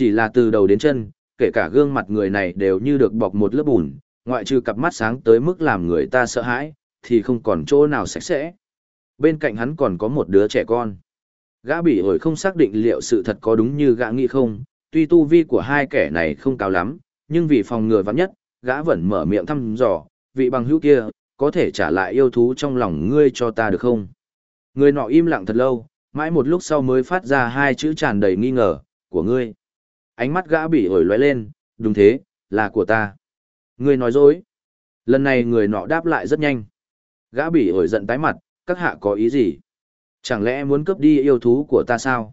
Chỉ là từ đầu đến chân, kể cả gương mặt người này đều như được bọc một lớp bùn, ngoại trừ cặp mắt sáng tới mức làm người ta sợ hãi, thì không còn chỗ nào sạch sẽ. Bên cạnh hắn còn có một đứa trẻ con. Gã bị ổi không xác định liệu sự thật có đúng như gã nghĩ không, tuy tu vi của hai kẻ này không cao lắm, nhưng vì phòng ngừa vắng nhất, gã vẫn mở miệng thăm dò, vị bằng hữu kia, có thể trả lại yêu thú trong lòng ngươi cho ta được không? Người nọ im lặng thật lâu, mãi một lúc sau mới phát ra hai chữ tràn đầy nghi ngờ, của ngươi. Ánh mắt gã bị ổi lóe lên, đúng thế, là của ta. Ngươi nói dối. Lần này người nọ đáp lại rất nhanh. Gã bị ổi giận tái mặt, các hạ có ý gì? Chẳng lẽ muốn cướp đi yêu thú của ta sao?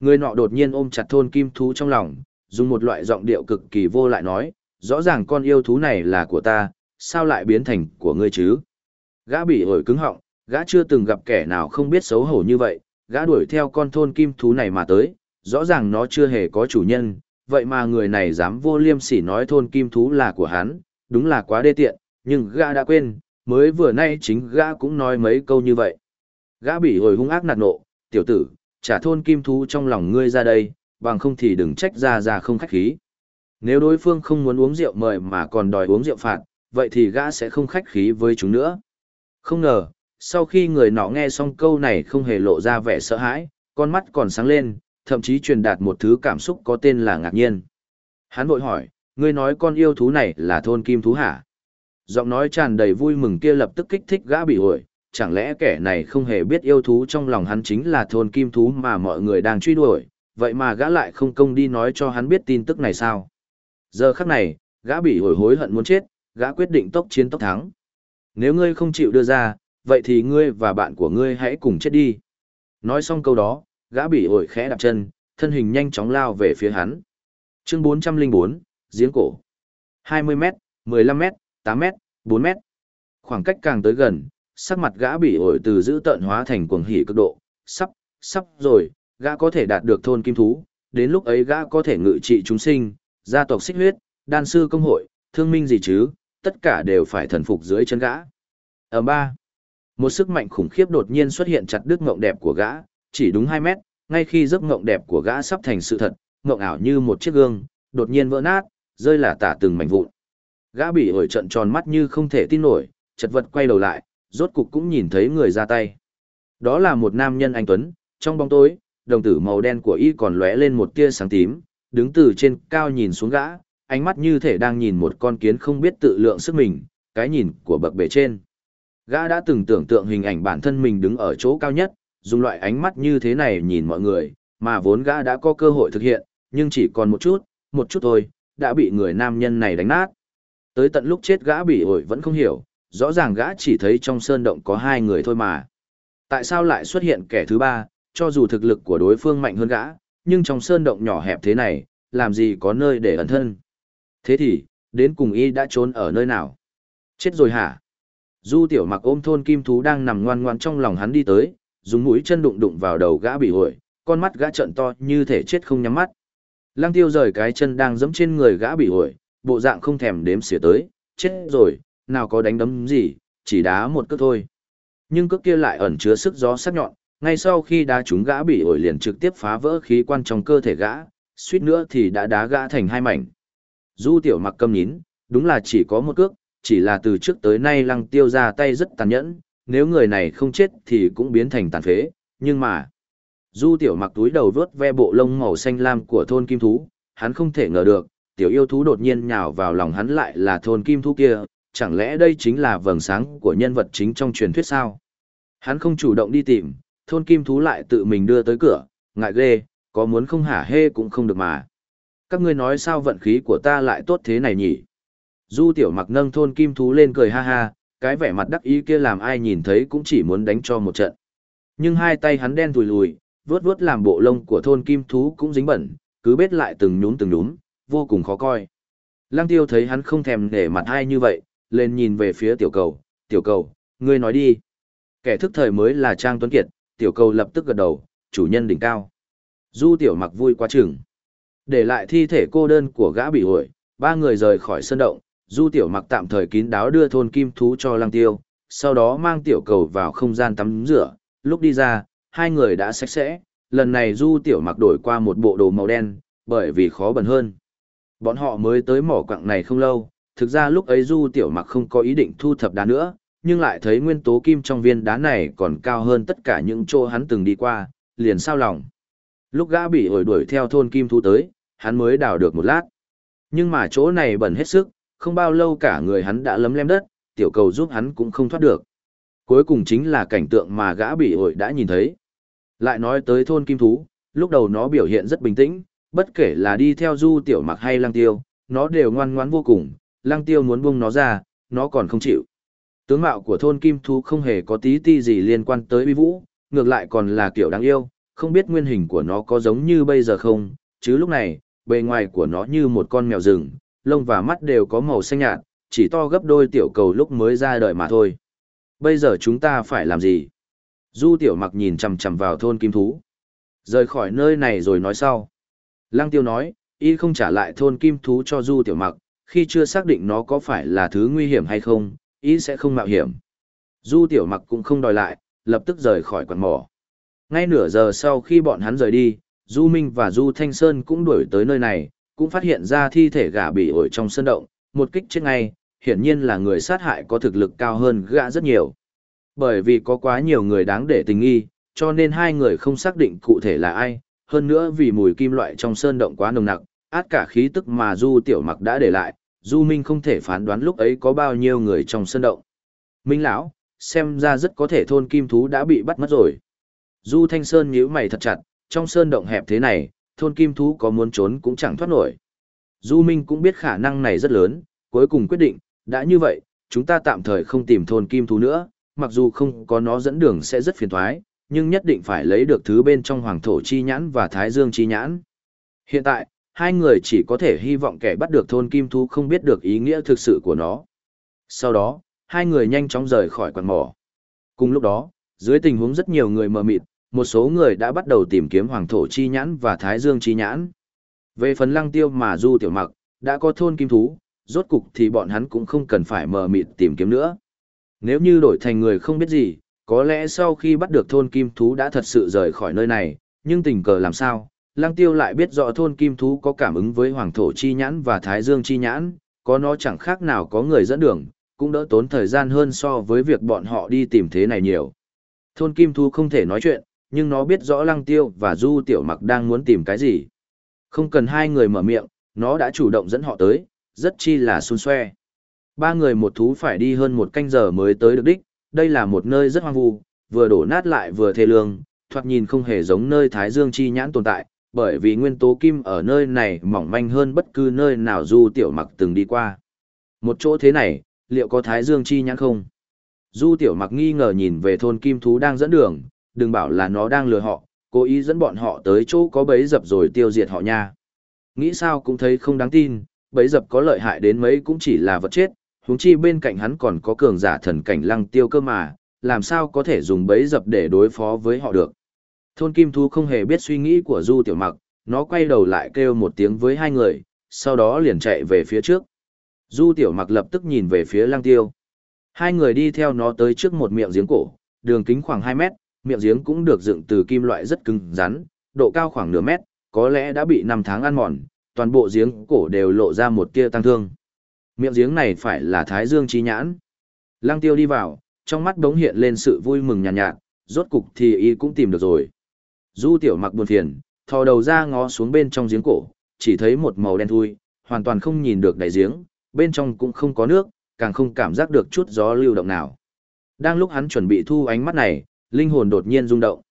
Người nọ đột nhiên ôm chặt thôn kim thú trong lòng, dùng một loại giọng điệu cực kỳ vô lại nói, rõ ràng con yêu thú này là của ta, sao lại biến thành của ngươi chứ? Gã bị ổi cứng họng, gã chưa từng gặp kẻ nào không biết xấu hổ như vậy, gã đuổi theo con thôn kim thú này mà tới, rõ ràng nó chưa hề có chủ nhân, vậy mà người này dám vô liêm sỉ nói thôn kim thú là của hắn, đúng là quá đê tiện, nhưng gã đã quên, mới vừa nay chính gã cũng nói mấy câu như vậy. Gã bị hồi hung ác nạt nộ, tiểu tử, trả thôn kim thú trong lòng ngươi ra đây, bằng không thì đừng trách ra ra không khách khí. Nếu đối phương không muốn uống rượu mời mà còn đòi uống rượu phạt, vậy thì gã sẽ không khách khí với chúng nữa. Không ngờ, sau khi người nọ nghe xong câu này không hề lộ ra vẻ sợ hãi, con mắt còn sáng lên, thậm chí truyền đạt một thứ cảm xúc có tên là ngạc nhiên. Hắn vội hỏi, ngươi nói con yêu thú này là thôn kim thú hả? Giọng nói tràn đầy vui mừng kia lập tức kích thích gã bị ổi, chẳng lẽ kẻ này không hề biết yêu thú trong lòng hắn chính là thôn kim thú mà mọi người đang truy đuổi, vậy mà gã lại không công đi nói cho hắn biết tin tức này sao? Giờ khắc này, gã bị ổi hối hận muốn chết, gã quyết định tốc chiến tốc thắng. Nếu ngươi không chịu đưa ra, vậy thì ngươi và bạn của ngươi hãy cùng chết đi. Nói xong câu đó, gã bị ổi khẽ đạp chân, thân hình nhanh chóng lao về phía hắn. Chương 404, giếng cổ. 20m, 15m, 8m, 4m. Khoảng cách càng tới gần, sắc mặt gã bị ổi từ giữ tợn hóa thành cuồng hỉ cực độ, sắp, sắp rồi, gã có thể đạt được thôn kim thú, đến lúc ấy gã có thể ngự trị chúng sinh, gia tộc xích huyết, đan sư công hội, thương minh gì chứ, tất cả đều phải thần phục dưới chân gã. Ở ba, một sức mạnh khủng khiếp đột nhiên xuất hiện chặt đứt mộng đẹp của gã, chỉ đúng 2 mét, ngay khi giấc mộng đẹp của gã sắp thành sự thật, mộng ảo như một chiếc gương, đột nhiên vỡ nát, rơi là tả từng mảnh vụn. Gã bị ổi trận tròn mắt như không thể tin nổi, chật vật quay đầu lại, rốt cục cũng nhìn thấy người ra tay. Đó là một nam nhân anh Tuấn, trong bóng tối, đồng tử màu đen của y còn lóe lên một tia sáng tím, đứng từ trên cao nhìn xuống gã, ánh mắt như thể đang nhìn một con kiến không biết tự lượng sức mình, cái nhìn của bậc bề trên. Gã đã từng tưởng tượng hình ảnh bản thân mình đứng ở chỗ cao nhất, dùng loại ánh mắt như thế này nhìn mọi người, mà vốn gã đã có cơ hội thực hiện, nhưng chỉ còn một chút, một chút thôi, đã bị người nam nhân này đánh nát. Tới tận lúc chết gã bị ổi vẫn không hiểu, rõ ràng gã chỉ thấy trong sơn động có hai người thôi mà. Tại sao lại xuất hiện kẻ thứ ba, cho dù thực lực của đối phương mạnh hơn gã, nhưng trong sơn động nhỏ hẹp thế này, làm gì có nơi để ẩn thân. Thế thì, đến cùng y đã trốn ở nơi nào? Chết rồi hả? Du tiểu mặc ôm thôn kim thú đang nằm ngoan ngoan trong lòng hắn đi tới, dùng mũi chân đụng đụng vào đầu gã bị hội, con mắt gã trợn to như thể chết không nhắm mắt. Lăng tiêu rời cái chân đang giẫm trên người gã bị hội, bộ dạng không thèm đếm xỉa tới, chết rồi, nào có đánh đấm gì, chỉ đá một cước thôi. Nhưng cước kia lại ẩn chứa sức gió sắc nhọn, ngay sau khi đá trúng gã bị ổi liền trực tiếp phá vỡ khí quan trong cơ thể gã, suýt nữa thì đã đá gã thành hai mảnh. Du tiểu mặc câm nhín, đúng là chỉ có một cước, chỉ là từ trước tới nay lăng tiêu ra tay rất tàn nhẫn, nếu người này không chết thì cũng biến thành tàn phế, nhưng mà... Du tiểu mặc túi đầu vớt ve bộ lông màu xanh lam của thôn kim thú, hắn không thể ngờ được, tiểu yêu thú đột nhiên nhào vào lòng hắn lại là thôn kim thú kia, chẳng lẽ đây chính là vầng sáng của nhân vật chính trong truyền thuyết sao? Hắn không chủ động đi tìm, thôn kim thú lại tự mình đưa tới cửa, ngại ghê, có muốn không hả hê cũng không được mà. Các ngươi nói sao vận khí của ta lại tốt thế này nhỉ? Du tiểu mặc nâng thôn kim thú lên cười ha ha, cái vẻ mặt đắc ý kia làm ai nhìn thấy cũng chỉ muốn đánh cho một trận. Nhưng hai tay hắn đen thùi lùi, vướt vướt làm bộ lông của thôn kim thú cũng dính bẩn, cứ bết lại từng nhún từng nhún, vô cùng khó coi. Lăng tiêu thấy hắn không thèm để mặt ai như vậy, lên nhìn về phía tiểu cầu, tiểu cầu, ngươi nói đi. Kẻ thức thời mới là Trang Tuấn Kiệt, tiểu cầu lập tức gật đầu, chủ nhân đỉnh cao. Du tiểu mặc vui quá chừng. Để lại thi thể cô đơn của gã bị hội, ba người rời khỏi sân động, du tiểu mặc tạm thời kín đáo đưa thôn kim thú cho lăng tiêu, sau đó mang tiểu cầu vào không gian tắm rửa, lúc đi ra, hai người đã sạch sẽ, lần này du tiểu mặc đổi qua một bộ đồ màu đen, bởi vì khó bẩn hơn. Bọn họ mới tới mỏ quặng này không lâu, thực ra lúc ấy Du Tiểu Mặc không có ý định thu thập đá nữa, nhưng lại thấy nguyên tố kim trong viên đá này còn cao hơn tất cả những chỗ hắn từng đi qua, liền sao lòng. Lúc gã bị ổi đuổi theo thôn kim thu tới, hắn mới đào được một lát. Nhưng mà chỗ này bẩn hết sức, không bao lâu cả người hắn đã lấm lem đất, tiểu cầu giúp hắn cũng không thoát được. Cuối cùng chính là cảnh tượng mà gã bị ổi đã nhìn thấy. Lại nói tới thôn kim thú, lúc đầu nó biểu hiện rất bình tĩnh, bất kể là đi theo du tiểu mặc hay lăng tiêu, nó đều ngoan ngoãn vô cùng, lăng tiêu muốn buông nó ra, nó còn không chịu. Tướng mạo của thôn kim thú không hề có tí ti gì liên quan tới bi vũ, ngược lại còn là kiểu đáng yêu, không biết nguyên hình của nó có giống như bây giờ không, chứ lúc này, bề ngoài của nó như một con mèo rừng, lông và mắt đều có màu xanh nhạt, chỉ to gấp đôi tiểu cầu lúc mới ra đời mà thôi. Bây giờ chúng ta phải làm gì? Du tiểu mặc nhìn chằm chằm vào thôn kim thú. Rời khỏi nơi này rồi nói sau. Lăng tiêu nói, y không trả lại thôn kim thú cho du tiểu mặc, khi chưa xác định nó có phải là thứ nguy hiểm hay không, y sẽ không mạo hiểm. Du tiểu mặc cũng không đòi lại, lập tức rời khỏi quần mỏ. Ngay nửa giờ sau khi bọn hắn rời đi, Du Minh và Du Thanh Sơn cũng đuổi tới nơi này, cũng phát hiện ra thi thể gã bị ổi trong sơn động, một kích chết ngay, hiển nhiên là người sát hại có thực lực cao hơn gã rất nhiều. Bởi vì có quá nhiều người đáng để tình nghi, cho nên hai người không xác định cụ thể là ai, hơn nữa vì mùi kim loại trong sơn động quá nồng nặc, át cả khí tức mà Du Tiểu Mặc đã để lại, Du Minh không thể phán đoán lúc ấy có bao nhiêu người trong sơn động. Minh lão, xem ra rất có thể thôn kim thú đã bị bắt mất rồi. Du Thanh Sơn nhíu mày thật chặt, trong sơn động hẹp thế này, thôn kim thú có muốn trốn cũng chẳng thoát nổi. Du Minh cũng biết khả năng này rất lớn, cuối cùng quyết định, đã như vậy, chúng ta tạm thời không tìm thôn kim thú nữa, mặc dù không có nó dẫn đường sẽ rất phiền toái, nhưng nhất định phải lấy được thứ bên trong hoàng thổ chi nhãn và thái dương chi nhãn. Hiện tại, hai người chỉ có thể hy vọng kẻ bắt được thôn kim thú không biết được ý nghĩa thực sự của nó. Sau đó, hai người nhanh chóng rời khỏi quán mỏ. Cùng lúc đó, dưới tình huống rất nhiều người mờ mịt, một số người đã bắt đầu tìm kiếm hoàng thổ chi nhãn và thái dương chi nhãn. Về phần lăng tiêu mà du tiểu mặc, đã có thôn kim thú, rốt cục thì bọn hắn cũng không cần phải mờ mịt tìm kiếm nữa. Nếu như đổi thành người không biết gì, có lẽ sau khi bắt được thôn kim thú đã thật sự rời khỏi nơi này, nhưng tình cờ làm sao, lăng tiêu lại biết rõ thôn kim thú có cảm ứng với hoàng thổ chi nhãn và thái dương chi nhãn, có nó chẳng khác nào có người dẫn đường, cũng đỡ tốn thời gian hơn so với việc bọn họ đi tìm thế này nhiều. Thôn kim thú không thể nói chuyện, nhưng nó biết rõ lăng tiêu và du tiểu mặc đang muốn tìm cái gì. Không cần hai người mở miệng, nó đã chủ động dẫn họ tới, rất chi là xun xoe. Ba người một thú phải đi hơn một canh giờ mới tới được đích, đây là một nơi rất hoang vu, vừa đổ nát lại vừa thê lương, thoạt nhìn không hề giống nơi Thái Dương chi nhãn tồn tại, bởi vì nguyên tố kim ở nơi này mỏng manh hơn bất cứ nơi nào Du Tiểu Mặc từng đi qua. Một chỗ thế này, liệu có Thái Dương chi nhãn không? Du Tiểu Mặc nghi ngờ nhìn về thôn kim thú đang dẫn đường, đừng bảo là nó đang lừa họ, cố ý dẫn bọn họ tới chỗ có bấy dập rồi tiêu diệt họ nha. Nghĩ sao cũng thấy không đáng tin, bấy dập có lợi hại đến mấy cũng chỉ là vật chết, huống chi bên cạnh hắn còn có cường giả thần cảnh lăng tiêu cơ mà, làm sao có thể dùng bấy dập để đối phó với họ được. Thôn Kim Thu không hề biết suy nghĩ của Du Tiểu Mặc, nó quay đầu lại kêu một tiếng với hai người, sau đó liền chạy về phía trước. Du Tiểu Mặc lập tức nhìn về phía lăng tiêu. Hai người đi theo nó tới trước một miệng giếng cổ, đường kính khoảng 2 mét, miệng giếng cũng được dựng từ kim loại rất cứng rắn, độ cao khoảng nửa mét, có lẽ đã bị 5 tháng ăn mòn, toàn bộ giếng cổ đều lộ ra một tia tăng thương. Miệng giếng này phải là Thái Dương chi nhãn. Lăng tiêu đi vào, trong mắt đống hiện lên sự vui mừng nhàn nhạt, nhạt, rốt cục thì y cũng tìm được rồi. Du tiểu mặc buồn phiền, thò đầu ra ngó xuống bên trong giếng cổ, chỉ thấy một màu đen thui, hoàn toàn không nhìn được đáy giếng, bên trong cũng không có nước, càng không cảm giác được chút gió lưu động nào. Đang lúc hắn chuẩn bị thu ánh mắt này, linh hồn đột nhiên rung động.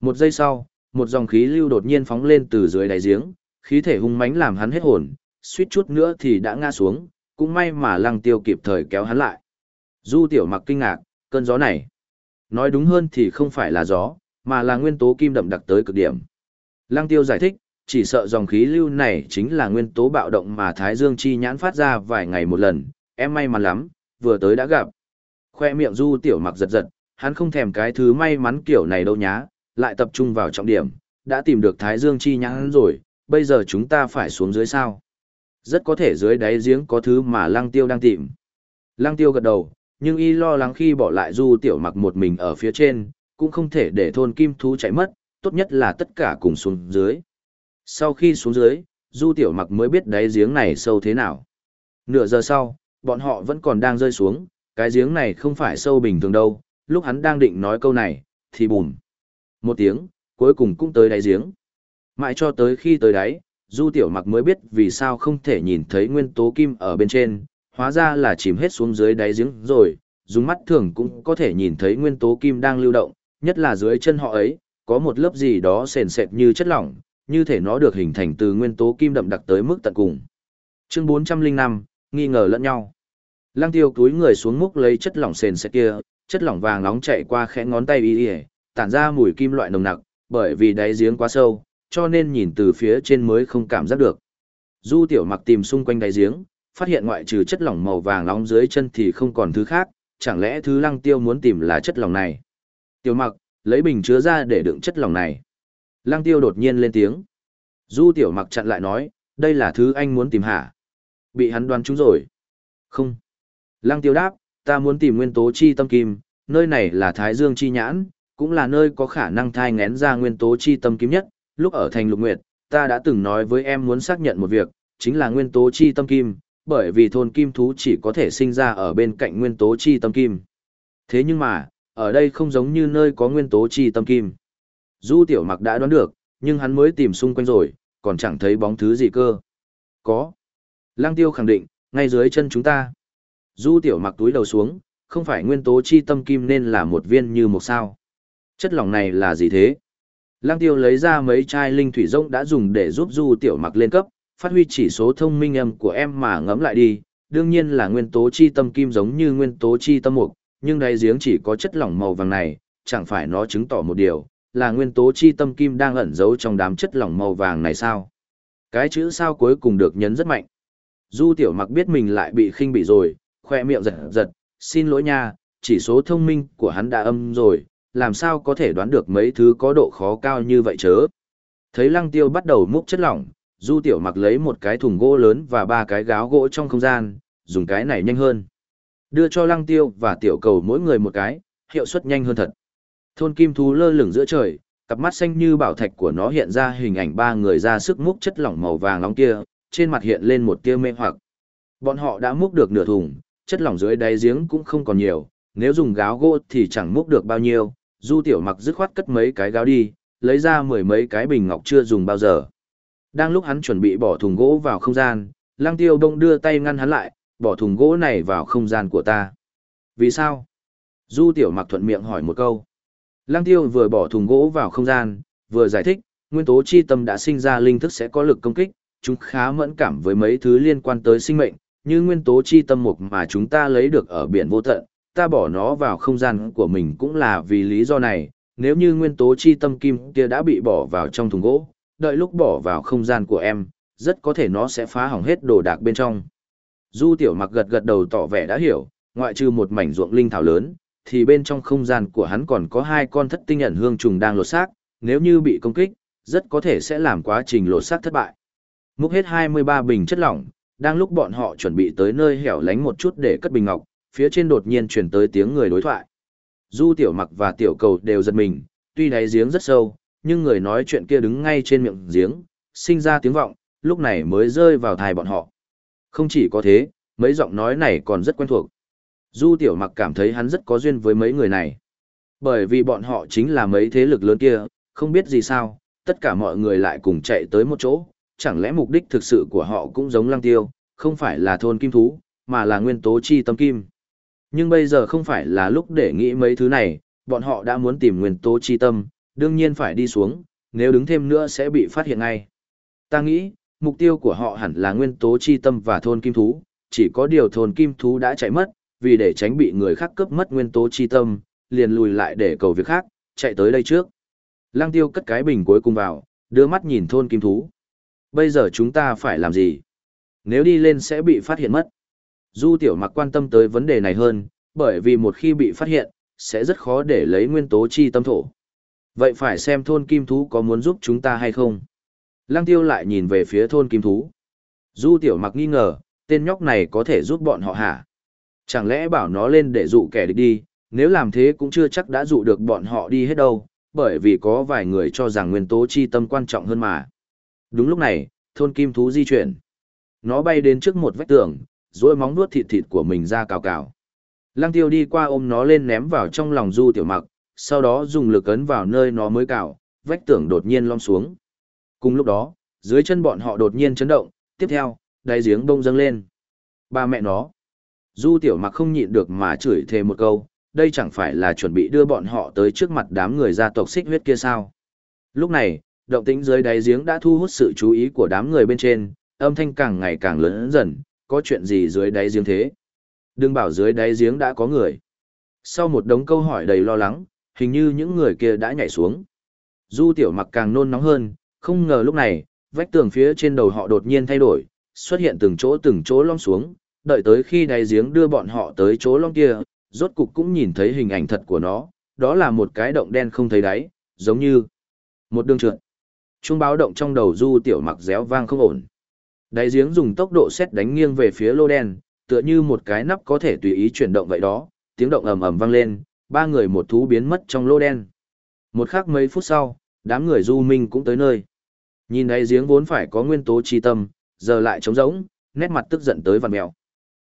Một giây sau, một dòng khí lưu đột nhiên phóng lên từ dưới đáy giếng, khí thể hung mãnh làm hắn hết hồn, suýt chút nữa thì đã ngã xuống, cũng may mà lăng tiêu kịp thời kéo hắn lại. Du tiểu mặc kinh ngạc, cơn gió này. Nói đúng hơn thì không phải là gió, mà là nguyên tố kim đậm đặc tới cực điểm. Lăng tiêu giải thích, chỉ sợ dòng khí lưu này chính là nguyên tố bạo động mà Thái Dương chi nhãn phát ra vài ngày một lần, em may mắn lắm, vừa tới đã gặp. Khoe miệng du tiểu mặc giật giật, hắn không thèm cái thứ may mắn kiểu này đâu nhá, lại tập trung vào trọng điểm, đã tìm được Thái Dương chi nhãn rồi, bây giờ chúng ta phải xuống dưới sao. Rất có thể dưới đáy giếng có thứ mà lăng tiêu đang tìm. Lăng tiêu gật đầu, nhưng y lo lắng khi bỏ lại du tiểu mặc một mình ở phía trên, cũng không thể để thôn kim thú chạy mất, tốt nhất là tất cả cùng xuống dưới. Sau khi xuống dưới, Du Tiểu Mặc mới biết đáy giếng này sâu thế nào. Nửa giờ sau, bọn họ vẫn còn đang rơi xuống, cái giếng này không phải sâu bình thường đâu, lúc hắn đang định nói câu này, thì bùm. Một tiếng, cuối cùng cũng tới đáy giếng. Mãi cho tới khi tới đáy, Du Tiểu Mặc mới biết vì sao không thể nhìn thấy nguyên tố kim ở bên trên, hóa ra là chìm hết xuống dưới đáy giếng rồi, dùng mắt thường cũng có thể nhìn thấy nguyên tố kim đang lưu động, nhất là dưới chân họ ấy, có một lớp gì đó sền sệt như chất lỏng, như thể nó được hình thành từ nguyên tố kim đậm đặc tới mức tận cùng. Chương 405, nghi ngờ lẫn nhau. Lăng tiêu túi người xuống múc lấy chất lỏng sền sệt kia, chất lỏng vàng nóng chạy qua khẽ ngón tay y y, tản ra mùi kim loại nồng nặc, bởi vì đáy giếng quá sâu, cho nên nhìn từ phía trên mới không cảm giác được. Du tiểu mặc tìm xung quanh đáy giếng, phát hiện ngoại trừ chất lỏng màu vàng nóng dưới chân thì không còn thứ khác, chẳng lẽ thứ lăng tiêu muốn tìm là chất lỏng này. Tiểu mặc, lấy bình chứa ra để đựng chất lỏng này. Lăng tiêu đột nhiên lên tiếng. Du tiểu mặc chặn lại nói, đây là thứ anh muốn tìm hả? Bị hắn đoán trúng rồi. Không. Lăng tiêu đáp, ta muốn tìm nguyên tố chi tâm kim, nơi này là Thái Dương chi nhãn, cũng là nơi có khả năng thai ngén ra nguyên tố chi tâm kim nhất. Lúc ở thành lục nguyệt, ta đã từng nói với em muốn xác nhận một việc, chính là nguyên tố chi tâm kim, bởi vì thôn kim thú chỉ có thể sinh ra ở bên cạnh nguyên tố chi tâm kim. Thế nhưng mà, ở đây không giống như nơi có nguyên tố chi tâm kim. Du tiểu mặc đã đoán được, nhưng hắn mới tìm xung quanh rồi, còn chẳng thấy bóng thứ gì cơ. Có. Lăng tiêu khẳng định, ngay dưới chân chúng ta. Du tiểu mặc túi đầu xuống, không phải nguyên tố chi tâm kim nên là một viên như một sao. Chất lỏng này là gì thế? Lăng tiêu lấy ra mấy chai linh thủy rông đã dùng để giúp du tiểu mặc lên cấp, phát huy chỉ số thông minh âm của em mà ngẫm lại đi. Đương nhiên là nguyên tố chi tâm kim giống như nguyên tố chi tâm mục, nhưng đáy giếng chỉ có chất lỏng màu vàng này, chẳng phải nó chứng tỏ một điều, là nguyên tố chi tâm kim đang ẩn giấu trong đám chất lỏng màu vàng này sao? Cái chữ sao cuối cùng được nhấn rất mạnh. Du tiểu mặc biết mình lại bị khinh bị rồi, khoe miệng giật giật, xin lỗi nha, chỉ số thông minh của hắn đã âm rồi, làm sao có thể đoán được mấy thứ có độ khó cao như vậy chớ. Thấy lăng tiêu bắt đầu múc chất lỏng, du tiểu mặc lấy một cái thùng gỗ lớn và ba cái gáo gỗ trong không gian, dùng cái này nhanh hơn. Đưa cho lăng tiêu và tiểu cầu mỗi người một cái, hiệu suất nhanh hơn thật. Thôn kim thú lơ lửng giữa trời, cặp mắt xanh như bảo thạch của nó hiện ra hình ảnh ba người ra sức múc chất lỏng màu vàng nóng kia, trên mặt hiện lên một tia mê hoặc. Bọn họ đã múc được nửa thùng, chất lỏng dưới đáy giếng cũng không còn nhiều, nếu dùng gáo gỗ thì chẳng múc được bao nhiêu. Du tiểu mặc dứt khoát cất mấy cái gáo đi, lấy ra mười mấy cái bình ngọc chưa dùng bao giờ. Đang lúc hắn chuẩn bị bỏ thùng gỗ vào không gian, Lăng Tiêu Đông đưa tay ngăn hắn lại, bỏ thùng gỗ này vào không gian của ta. Vì sao? Du tiểu mặc thuận miệng hỏi một câu. Lăng tiêu vừa bỏ thùng gỗ vào không gian, vừa giải thích, nguyên tố chi tâm đã sinh ra linh thức sẽ có lực công kích, chúng khá mẫn cảm với mấy thứ liên quan tới sinh mệnh, như nguyên tố chi tâm mục mà chúng ta lấy được ở biển vô tận, ta bỏ nó vào không gian của mình cũng là vì lý do này, nếu như nguyên tố chi tâm kim kia đã bị bỏ vào trong thùng gỗ, đợi lúc bỏ vào không gian của em, rất có thể nó sẽ phá hỏng hết đồ đạc bên trong. Du tiểu mặc gật gật đầu tỏ vẻ đã hiểu, ngoại trừ một mảnh ruộng linh thảo lớn, thì bên trong không gian của hắn còn có hai con thất tinh ẩn hương trùng đang lột xác, nếu như bị công kích, rất có thể sẽ làm quá trình lột xác thất bại. Múc hết 23 bình chất lỏng, đang lúc bọn họ chuẩn bị tới nơi hẻo lánh một chút để cất bình ngọc, phía trên đột nhiên truyền tới tiếng người đối thoại. Du tiểu mặc và tiểu cầu đều giật mình, tuy đáy giếng rất sâu, nhưng người nói chuyện kia đứng ngay trên miệng giếng, sinh ra tiếng vọng, lúc này mới rơi vào thai bọn họ. Không chỉ có thế, mấy giọng nói này còn rất quen thuộc. Du tiểu mặc cảm thấy hắn rất có duyên với mấy người này. Bởi vì bọn họ chính là mấy thế lực lớn kia, không biết gì sao, tất cả mọi người lại cùng chạy tới một chỗ, chẳng lẽ mục đích thực sự của họ cũng giống lăng tiêu, không phải là thôn kim thú, mà là nguyên tố chi tâm kim. Nhưng bây giờ không phải là lúc để nghĩ mấy thứ này, bọn họ đã muốn tìm nguyên tố chi tâm, đương nhiên phải đi xuống, nếu đứng thêm nữa sẽ bị phát hiện ngay. Ta nghĩ, mục tiêu của họ hẳn là nguyên tố chi tâm và thôn kim thú, chỉ có điều thôn kim thú đã chạy mất, vì để tránh bị người khác cướp mất nguyên tố chi tâm, liền lùi lại để cầu việc khác, chạy tới đây trước. Lăng tiêu cất cái bình cuối cùng vào, đưa mắt nhìn thôn kim thú. Bây giờ chúng ta phải làm gì? Nếu đi lên sẽ bị phát hiện mất. Du tiểu mặc quan tâm tới vấn đề này hơn, bởi vì một khi bị phát hiện, sẽ rất khó để lấy nguyên tố chi tâm thổ. Vậy phải xem thôn kim thú có muốn giúp chúng ta hay không? Lăng tiêu lại nhìn về phía thôn kim thú. Du tiểu mặc nghi ngờ, tên nhóc này có thể giúp bọn họ hả? Chẳng lẽ bảo nó lên để dụ kẻ địch đi, nếu làm thế cũng chưa chắc đã dụ được bọn họ đi hết đâu, bởi vì có vài người cho rằng nguyên tố chi tâm quan trọng hơn mà. Đúng lúc này, thôn kim thú di chuyển. Nó bay đến trước một vách tường, rồi móng nuốt thịt thịt của mình ra cào cào. Lăng tiêu đi qua ôm nó lên ném vào trong lòng du tiểu mặc, sau đó dùng lực ấn vào nơi nó mới cào, vách tường đột nhiên lom xuống. Cùng lúc đó, dưới chân bọn họ đột nhiên chấn động, tiếp theo, đáy giếng bông dâng lên. Ba mẹ nó. Du tiểu mặc không nhịn được mà chửi thề một câu, đây chẳng phải là chuẩn bị đưa bọn họ tới trước mặt đám người gia tộc xích huyết kia sao. Lúc này, động tĩnh dưới đáy giếng đã thu hút sự chú ý của đám người bên trên, âm thanh càng ngày càng lớn dần, có chuyện gì dưới đáy giếng thế? Đừng bảo dưới đáy giếng đã có người. Sau một đống câu hỏi đầy lo lắng, hình như những người kia đã nhảy xuống. Du tiểu mặc càng nôn nóng hơn, không ngờ lúc này, vách tường phía trên đầu họ đột nhiên thay đổi, xuất hiện từng chỗ từng chỗ long xuống, đợi tới khi đáy giếng đưa bọn họ tới chỗ long kia, rốt cục cũng nhìn thấy hình ảnh thật của nó, đó là một cái động đen không thấy đáy, giống như một đường trượt chuông báo động trong đầu du tiểu mặc réo vang không ổn. Đáy giếng dùng tốc độ xét đánh nghiêng về phía lô đen, tựa như một cái nắp có thể tùy ý chuyển động vậy đó, tiếng động ầm ầm vang lên, ba người một thú biến mất trong lô đen. Một khắc mấy phút sau, đám người du minh cũng tới nơi. Nhìn đáy giếng vốn phải có nguyên tố chi tâm, giờ lại trống rỗng, nét mặt tức giận tới vằn mèo.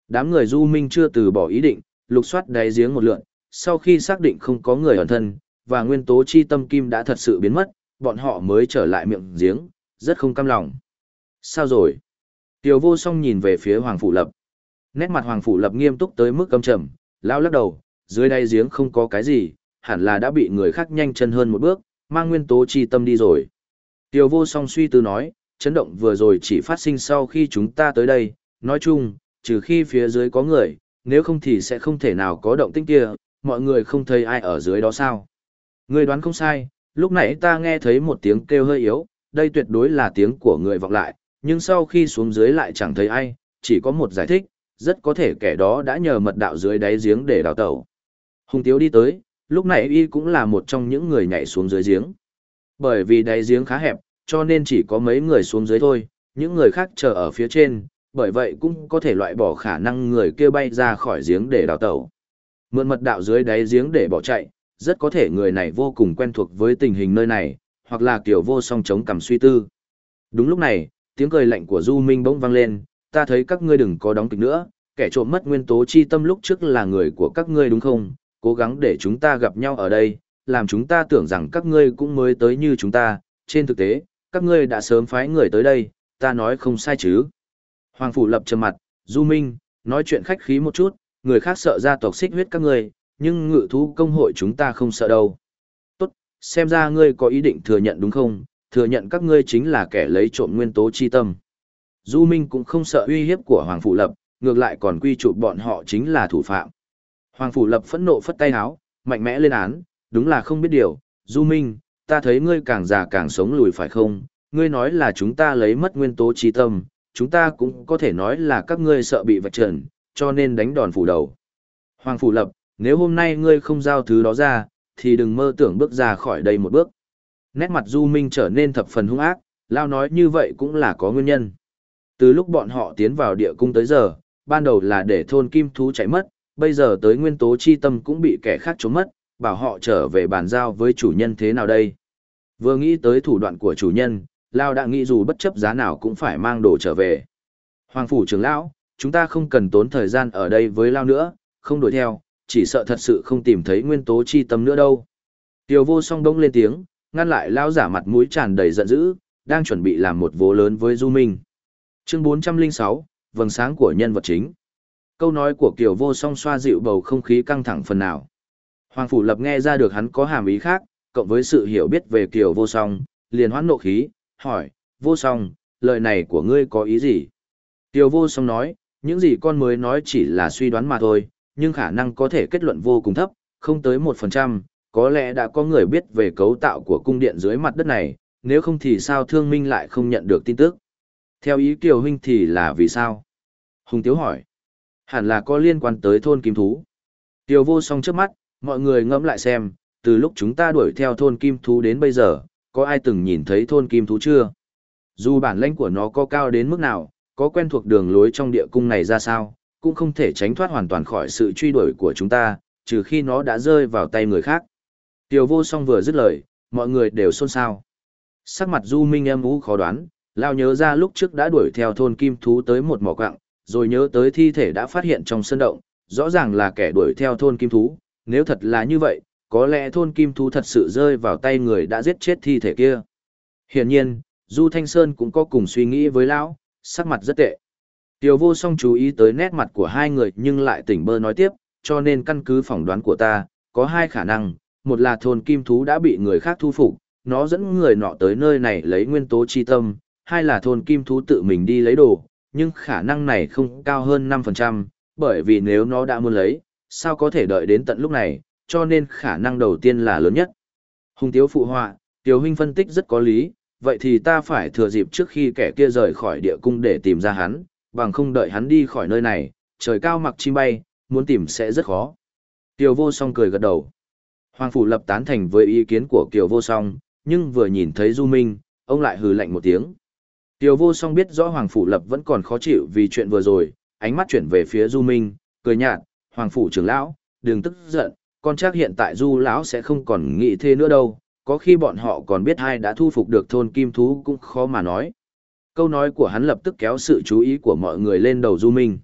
Đám người du minh chưa từ bỏ ý định, lục soát đáy giếng một lượn, sau khi xác định không có người ẩn thân, và nguyên tố chi tâm kim đã thật sự biến mất, bọn họ mới trở lại miệng giếng, rất không cam lòng. Sao rồi? Tiểu vô song nhìn về phía Hoàng Phủ Lập. Nét mặt Hoàng Phủ Lập nghiêm túc tới mức căm trầm, lao lắc đầu, dưới đây giếng không có cái gì, hẳn là đã bị người khác nhanh chân hơn một bước, mang nguyên tố chi tâm đi rồi. Tiểu vô song suy tư nói, chấn động vừa rồi chỉ phát sinh sau khi chúng ta tới đây, nói chung, trừ khi phía dưới có người, nếu không thì sẽ không thể nào có động tĩnh kia, mọi người không thấy ai ở dưới đó sao. Người đoán không sai, lúc nãy ta nghe thấy một tiếng kêu hơi yếu, đây tuyệt đối là tiếng của người vọng lại, nhưng sau khi xuống dưới lại chẳng thấy ai, chỉ có một giải thích, rất có thể kẻ đó đã nhờ mật đạo dưới đáy giếng để đào tẩu. Hùng Tiếu đi tới, lúc này y cũng là một trong những người nhảy xuống dưới giếng. Bởi vì đáy giếng khá hẹp, cho nên chỉ có mấy người xuống dưới thôi, những người khác chờ ở phía trên, bởi vậy cũng có thể loại bỏ khả năng người kia bay ra khỏi giếng để đào tẩu. Mượn mật đạo dưới đáy giếng để bỏ chạy, rất có thể người này vô cùng quen thuộc với tình hình nơi này, hoặc là kiểu vô song chống cầm suy tư. Đúng lúc này, tiếng cười lạnh của Du Minh bỗng vang lên, ta thấy các ngươi đừng có đóng kịch nữa, kẻ trộm mất nguyên tố chi tâm lúc trước là người của các ngươi đúng không? Cố gắng để chúng ta gặp nhau ở đây, làm chúng ta tưởng rằng các ngươi cũng mới tới như chúng ta, trên thực tế, các ngươi đã sớm phái người tới đây, ta nói không sai chứ. Hoàng Phủ lập trầm mặt, Du Minh, nói chuyện khách khí một chút, người khác sợ ra tộc xích huyết các ngươi, nhưng ngự thú công hội chúng ta không sợ đâu. Tốt, xem ra ngươi có ý định thừa nhận đúng không, thừa nhận các ngươi chính là kẻ lấy trộm nguyên tố chi tâm. Du Minh cũng không sợ uy hiếp của Hoàng Phủ Lập, ngược lại còn quy chụp bọn họ chính là thủ phạm. Hoàng Phủ Lập phẫn nộ phất tay háo, mạnh mẽ lên án, đúng là không biết điều, Du Minh, ta thấy ngươi càng già càng sống lùi phải không, ngươi nói là chúng ta lấy mất nguyên tố chi tâm, chúng ta cũng có thể nói là các ngươi sợ bị vạch trần, cho nên đánh đòn phủ đầu. Hoàng Phủ Lập, nếu hôm nay ngươi không giao thứ đó ra, thì đừng mơ tưởng bước ra khỏi đây một bước. Nét mặt Du Minh trở nên thập phần hung ác, Lao nói như vậy cũng là có nguyên nhân. Từ lúc bọn họ tiến vào địa cung tới giờ, ban đầu là để thôn kim thú chạy mất, bây giờ tới nguyên tố chi tâm cũng bị kẻ khác trốn mất, bảo họ trở về bàn giao với chủ nhân thế nào đây. Vừa nghĩ tới thủ đoạn của chủ nhân, Lao đã nghĩ dù bất chấp giá nào cũng phải mang đồ trở về. Hoàng phủ trưởng lão, chúng ta không cần tốn thời gian ở đây với Lao nữa, không đuổi theo, chỉ sợ thật sự không tìm thấy nguyên tố chi tâm nữa đâu. Tiểu vô song đông lên tiếng, ngăn lại Lao giả mặt mũi tràn đầy giận dữ, đang chuẩn bị làm một vố lớn với Du Minh. Chương 406, vầng sáng của nhân vật chính. Câu nói của Kiều Vô Song xoa dịu bầu không khí căng thẳng phần nào. Hoàng Phủ Lập nghe ra được hắn có hàm ý khác, cộng với sự hiểu biết về Kiều Vô Song, liền hoãn nộ khí, hỏi, Vô Song, lời này của ngươi có ý gì? Kiều Vô Song nói, những gì con mới nói chỉ là suy đoán mà thôi, nhưng khả năng có thể kết luận vô cùng thấp, không tới 1%, có lẽ đã có người biết về cấu tạo của cung điện dưới mặt đất này, nếu không thì sao thương minh lại không nhận được tin tức. Theo ý Kiều Huynh thì là vì sao? Hùng Tiếu hỏi. Hẳn là có liên quan tới thôn kim thú. Kiều vô song trước mắt, mọi người ngẫm lại xem, từ lúc chúng ta đuổi theo thôn kim thú đến bây giờ, có ai từng nhìn thấy thôn kim thú chưa? Dù bản lãnh của nó có cao đến mức nào, có quen thuộc đường lối trong địa cung này ra sao, cũng không thể tránh thoát hoàn toàn khỏi sự truy đuổi của chúng ta, trừ khi nó đã rơi vào tay người khác. Tiểu vô song vừa dứt lời, mọi người đều xôn xao. Sắc mặt Du Minh em ú khó đoán, Lao nhớ ra lúc trước đã đuổi theo thôn kim thú tới một mỏ quặng, rồi nhớ tới thi thể đã phát hiện trong sân động, rõ ràng là kẻ đuổi theo thôn kim thú, nếu thật là như vậy, có lẽ thôn kim thú thật sự rơi vào tay người đã giết chết thi thể kia. Hiển nhiên, Du Thanh Sơn cũng có cùng suy nghĩ với lão, sắc mặt rất tệ. Tiểu vô song chú ý tới nét mặt của hai người nhưng lại tỉnh bơ nói tiếp, cho nên căn cứ phỏng đoán của ta, có hai khả năng, một là thôn kim thú đã bị người khác thu phục, nó dẫn người nọ tới nơi này lấy nguyên tố chi tâm, hai là thôn kim thú tự mình đi lấy đồ, nhưng khả năng này không cao hơn 5%, bởi vì nếu nó đã muốn lấy, sao có thể đợi đến tận lúc này, cho nên khả năng đầu tiên là lớn nhất. Hùng Tiếu phụ họa, Tiểu huynh phân tích rất có lý, vậy thì ta phải thừa dịp trước khi kẻ kia rời khỏi địa cung để tìm ra hắn, bằng không đợi hắn đi khỏi nơi này, trời cao mặc chim bay, muốn tìm sẽ rất khó. Kiều vô song cười gật đầu. Hoàng Phủ lập tán thành với ý kiến của Kiều vô song, nhưng vừa nhìn thấy Du Minh, ông lại hừ lạnh một tiếng. Kiều vô song biết rõ Hoàng Phủ lập vẫn còn khó chịu vì chuyện vừa rồi, ánh mắt chuyển về phía Du Minh, cười nhạt, Hoàng Phủ trưởng lão, đừng tức giận, con chắc hiện tại Du lão sẽ không còn nghĩ thế nữa đâu, có khi bọn họ còn biết ai đã thu phục được thôn kim thú cũng khó mà nói. Câu nói của hắn lập tức kéo sự chú ý của mọi người lên đầu Du Minh.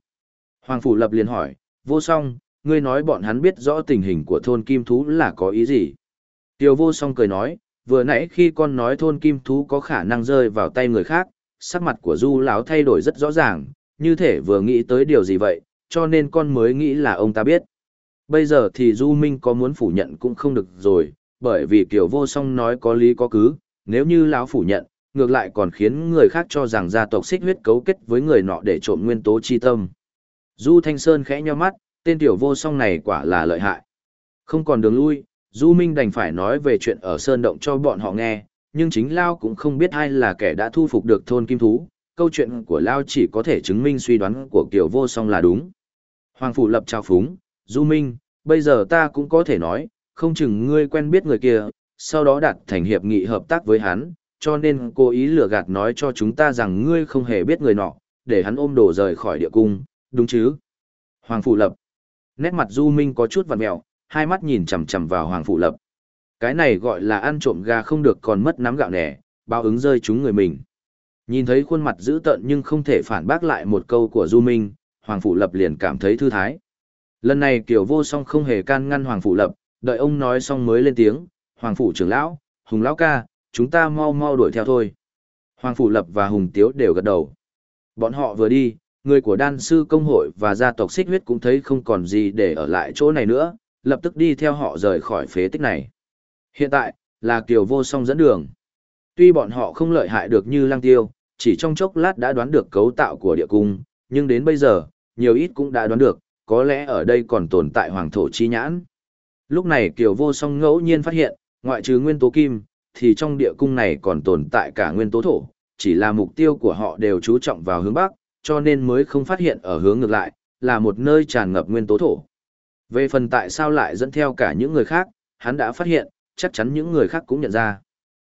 Hoàng Phủ Lập liền hỏi, vô song, ngươi nói bọn hắn biết rõ tình hình của thôn kim thú là có ý gì? Tiêu vô song cười nói, vừa nãy khi con nói thôn kim thú có khả năng rơi vào tay người khác, sắc mặt của Du lão thay đổi rất rõ ràng, như thể vừa nghĩ tới điều gì vậy, cho nên con mới nghĩ là ông ta biết. Bây giờ thì Du Minh có muốn phủ nhận cũng không được rồi, bởi vì Kiều Vô Song nói có lý có cứ, nếu như lão phủ nhận, ngược lại còn khiến người khác cho rằng gia tộc xích huyết cấu kết với người nọ để trộm nguyên tố chi tâm. Du Thanh Sơn khẽ nhíu mắt, tên tiểu vô song này quả là lợi hại. Không còn đường lui, Du Minh đành phải nói về chuyện ở Sơn Động cho bọn họ nghe, nhưng chính Lao cũng không biết ai là kẻ đã thu phục được thôn Kim Thú, câu chuyện của Lao chỉ có thể chứng minh suy đoán của tiểu Vô Song là đúng. Hoàng Phủ lập trao phúng, Du Minh, bây giờ ta cũng có thể nói, không chừng ngươi quen biết người kia, sau đó đạt thành hiệp nghị hợp tác với hắn, cho nên cố ý lừa gạt nói cho chúng ta rằng ngươi không hề biết người nọ, để hắn ôm đồ rời khỏi địa cung, đúng chứ? Hoàng Phụ Lập. Nét mặt Du Minh có chút vặn mẹo, hai mắt nhìn chằm chằm vào Hoàng Phụ Lập. Cái này gọi là ăn trộm gà không được còn mất nắm gạo nẻ, bao ứng rơi chúng người mình. Nhìn thấy khuôn mặt dữ tợn nhưng không thể phản bác lại một câu của Du Minh, Hoàng Phụ Lập liền cảm thấy thư thái. Lần này Kiều Vô Song không hề can ngăn Hoàng Phụ Lập, đợi ông nói xong mới lên tiếng, Hoàng Phủ trưởng lão, Hùng lão ca, chúng ta mau mau đuổi theo thôi. Hoàng Phủ Lập và Hùng Tiếu đều gật đầu. Bọn họ vừa đi, người của đan sư công hội và gia tộc xích huyết cũng thấy không còn gì để ở lại chỗ này nữa, lập tức đi theo họ rời khỏi phế tích này. Hiện tại, là Kiều Vô Song dẫn đường. Tuy bọn họ không lợi hại được như Lang Tiêu, chỉ trong chốc lát đã đoán được cấu tạo của địa cung, nhưng đến bây giờ, nhiều ít cũng đã đoán được, có lẽ ở đây còn tồn tại hoàng thổ chi nhãn. Lúc này Kiều Vô Song ngẫu nhiên phát hiện, ngoại trừ nguyên tố kim, thì trong địa cung này còn tồn tại cả nguyên tố thổ, chỉ là mục tiêu của họ đều chú trọng vào hướng bắc, cho nên mới không phát hiện ở hướng ngược lại, là một nơi tràn ngập nguyên tố thổ. Về phần tại sao lại dẫn theo cả những người khác, hắn đã phát hiện, chắc chắn những người khác cũng nhận ra.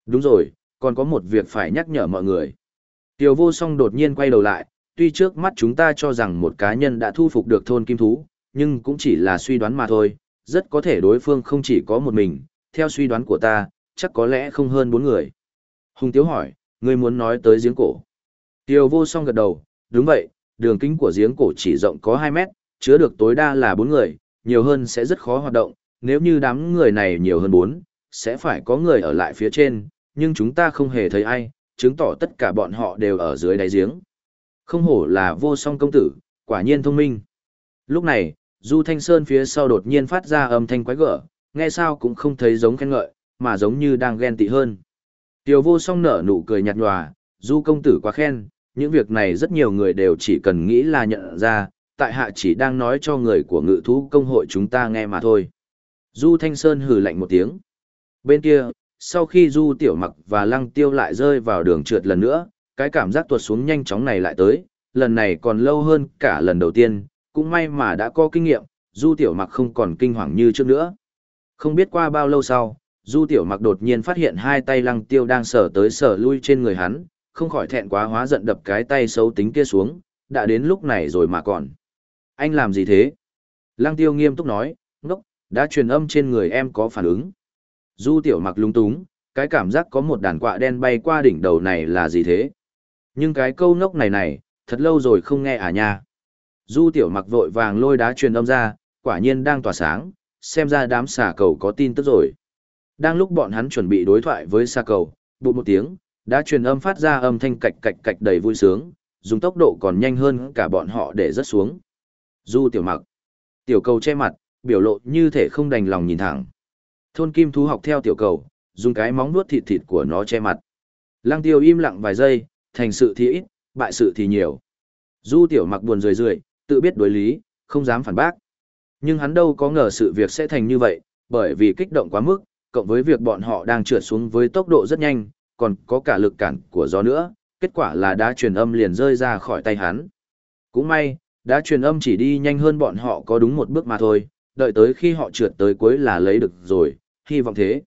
Đúng rồi, còn có một việc phải nhắc nhở mọi người. Tiểu vô song đột nhiên quay đầu lại, tuy trước mắt chúng ta cho rằng một cá nhân đã thu phục được thôn kim thú, nhưng cũng chỉ là suy đoán mà thôi, rất có thể đối phương không chỉ có một mình, theo suy đoán của ta, chắc có lẽ không hơn bốn người. Hùng Tiếu hỏi, ngươi muốn nói tới giếng cổ. Tiêu vô song gật đầu, đúng vậy, đường kính của giếng cổ chỉ rộng có 2 mét, chứa được tối đa là 4 người, nhiều hơn sẽ rất khó hoạt động, nếu như đám người này nhiều hơn 4, sẽ phải có người ở lại phía trên, nhưng chúng ta không hề thấy ai, chứng tỏ tất cả bọn họ đều ở dưới đáy giếng. Không hổ là vô song công tử, quả nhiên thông minh. Lúc này, Du Thanh Sơn phía sau đột nhiên phát ra âm thanh quái gở, nghe sao cũng không thấy giống khen ngợi, mà giống như đang ghen tị hơn. Tiểu vô song nở nụ cười nhạt nhòa, Du công tử quá khen, những việc này rất nhiều người đều chỉ cần nghĩ là nhận ra, tại hạ chỉ đang nói cho người của ngự thú công hội chúng ta nghe mà thôi. Du Thanh Sơn hừ lạnh một tiếng. Bên kia, sau khi Du Tiểu Mặc và Lăng Tiêu lại rơi vào đường trượt lần nữa, cái cảm giác tuột xuống nhanh chóng này lại tới, lần này còn lâu hơn cả lần đầu tiên, cũng may mà đã có kinh nghiệm, Du Tiểu Mặc không còn kinh hoàng như trước nữa. Không biết qua bao lâu sau, Du Tiểu Mặc đột nhiên phát hiện hai tay Lăng Tiêu đang sờ tới sờ lui trên người hắn, không khỏi thẹn quá hóa giận đập cái tay xấu tính kia xuống, đã đến lúc này rồi mà còn. Anh làm gì thế? Lăng Tiêu nghiêm túc nói, ngốc, đã truyền âm trên người em có phản ứng. Du Tiểu Mặc lung túng, cái cảm giác có một đàn quạ đen bay qua đỉnh đầu này là gì thế? Nhưng cái câu ngốc này này, thật lâu rồi không nghe à nha. Du tiểu mặc vội vàng lôi đá truyền âm ra, quả nhiên đang tỏa sáng, xem ra đám xà cầu có tin tức rồi. Đang lúc bọn hắn chuẩn bị đối thoại với xa cầu, bụt một tiếng, đã truyền âm phát ra âm thanh cạch cạch cạch đầy vui sướng, dùng tốc độ còn nhanh hơn cả bọn họ để rớt xuống. Du tiểu mặc, tiểu cầu che mặt, biểu lộ như thể không đành lòng nhìn thẳng. Thôn kim thú học theo tiểu cầu, dùng cái móng nuốt thịt thịt của nó che mặt. Lăng tiêu im lặng vài giây, thành sự thì ít, bại sự thì nhiều. Du tiểu mặc buồn rười rượi, tự biết đối lý, không dám phản bác. Nhưng hắn đâu có ngờ sự việc sẽ thành như vậy, bởi vì kích động quá mức, cộng với việc bọn họ đang trượt xuống với tốc độ rất nhanh, còn có cả lực cản của gió nữa, kết quả là đá truyền âm liền rơi ra khỏi tay hắn. Cũng may, đá truyền âm chỉ đi nhanh hơn bọn họ có đúng một bước mà thôi, đợi tới khi họ trượt tới cuối là lấy được rồi, hy vọng thế.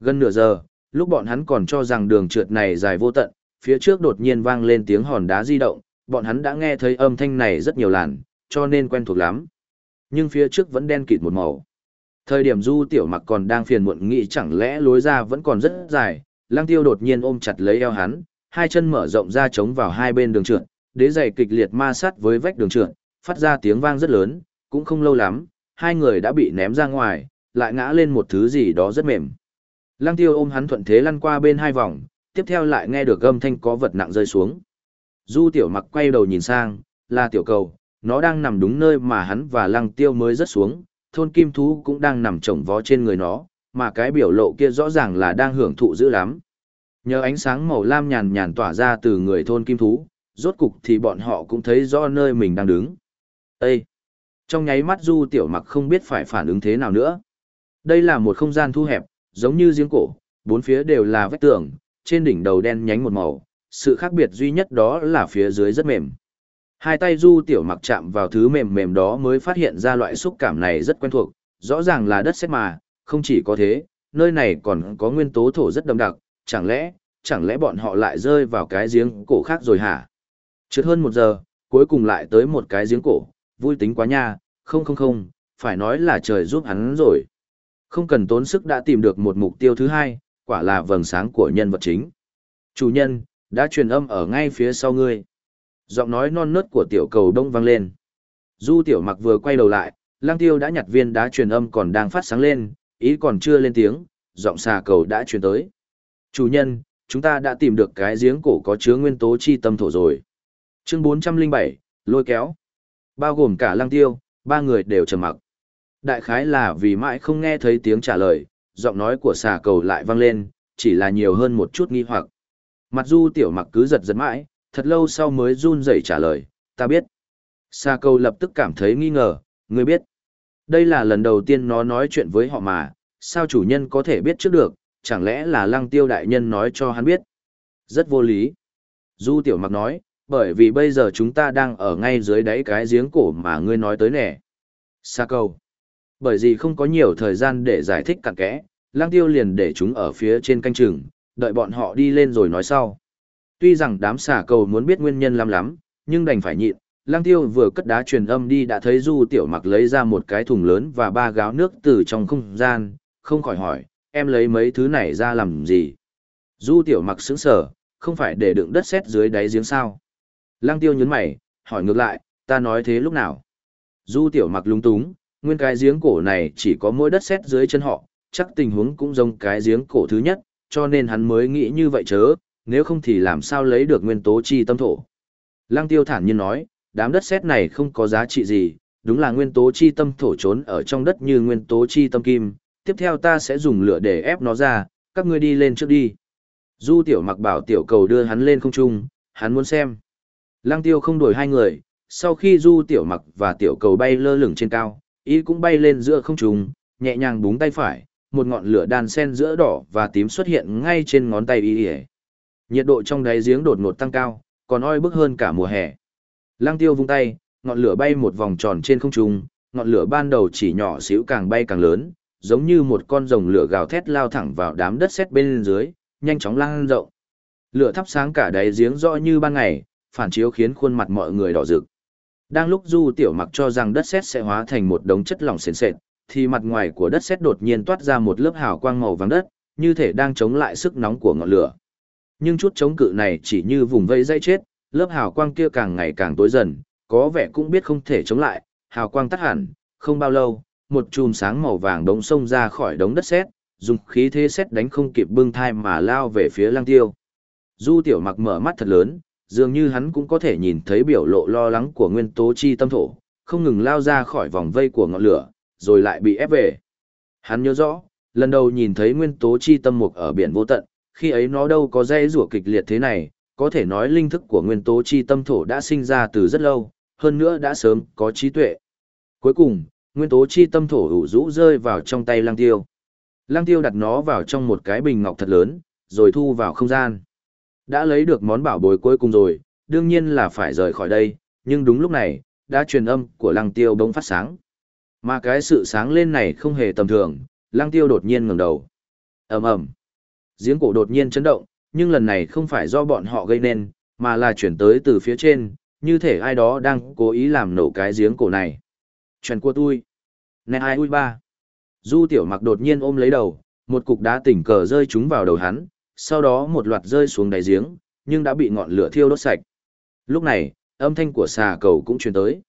Gần nửa giờ, lúc bọn hắn còn cho rằng đường trượt này dài vô tận, phía trước đột nhiên vang lên tiếng hòn đá di động, bọn hắn đã nghe thấy âm thanh này rất nhiều lần, cho nên quen thuộc lắm. Nhưng phía trước vẫn đen kịt một màu. Thời điểm Du Tiểu Mặc còn đang phiền muộn nghĩ chẳng lẽ lối ra vẫn còn rất dài, Lang Tiêu đột nhiên ôm chặt lấy eo hắn, hai chân mở rộng ra chống vào hai bên đường trượt, đế giày kịch liệt ma sát với vách đường trượt, phát ra tiếng vang rất lớn, cũng không lâu lắm, hai người đã bị ném ra ngoài, lại ngã lên một thứ gì đó rất mềm. Lăng tiêu ôm hắn thuận thế lăn qua bên hai vòng, tiếp theo lại nghe được âm thanh có vật nặng rơi xuống. Du tiểu mặc quay đầu nhìn sang, là tiểu cầu, nó đang nằm đúng nơi mà hắn và lăng tiêu mới rất xuống, thôn kim thú cũng đang nằm trồng vó trên người nó, mà cái biểu lộ kia rõ ràng là đang hưởng thụ dữ lắm. Nhờ ánh sáng màu lam nhàn nhàn tỏa ra từ người thôn kim thú, rốt cục thì bọn họ cũng thấy rõ nơi mình đang đứng. Ê! Trong nháy mắt du tiểu mặc không biết phải phản ứng thế nào nữa. Đây là một không gian thu hẹp, giống như giếng cổ, bốn phía đều là vách tường, trên đỉnh đầu đen nhánh một màu, sự khác biệt duy nhất đó là phía dưới rất mềm. Hai tay du tiểu mặc chạm vào thứ mềm mềm đó mới phát hiện ra loại xúc cảm này rất quen thuộc, rõ ràng là đất sét mà, không chỉ có thế, nơi này còn có nguyên tố thổ rất đậm đặc, chẳng lẽ, chẳng lẽ bọn họ lại rơi vào cái giếng cổ khác rồi hả? Trước hơn một giờ, cuối cùng lại tới một cái giếng cổ, vui tính quá nha, không không không, phải nói là trời giúp hắn rồi. Không cần tốn sức đã tìm được một mục tiêu thứ hai, quả là vầng sáng của nhân vật chính. Chủ nhân, đã truyền âm ở ngay phía sau ngươi. Giọng nói non nớt của tiểu cầu đông vang lên. Du tiểu mặc vừa quay đầu lại, lang tiêu đã nhặt viên đá truyền âm còn đang phát sáng lên, ý còn chưa lên tiếng, giọng xà cầu đã truyền tới. Chủ nhân, chúng ta đã tìm được cái giếng cổ có chứa nguyên tố chi tâm thổ rồi. Chương 407, lôi kéo. Bao gồm cả lang tiêu, ba người đều trầm mặc. Đại khái là vì mãi không nghe thấy tiếng trả lời, giọng nói của xà cầu lại vang lên, chỉ là nhiều hơn một chút nghi hoặc. Mặt du tiểu mặc cứ giật giật mãi, thật lâu sau mới run rẩy trả lời, ta biết. Sa Câu lập tức cảm thấy nghi ngờ, ngươi biết. Đây là lần đầu tiên nó nói chuyện với họ mà, sao chủ nhân có thể biết trước được, chẳng lẽ là lăng tiêu đại nhân nói cho hắn biết. Rất vô lý. Du tiểu mặc nói, bởi vì bây giờ chúng ta đang ở ngay dưới đáy cái giếng cổ mà ngươi nói tới nè. Sa câu. Bởi vì không có nhiều thời gian để giải thích cặn kẽ, Lăng tiêu liền để chúng ở phía trên canh chừng, đợi bọn họ đi lên rồi nói sau. Tuy rằng đám xà cầu muốn biết nguyên nhân lắm lắm, nhưng đành phải nhịn. Lang tiêu vừa cất đá truyền âm đi đã thấy du tiểu mặc lấy ra một cái thùng lớn và ba gáo nước từ trong không gian, không khỏi hỏi, em lấy mấy thứ này ra làm gì? Du tiểu mặc sững sờ, không phải để đựng đất sét dưới đáy giếng sao? Lang tiêu nhấn mày, hỏi ngược lại, ta nói thế lúc nào? Du tiểu mặc lung túng, nguyên cái giếng cổ này chỉ có mỗi đất sét dưới chân họ, chắc tình huống cũng giống cái giếng cổ thứ nhất, cho nên hắn mới nghĩ như vậy chớ, nếu không thì làm sao lấy được nguyên tố chi tâm thổ. Lăng tiêu thản nhiên nói, đám đất sét này không có giá trị gì, đúng là nguyên tố chi tâm thổ trốn ở trong đất như nguyên tố chi tâm kim, tiếp theo ta sẽ dùng lửa để ép nó ra, các ngươi đi lên trước đi. Du tiểu mặc bảo tiểu cầu đưa hắn lên không trung, hắn muốn xem. Lăng tiêu không đổi hai người, sau khi du tiểu mặc và tiểu cầu bay lơ lửng trên cao, ý cũng bay lên giữa không trung, nhẹ nhàng búng tay phải, một ngọn lửa đan sen giữa đỏ và tím xuất hiện ngay trên ngón tay y nhiệt độ trong đáy giếng đột ngột tăng cao, còn oi bức hơn cả mùa hè. Lăng tiêu vung tay, ngọn lửa bay một vòng tròn trên không trung, ngọn lửa ban đầu chỉ nhỏ xíu càng bay càng lớn, giống như một con rồng lửa gào thét lao thẳng vào đám đất sét bên dưới, nhanh chóng lan rộng. Lửa thắp sáng cả đáy giếng rõ như ban ngày, phản chiếu khiến khuôn mặt mọi người đỏ rực. Đang lúc du tiểu mặc cho rằng đất sét sẽ hóa thành một đống chất lỏng sền sệt, thì mặt ngoài của đất sét đột nhiên toát ra một lớp hào quang màu vàng đất, như thể đang chống lại sức nóng của ngọn lửa. Nhưng chút chống cự này chỉ như vùng vây dây chết, lớp hào quang kia càng ngày càng tối dần, có vẻ cũng biết không thể chống lại, hào quang tắt hẳn, không bao lâu, một chùm sáng màu vàng đống sông ra khỏi đống đất sét, dùng khí thế sét đánh không kịp bưng thai mà lao về phía Lăng Tiêu. Du Tiểu Mặc mở mắt thật lớn, dường như hắn cũng có thể nhìn thấy biểu lộ lo lắng của nguyên tố chi tâm thổ, không ngừng lao ra khỏi vòng vây của ngọn lửa, rồi lại bị ép về. Hắn nhớ rõ, lần đầu nhìn thấy nguyên tố chi tâm mục ở biển vô tận, khi ấy nó đâu có dây rủa kịch liệt thế này, có thể nói linh thức của nguyên tố chi tâm thổ đã sinh ra từ rất lâu, hơn nữa đã sớm có trí tuệ. Cuối cùng, nguyên tố chi tâm thổ ủ rũ rơi vào trong tay lang tiêu. Lang tiêu đặt nó vào trong một cái bình ngọc thật lớn, rồi thu vào không gian. Đã lấy được món bảo bối cuối cùng rồi, đương nhiên là phải rời khỏi đây, nhưng đúng lúc này, đã truyền âm của lăng tiêu bỗng phát sáng. Mà cái sự sáng lên này không hề tầm thường, lăng tiêu đột nhiên ngẩng đầu. ầm ầm Giếng cổ đột nhiên chấn động, nhưng lần này không phải do bọn họ gây nên, mà là chuyển tới từ phía trên, như thể ai đó đang cố ý làm nổ cái giếng cổ này. Chuyện của tôi. Nè ai ui ba. Du tiểu mặc đột nhiên ôm lấy đầu, một cục đá tỉnh cờ rơi trúng vào đầu hắn, sau đó một loạt rơi xuống đáy giếng, nhưng đã bị ngọn lửa thiêu đốt sạch. Lúc này, âm thanh của xà cầu cũng truyền tới.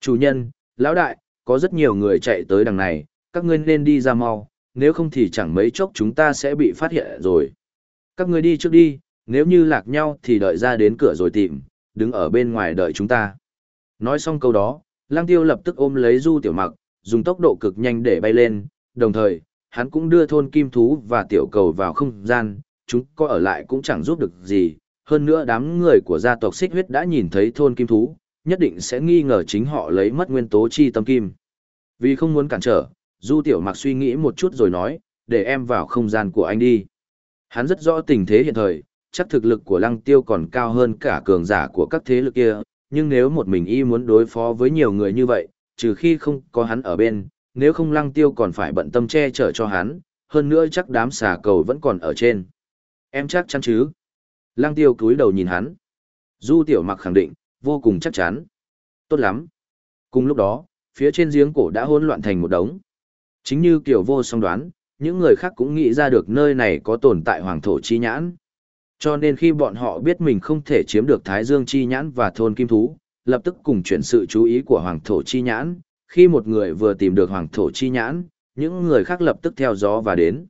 Chủ nhân, lão đại, có rất nhiều người chạy tới đằng này, các ngươi nên đi ra mau, nếu không thì chẳng mấy chốc chúng ta sẽ bị phát hiện rồi. Các ngươi đi trước đi, nếu như lạc nhau thì đợi ra đến cửa rồi tìm, đứng ở bên ngoài đợi chúng ta. Nói xong câu đó, Lang Tiêu lập tức ôm lấy Du Tiểu Mặc, dùng tốc độ cực nhanh để bay lên, đồng thời, hắn cũng đưa thôn kim thú và tiểu cầu vào không gian, chúng có ở lại cũng chẳng giúp được gì. Hơn nữa đám người của gia tộc xích huyết đã nhìn thấy thôn kim thú, nhất định sẽ nghi ngờ chính họ lấy mất nguyên tố chi tâm kim. Vì không muốn cản trở, Du Tiểu Mặc suy nghĩ một chút rồi nói, để em vào không gian của anh đi. Hắn rất rõ tình thế hiện thời, chắc thực lực của Lăng Tiêu còn cao hơn cả cường giả của các thế lực kia, nhưng nếu một mình y muốn đối phó với nhiều người như vậy, trừ khi không có hắn ở bên, nếu không Lăng Tiêu còn phải bận tâm che chở cho hắn, hơn nữa chắc đám xà cầu vẫn còn ở trên. Em chắc chắn chứ? Lăng Tiêu cúi đầu nhìn hắn. Du Tiểu Mặc khẳng định, vô cùng chắc chắn. Tốt lắm. Cùng lúc đó, phía trên giếng cổ đã hỗn loạn thành một đống. Chính như kiểu vô song đoán, những người khác cũng nghĩ ra được nơi này có tồn tại hoàng thổ chi nhãn. Cho nên khi bọn họ biết mình không thể chiếm được Thái Dương chi nhãn và thôn kim thú, lập tức cùng chuyển sự chú ý của hoàng thổ chi nhãn. Khi một người vừa tìm được hoàng thổ chi nhãn, những người khác lập tức theo gió và đến.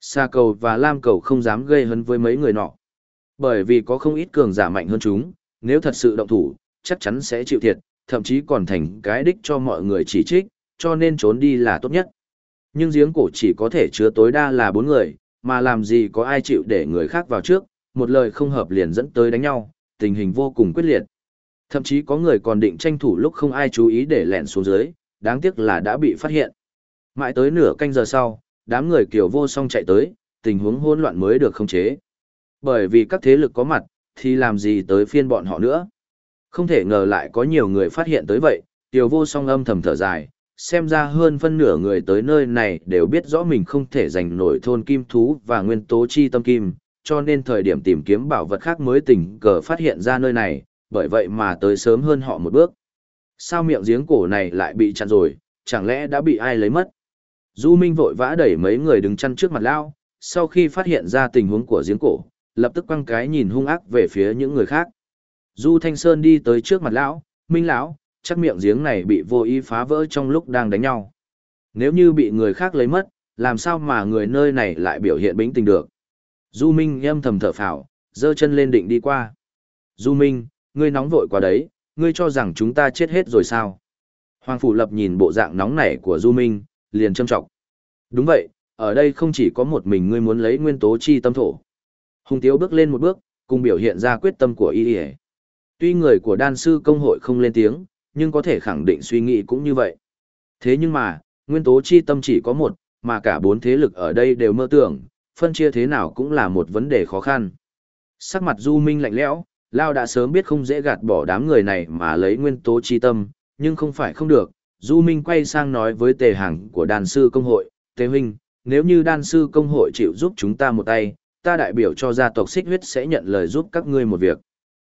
Sa cầu và Lam cầu không dám gây hấn với mấy người nọ. Bởi vì có không ít cường giả mạnh hơn chúng, nếu thật sự động thủ, chắc chắn sẽ chịu thiệt, thậm chí còn thành cái đích cho mọi người chỉ trích, cho nên trốn đi là tốt nhất. Nhưng giếng cổ chỉ có thể chứa tối đa là bốn người, mà làm gì có ai chịu để người khác vào trước, một lời không hợp liền dẫn tới đánh nhau, tình hình vô cùng quyết liệt. Thậm chí có người còn định tranh thủ lúc không ai chú ý để lẻn xuống dưới, đáng tiếc là đã bị phát hiện. Mãi tới nửa canh giờ sau, đám người kiểu vô song chạy tới, tình huống hỗn loạn mới được khống chế. Bởi vì các thế lực có mặt, thì làm gì tới phiên bọn họ nữa. Không thể ngờ lại có nhiều người phát hiện tới vậy, tiểu vô song âm thầm thở dài, xem ra hơn phân nửa người tới nơi này đều biết rõ mình không thể giành nổi thôn kim thú và nguyên tố chi tâm kim, cho nên thời điểm tìm kiếm bảo vật khác mới tình cờ phát hiện ra nơi này, bởi vậy mà tới sớm hơn họ một bước. Sao miệng giếng cổ này lại bị chặn rồi, chẳng lẽ đã bị ai lấy mất? Du Minh vội vã đẩy mấy người đứng chăn trước mặt lao, sau khi phát hiện ra tình huống của giếng cổ, lập tức quăng cái nhìn hung ác về phía những người khác. Du Thanh Sơn đi tới trước mặt lão, Minh lão, chắc miệng giếng này bị vô ý phá vỡ trong lúc đang đánh nhau. Nếu như bị người khác lấy mất, làm sao mà người nơi này lại biểu hiện bình tĩnh được? Du Minh âm thầm thở phào, giơ chân lên định đi qua. Du Minh, ngươi nóng vội quá đấy, ngươi cho rằng chúng ta chết hết rồi sao? Hoàng Phủ Lập nhìn bộ dạng nóng nảy của Du Minh, liền châm trọng. Đúng vậy, ở đây không chỉ có một mình ngươi muốn lấy nguyên tố chi tâm thổ. Hùng Tiếu bước lên một bước, cùng biểu hiện ra quyết tâm của y Tuy người của đan sư công hội không lên tiếng, nhưng có thể khẳng định suy nghĩ cũng như vậy. Thế nhưng mà, nguyên tố chi tâm chỉ có một, mà cả bốn thế lực ở đây đều mơ tưởng, phân chia thế nào cũng là một vấn đề khó khăn. Sắc mặt Du Minh lạnh lẽo, Lao đã sớm biết không dễ gạt bỏ đám người này mà lấy nguyên tố chi tâm, nhưng không phải không được. Du Minh quay sang nói với tề hàng của đan sư công hội, Tề huynh, nếu như đan sư công hội chịu giúp chúng ta một tay, ta đại biểu cho gia tộc xích huyết sẽ nhận lời giúp các ngươi một việc.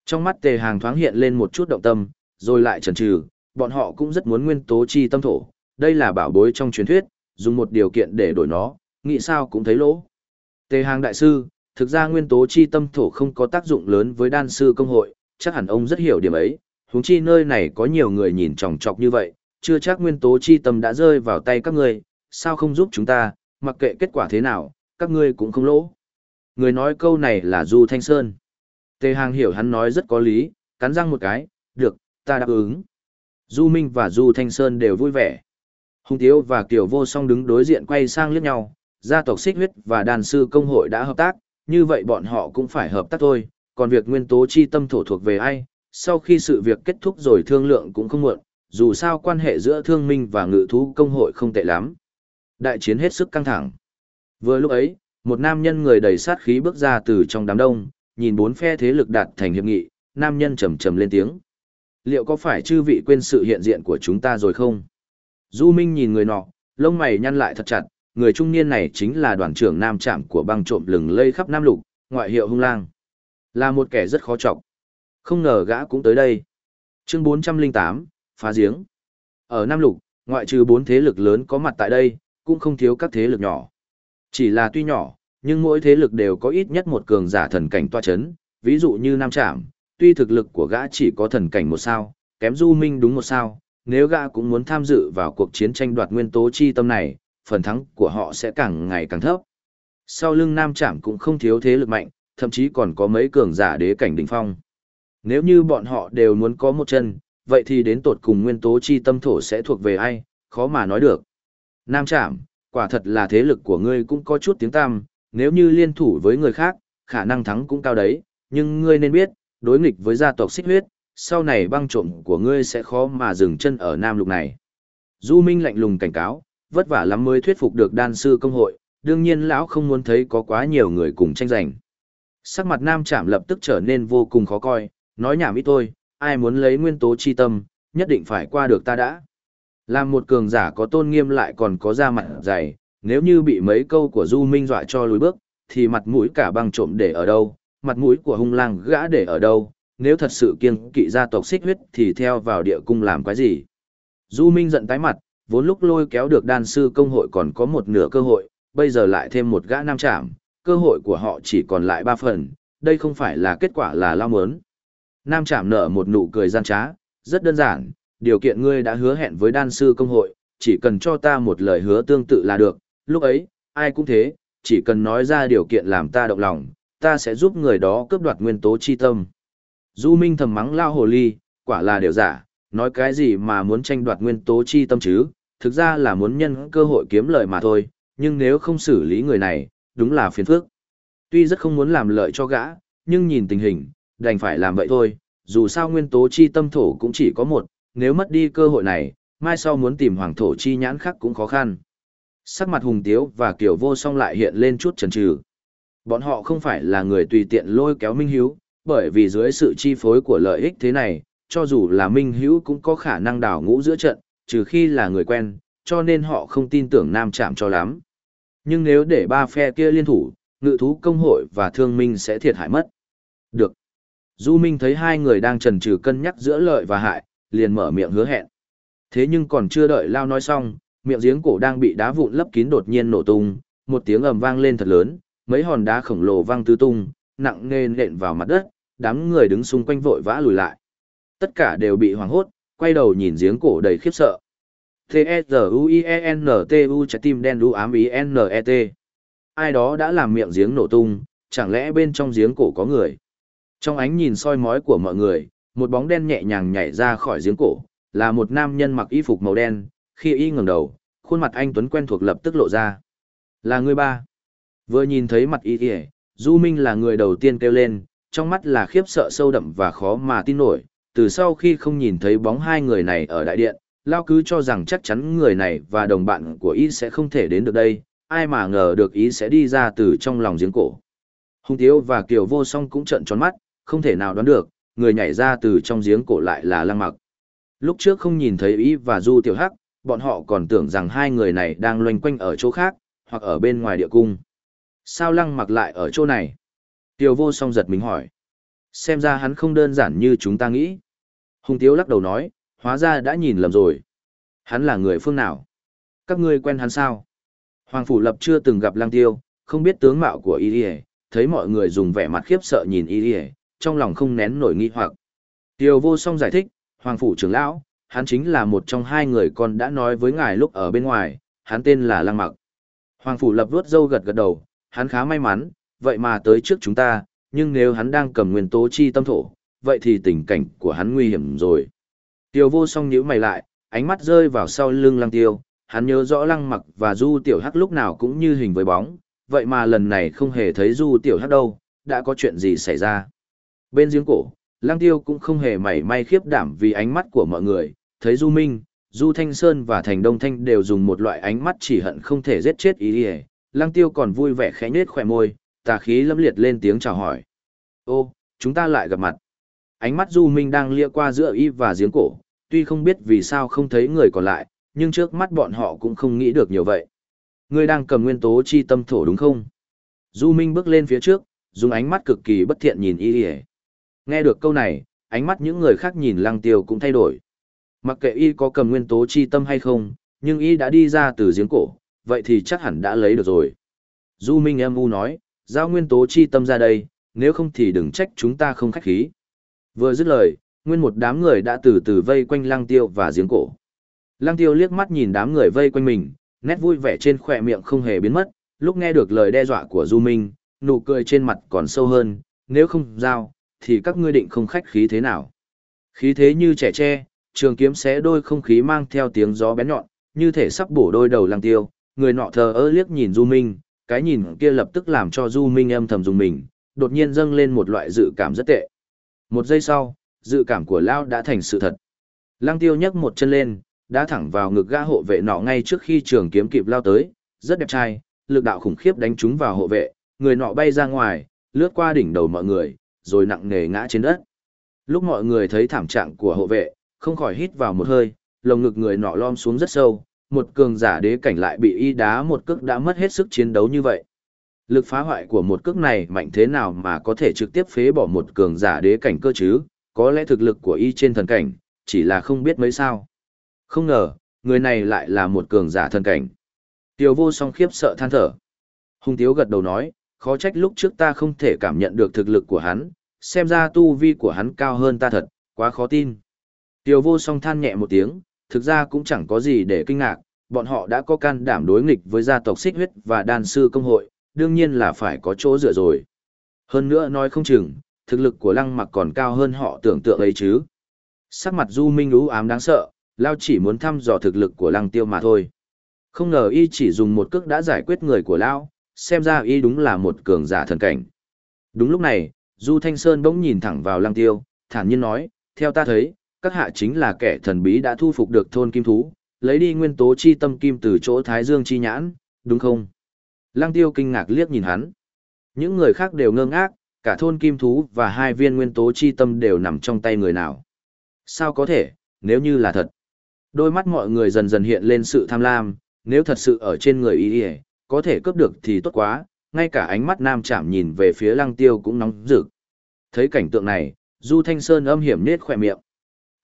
Trong mắt tề hàng thoáng hiện lên một chút động tâm, rồi lại chần chừ, bọn họ cũng rất muốn nguyên tố chi tâm thổ, đây là bảo bối trong truyền thuyết, dùng một điều kiện để đổi nó, nghĩ sao cũng thấy lỗ. Tề hàng đại sư, thực ra nguyên tố chi tâm thổ không có tác dụng lớn với đan sư công hội, chắc hẳn ông rất hiểu điểm ấy, huống chi nơi này có nhiều người nhìn chòng chọc như vậy, chưa chắc nguyên tố chi tâm đã rơi vào tay các ngươi, sao không giúp chúng ta, mặc kệ kết quả thế nào, các ngươi cũng không lỗ. Người nói câu này là Du Thanh Sơn. Tề Hàng hiểu hắn nói rất có lý, cắn răng một cái, được, ta đáp ứng. Du Minh và Du Thanh Sơn đều vui vẻ. Hùng Tiếu và Kiều Vô Song đứng đối diện quay sang liếc nhau, gia tộc xích huyết và đàn sư công hội đã hợp tác, như vậy bọn họ cũng phải hợp tác thôi, còn việc nguyên tố chi tâm thổ thuộc về ai, sau khi sự việc kết thúc rồi thương lượng cũng không muộn, dù sao quan hệ giữa thương minh và ngự thú công hội không tệ lắm. Đại chiến hết sức căng thẳng. Vừa lúc ấy, một nam nhân người đầy sát khí bước ra từ trong đám đông, nhìn bốn phe thế lực đạt thành hiệp nghị, nam nhân trầm trầm lên tiếng. Liệu có phải chư vị quên sự hiện diện của chúng ta rồi không? Du Minh nhìn người nọ, lông mày nhăn lại thật chặt, người trung niên này chính là đoàn trưởng nam trạm của băng trộm lừng lây khắp Nam Lục, ngoại hiệu hung lang. Là một kẻ rất khó trọng. Không ngờ gã cũng tới đây. Chương 408, phá giếng. Ở Nam Lục, ngoại trừ bốn thế lực lớn có mặt tại đây, cũng không thiếu các thế lực nhỏ. Chỉ là tuy nhỏ, nhưng mỗi thế lực đều có ít nhất một cường giả thần cảnh toa chấn, ví dụ như Nam Trạm, tuy thực lực của gã chỉ có thần cảnh một sao, kém Du Minh đúng một sao, nếu gã cũng muốn tham dự vào cuộc chiến tranh đoạt nguyên tố chi tâm này, phần thắng của họ sẽ càng ngày càng thấp. Sau lưng Nam Trạm cũng không thiếu thế lực mạnh, thậm chí còn có mấy cường giả đế cảnh đỉnh phong. Nếu như bọn họ đều muốn có một chân, vậy thì đến tột cùng nguyên tố chi tâm thổ sẽ thuộc về ai, khó mà nói được. Nam Trạm, quả thật là thế lực của ngươi cũng có chút tiếng tăm, nếu như liên thủ với người khác, khả năng thắng cũng cao đấy, nhưng ngươi nên biết, đối nghịch với gia tộc xích huyết, sau này băng trộm của ngươi sẽ khó mà dừng chân ở Nam Lục này. Du Minh lạnh lùng cảnh cáo, vất vả lắm mới thuyết phục được đan sư công hội, đương nhiên lão không muốn thấy có quá nhiều người cùng tranh giành. Sắc mặt Nam Trạm lập tức trở nên vô cùng khó coi, nói nhảm ít thôi, ai muốn lấy nguyên tố chi tâm, nhất định phải qua được ta đã. Làm một cường giả có tôn nghiêm lại còn có da mặt dày, nếu như bị mấy câu của Du Minh dọa cho lùi bước, thì mặt mũi cả băng trộm để ở đâu, mặt mũi của hung lang gã để ở đâu, nếu thật sự kiêng kỵ gia tộc xích huyết thì theo vào địa cung làm cái gì. Du Minh giận tái mặt, vốn lúc lôi kéo được đan sư công hội còn có một nửa cơ hội, bây giờ lại thêm một gã nam trảm, cơ hội của họ chỉ còn lại ba phần, đây không phải là kết quả là lao mớn. Nam trảm nở một nụ cười gian trá, rất đơn giản, điều kiện ngươi đã hứa hẹn với đan sư công hội, chỉ cần cho ta một lời hứa tương tự là được, lúc ấy, ai cũng thế, chỉ cần nói ra điều kiện làm ta động lòng, ta sẽ giúp người đó cướp đoạt nguyên tố chi tâm. Du Minh thầm mắng lao hồ ly, quả là điều giả, nói cái gì mà muốn tranh đoạt nguyên tố chi tâm chứ, thực ra là muốn nhân cơ hội kiếm lợi mà thôi, nhưng nếu không xử lý người này, đúng là phiền phức. Tuy rất không muốn làm lợi cho gã, nhưng nhìn tình hình, đành phải làm vậy thôi, dù sao nguyên tố chi tâm thổ cũng chỉ có một, nếu mất đi cơ hội này, mai sau muốn tìm hoàng thổ chi nhãn khác cũng khó khăn. Sắc mặt hùng tiếu và kiểu vô song lại hiện lên chút chần chừ. Bọn họ không phải là người tùy tiện lôi kéo Minh Hiếu, bởi vì dưới sự chi phối của lợi ích thế này, cho dù là Minh Hiếu cũng có khả năng đảo ngũ giữa trận, trừ khi là người quen, cho nên họ không tin tưởng Nam Trạm cho lắm. Nhưng nếu để ba phe kia liên thủ, ngự thú công hội và thương minh sẽ thiệt hại mất. Được. Du Minh thấy hai người đang trần trừ cân nhắc giữa lợi và hại, liền mở miệng hứa hẹn. Thế nhưng còn chưa đợi Lao nói xong, miệng giếng cổ đang bị đá vụn lấp kín đột nhiên nổ tung, một tiếng ầm vang lên thật lớn, mấy hòn đá khổng lồ văng tứ tung, nặng nề nện vào mặt đất, đám người đứng xung quanh vội vã lùi lại. Tất cả đều bị hoảng hốt, quay đầu nhìn giếng cổ đầy khiếp sợ. T-E-Z-U-I-E-N-T-U trái tim đen đu ám ý N-E-T. Ai đó đã làm miệng giếng nổ tung, chẳng lẽ bên trong giếng cổ có người? Trong ánh nhìn soi mói của mọi người, một bóng đen nhẹ nhàng nhảy ra khỏi giếng cổ, là một nam nhân mặc y phục màu đen, khi y ngẩng đầu, khuôn mặt anh Tuấn quen thuộc lập tức lộ ra. Là người ba. Vừa nhìn thấy mặt y kìa, Du Minh là người đầu tiên kêu lên, trong mắt là khiếp sợ sâu đậm và khó mà tin nổi. Từ sau khi không nhìn thấy bóng hai người này ở đại điện, Lao cứ cho rằng chắc chắn người này và đồng bạn của y sẽ không thể đến được đây, ai mà ngờ được Y sẽ đi ra từ trong lòng giếng cổ. Hùng Tiếu và Kiều Vô Song cũng trợn tròn mắt, không thể nào đoán được, người nhảy ra từ trong giếng cổ lại là Lăng Mặc. Lúc trước không nhìn thấy Y và Du Tiểu Hắc, bọn họ còn tưởng rằng hai người này đang loanh quanh ở chỗ khác, hoặc ở bên ngoài địa cung. Sao Lăng Mặc lại ở chỗ này? Tiêu Vô Song giật mình hỏi. Xem ra hắn không đơn giản như chúng ta nghĩ. Hùng Tiếu lắc đầu nói, hóa ra đã nhìn lầm rồi. Hắn là người phương nào? Các ngươi quen hắn sao? Hoàng Phủ Lập chưa từng gặp Lăng Tiêu, không biết tướng mạo của y thấy mọi người dùng vẻ mặt khiếp sợ nhìn y y, trong lòng không nén nổi nghi hoặc. Tiêu vô song giải thích, Hoàng Phủ trưởng lão, hắn chính là một trong hai người con đã nói với ngài lúc ở bên ngoài, hắn tên là Lăng Mặc. Hoàng Phủ lập vuốt dâu gật gật đầu, hắn khá may mắn, vậy mà tới trước chúng ta, nhưng nếu hắn đang cầm nguyên tố chi tâm thổ, vậy thì tình cảnh của hắn nguy hiểm rồi. Tiêu vô song nhíu mày lại, ánh mắt rơi vào sau lưng lăng tiêu, hắn nhớ rõ lăng mặc và du tiểu hắc lúc nào cũng như hình với bóng, vậy mà lần này không hề thấy du tiểu hắc đâu, đã có chuyện gì xảy ra. Bên giếng cổ, lăng tiêu cũng không hề mảy may khiếp đảm vì ánh mắt của mọi người, thấy du minh, du thanh sơn và thành đông thanh đều dùng một loại ánh mắt chỉ hận không thể giết chết ý ỉa lăng tiêu còn vui vẻ khẽ nết khỏe môi tà khí lâm liệt lên tiếng chào hỏi. Ô chúng ta lại gặp mặt. Ánh mắt du minh đang lia qua giữa y và giếng cổ tuy không biết vì sao không thấy người còn lại nhưng trước mắt bọn họ cũng không nghĩ được nhiều vậy. Ngươi đang cầm nguyên tố chi tâm thổ đúng không? Du minh bước lên phía trước dùng ánh mắt cực kỳ bất thiện nhìn y y. nghe được câu này ánh mắt những người khác nhìn lăng tiêu cũng thay đổi. Mặc kệ y có cầm nguyên tố chi tâm hay không, nhưng y đã đi ra từ giếng cổ, vậy thì chắc hẳn đã lấy được rồi. Du Minh em u nói, giao nguyên tố chi tâm ra đây, nếu không thì đừng trách chúng ta không khách khí. Vừa dứt lời, nguyên một đám người đã từ từ vây quanh lăng tiêu và giếng cổ. Lăng tiêu liếc mắt nhìn đám người vây quanh mình, nét vui vẻ trên khỏe miệng không hề biến mất, lúc nghe được lời đe dọa của Du Minh, nụ cười trên mặt còn sâu hơn, nếu không giao, thì các ngươi định không khách khí thế nào. Khí thế như trẻ tre, trường kiếm xé đôi không khí mang theo tiếng gió bén nhọn, như thể sắp bổ đôi đầu lăng tiêu, người nọ thờ ơ liếc nhìn Du Minh, cái nhìn kia lập tức làm cho Du Minh âm thầm dùng mình, đột nhiên dâng lên một loại dự cảm rất tệ. Một giây sau, dự cảm của Lao đã thành sự thật. Lăng tiêu nhấc một chân lên, đã thẳng vào ngực gã hộ vệ nọ ngay trước khi trường kiếm kịp lao tới, rất đẹp trai, lực đạo khủng khiếp đánh trúng vào hộ vệ, người nọ bay ra ngoài, lướt qua đỉnh đầu mọi người, rồi nặng nề ngã trên đất. Lúc mọi người thấy thảm trạng của hộ vệ, không khỏi hít vào một hơi, lồng ngực người nọ lom xuống rất sâu, một cường giả đế cảnh lại bị y đá một cước đã mất hết sức chiến đấu như vậy. Lực phá hoại của một cước này mạnh thế nào mà có thể trực tiếp phế bỏ một cường giả đế cảnh cơ chứ, có lẽ thực lực của y trên thần cảnh, chỉ là không biết mấy sao. Không ngờ, người này lại là một cường giả thần cảnh. Tiêu vô song khiếp sợ than thở. Hùng Tiếu gật đầu nói, khó trách lúc trước ta không thể cảm nhận được thực lực của hắn, xem ra tu vi của hắn cao hơn ta thật, quá khó tin. Tiêu vô song than nhẹ một tiếng, thực ra cũng chẳng có gì để kinh ngạc, bọn họ đã có can đảm đối nghịch với gia tộc xích huyết và đan sư công hội, đương nhiên là phải có chỗ dựa rồi. Hơn nữa nói không chừng, thực lực của lăng mặc còn cao hơn họ tưởng tượng ấy chứ. Sắc mặt du minh ú ám đáng sợ, lao chỉ muốn thăm dò thực lực của lăng tiêu mà thôi. Không ngờ y chỉ dùng một cước đã giải quyết người của lao, xem ra y đúng là một cường giả thần cảnh. Đúng lúc này, Du Thanh Sơn bỗng nhìn thẳng vào lăng tiêu, thản nhiên nói, theo ta thấy, các hạ chính là kẻ thần bí đã thu phục được thôn kim thú, lấy đi nguyên tố chi tâm kim từ chỗ Thái Dương chi nhãn, đúng không? Lăng tiêu kinh ngạc liếc nhìn hắn. Những người khác đều ngơ ngác, cả thôn kim thú và hai viên nguyên tố chi tâm đều nằm trong tay người nào. Sao có thể, nếu như là thật? Đôi mắt mọi người dần dần hiện lên sự tham lam, nếu thật sự ở trên người ý ý, có thể cướp được thì tốt quá, ngay cả ánh mắt nam chạm nhìn về phía lăng tiêu cũng nóng rực. Thấy cảnh tượng này, Du Thanh Sơn âm hiểm nết khỏe miệng.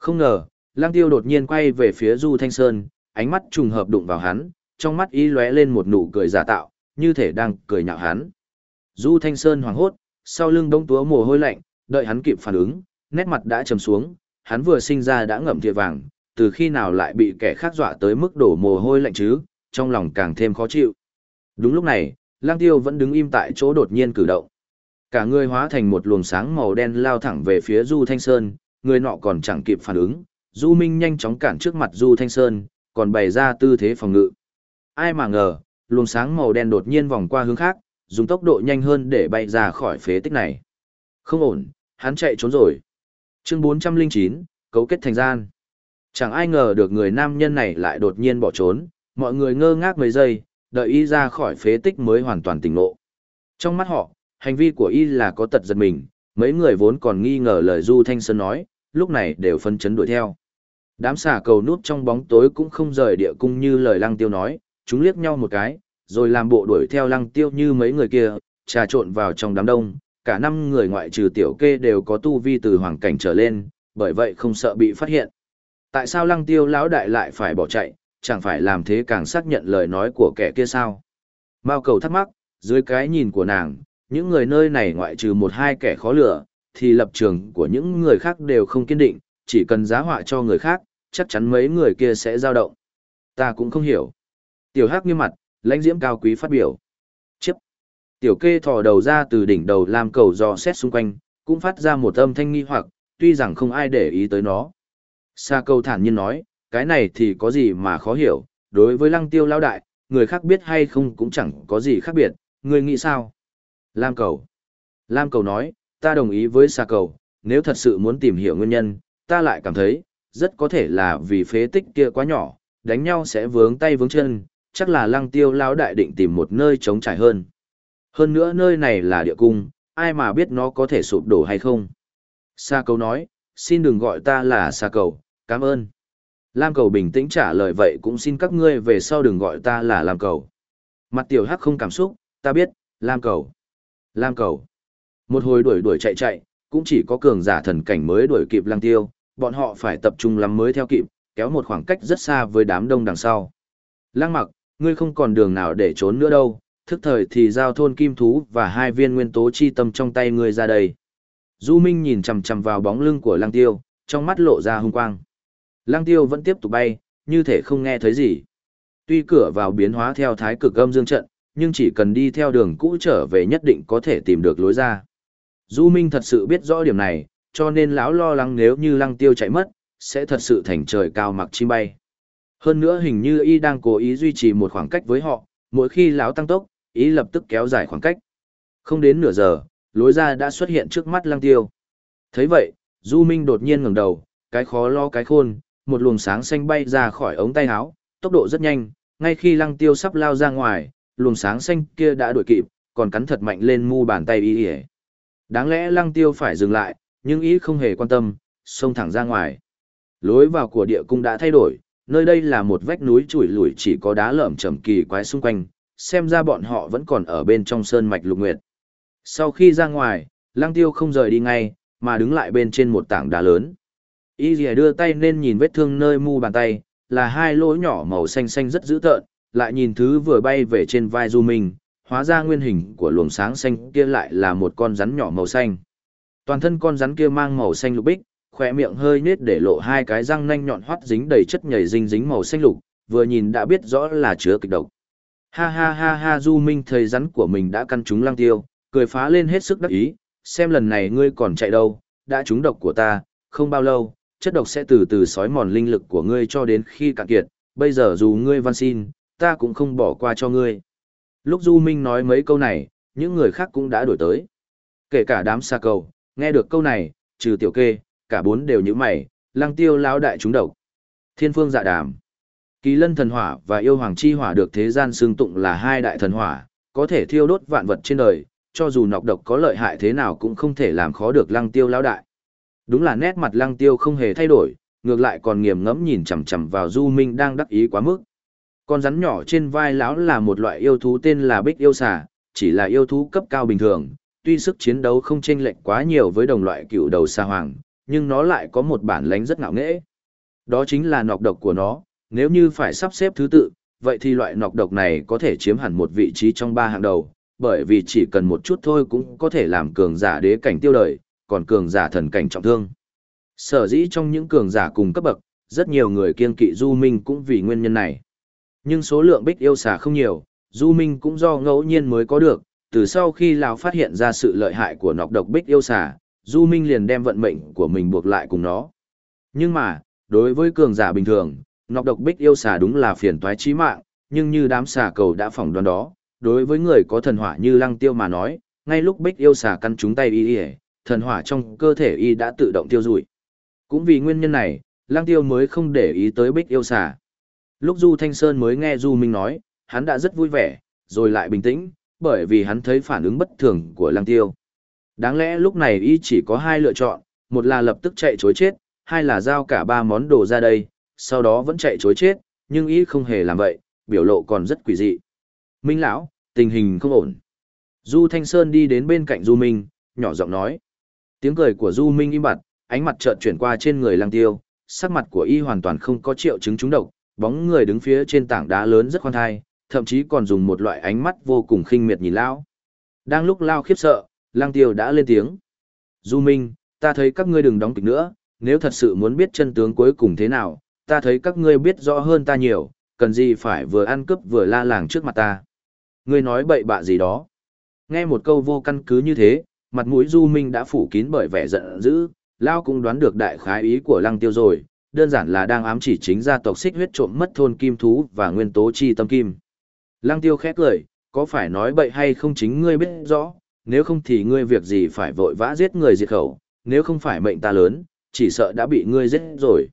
Không ngờ, lang tiêu đột nhiên quay về phía Du Thanh Sơn, ánh mắt trùng hợp đụng vào hắn, trong mắt ý lóe lên một nụ cười giả tạo, như thể đang cười nhạo hắn. Du Thanh Sơn hoảng hốt, sau lưng đông túa mồ hôi lạnh, đợi hắn kịp phản ứng, nét mặt đã trầm xuống, hắn vừa sinh ra đã ngậm thìa vàng, từ khi nào lại bị kẻ khác dọa tới mức đổ mồ hôi lạnh chứ, trong lòng càng thêm khó chịu. Đúng lúc này, Lang Tiêu vẫn đứng im tại chỗ đột nhiên cử động. Cả người hóa thành một luồng sáng màu đen lao thẳng về phía Du Thanh Sơn, người nọ còn chẳng kịp phản ứng, Du Minh nhanh chóng cản trước mặt Du Thanh Sơn, còn bày ra tư thế phòng ngự. Ai mà ngờ, luồng sáng màu đen đột nhiên vòng qua hướng khác, dùng tốc độ nhanh hơn để bay ra khỏi phế tích này. Không ổn, hắn chạy trốn rồi. Chương 409, cấu kết thành gian. Chẳng ai ngờ được người nam nhân này lại đột nhiên bỏ trốn, mọi người ngơ ngác mấy giây, đợi y ra khỏi phế tích mới hoàn toàn tỉnh ngộ. Trong mắt họ, hành vi của y là có tật giật mình, mấy người vốn còn nghi ngờ lời Du Thanh Sơn nói, lúc này đều phân chấn đuổi theo. Đám xà cầu nút trong bóng tối cũng không rời địa cung như lời lăng tiêu nói, chúng liếc nhau một cái, rồi làm bộ đuổi theo lăng tiêu như mấy người kia, trà trộn vào trong đám đông, cả năm người ngoại trừ tiểu kê đều có tu vi từ hoàng cảnh trở lên, bởi vậy không sợ bị phát hiện. Tại sao lăng tiêu lão đại lại phải bỏ chạy, chẳng phải làm thế càng xác nhận lời nói của kẻ kia sao? Mao cầu thắc mắc, dưới cái nhìn của nàng, Những người nơi này ngoại trừ một hai kẻ khó lựa, thì lập trường của những người khác đều không kiên định, chỉ cần giá họa cho người khác, chắc chắn mấy người kia sẽ dao động. Ta cũng không hiểu. Tiểu Hắc nghiêm mặt, lãnh diễm cao quý phát biểu. Chấp. Tiểu kê thò đầu ra từ đỉnh đầu làm cầu dò xét xung quanh, cũng phát ra một âm thanh nghi hoặc, tuy rằng không ai để ý tới nó. Sa câu thản nhiên nói, cái này thì có gì mà khó hiểu, đối với lăng tiêu lao đại, người khác biết hay không cũng chẳng có gì khác biệt, người nghĩ sao? Lam cầu. Lam cầu nói, ta đồng ý với Sa cầu, nếu thật sự muốn tìm hiểu nguyên nhân, ta lại cảm thấy, rất có thể là vì phế tích kia quá nhỏ, đánh nhau sẽ vướng tay vướng chân, chắc là lăng tiêu lao đại định tìm một nơi trống trải hơn. Hơn nữa nơi này là địa cung, ai mà biết nó có thể sụp đổ hay không. Sa cầu nói, xin đừng gọi ta là Sa cầu, cảm ơn. Lam cầu bình tĩnh trả lời vậy cũng xin các ngươi về sau đừng gọi ta là Lam cầu. Mặt tiểu hắc không cảm xúc, ta biết, Lam cầu. Lam cầu. Một hồi đuổi đuổi chạy chạy, cũng chỉ có cường giả thần cảnh mới đuổi kịp lăng tiêu, bọn họ phải tập trung lắm mới theo kịp, kéo một khoảng cách rất xa với đám đông đằng sau. Lăng mặc, ngươi không còn đường nào để trốn nữa đâu, thức thời thì giao thôn kim thú và hai viên nguyên tố chi tâm trong tay ngươi ra đây. Du Minh nhìn chằm chằm vào bóng lưng của lăng tiêu, trong mắt lộ ra hung quang. Lăng tiêu vẫn tiếp tục bay, như thể không nghe thấy gì. Tuy cửa vào biến hóa theo thái cực âm dương trận, nhưng chỉ cần đi theo đường cũ trở về nhất định có thể tìm được lối ra. Du Minh thật sự biết rõ điểm này, cho nên lão lo lắng nếu như lăng tiêu chạy mất, sẽ thật sự thành trời cao mặc chim bay. Hơn nữa hình như y đang cố ý duy trì một khoảng cách với họ, mỗi khi lão tăng tốc, ý lập tức kéo dài khoảng cách. Không đến nửa giờ, lối ra đã xuất hiện trước mắt lăng tiêu. thấy vậy, Du Minh đột nhiên ngẩng đầu, cái khó lo cái khôn, một luồng sáng xanh bay ra khỏi ống tay áo, tốc độ rất nhanh, ngay khi lăng tiêu sắp lao ra ngoài, luồng sáng xanh kia đã đuổi kịp, còn cắn thật mạnh lên mu bàn tay y đáng lẽ lăng tiêu phải dừng lại, nhưng ý không hề quan tâm, xông thẳng ra ngoài. Lối vào của địa cung đã thay đổi, nơi đây là một vách núi chùi lùi chỉ có đá lởm chởm kỳ quái xung quanh, xem ra bọn họ vẫn còn ở bên trong sơn mạch lục nguyệt. Sau khi ra ngoài, lăng tiêu không rời đi ngay, mà đứng lại bên trên một tảng đá lớn. Y rìa đưa tay nên nhìn vết thương nơi mu bàn tay, là hai lỗ nhỏ màu xanh xanh rất dữ tợn, lại nhìn thứ vừa bay về trên vai du mình hóa ra nguyên hình của luồng sáng xanh kia lại là một con rắn nhỏ màu xanh. Toàn thân con rắn kia mang màu xanh lục bích, khỏe miệng hơi nết để lộ hai cái răng nanh nhọn hoắt dính đầy chất nhảy dính dính màu xanh lục, vừa nhìn đã biết rõ là chứa kịch độc. Ha ha ha ha Du Minh thời rắn của mình đã căn trúng lăng tiêu, cười phá lên hết sức đắc ý, xem lần này ngươi còn chạy đâu, đã trúng độc của ta, không bao lâu, chất độc sẽ từ từ sói mòn linh lực của ngươi cho đến khi cạn kiệt, bây giờ dù ngươi van xin, ta cũng không bỏ qua cho ngươi. Lúc Du Minh nói mấy câu này, những người khác cũng đã đổi tới. Kể cả đám xa cầu, nghe được câu này, trừ tiểu kê, cả bốn đều như mày, lăng tiêu lão đại chúng độc. Thiên phương dạ đàm. Kỳ lân thần hỏa và yêu hoàng chi hỏa được thế gian xương tụng là hai đại thần hỏa, có thể thiêu đốt vạn vật trên đời, cho dù nọc độc có lợi hại thế nào cũng không thể làm khó được lăng tiêu lão đại. Đúng là nét mặt lăng tiêu không hề thay đổi, ngược lại còn nghiềm ngẫm nhìn chằm chằm vào Du Minh đang đắc ý quá mức. Con rắn nhỏ trên vai lão là một loại yêu thú tên là bích yêu xà, chỉ là yêu thú cấp cao bình thường, tuy sức chiến đấu không chênh lệch quá nhiều với đồng loại cựu đầu sa hoàng, nhưng nó lại có một bản lánh rất ngạo nghễ. Đó chính là nọc độc của nó, nếu như phải sắp xếp thứ tự, vậy thì loại nọc độc này có thể chiếm hẳn một vị trí trong ba hàng đầu, bởi vì chỉ cần một chút thôi cũng có thể làm cường giả đế cảnh tiêu đời, còn cường giả thần cảnh trọng thương. Sở dĩ trong những cường giả cùng cấp bậc, rất nhiều người kiên kỵ Du Minh cũng vì nguyên nhân này. Nhưng số lượng bích yêu xà không nhiều, Du Minh cũng do ngẫu nhiên mới có được, từ sau khi Lão phát hiện ra sự lợi hại của nọc độc bích yêu xà, Du Minh liền đem vận mệnh của mình buộc lại cùng nó. Nhưng mà, đối với cường giả bình thường, nọc độc bích yêu xà đúng là phiền toái chí mạng, nhưng như đám xà cầu đã phỏng đoán đó, đối với người có thần hỏa như lăng tiêu mà nói, ngay lúc bích yêu xà căn chúng tay y y, thần hỏa trong cơ thể y đã tự động tiêu rụi. Cũng vì nguyên nhân này, lăng tiêu mới không để ý tới bích yêu xà. Lúc Du Thanh Sơn mới nghe Du Minh nói, hắn đã rất vui vẻ, rồi lại bình tĩnh, bởi vì hắn thấy phản ứng bất thường của Lăng Tiêu. Đáng lẽ lúc này y chỉ có hai lựa chọn, một là lập tức chạy chối chết, hai là giao cả ba món đồ ra đây, sau đó vẫn chạy chối chết, nhưng y không hề làm vậy, biểu lộ còn rất quỷ dị. Minh lão, tình hình không ổn. Du Thanh Sơn đi đến bên cạnh Du Minh, nhỏ giọng nói. Tiếng cười của Du Minh im bặt, ánh mặt chợt chuyển qua trên người Lăng Tiêu, sắc mặt của y hoàn toàn không có triệu chứng trúng độc, bóng người đứng phía trên tảng đá lớn rất khoan thai, thậm chí còn dùng một loại ánh mắt vô cùng khinh miệt nhìn lão. Đang lúc lao khiếp sợ, lang tiêu đã lên tiếng. Du Minh, ta thấy các ngươi đừng đóng kịch nữa, nếu thật sự muốn biết chân tướng cuối cùng thế nào, ta thấy các ngươi biết rõ hơn ta nhiều, cần gì phải vừa ăn cướp vừa la làng trước mặt ta. Ngươi nói bậy bạ gì đó. Nghe một câu vô căn cứ như thế, mặt mũi Du Minh đã phủ kín bởi vẻ giận dữ, Lao cũng đoán được đại khái ý của lăng tiêu rồi, đơn giản là đang ám chỉ chính gia tộc xích huyết trộm mất thôn kim thú và nguyên tố chi tâm kim. Lăng tiêu khét lời, có phải nói bậy hay không chính ngươi biết rõ, nếu không thì ngươi việc gì phải vội vã giết người diệt khẩu, nếu không phải mệnh ta lớn, chỉ sợ đã bị ngươi giết rồi.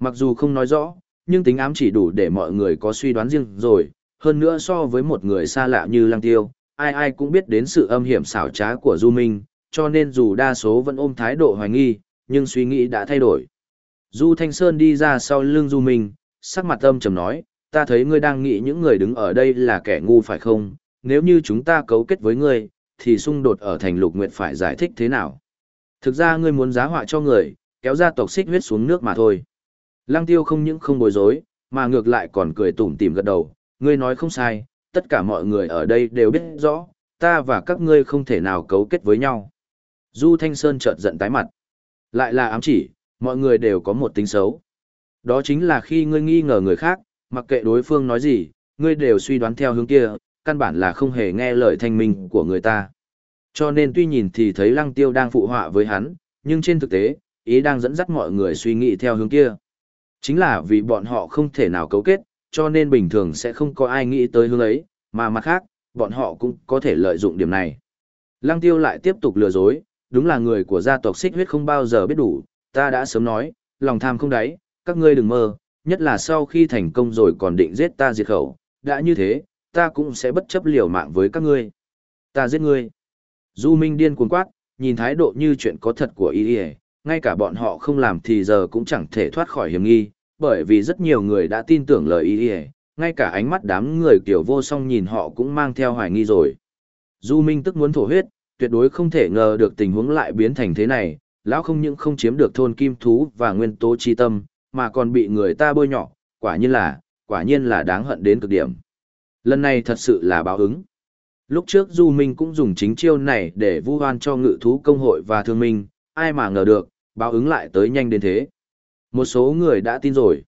Mặc dù không nói rõ, nhưng tính ám chỉ đủ để mọi người có suy đoán riêng rồi, hơn nữa so với một người xa lạ như Lăng Tiêu, ai ai cũng biết đến sự âm hiểm xảo trá của Du Minh, cho nên dù đa số vẫn ôm thái độ hoài nghi, nhưng suy nghĩ đã thay đổi. Du Thanh Sơn đi ra sau lưng Du Minh, sắc mặt âm trầm nói, ta thấy ngươi đang nghĩ những người đứng ở đây là kẻ ngu phải không, nếu như chúng ta cấu kết với ngươi, thì xung đột ở thành lục nguyện phải giải thích thế nào. Thực ra ngươi muốn giá họa cho người, kéo ra tộc xích huyết xuống nước mà thôi. Lăng tiêu không những không bối rối, mà ngược lại còn cười tủm tỉm gật đầu, ngươi nói không sai, tất cả mọi người ở đây đều biết rõ, ta và các ngươi không thể nào cấu kết với nhau. Du Thanh Sơn chợt giận tái mặt. Lại là ám chỉ, mọi người đều có một tính xấu. Đó chính là khi ngươi nghi ngờ người khác, mặc kệ đối phương nói gì, ngươi đều suy đoán theo hướng kia, căn bản là không hề nghe lời thanh minh của người ta. Cho nên tuy nhìn thì thấy lăng tiêu đang phụ họa với hắn, nhưng trên thực tế, ý đang dẫn dắt mọi người suy nghĩ theo hướng kia. Chính là vì bọn họ không thể nào cấu kết, cho nên bình thường sẽ không có ai nghĩ tới hướng ấy, mà mặt khác, bọn họ cũng có thể lợi dụng điểm này. Lăng tiêu lại tiếp tục lừa dối, đúng là người của gia tộc xích huyết không bao giờ biết đủ, ta đã sớm nói, lòng tham không đáy, các ngươi đừng mơ, nhất là sau khi thành công rồi còn định giết ta diệt khẩu, đã như thế, ta cũng sẽ bất chấp liều mạng với các ngươi. Ta giết ngươi. Du Minh điên cuồng quát, nhìn thái độ như chuyện có thật của y ngay cả bọn họ không làm thì giờ cũng chẳng thể thoát khỏi hiểm nghi, bởi vì rất nhiều người đã tin tưởng lời y ngay cả ánh mắt đám người kiểu vô song nhìn họ cũng mang theo hoài nghi rồi. Du Minh tức muốn thổ huyết, tuyệt đối không thể ngờ được tình huống lại biến thành thế này, lão không những không chiếm được thôn kim thú và nguyên tố chi tâm, mà còn bị người ta bôi nhọ, quả nhiên là, quả nhiên là đáng hận đến cực điểm. Lần này thật sự là báo ứng. Lúc trước Du Minh cũng dùng chính chiêu này để vu hoan cho ngự thú công hội và thương minh, ai mà ngờ được, báo ứng lại tới nhanh đến thế. Một số người đã tin rồi.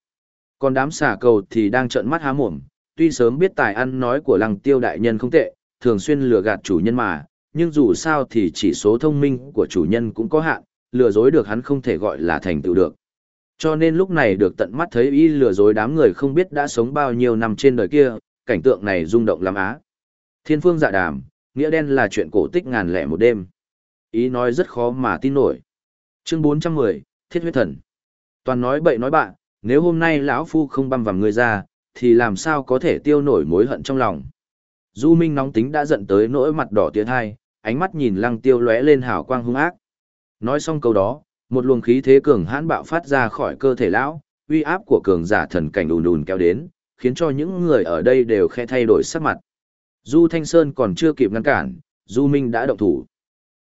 Còn đám xà cầu thì đang trợn mắt há mồm, tuy sớm biết tài ăn nói của lăng tiêu đại nhân không tệ, thường xuyên lừa gạt chủ nhân mà, nhưng dù sao thì chỉ số thông minh của chủ nhân cũng có hạn, lừa dối được hắn không thể gọi là thành tựu được. Cho nên lúc này được tận mắt thấy y lừa dối đám người không biết đã sống bao nhiêu năm trên đời kia, cảnh tượng này rung động lắm á. Thiên phương dạ đàm, nghĩa đen là chuyện cổ tích ngàn lẻ một đêm. Ý nói rất khó mà tin nổi. Chương 410, Thiết huyết thần. Toàn nói bậy nói bạn, nếu hôm nay lão phu không băm vằm người ra, thì làm sao có thể tiêu nổi mối hận trong lòng. Du Minh nóng tính đã giận tới nỗi mặt đỏ tiến hai, ánh mắt nhìn lăng tiêu lóe lên hào quang hung ác. Nói xong câu đó, một luồng khí thế cường hãn bạo phát ra khỏi cơ thể lão, uy áp của cường giả thần cảnh ùn ùn kéo đến, khiến cho những người ở đây đều khe thay đổi sắc mặt. Du Thanh Sơn còn chưa kịp ngăn cản, Du Minh đã động thủ.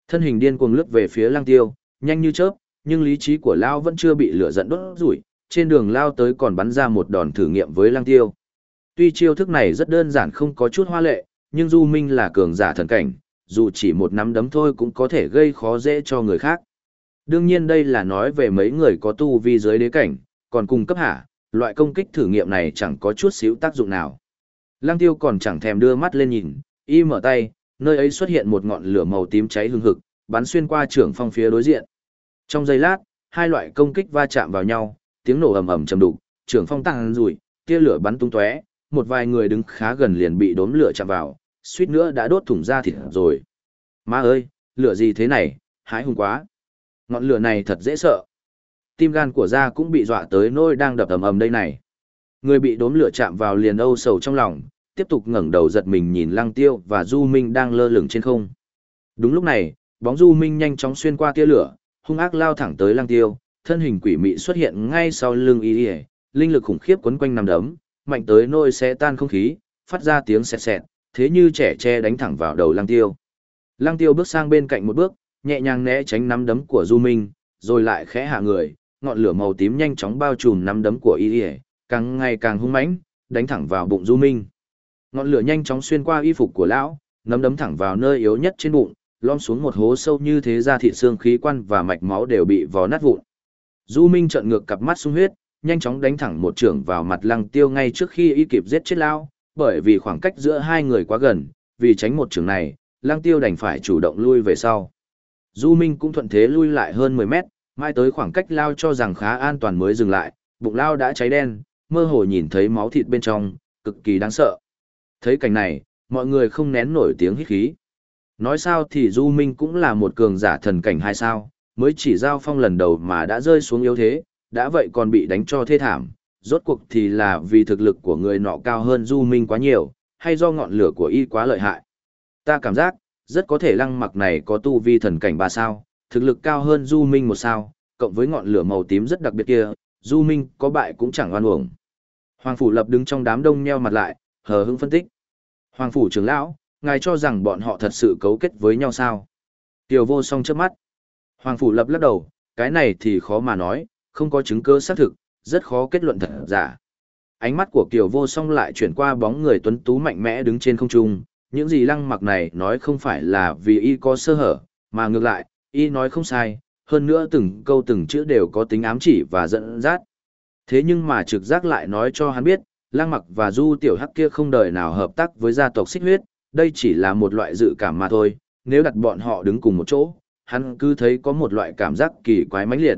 Thân hình điên cuồng lướt về phía lăng tiêu, nhanh như chớp, nhưng lý trí của Lão vẫn chưa bị lửa giận đốt rủi, trên đường Lao tới còn bắn ra một đòn thử nghiệm với lăng tiêu. Tuy chiêu thức này rất đơn giản không có chút hoa lệ, nhưng Du Minh là cường giả thần cảnh, dù chỉ một nắm đấm thôi cũng có thể gây khó dễ cho người khác. Đương nhiên đây là nói về mấy người có tu vi dưới đế cảnh, còn cùng cấp hạ, loại công kích thử nghiệm này chẳng có chút xíu tác dụng nào. Lăng tiêu còn chẳng thèm đưa mắt lên nhìn, y mở tay, nơi ấy xuất hiện một ngọn lửa màu tím cháy hừng hực, bắn xuyên qua trưởng phong phía đối diện. Trong giây lát, hai loại công kích va chạm vào nhau, tiếng nổ ầm ầm trầm đục, trưởng phong tăng rủi, tia lửa bắn tung tóe, một vài người đứng khá gần liền bị đốm lửa chạm vào, suýt nữa đã đốt thủng ra thịt rồi. Má ơi, lửa gì thế này, hái hùng quá. Ngọn lửa này thật dễ sợ. Tim gan của da cũng bị dọa tới nỗi đang đập ầm ầm đây này. Người bị đốm lửa chạm vào liền âu sầu trong lòng, tiếp tục ngẩng đầu giật mình nhìn Lăng Tiêu và Du Minh đang lơ lửng trên không. Đúng lúc này, bóng Du Minh nhanh chóng xuyên qua tia lửa, hung ác lao thẳng tới Lăng Tiêu, thân hình quỷ mị xuất hiện ngay sau lưng y, linh lực khủng khiếp quấn quanh nằm đấm, mạnh tới nỗi sẽ tan không khí, phát ra tiếng xẹt xẹt, thế như trẻ tre đánh thẳng vào đầu Lăng Tiêu. Lăng Tiêu bước sang bên cạnh một bước, nhẹ nhàng né tránh nắm đấm của Du Minh, rồi lại khẽ hạ người, ngọn lửa màu tím nhanh chóng bao trùm nắm đấm của y, càng ngày càng hung mãnh, đánh thẳng vào bụng Du Minh. Ngọn lửa nhanh chóng xuyên qua y phục của lão, nắm đấm thẳng vào nơi yếu nhất trên bụng, lom xuống một hố sâu như thế ra thịt xương khí quan và mạch máu đều bị vò nát vụn. Du Minh trợn ngược cặp mắt sung huyết, nhanh chóng đánh thẳng một trưởng vào mặt Lăng Tiêu ngay trước khi y kịp giết chết lão bởi vì khoảng cách giữa hai người quá gần, vì tránh một trường này, Lăng Tiêu đành phải chủ động lui về sau. Du Minh cũng thuận thế lui lại hơn 10 mét, mai tới khoảng cách lao cho rằng khá an toàn mới dừng lại, bụng lao đã cháy đen, mơ hồ nhìn thấy máu thịt bên trong, cực kỳ đáng sợ. Thấy cảnh này, mọi người không nén nổi tiếng hít khí. Nói sao thì Du Minh cũng là một cường giả thần cảnh hay sao, mới chỉ giao phong lần đầu mà đã rơi xuống yếu thế, đã vậy còn bị đánh cho thê thảm, rốt cuộc thì là vì thực lực của người nọ cao hơn Du Minh quá nhiều, hay do ngọn lửa của y quá lợi hại. Ta cảm giác, rất có thể lăng mặc này có tu vi thần cảnh ba sao, thực lực cao hơn Du Minh một sao, cộng với ngọn lửa màu tím rất đặc biệt kia, Du Minh có bại cũng chẳng oan uổng. Hoàng Phủ Lập đứng trong đám đông nheo mặt lại, hờ hững phân tích. Hoàng Phủ trưởng lão, ngài cho rằng bọn họ thật sự cấu kết với nhau sao? Tiểu vô song trước mắt. Hoàng Phủ Lập lắc đầu, cái này thì khó mà nói, không có chứng cứ xác thực, rất khó kết luận thật giả. Ánh mắt của Kiều Vô Song lại chuyển qua bóng người tuấn tú mạnh mẽ đứng trên không trung, những gì lăng mặc này nói không phải là vì y có sơ hở, mà ngược lại, y nói không sai, hơn nữa từng câu từng chữ đều có tính ám chỉ và dẫn dắt. Thế nhưng mà trực giác lại nói cho hắn biết, lăng mặc và du tiểu hắc kia không đời nào hợp tác với gia tộc xích huyết, đây chỉ là một loại dự cảm mà thôi, nếu đặt bọn họ đứng cùng một chỗ, hắn cứ thấy có một loại cảm giác kỳ quái mãnh liệt.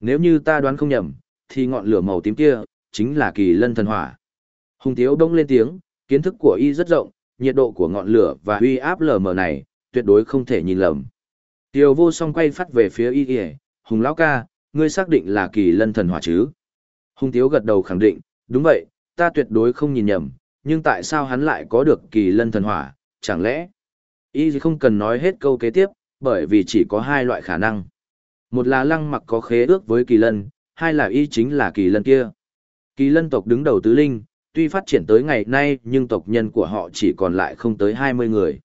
Nếu như ta đoán không nhầm, thì ngọn lửa màu tím kia, chính là kỳ lân thần hỏa. Hùng Tiếu đông lên tiếng, kiến thức của y rất rộng, nhiệt độ của ngọn lửa và uy áp lờ mờ này, tuyệt đối không thể nhìn lầm. Tiêu vô song quay phát về phía y y, Hùng Lão ca, ngươi xác định là kỳ lân thần hỏa chứ? Hùng Tiếu gật đầu khẳng định, đúng vậy, ta tuyệt đối không nhìn nhầm, nhưng tại sao hắn lại có được kỳ lân thần hỏa, chẳng lẽ? Y không cần nói hết câu kế tiếp, bởi vì chỉ có hai loại khả năng. Một là lăng mặc có khế ước với kỳ lân, hai là y chính là kỳ lân kia. Kỳ lân tộc đứng đầu tứ linh, tuy phát triển tới ngày nay nhưng tộc nhân của họ chỉ còn lại không tới 20 người.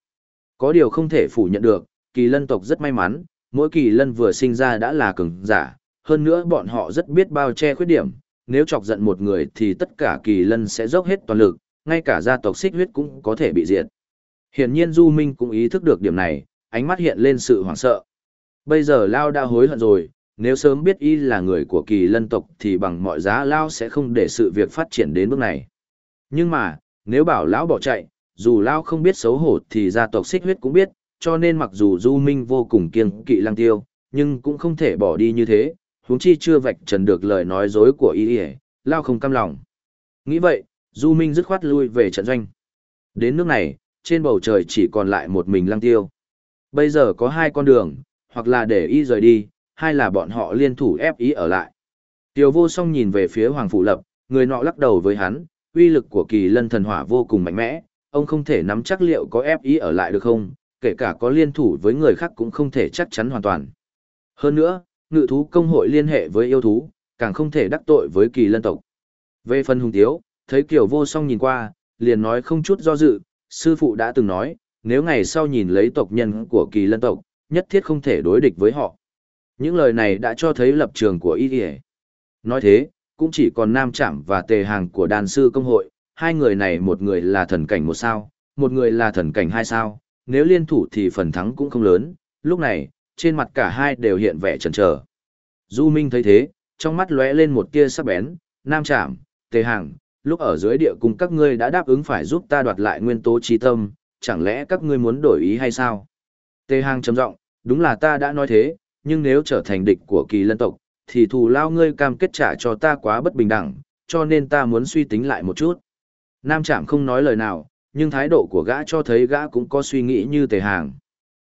Có điều không thể phủ nhận được, kỳ lân tộc rất may mắn, mỗi kỳ lân vừa sinh ra đã là cường giả, hơn nữa bọn họ rất biết bao che khuyết điểm, nếu chọc giận một người thì tất cả kỳ lân sẽ dốc hết toàn lực, ngay cả gia tộc xích huyết cũng có thể bị diệt. Hiển nhiên Du Minh cũng ý thức được điểm này, ánh mắt hiện lên sự hoảng sợ. Bây giờ Lao đã hối hận rồi, nếu sớm biết y là người của kỳ lân tộc thì bằng mọi giá Lao sẽ không để sự việc phát triển đến bước này. Nhưng mà, nếu bảo Lão bỏ chạy, dù Lao không biết xấu hổ thì gia tộc xích huyết cũng biết, cho nên mặc dù Du Minh vô cùng kiêng kỵ lăng tiêu, nhưng cũng không thể bỏ đi như thế, huống chi chưa vạch trần được lời nói dối của y Lao không cam lòng. Nghĩ vậy, Du Minh dứt khoát lui về trận doanh. Đến nước này, trên bầu trời chỉ còn lại một mình lăng tiêu. Bây giờ có hai con đường, hoặc là để y rời đi, hay là bọn họ liên thủ ép ý ở lại. Tiêu vô song nhìn về phía Hoàng Phủ Lập, người nọ lắc đầu với hắn, uy lực của kỳ lân thần hỏa vô cùng mạnh mẽ, ông không thể nắm chắc liệu có ép ý ở lại được không, kể cả có liên thủ với người khác cũng không thể chắc chắn hoàn toàn. Hơn nữa, ngự thú công hội liên hệ với yêu thú, càng không thể đắc tội với kỳ lân tộc. Về phần hùng tiếu, thấy kiểu vô song nhìn qua, liền nói không chút do dự, sư phụ đã từng nói, nếu ngày sau nhìn lấy tộc nhân của kỳ lân tộc, nhất thiết không thể đối địch với họ. Những lời này đã cho thấy lập trường của y kìa. Nói thế, cũng chỉ còn nam chạm và tề hàng của đàn sư công hội, hai người này một người là thần cảnh một sao, một người là thần cảnh hai sao, nếu liên thủ thì phần thắng cũng không lớn, lúc này, trên mặt cả hai đều hiện vẻ chần chờ. Du Minh thấy thế, trong mắt lóe lên một tia sắc bén, nam chạm, tề hàng, lúc ở dưới địa cung các ngươi đã đáp ứng phải giúp ta đoạt lại nguyên tố trí tâm, chẳng lẽ các ngươi muốn đổi ý hay sao? Tề hàng trầm giọng, đúng là ta đã nói thế, nhưng nếu trở thành địch của kỳ lân tộc, thì thù lao ngươi cam kết trả cho ta quá bất bình đẳng, cho nên ta muốn suy tính lại một chút. Nam Trạm không nói lời nào, nhưng thái độ của gã cho thấy gã cũng có suy nghĩ như tề hàng.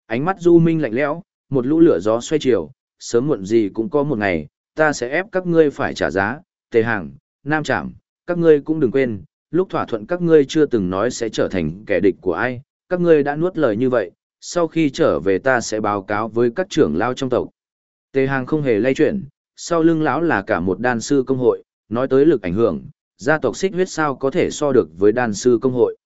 Ánh mắt du minh lạnh lẽo, một lũ lửa gió xoay chiều, sớm muộn gì cũng có một ngày, ta sẽ ép các ngươi phải trả giá, tề hàng, Nam Trạm, các ngươi cũng đừng quên, lúc thỏa thuận các ngươi chưa từng nói sẽ trở thành kẻ địch của ai, các ngươi đã nuốt lời như vậy, sau khi trở về ta sẽ báo cáo với các trưởng lao trong tộc. Tề hàng không hề lay chuyển, sau lưng lão là cả một đan sư công hội, nói tới lực ảnh hưởng, gia tộc xích huyết sao có thể so được với đan sư công hội.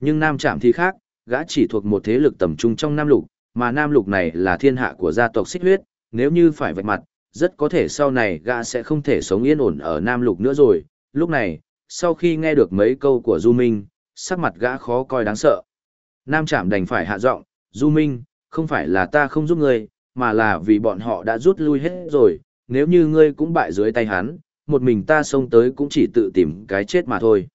Nhưng nam trạm thì khác, gã chỉ thuộc một thế lực tầm trung trong nam lục, mà nam lục này là thiên hạ của gia tộc xích huyết, nếu như phải vạch mặt, rất có thể sau này gã sẽ không thể sống yên ổn ở nam lục nữa rồi. Lúc này, sau khi nghe được mấy câu của Du Minh, sắc mặt gã khó coi đáng sợ. Nam Trạm đành phải hạ giọng, Du Minh, không phải là ta không giúp ngươi, mà là vì bọn họ đã rút lui hết rồi, nếu như ngươi cũng bại dưới tay hắn, một mình ta xông tới cũng chỉ tự tìm cái chết mà thôi.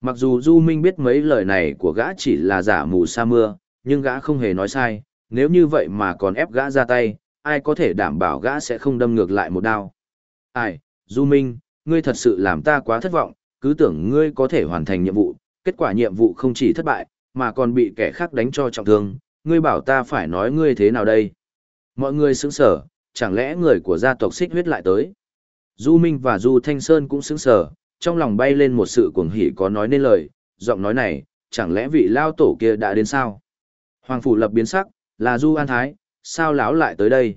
Mặc dù Du Minh biết mấy lời này của gã chỉ là giả mù sa mưa, nhưng gã không hề nói sai, nếu như vậy mà còn ép gã ra tay, ai có thể đảm bảo gã sẽ không đâm ngược lại một đao. Ai, Du Minh, ngươi thật sự làm ta quá thất vọng, cứ tưởng ngươi có thể hoàn thành nhiệm vụ, kết quả nhiệm vụ không chỉ thất bại, mà còn bị kẻ khác đánh cho trọng thương, ngươi bảo ta phải nói ngươi thế nào đây? Mọi người sững sở, chẳng lẽ người của gia tộc xích huyết lại tới? Du Minh và Du Thanh Sơn cũng sững sở, trong lòng bay lên một sự cuồng hỉ có nói nên lời, giọng nói này, chẳng lẽ vị lao tổ kia đã đến sao? Hoàng phủ lập biến sắc, là Du An Thái, sao lão lại tới đây?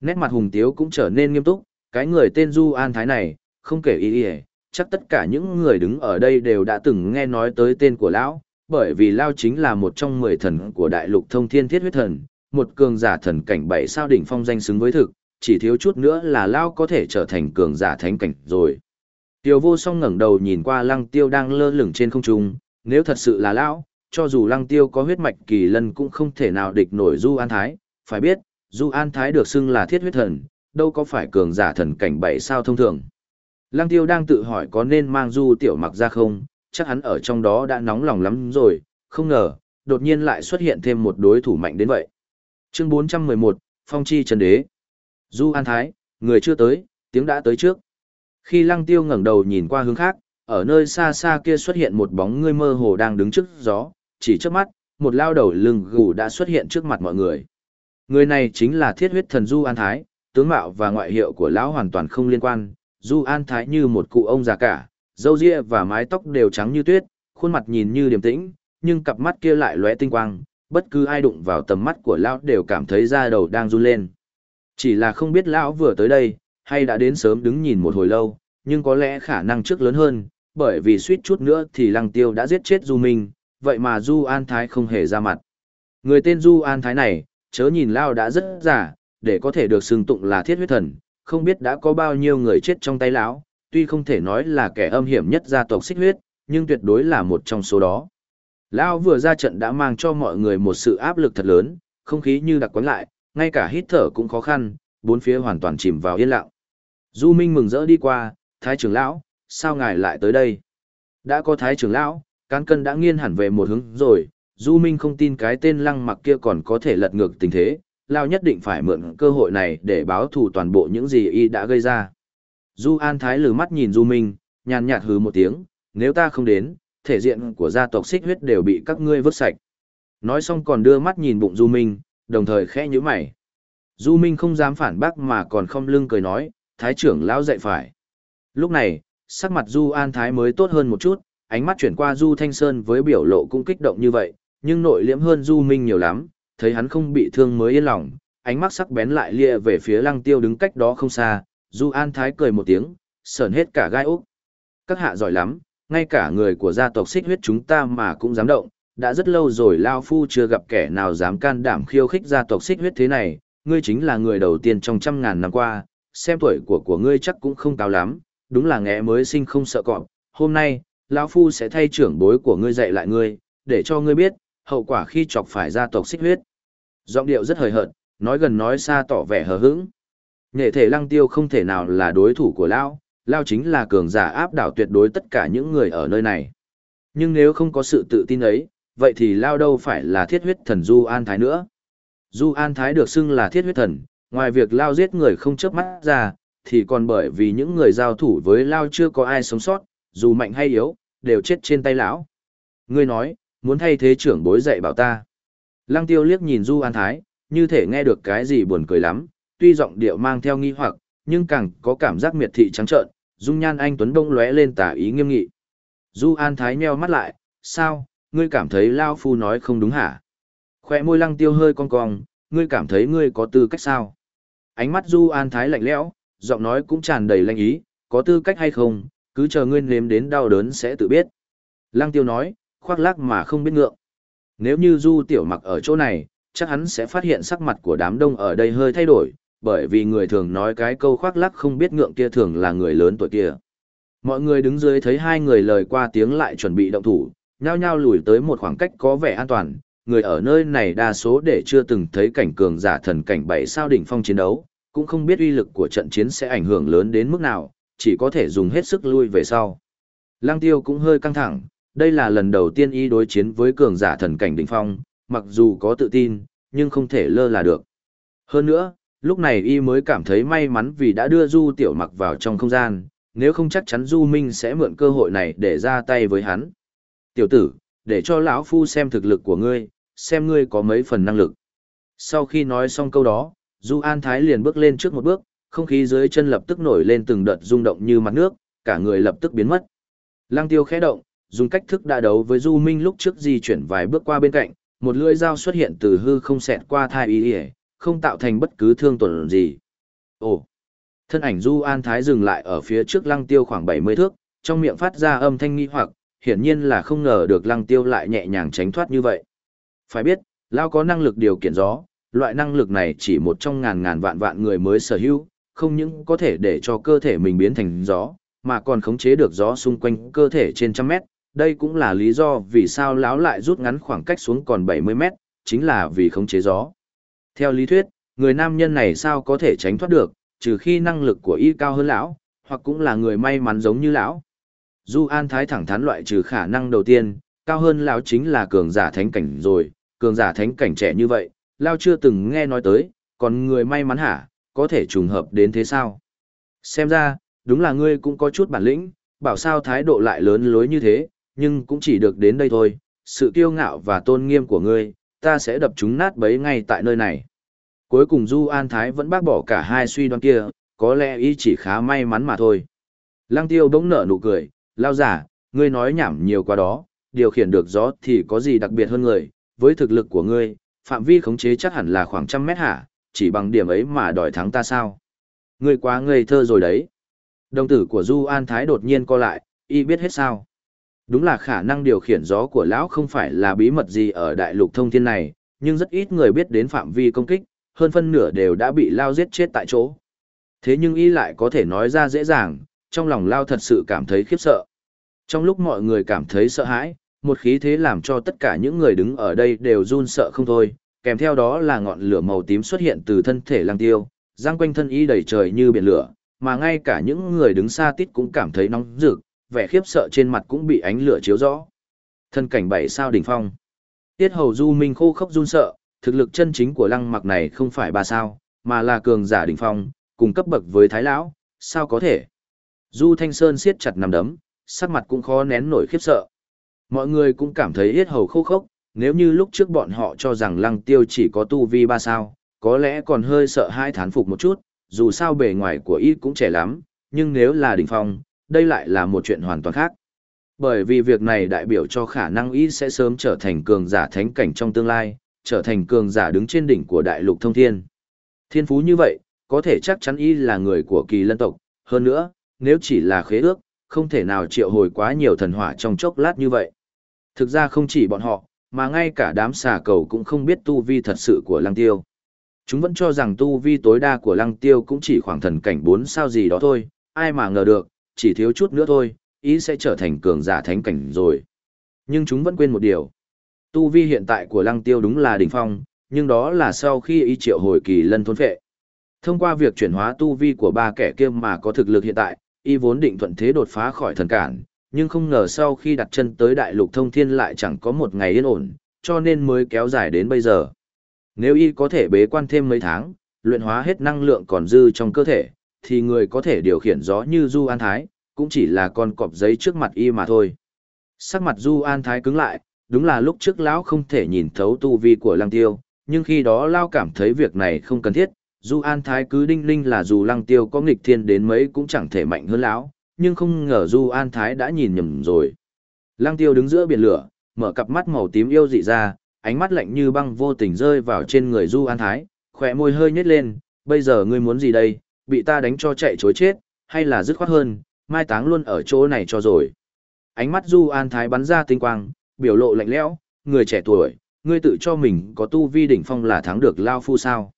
Nét mặt hùng tiếu cũng trở nên nghiêm túc, cái người tên Du An Thái này, không kể ý ý, chắc tất cả những người đứng ở đây đều đã từng nghe nói tới tên của lão, bởi vì Lao chính là một trong mười thần của đại lục thông thiên thiết huyết thần, một cường giả thần cảnh bảy sao đỉnh phong danh xứng với thực, chỉ thiếu chút nữa là Lao có thể trở thành cường giả thánh cảnh rồi. Tiêu vô song ngẩng đầu nhìn qua lăng tiêu đang lơ lửng trên không trung, nếu thật sự là Lão, cho dù lăng tiêu có huyết mạch kỳ lân cũng không thể nào địch nổi Du An Thái, phải biết, Du An Thái được xưng là thiết huyết thần, đâu có phải cường giả thần cảnh bảy sao thông thường. Lăng tiêu đang tự hỏi có nên mang Du tiểu mặc ra không, chắc hắn ở trong đó đã nóng lòng lắm rồi, không ngờ, đột nhiên lại xuất hiện thêm một đối thủ mạnh đến vậy. Chương 411, Phong Chi Trần Đế. Du An Thái, người chưa tới, tiếng đã tới trước. Khi Lăng Tiêu ngẩng đầu nhìn qua hướng khác, ở nơi xa xa kia xuất hiện một bóng người mơ hồ đang đứng trước gió, chỉ trước mắt, một lao đầu lưng gù đã xuất hiện trước mặt mọi người. Người này chính là thiết huyết thần Du An Thái, tướng mạo và ngoại hiệu của lão hoàn toàn không liên quan, Du An Thái như một cụ ông già cả, râu ria và mái tóc đều trắng như tuyết, khuôn mặt nhìn như điềm tĩnh, nhưng cặp mắt kia lại lóe tinh quang, bất cứ ai đụng vào tầm mắt của lão đều cảm thấy da đầu đang run lên. Chỉ là không biết lão vừa tới đây, hay đã đến sớm đứng nhìn một hồi lâu, nhưng có lẽ khả năng trước lớn hơn, bởi vì suýt chút nữa thì Lăng Tiêu đã giết chết Du Minh, vậy mà Du An Thái không hề ra mặt. Người tên Du An Thái này, chớ nhìn lão đã rất giả, để có thể được xưng tụng là thiết huyết thần, không biết đã có bao nhiêu người chết trong tay lão, tuy không thể nói là kẻ âm hiểm nhất gia tộc xích huyết, nhưng tuyệt đối là một trong số đó. Lão vừa ra trận đã mang cho mọi người một sự áp lực thật lớn, không khí như đặc quấn lại, ngay cả hít thở cũng khó khăn, bốn phía hoàn toàn chìm vào yên lặng. Du Minh mừng rỡ đi qua, Thái trưởng lão, sao ngài lại tới đây? Đã có Thái trưởng lão, cán cân đã nghiêng hẳn về một hướng rồi, Du Minh không tin cái tên lăng mặc kia còn có thể lật ngược tình thế, Lão nhất định phải mượn cơ hội này để báo thù toàn bộ những gì y đã gây ra. Du An Thái lử mắt nhìn Du Minh, nhàn nhạt hừ một tiếng, nếu ta không đến, thể diện của gia tộc xích huyết đều bị các ngươi vứt sạch. Nói xong còn đưa mắt nhìn bụng Du Minh, đồng thời khẽ nhíu mày. Du Minh không dám phản bác mà còn không lưng cười nói, Thái trưởng lão dạy phải. Lúc này, sắc mặt Du An Thái mới tốt hơn một chút, ánh mắt chuyển qua Du Thanh Sơn với biểu lộ cũng kích động như vậy, nhưng nội liễm hơn Du Minh nhiều lắm, thấy hắn không bị thương mới yên lòng, ánh mắt sắc bén lại lia về phía lăng tiêu đứng cách đó không xa, Du An Thái cười một tiếng, sờn hết cả gai úc. Các hạ giỏi lắm, ngay cả người của gia tộc xích huyết chúng ta mà cũng dám động, đã rất lâu rồi Lao Phu chưa gặp kẻ nào dám can đảm khiêu khích gia tộc xích huyết thế này, ngươi chính là người đầu tiên trong trăm ngàn năm qua, xem tuổi của của ngươi chắc cũng không cao lắm, đúng là ngẽ mới sinh không sợ cọp. Hôm nay, lão Phu sẽ thay trưởng bối của ngươi dạy lại ngươi, để cho ngươi biết, hậu quả khi chọc phải gia tộc xích huyết. Giọng điệu rất hời hợt, nói gần nói xa tỏ vẻ hờ hững. Nghệ thể lăng tiêu không thể nào là đối thủ của Lao, Lao chính là cường giả áp đảo tuyệt đối tất cả những người ở nơi này. Nhưng nếu không có sự tự tin ấy, vậy thì Lao đâu phải là thiết huyết thần Du An Thái nữa. Du An Thái được xưng là thiết huyết thần, ngoài việc Lao giết người không chớp mắt ra, thì còn bởi vì những người giao thủ với Lao chưa có ai sống sót, dù mạnh hay yếu, đều chết trên tay lão. Ngươi nói, muốn thay thế trưởng bối dạy bảo ta. Lăng tiêu liếc nhìn Du An Thái, như thể nghe được cái gì buồn cười lắm, tuy giọng điệu mang theo nghi hoặc, nhưng càng có cảm giác miệt thị trắng trợn, dung nhan anh Tuấn Đông lóe lên tả ý nghiêm nghị. Du An Thái nheo mắt lại, sao, ngươi cảm thấy Lao Phu nói không đúng hả? Khoe môi lăng tiêu hơi cong cong, ngươi cảm thấy ngươi có tư cách sao? Ánh mắt Du An Thái lạnh lẽo, giọng nói cũng tràn đầy lanh ý, có tư cách hay không, cứ chờ ngươi nếm đến đau đớn sẽ tự biết. Lăng tiêu nói, khoác lác mà không biết ngượng. Nếu như Du Tiểu mặc ở chỗ này, chắc hắn sẽ phát hiện sắc mặt của đám đông ở đây hơi thay đổi, bởi vì người thường nói cái câu khoác lắc không biết ngượng kia thường là người lớn tuổi kia. Mọi người đứng dưới thấy hai người lời qua tiếng lại chuẩn bị động thủ, nhao nhao lùi tới một khoảng cách có vẻ an toàn, người ở nơi này đa số để chưa từng thấy cảnh cường giả thần cảnh bảy sao đỉnh phong chiến đấu, cũng không biết uy lực của trận chiến sẽ ảnh hưởng lớn đến mức nào, chỉ có thể dùng hết sức lui về sau. Lăng tiêu cũng hơi căng thẳng, đây là lần đầu tiên y đối chiến với cường giả thần cảnh đỉnh phong, mặc dù có tự tin, nhưng không thể lơ là được. Hơn nữa, lúc này y mới cảm thấy may mắn vì đã đưa Du Tiểu Mặc vào trong không gian, nếu không chắc chắn Du Minh sẽ mượn cơ hội này để ra tay với hắn. Tiểu tử, để cho lão phu xem thực lực của ngươi, xem ngươi có mấy phần năng lực. Sau khi nói xong câu đó, Du An Thái liền bước lên trước một bước, không khí dưới chân lập tức nổi lên từng đợt rung động như mặt nước, cả người lập tức biến mất. Lăng Tiêu khẽ động, dùng cách thức đã đấu với Du Minh lúc trước di chuyển vài bước qua bên cạnh, một lưỡi dao xuất hiện từ hư không xẹt qua thai y ý không tạo thành bất cứ thương tổn gì. Ồ! Thân ảnh Du An Thái dừng lại ở phía trước Lăng Tiêu khoảng 70 thước, trong miệng phát ra âm thanh nghi hoặc, hiển nhiên là không ngờ được Lăng Tiêu lại nhẹ nhàng tránh thoát như vậy. Phải biết, Lao có năng lực điều khiển gió, loại năng lực này chỉ một trong ngàn ngàn vạn vạn người mới sở hữu, không những có thể để cho cơ thể mình biến thành gió, mà còn khống chế được gió xung quanh cơ thể trên trăm mét. Đây cũng là lý do vì sao lão lại rút ngắn khoảng cách xuống còn 70 mét, chính là vì khống chế gió. Theo lý thuyết, người nam nhân này sao có thể tránh thoát được, trừ khi năng lực của y cao hơn lão, hoặc cũng là người may mắn giống như lão. Du An Thái thẳng thắn loại trừ khả năng đầu tiên, cao hơn lão chính là cường giả thánh cảnh rồi, cường giả thánh cảnh trẻ như vậy, lão chưa từng nghe nói tới, còn người may mắn hả, có thể trùng hợp đến thế sao? Xem ra, đúng là ngươi cũng có chút bản lĩnh, bảo sao thái độ lại lớn lối như thế, nhưng cũng chỉ được đến đây thôi, sự kiêu ngạo và tôn nghiêm của ngươi, ta sẽ đập chúng nát bấy ngay tại nơi này. Cuối cùng Du An Thái vẫn bác bỏ cả hai suy đoán kia, có lẽ ý chỉ khá may mắn mà thôi. Lăng tiêu bỗng nở nụ cười, lao giả, ngươi nói nhảm nhiều quá đó, điều khiển được gió thì có gì đặc biệt hơn người, với thực lực của ngươi, phạm vi khống chế chắc hẳn là khoảng trăm mét hả, chỉ bằng điểm ấy mà đòi thắng ta sao? Ngươi quá ngây thơ rồi đấy. Đồng tử của Du An Thái đột nhiên co lại, y biết hết sao. Đúng là khả năng điều khiển gió của lão không phải là bí mật gì ở đại lục thông thiên này, nhưng rất ít người biết đến phạm vi công kích, hơn phân nửa đều đã bị lao giết chết tại chỗ. Thế nhưng y lại có thể nói ra dễ dàng, trong lòng lao thật sự cảm thấy khiếp sợ. Trong lúc mọi người cảm thấy sợ hãi, một khí thế làm cho tất cả những người đứng ở đây đều run sợ không thôi, kèm theo đó là ngọn lửa màu tím xuất hiện từ thân thể lang tiêu, giang quanh thân y đầy trời như biển lửa, mà ngay cả những người đứng xa tít cũng cảm thấy nóng rực, vẻ khiếp sợ trên mặt cũng bị ánh lửa chiếu rõ. Thân cảnh bảy sao đỉnh phong. Tiết hầu du minh khô khốc run sợ, thực lực chân chính của lăng mặc này không phải ba sao, mà là cường giả đỉnh phong, cùng cấp bậc với thái lão, sao có thể. Du Thanh Sơn siết chặt nằm đấm, sắc mặt cũng khó nén nổi khiếp sợ. Mọi người cũng cảm thấy yết hầu khô khốc, nếu như lúc trước bọn họ cho rằng lăng tiêu chỉ có tu vi ba sao, có lẽ còn hơi sợ hai thán phục một chút, dù sao bề ngoài của y cũng trẻ lắm, nhưng nếu là đỉnh phong, đây lại là một chuyện hoàn toàn khác. Bởi vì việc này đại biểu cho khả năng y sẽ sớm trở thành cường giả thánh cảnh trong tương lai, trở thành cường giả đứng trên đỉnh của đại lục thông thiên. Thiên phú như vậy, có thể chắc chắn y là người của kỳ lân tộc, hơn nữa, nếu chỉ là khế ước, không thể nào triệu hồi quá nhiều thần hỏa trong chốc lát như vậy. Thực ra không chỉ bọn họ, mà ngay cả đám xà cầu cũng không biết tu vi thật sự của lăng tiêu. Chúng vẫn cho rằng tu vi tối đa của lăng tiêu cũng chỉ khoảng thần cảnh 4 sao gì đó thôi, ai mà ngờ được, chỉ thiếu chút nữa thôi, ý sẽ trở thành cường giả thánh cảnh rồi. Nhưng chúng vẫn quên một điều. Tu vi hiện tại của lăng tiêu đúng là đỉnh phong, nhưng đó là sau khi ý triệu hồi kỳ lân thôn phệ. Thông qua việc chuyển hóa tu vi của ba kẻ kia mà có thực lực hiện tại, y vốn định thuận thế đột phá khỏi thần cản, nhưng không ngờ sau khi đặt chân tới đại lục thông thiên lại chẳng có một ngày yên ổn, cho nên mới kéo dài đến bây giờ. Nếu y có thể bế quan thêm mấy tháng, luyện hóa hết năng lượng còn dư trong cơ thể, thì người có thể điều khiển gió như Du An Thái, cũng chỉ là con cọp giấy trước mặt y mà thôi. Sắc mặt Du An Thái cứng lại, đúng là lúc trước lão không thể nhìn thấu tu vi của Lăng Tiêu, nhưng khi đó lão cảm thấy việc này không cần thiết, Du An Thái cứ đinh linh là dù Lăng Tiêu có nghịch thiên đến mấy cũng chẳng thể mạnh hơn lão, nhưng không ngờ Du An Thái đã nhìn nhầm rồi. Lăng Tiêu đứng giữa biển lửa, mở cặp mắt màu tím yêu dị ra, ánh mắt lạnh như băng vô tình rơi vào trên người Du An Thái, khỏe môi hơi nhếch lên, bây giờ ngươi muốn gì đây, bị ta đánh cho chạy chối chết, hay là dứt khoát hơn, mai táng luôn ở chỗ này cho rồi. Ánh mắt Du An Thái bắn ra tinh quang, biểu lộ lạnh lẽo, người trẻ tuổi, ngươi tự cho mình có tu vi đỉnh phong là thắng được Lao Phu sao.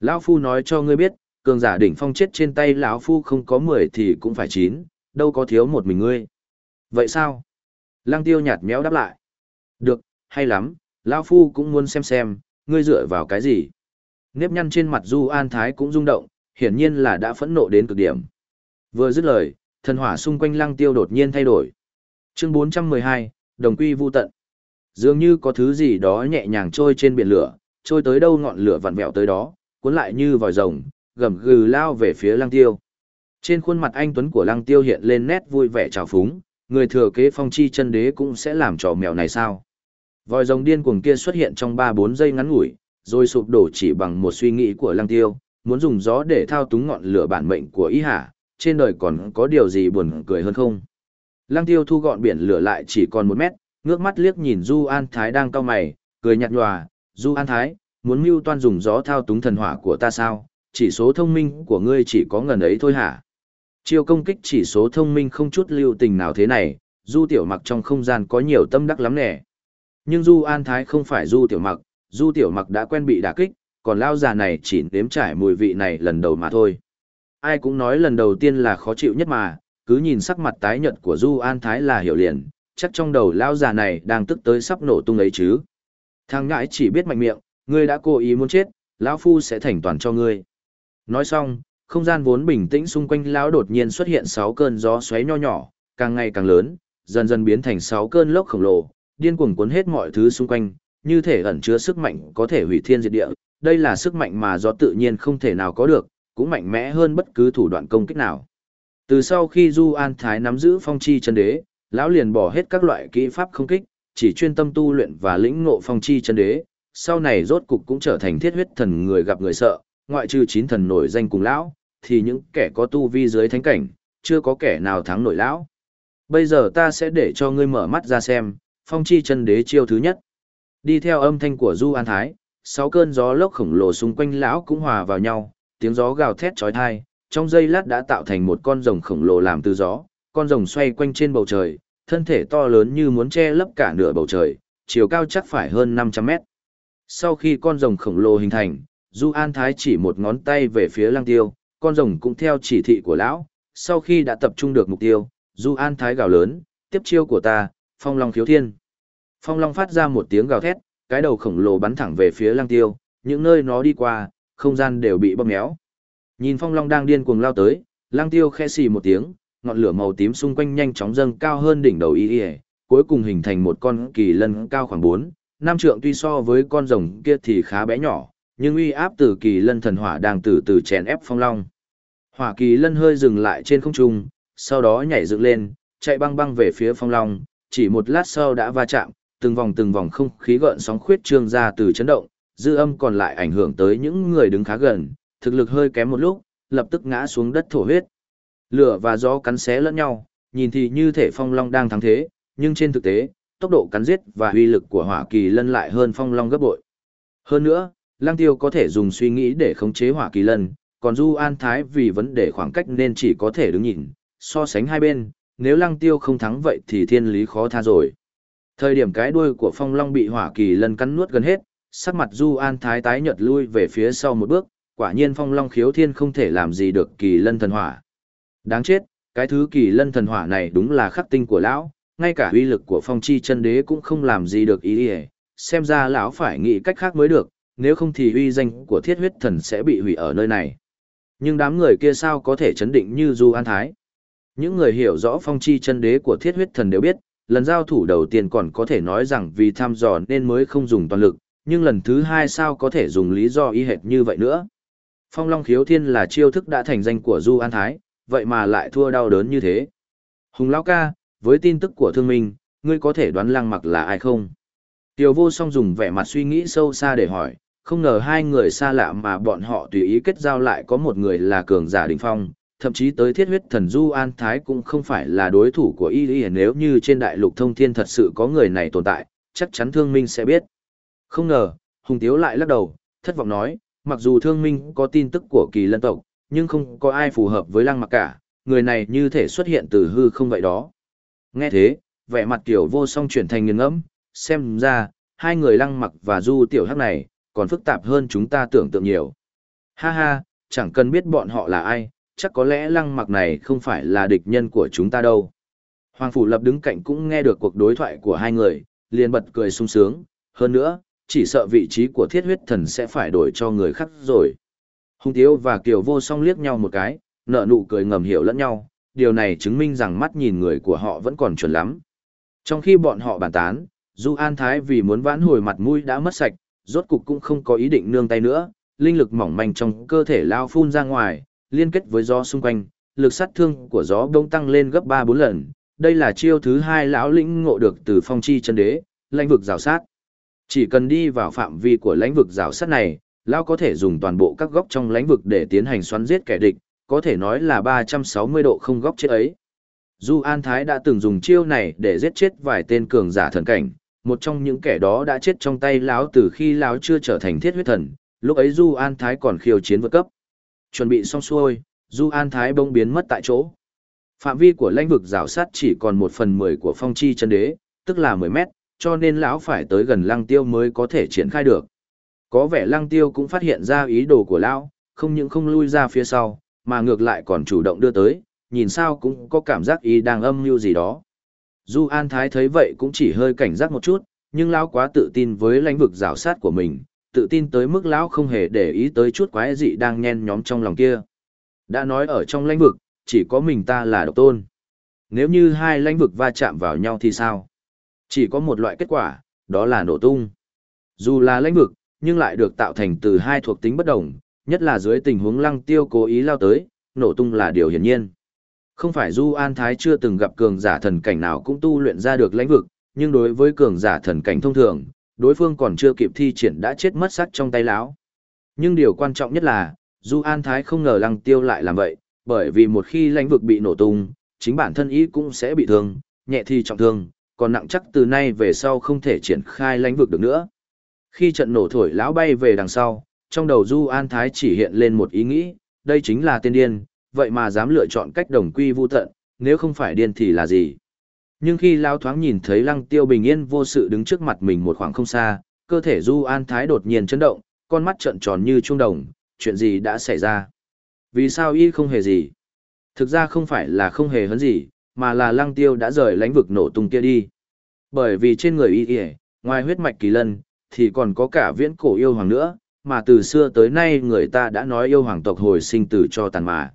Lao Phu nói cho ngươi biết, cường giả đỉnh phong chết trên tay lão Phu không có 10 thì cũng phải 9, đâu có thiếu một mình ngươi. Vậy sao? Lăng tiêu nhạt méo đáp lại. Được, hay lắm, Lão Phu cũng muốn xem xem, ngươi dựa vào cái gì. Nếp nhăn trên mặt Du An Thái cũng rung động, hiển nhiên là đã phẫn nộ đến cực điểm. Vừa dứt lời, thần hỏa xung quanh lăng tiêu đột nhiên thay đổi. Chương 412, Đồng Quy Vu Tận. Dường như có thứ gì đó nhẹ nhàng trôi trên biển lửa, trôi tới đâu ngọn lửa vặn vẹo tới đó, cuốn lại như vòi rồng, gầm gừ lao về phía lăng tiêu. Trên khuôn mặt anh Tuấn của lăng tiêu hiện lên nét vui vẻ trào phúng, người thừa kế phong chi chân đế cũng sẽ làm trò mèo này sao. Vòi rồng điên cuồng kia xuất hiện trong 3-4 giây ngắn ngủi, rồi sụp đổ chỉ bằng một suy nghĩ của lăng tiêu, muốn dùng gió để thao túng ngọn lửa bản mệnh của ý hả? trên đời còn có điều gì buồn cười hơn không. Lăng tiêu thu gọn biển lửa lại chỉ còn một mét, ngước mắt liếc nhìn Du An Thái đang cau mày, cười nhạt nhòa, Du An Thái, muốn mưu toan dùng gió thao túng thần hỏa của ta sao, chỉ số thông minh của ngươi chỉ có ngần ấy thôi hả? Chiêu công kích chỉ số thông minh không chút lưu tình nào thế này, Du Tiểu Mặc trong không gian có nhiều tâm đắc lắm nè. Nhưng Du An Thái không phải Du Tiểu Mặc, Du Tiểu Mặc đã quen bị đả kích, còn lao già này chỉ nếm trải mùi vị này lần đầu mà thôi. Ai cũng nói lần đầu tiên là khó chịu nhất mà, cứ nhìn sắc mặt tái nhợt của Du An Thái là hiểu liền, chắc trong đầu lao già này đang tức tới sắp nổ tung ấy chứ. Thằng ngãi chỉ biết mạnh miệng, ngươi đã cố ý muốn chết, lão phu sẽ thành toàn cho ngươi. Nói xong, không gian vốn bình tĩnh xung quanh lão đột nhiên xuất hiện sáu cơn gió xoáy nho nhỏ, càng ngày càng lớn, dần dần biến thành sáu cơn lốc khổng lồ, điên cuồng cuốn hết mọi thứ xung quanh, như thể ẩn chứa sức mạnh có thể hủy thiên diệt địa. Đây là sức mạnh mà gió tự nhiên không thể nào có được, cũng mạnh mẽ hơn bất cứ thủ đoạn công kích nào. Từ sau khi Du An Thái nắm giữ phong chi chân đế, lão liền bỏ hết các loại kỹ pháp không kích, chỉ chuyên tâm tu luyện và lĩnh ngộ phong chi chân đế, sau này rốt cục cũng trở thành thiết huyết thần người gặp người sợ, ngoại trừ chín thần nổi danh cùng lão, thì những kẻ có tu vi dưới thánh cảnh, chưa có kẻ nào thắng nổi lão. Bây giờ ta sẽ để cho ngươi mở mắt ra xem, phong chi chân đế chiêu thứ nhất. Đi theo âm thanh của Du An Thái, sáu cơn gió lốc khổng lồ xung quanh lão cũng hòa vào nhau, tiếng gió gào thét chói tai, trong giây lát đã tạo thành một con rồng khổng lồ làm từ gió, con rồng xoay quanh trên bầu trời, thân thể to lớn như muốn che lấp cả nửa bầu trời, chiều cao chắc phải hơn 500 mét. Sau khi con rồng khổng lồ hình thành, Du An Thái chỉ một ngón tay về phía lăng tiêu, con rồng cũng theo chỉ thị của lão, sau khi đã tập trung được mục tiêu, Du An Thái gào lớn, tiếp chiêu của ta, phong long khiếu thiên. Phong long phát ra một tiếng gào thét, cái đầu khổng lồ bắn thẳng về phía lăng tiêu, những nơi nó đi qua, không gian đều bị bóp méo. Nhìn phong long đang điên cuồng lao tới, lăng tiêu khẽ xì một tiếng, ngọn lửa màu tím xung quanh nhanh chóng dâng cao hơn đỉnh đầu y y, cuối cùng hình thành một con kỳ lân cao khoảng 4, Nam trượng tuy so với con rồng kia thì khá bé nhỏ, nhưng uy áp từ kỳ lân thần hỏa đang từ từ chèn ép phong long. Hỏa kỳ lân hơi dừng lại trên không trung, sau đó nhảy dựng lên, chạy băng băng về phía phong long, chỉ một lát sau đã va chạm, từng vòng từng vòng không khí gợn sóng khuyết trương ra từ chấn động, dư âm còn lại ảnh hưởng tới những người đứng khá gần, thực lực hơi kém một lúc, lập tức ngã xuống đất thổ huyết. Lửa và gió cắn xé lẫn nhau, nhìn thì như thể phong long đang thắng thế, nhưng trên thực tế, tốc độ cắn giết và uy lực của hỏa kỳ lân lại hơn phong long gấp bội. Hơn nữa, lang tiêu có thể dùng suy nghĩ để khống chế hỏa kỳ lân, còn du an thái vì vấn đề khoảng cách nên chỉ có thể đứng nhìn, so sánh hai bên, nếu Lang tiêu không thắng vậy thì thiên lý khó tha rồi. Thời điểm cái đuôi của phong long bị hỏa kỳ lân cắn nuốt gần hết, sắc mặt du an thái tái nhợt lui về phía sau một bước, quả nhiên phong long khiếu thiên không thể làm gì được kỳ lân thần hỏa. Đáng chết, cái thứ kỳ lân thần hỏa này đúng là khắc tinh của lão, ngay cả uy lực của phong chi chân đế cũng không làm gì được ý ý, xem ra lão phải nghĩ cách khác mới được, nếu không thì uy danh của thiết huyết thần sẽ bị hủy ở nơi này. Nhưng đám người kia sao có thể chấn định như Du An Thái? Những người hiểu rõ phong chi chân đế của thiết huyết thần đều biết, lần giao thủ đầu tiên còn có thể nói rằng vì thăm dò nên mới không dùng toàn lực, nhưng lần thứ hai sao có thể dùng lý do y hệt như vậy nữa. Phong Long khiếu thiên là chiêu thức đã thành danh của Du An Thái, vậy mà lại thua đau đớn như thế. Hùng Lão ca, với tin tức của thương minh, ngươi có thể đoán lăng mặc là ai không? Tiểu vô song dùng vẻ mặt suy nghĩ sâu xa để hỏi, không ngờ hai người xa lạ mà bọn họ tùy ý kết giao lại có một người là cường giả đỉnh phong, thậm chí tới thiết huyết thần Du An Thái cũng không phải là đối thủ của Y Y nếu như trên đại lục thông thiên thật sự có người này tồn tại, chắc chắn thương minh sẽ biết. Không ngờ, Hùng Tiếu lại lắc đầu, thất vọng nói, mặc dù thương minh có tin tức của kỳ lân tộc, nhưng không có ai phù hợp với lăng mặc cả, người này như thể xuất hiện từ hư không vậy đó. Nghe thế, vẻ mặt tiểu vô song chuyển thành nghiêng ngẫm, xem ra, hai người lăng mặc và du tiểu hắc này, còn phức tạp hơn chúng ta tưởng tượng nhiều. Ha ha, chẳng cần biết bọn họ là ai, chắc có lẽ lăng mặc này không phải là địch nhân của chúng ta đâu. Hoàng Phủ Lập đứng cạnh cũng nghe được cuộc đối thoại của hai người, liền bật cười sung sướng, Hơn nữa, chỉ sợ vị trí của thiết huyết thần sẽ phải đổi cho người khác rồi. Hùng Tiếu và Kiều Vô song liếc nhau một cái, nợ nụ cười ngầm hiểu lẫn nhau, điều này chứng minh rằng mắt nhìn người của họ vẫn còn chuẩn lắm. Trong khi bọn họ bàn tán, Du An Thái vì muốn vãn hồi mặt mũi đã mất sạch, rốt cục cũng không có ý định nương tay nữa, linh lực mỏng manh trong cơ thể lao phun ra ngoài, liên kết với gió xung quanh, lực sát thương của gió đông tăng lên gấp 3-4 lần. Đây là chiêu thứ hai lão lĩnh ngộ được từ phong chi chân đế, lãnh vực rào sát. Chỉ cần đi vào phạm vi của lãnh vực rào sát này, lão có thể dùng toàn bộ các góc trong lãnh vực để tiến hành xoắn giết kẻ địch, có thể nói là 360 độ không góc chết ấy. Du An Thái đã từng dùng chiêu này để giết chết vài tên cường giả thần cảnh, một trong những kẻ đó đã chết trong tay lão từ khi lão chưa trở thành thiết huyết thần, lúc ấy Du An Thái còn khiêu chiến vượt cấp. Chuẩn bị xong xuôi, Du An Thái bỗng biến mất tại chỗ. Phạm vi của lãnh vực rào sát chỉ còn một phần mười của phong chi chân đế, tức là 10 mét, cho nên lão phải tới gần lăng tiêu mới có thể triển khai được. Có vẻ lăng tiêu cũng phát hiện ra ý đồ của lão, không những không lui ra phía sau, mà ngược lại còn chủ động đưa tới, nhìn sao cũng có cảm giác ý đang âm mưu gì đó. Du An Thái thấy vậy cũng chỉ hơi cảnh giác một chút, nhưng lão quá tự tin với lãnh vực rào sát của mình, tự tin tới mức lão không hề để ý tới chút quái dị đang nhen nhóm trong lòng kia. Đã nói ở trong lãnh vực, chỉ có mình ta là độc tôn. Nếu như hai lãnh vực va chạm vào nhau thì sao? Chỉ có một loại kết quả, đó là nổ tung. Dù là lãnh vực, nhưng lại được tạo thành từ hai thuộc tính bất đồng, nhất là dưới tình huống lăng tiêu cố ý lao tới, nổ tung là điều hiển nhiên. Không phải Du An Thái chưa từng gặp cường giả thần cảnh nào cũng tu luyện ra được lãnh vực, nhưng đối với cường giả thần cảnh thông thường, đối phương còn chưa kịp thi triển đã chết mất sắt trong tay lão. Nhưng điều quan trọng nhất là, Du An Thái không ngờ Lăng Tiêu lại làm vậy, bởi vì một khi lãnh vực bị nổ tung, chính bản thân ý cũng sẽ bị thương, nhẹ thì trọng thương, còn nặng chắc từ nay về sau không thể triển khai lãnh vực được nữa. Khi trận nổ thổi lão bay về đằng sau, trong đầu Du An Thái chỉ hiện lên một ý nghĩ, đây chính là tên điên, vậy mà dám lựa chọn cách đồng quy vu tận, nếu không phải điên thì là gì? Nhưng khi Lão thoáng nhìn thấy Lăng Tiêu bình yên vô sự đứng trước mặt mình một khoảng không xa, cơ thể Du An Thái đột nhiên chấn động, con mắt trợn tròn như trung đồng, chuyện gì đã xảy ra? Vì sao y không hề gì? Thực ra không phải là không hề hấn gì, mà là Lăng Tiêu đã rời lãnh vực nổ tung kia đi. Bởi vì trên người y y, ngoài huyết mạch kỳ lân, thì còn có cả viễn cổ yêu hoàng nữa, mà từ xưa tới nay người ta đã nói yêu hoàng tộc hồi sinh tử cho tàn mà.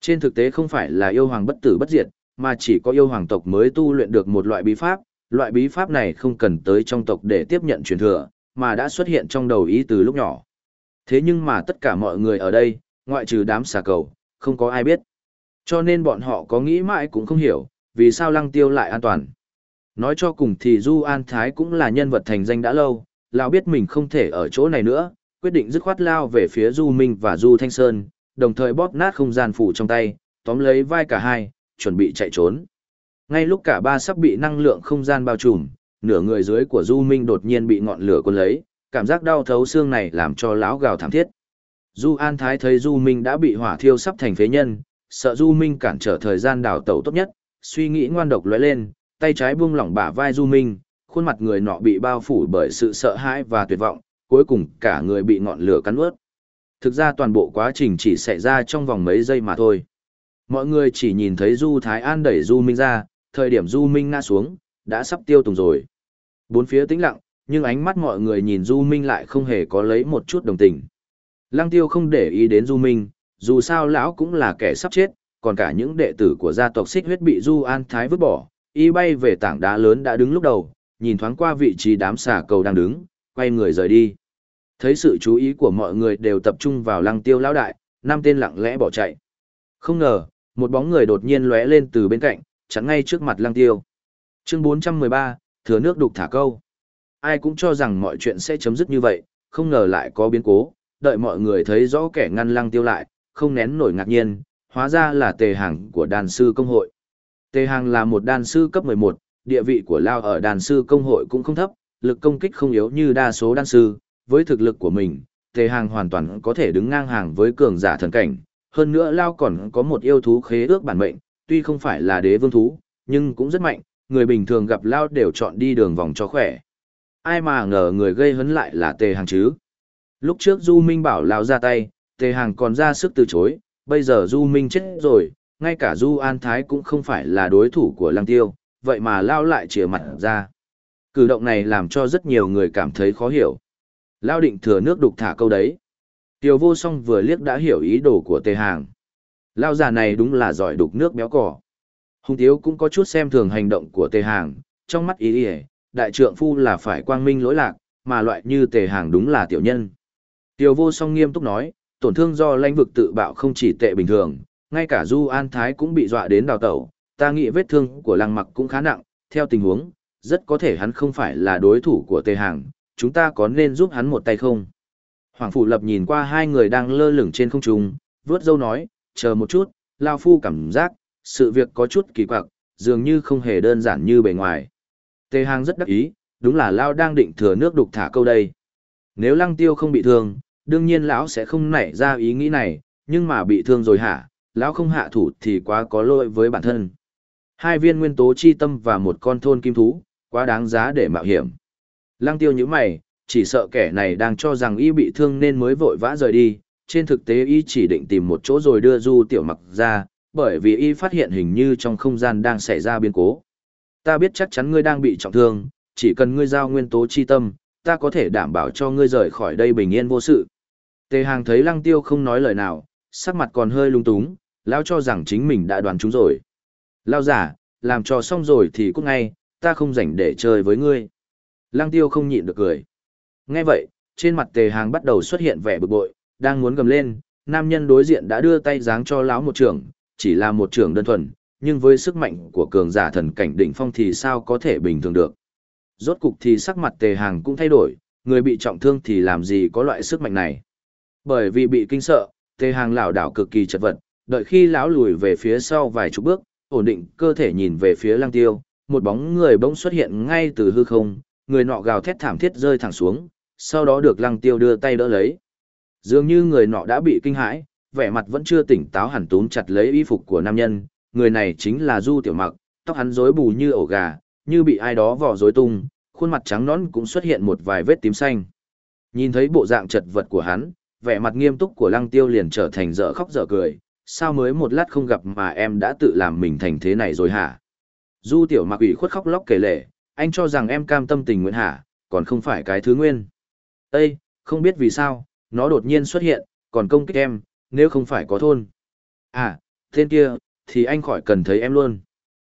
Trên thực tế không phải là yêu hoàng bất tử bất diệt, mà chỉ có yêu hoàng tộc mới tu luyện được một loại bí pháp, loại bí pháp này không cần tới trong tộc để tiếp nhận truyền thừa, mà đã xuất hiện trong đầu ý từ lúc nhỏ. Thế nhưng mà tất cả mọi người ở đây, ngoại trừ đám xà cầu, không có ai biết. Cho nên bọn họ có nghĩ mãi cũng không hiểu, vì sao lăng tiêu lại an toàn. Nói cho cùng thì Du An Thái cũng là nhân vật thành danh đã lâu, lão biết mình không thể ở chỗ này nữa, quyết định dứt khoát lao về phía Du Minh và Du Thanh Sơn, đồng thời bóp nát không gian phủ trong tay, tóm lấy vai cả hai, chuẩn bị chạy trốn. Ngay lúc cả ba sắp bị năng lượng không gian bao trùm, nửa người dưới của Du Minh đột nhiên bị ngọn lửa cuốn lấy, cảm giác đau thấu xương này làm cho lão gào thảm thiết. Du An Thái thấy Du Minh đã bị hỏa thiêu sắp thành phế nhân, sợ Du Minh cản trở thời gian đào tẩu tốt nhất, suy nghĩ ngoan độc lóe lên, tay trái buông lỏng bả vai Du Minh, khuôn mặt người nọ bị bao phủ bởi sự sợ hãi và tuyệt vọng, cuối cùng cả người bị ngọn lửa cắn ướt. Thực ra toàn bộ quá trình chỉ xảy ra trong vòng mấy giây mà thôi. Mọi người chỉ nhìn thấy Du Thái An đẩy Du Minh ra, thời điểm Du Minh ngã xuống, đã sắp tiêu tùng rồi. Bốn phía tĩnh lặng, nhưng ánh mắt mọi người nhìn Du Minh lại không hề có lấy một chút đồng tình. Lăng tiêu không để ý đến Du Minh, dù sao lão cũng là kẻ sắp chết, còn cả những đệ tử của gia tộc xích huyết bị Du An Thái vứt bỏ, y bay về tảng đá lớn đã đứng lúc đầu, nhìn thoáng qua vị trí đám xà cầu đang đứng, quay người rời đi. Thấy sự chú ý của mọi người đều tập trung vào lăng tiêu lão đại, năm tên lặng lẽ bỏ chạy. Không ngờ, một bóng người đột nhiên lóe lên từ bên cạnh, chắn ngay trước mặt lăng tiêu. Chương 413, thừa nước đục thả câu. Ai cũng cho rằng mọi chuyện sẽ chấm dứt như vậy, không ngờ lại có biến cố, đợi mọi người thấy rõ kẻ ngăn lăng tiêu lại, không nén nổi ngạc nhiên, hóa ra là tề hàng của đàn sư công hội. Tề hàng là một đàn sư cấp 11, địa vị của Lao ở đàn sư công hội cũng không thấp, lực công kích không yếu như đa số đàn sư, với thực lực của mình, tề hàng hoàn toàn có thể đứng ngang hàng với cường giả thần cảnh. Hơn nữa Lao còn có một yêu thú khế ước bản mệnh, tuy không phải là đế vương thú, nhưng cũng rất mạnh, người bình thường gặp Lao đều chọn đi đường vòng cho khỏe. Ai mà ngờ người gây hấn lại là tề hàng chứ. Lúc trước Du Minh bảo Lao ra tay, tề hàng còn ra sức từ chối, bây giờ Du Minh chết rồi, ngay cả Du An Thái cũng không phải là đối thủ của Lăng Tiêu, vậy mà Lao lại chìa mặt ra. Cử động này làm cho rất nhiều người cảm thấy khó hiểu. Lao định thừa nước đục thả câu đấy. Tiểu vô song vừa liếc đã hiểu ý đồ của tề hàng. Lao già này đúng là giỏi đục nước béo cỏ. Hùng Tiếu cũng có chút xem thường hành động của tề hàng, trong mắt ý ý, đại trượng phu là phải quang minh lỗi lạc, mà loại như tề hàng đúng là tiểu nhân. Tiểu vô song nghiêm túc nói, tổn thương do lãnh vực tự bạo không chỉ tệ bình thường, ngay cả Du An Thái cũng bị dọa đến đào tẩu, ta nghĩ vết thương của lăng mặc cũng khá nặng, theo tình huống, rất có thể hắn không phải là đối thủ của tề hàng, chúng ta có nên giúp hắn một tay không? Hoàng Phủ Lập nhìn qua hai người đang lơ lửng trên không trung, vướt dâu nói, chờ một chút, Lao Phu cảm giác, sự việc có chút kỳ quặc, dường như không hề đơn giản như bề ngoài. Tề Hàng rất đắc ý, đúng là Lao đang định thừa nước đục thả câu đây. Nếu Lăng Tiêu không bị thương, đương nhiên lão sẽ không nảy ra ý nghĩ này, nhưng mà bị thương rồi hả, lão không hạ thủ thì quá có lỗi với bản thân. Hai viên nguyên tố chi tâm và một con thôn kim thú, quá đáng giá để mạo hiểm. Lăng tiêu như mày, chỉ sợ kẻ này đang cho rằng y bị thương nên mới vội vã rời đi, trên thực tế y chỉ định tìm một chỗ rồi đưa du tiểu mặc ra, bởi vì y phát hiện hình như trong không gian đang xảy ra biến cố. Ta biết chắc chắn ngươi đang bị trọng thương, chỉ cần ngươi giao nguyên tố chi tâm, ta có thể đảm bảo cho ngươi rời khỏi đây bình yên vô sự. Tề hàng thấy lăng tiêu không nói lời nào, sắc mặt còn hơi lung túng, lão cho rằng chính mình đã đoán chúng rồi. Lao giả, làm trò xong rồi thì cút ngay, ta không rảnh để chơi với ngươi. Lăng tiêu không nhịn được cười. Nghe vậy, trên mặt tề hàng bắt đầu xuất hiện vẻ bực bội, đang muốn gầm lên, nam nhân đối diện đã đưa tay giáng cho lão một trường, chỉ là một trường đơn thuần, nhưng với sức mạnh của cường giả thần cảnh đỉnh phong thì sao có thể bình thường được. Rốt cục thì sắc mặt tề hàng cũng thay đổi, người bị trọng thương thì làm gì có loại sức mạnh này. Bởi vì bị kinh sợ, tề hàng lảo đảo cực kỳ chật vật, đợi khi lão lùi về phía sau vài chục bước, ổn định cơ thể nhìn về phía lăng tiêu, một bóng người bỗng xuất hiện ngay từ hư không, người nọ gào thét thảm thiết rơi thẳng xuống, sau đó được lăng tiêu đưa tay đỡ lấy. Dường như người nọ đã bị kinh hãi, vẻ mặt vẫn chưa tỉnh táo hẳn túm chặt lấy y phục của nam nhân, người này chính là Du Tiểu Mặc, tóc hắn rối bù như ổ gà, như bị ai đó vò rối tung, khuôn mặt trắng nõn cũng xuất hiện một vài vết tím xanh. Nhìn thấy bộ dạng chật vật của hắn, vẻ mặt nghiêm túc của Lăng Tiêu liền trở thành dở khóc dở cười, sao mới một lát không gặp mà em đã tự làm mình thành thế này rồi hả? Du Tiểu Mặc ủy khuất khóc lóc kể lể, anh cho rằng em cam tâm tình nguyện hả, còn không phải cái thứ nguyên. Ê, không biết vì sao, nó đột nhiên xuất hiện, còn công kích em, nếu không phải có thôn. À, tên kia, thì anh khỏi cần thấy em luôn.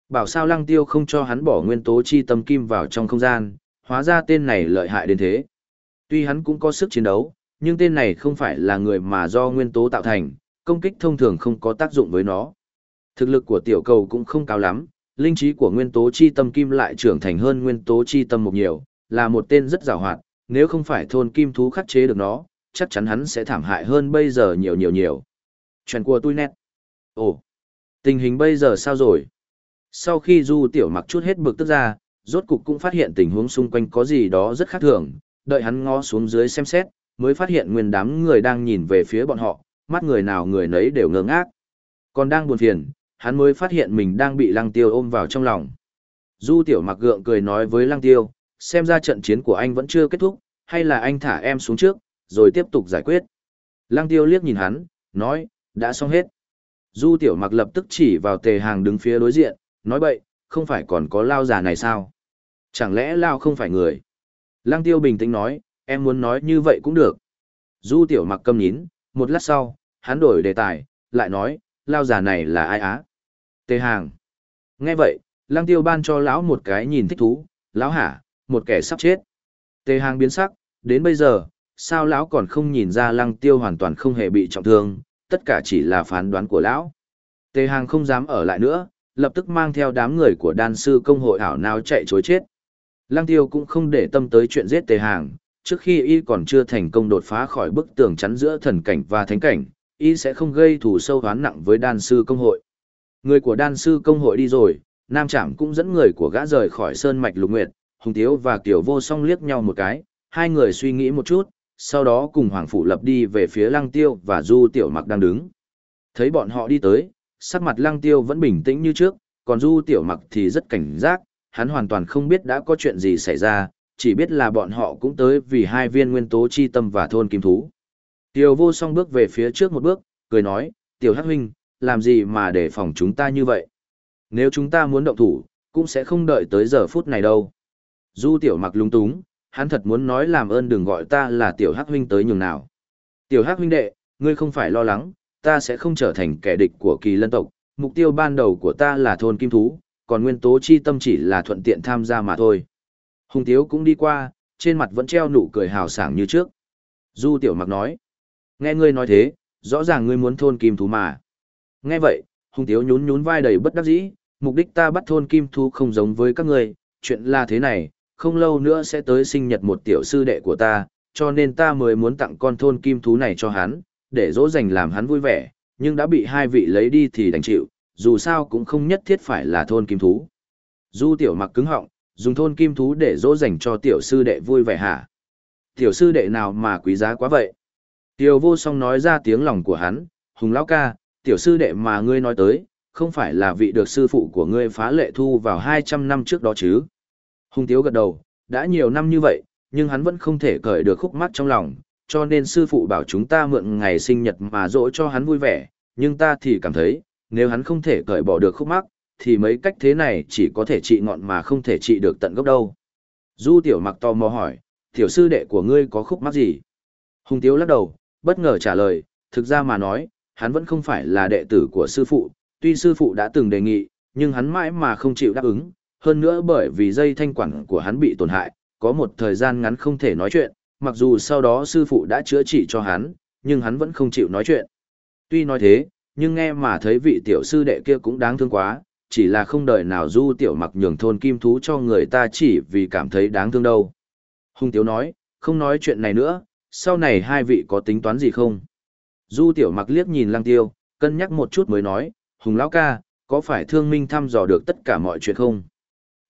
Bảo sao lăng tiêu không cho hắn bỏ nguyên tố chi tâm kim vào trong không gian, hóa ra tên này lợi hại đến thế. Tuy hắn cũng có sức chiến đấu, nhưng tên này không phải là người mà do nguyên tố tạo thành, công kích thông thường không có tác dụng với nó. Thực lực của tiểu cầu cũng không cao lắm, linh trí của nguyên tố chi tâm kim lại trưởng thành hơn nguyên tố chi tâm một nhiều, là một tên rất giàu hoạt, nếu không phải thôn kim thú khắc chế được nó, chắc chắn hắn sẽ thảm hại hơn bây giờ nhiều nhiều nhiều. Chuyện của tôi nét. Ồ, tình hình bây giờ sao rồi? Sau khi Du Tiểu Mặc chút hết bực tức ra, rốt cục cũng phát hiện tình huống xung quanh có gì đó rất khác thường, đợi hắn ngó xuống dưới xem xét, mới phát hiện nguyên đám người đang nhìn về phía bọn họ, mắt người nào người nấy đều ngơ ngác. Còn đang buồn phiền, hắn mới phát hiện mình đang bị Lăng Tiêu ôm vào trong lòng. Du Tiểu Mặc gượng cười nói với Lăng Tiêu, xem ra trận chiến của anh vẫn chưa kết thúc, hay là anh thả em xuống trước, rồi tiếp tục giải quyết. Lăng Tiêu liếc nhìn hắn, nói, đã xong hết. Du Tiểu Mặc lập tức chỉ vào tề hàng đứng phía đối diện, nói bậy, không phải còn có lao già này sao? Chẳng lẽ lao không phải người? Lăng Tiêu bình tĩnh nói, em muốn nói như vậy cũng được. Du Tiểu Mặc câm nhín, một lát sau, hắn đổi đề tài, lại nói, lao già này là ai á? Tề hàng. Nghe vậy, Lăng Tiêu ban cho lão một cái nhìn thích thú, lão hả, một kẻ sắp chết. Tề hàng biến sắc, đến bây giờ, sao lão còn không nhìn ra Lăng Tiêu hoàn toàn không hề bị trọng thương, tất cả chỉ là phán đoán của lão. Tề hàng không dám ở lại nữa, lập tức mang theo đám người của đan sư công hội ảo nào chạy chối chết. Lăng tiêu cũng không để tâm tới chuyện giết tề hàng, trước khi y còn chưa thành công đột phá khỏi bức tường chắn giữa thần cảnh và thánh cảnh, y sẽ không gây thù sâu hoán nặng với đan sư công hội. Người của đan sư công hội đi rồi, Nam Trạm cũng dẫn người của gã rời khỏi Sơn Mạch Lục Nguyệt, Hùng Tiếu và Tiểu Vô song liếc nhau một cái, hai người suy nghĩ một chút, sau đó cùng Hoàng Phủ Lập đi về phía Lăng Tiêu và Du Tiểu Mặc đang đứng. Thấy bọn họ đi tới, sắc mặt Lăng Tiêu vẫn bình tĩnh như trước, còn Du Tiểu Mặc thì rất cảnh giác, hắn hoàn toàn không biết đã có chuyện gì xảy ra, chỉ biết là bọn họ cũng tới vì hai viên nguyên tố chi tâm và thôn kim thú. Tiểu Vô song bước về phía trước một bước, cười nói, Tiểu Hắc Huynh, làm gì mà để phòng chúng ta như vậy? Nếu chúng ta muốn động thủ, cũng sẽ không đợi tới giờ phút này đâu. Du tiểu mặc lung túng, hắn thật muốn nói làm ơn đừng gọi ta là tiểu hắc huynh tới nhường nào. Tiểu hắc huynh đệ, ngươi không phải lo lắng, ta sẽ không trở thành kẻ địch của kỳ lân tộc, mục tiêu ban đầu của ta là thôn kim thú, còn nguyên tố chi tâm chỉ là thuận tiện tham gia mà thôi. Hùng Tiếu cũng đi qua, trên mặt vẫn treo nụ cười hào sảng như trước. Du Tiểu Mặc nói, nghe ngươi nói thế, rõ ràng ngươi muốn thôn kim thú mà. Nghe vậy, Hùng Tiếu nhún nhún vai đầy bất đắc dĩ, mục đích ta bắt thôn kim thú không giống với các ngươi, chuyện là thế này, không lâu nữa sẽ tới sinh nhật một tiểu sư đệ của ta, cho nên ta mới muốn tặng con thôn kim thú này cho hắn, để dỗ dành làm hắn vui vẻ, nhưng đã bị hai vị lấy đi thì đành chịu, dù sao cũng không nhất thiết phải là thôn kim thú. Du tiểu mặc cứng họng, dùng thôn kim thú để dỗ dành cho tiểu sư đệ vui vẻ hả? Tiểu sư đệ nào mà quý giá quá vậy? Tiểu vô song nói ra tiếng lòng của hắn, hùng lão ca, tiểu sư đệ mà ngươi nói tới, không phải là vị được sư phụ của ngươi phá lệ thu vào 200 năm trước đó chứ? Hùng tiếu gật đầu, đã nhiều năm như vậy, nhưng hắn vẫn không thể cởi được khúc mắt trong lòng, cho nên sư phụ bảo chúng ta mượn ngày sinh nhật mà dỗ cho hắn vui vẻ, nhưng ta thì cảm thấy, nếu hắn không thể cởi bỏ được khúc mắc, thì mấy cách thế này chỉ có thể trị ngọn mà không thể trị được tận gốc đâu. Du tiểu mặc tò mò hỏi, tiểu sư đệ của ngươi có khúc mắc gì? Hùng tiếu lắc đầu, bất ngờ trả lời, thực ra mà nói, hắn vẫn không phải là đệ tử của sư phụ, tuy sư phụ đã từng đề nghị, nhưng hắn mãi mà không chịu đáp ứng, hơn nữa bởi vì dây thanh quản của hắn bị tổn hại, có một thời gian ngắn không thể nói chuyện, mặc dù sau đó sư phụ đã chữa trị cho hắn, nhưng hắn vẫn không chịu nói chuyện. Tuy nói thế, nhưng nghe mà thấy vị tiểu sư đệ kia cũng đáng thương quá, chỉ là không đợi nào du tiểu mặc nhường thôn kim thú cho người ta chỉ vì cảm thấy đáng thương đâu. hung tiếu nói, không nói chuyện này nữa, sau này hai vị có tính toán gì không? Du tiểu mặc liếc nhìn lăng tiêu, cân nhắc một chút mới nói, Hùng lão ca, có phải thương minh thăm dò được tất cả mọi chuyện không?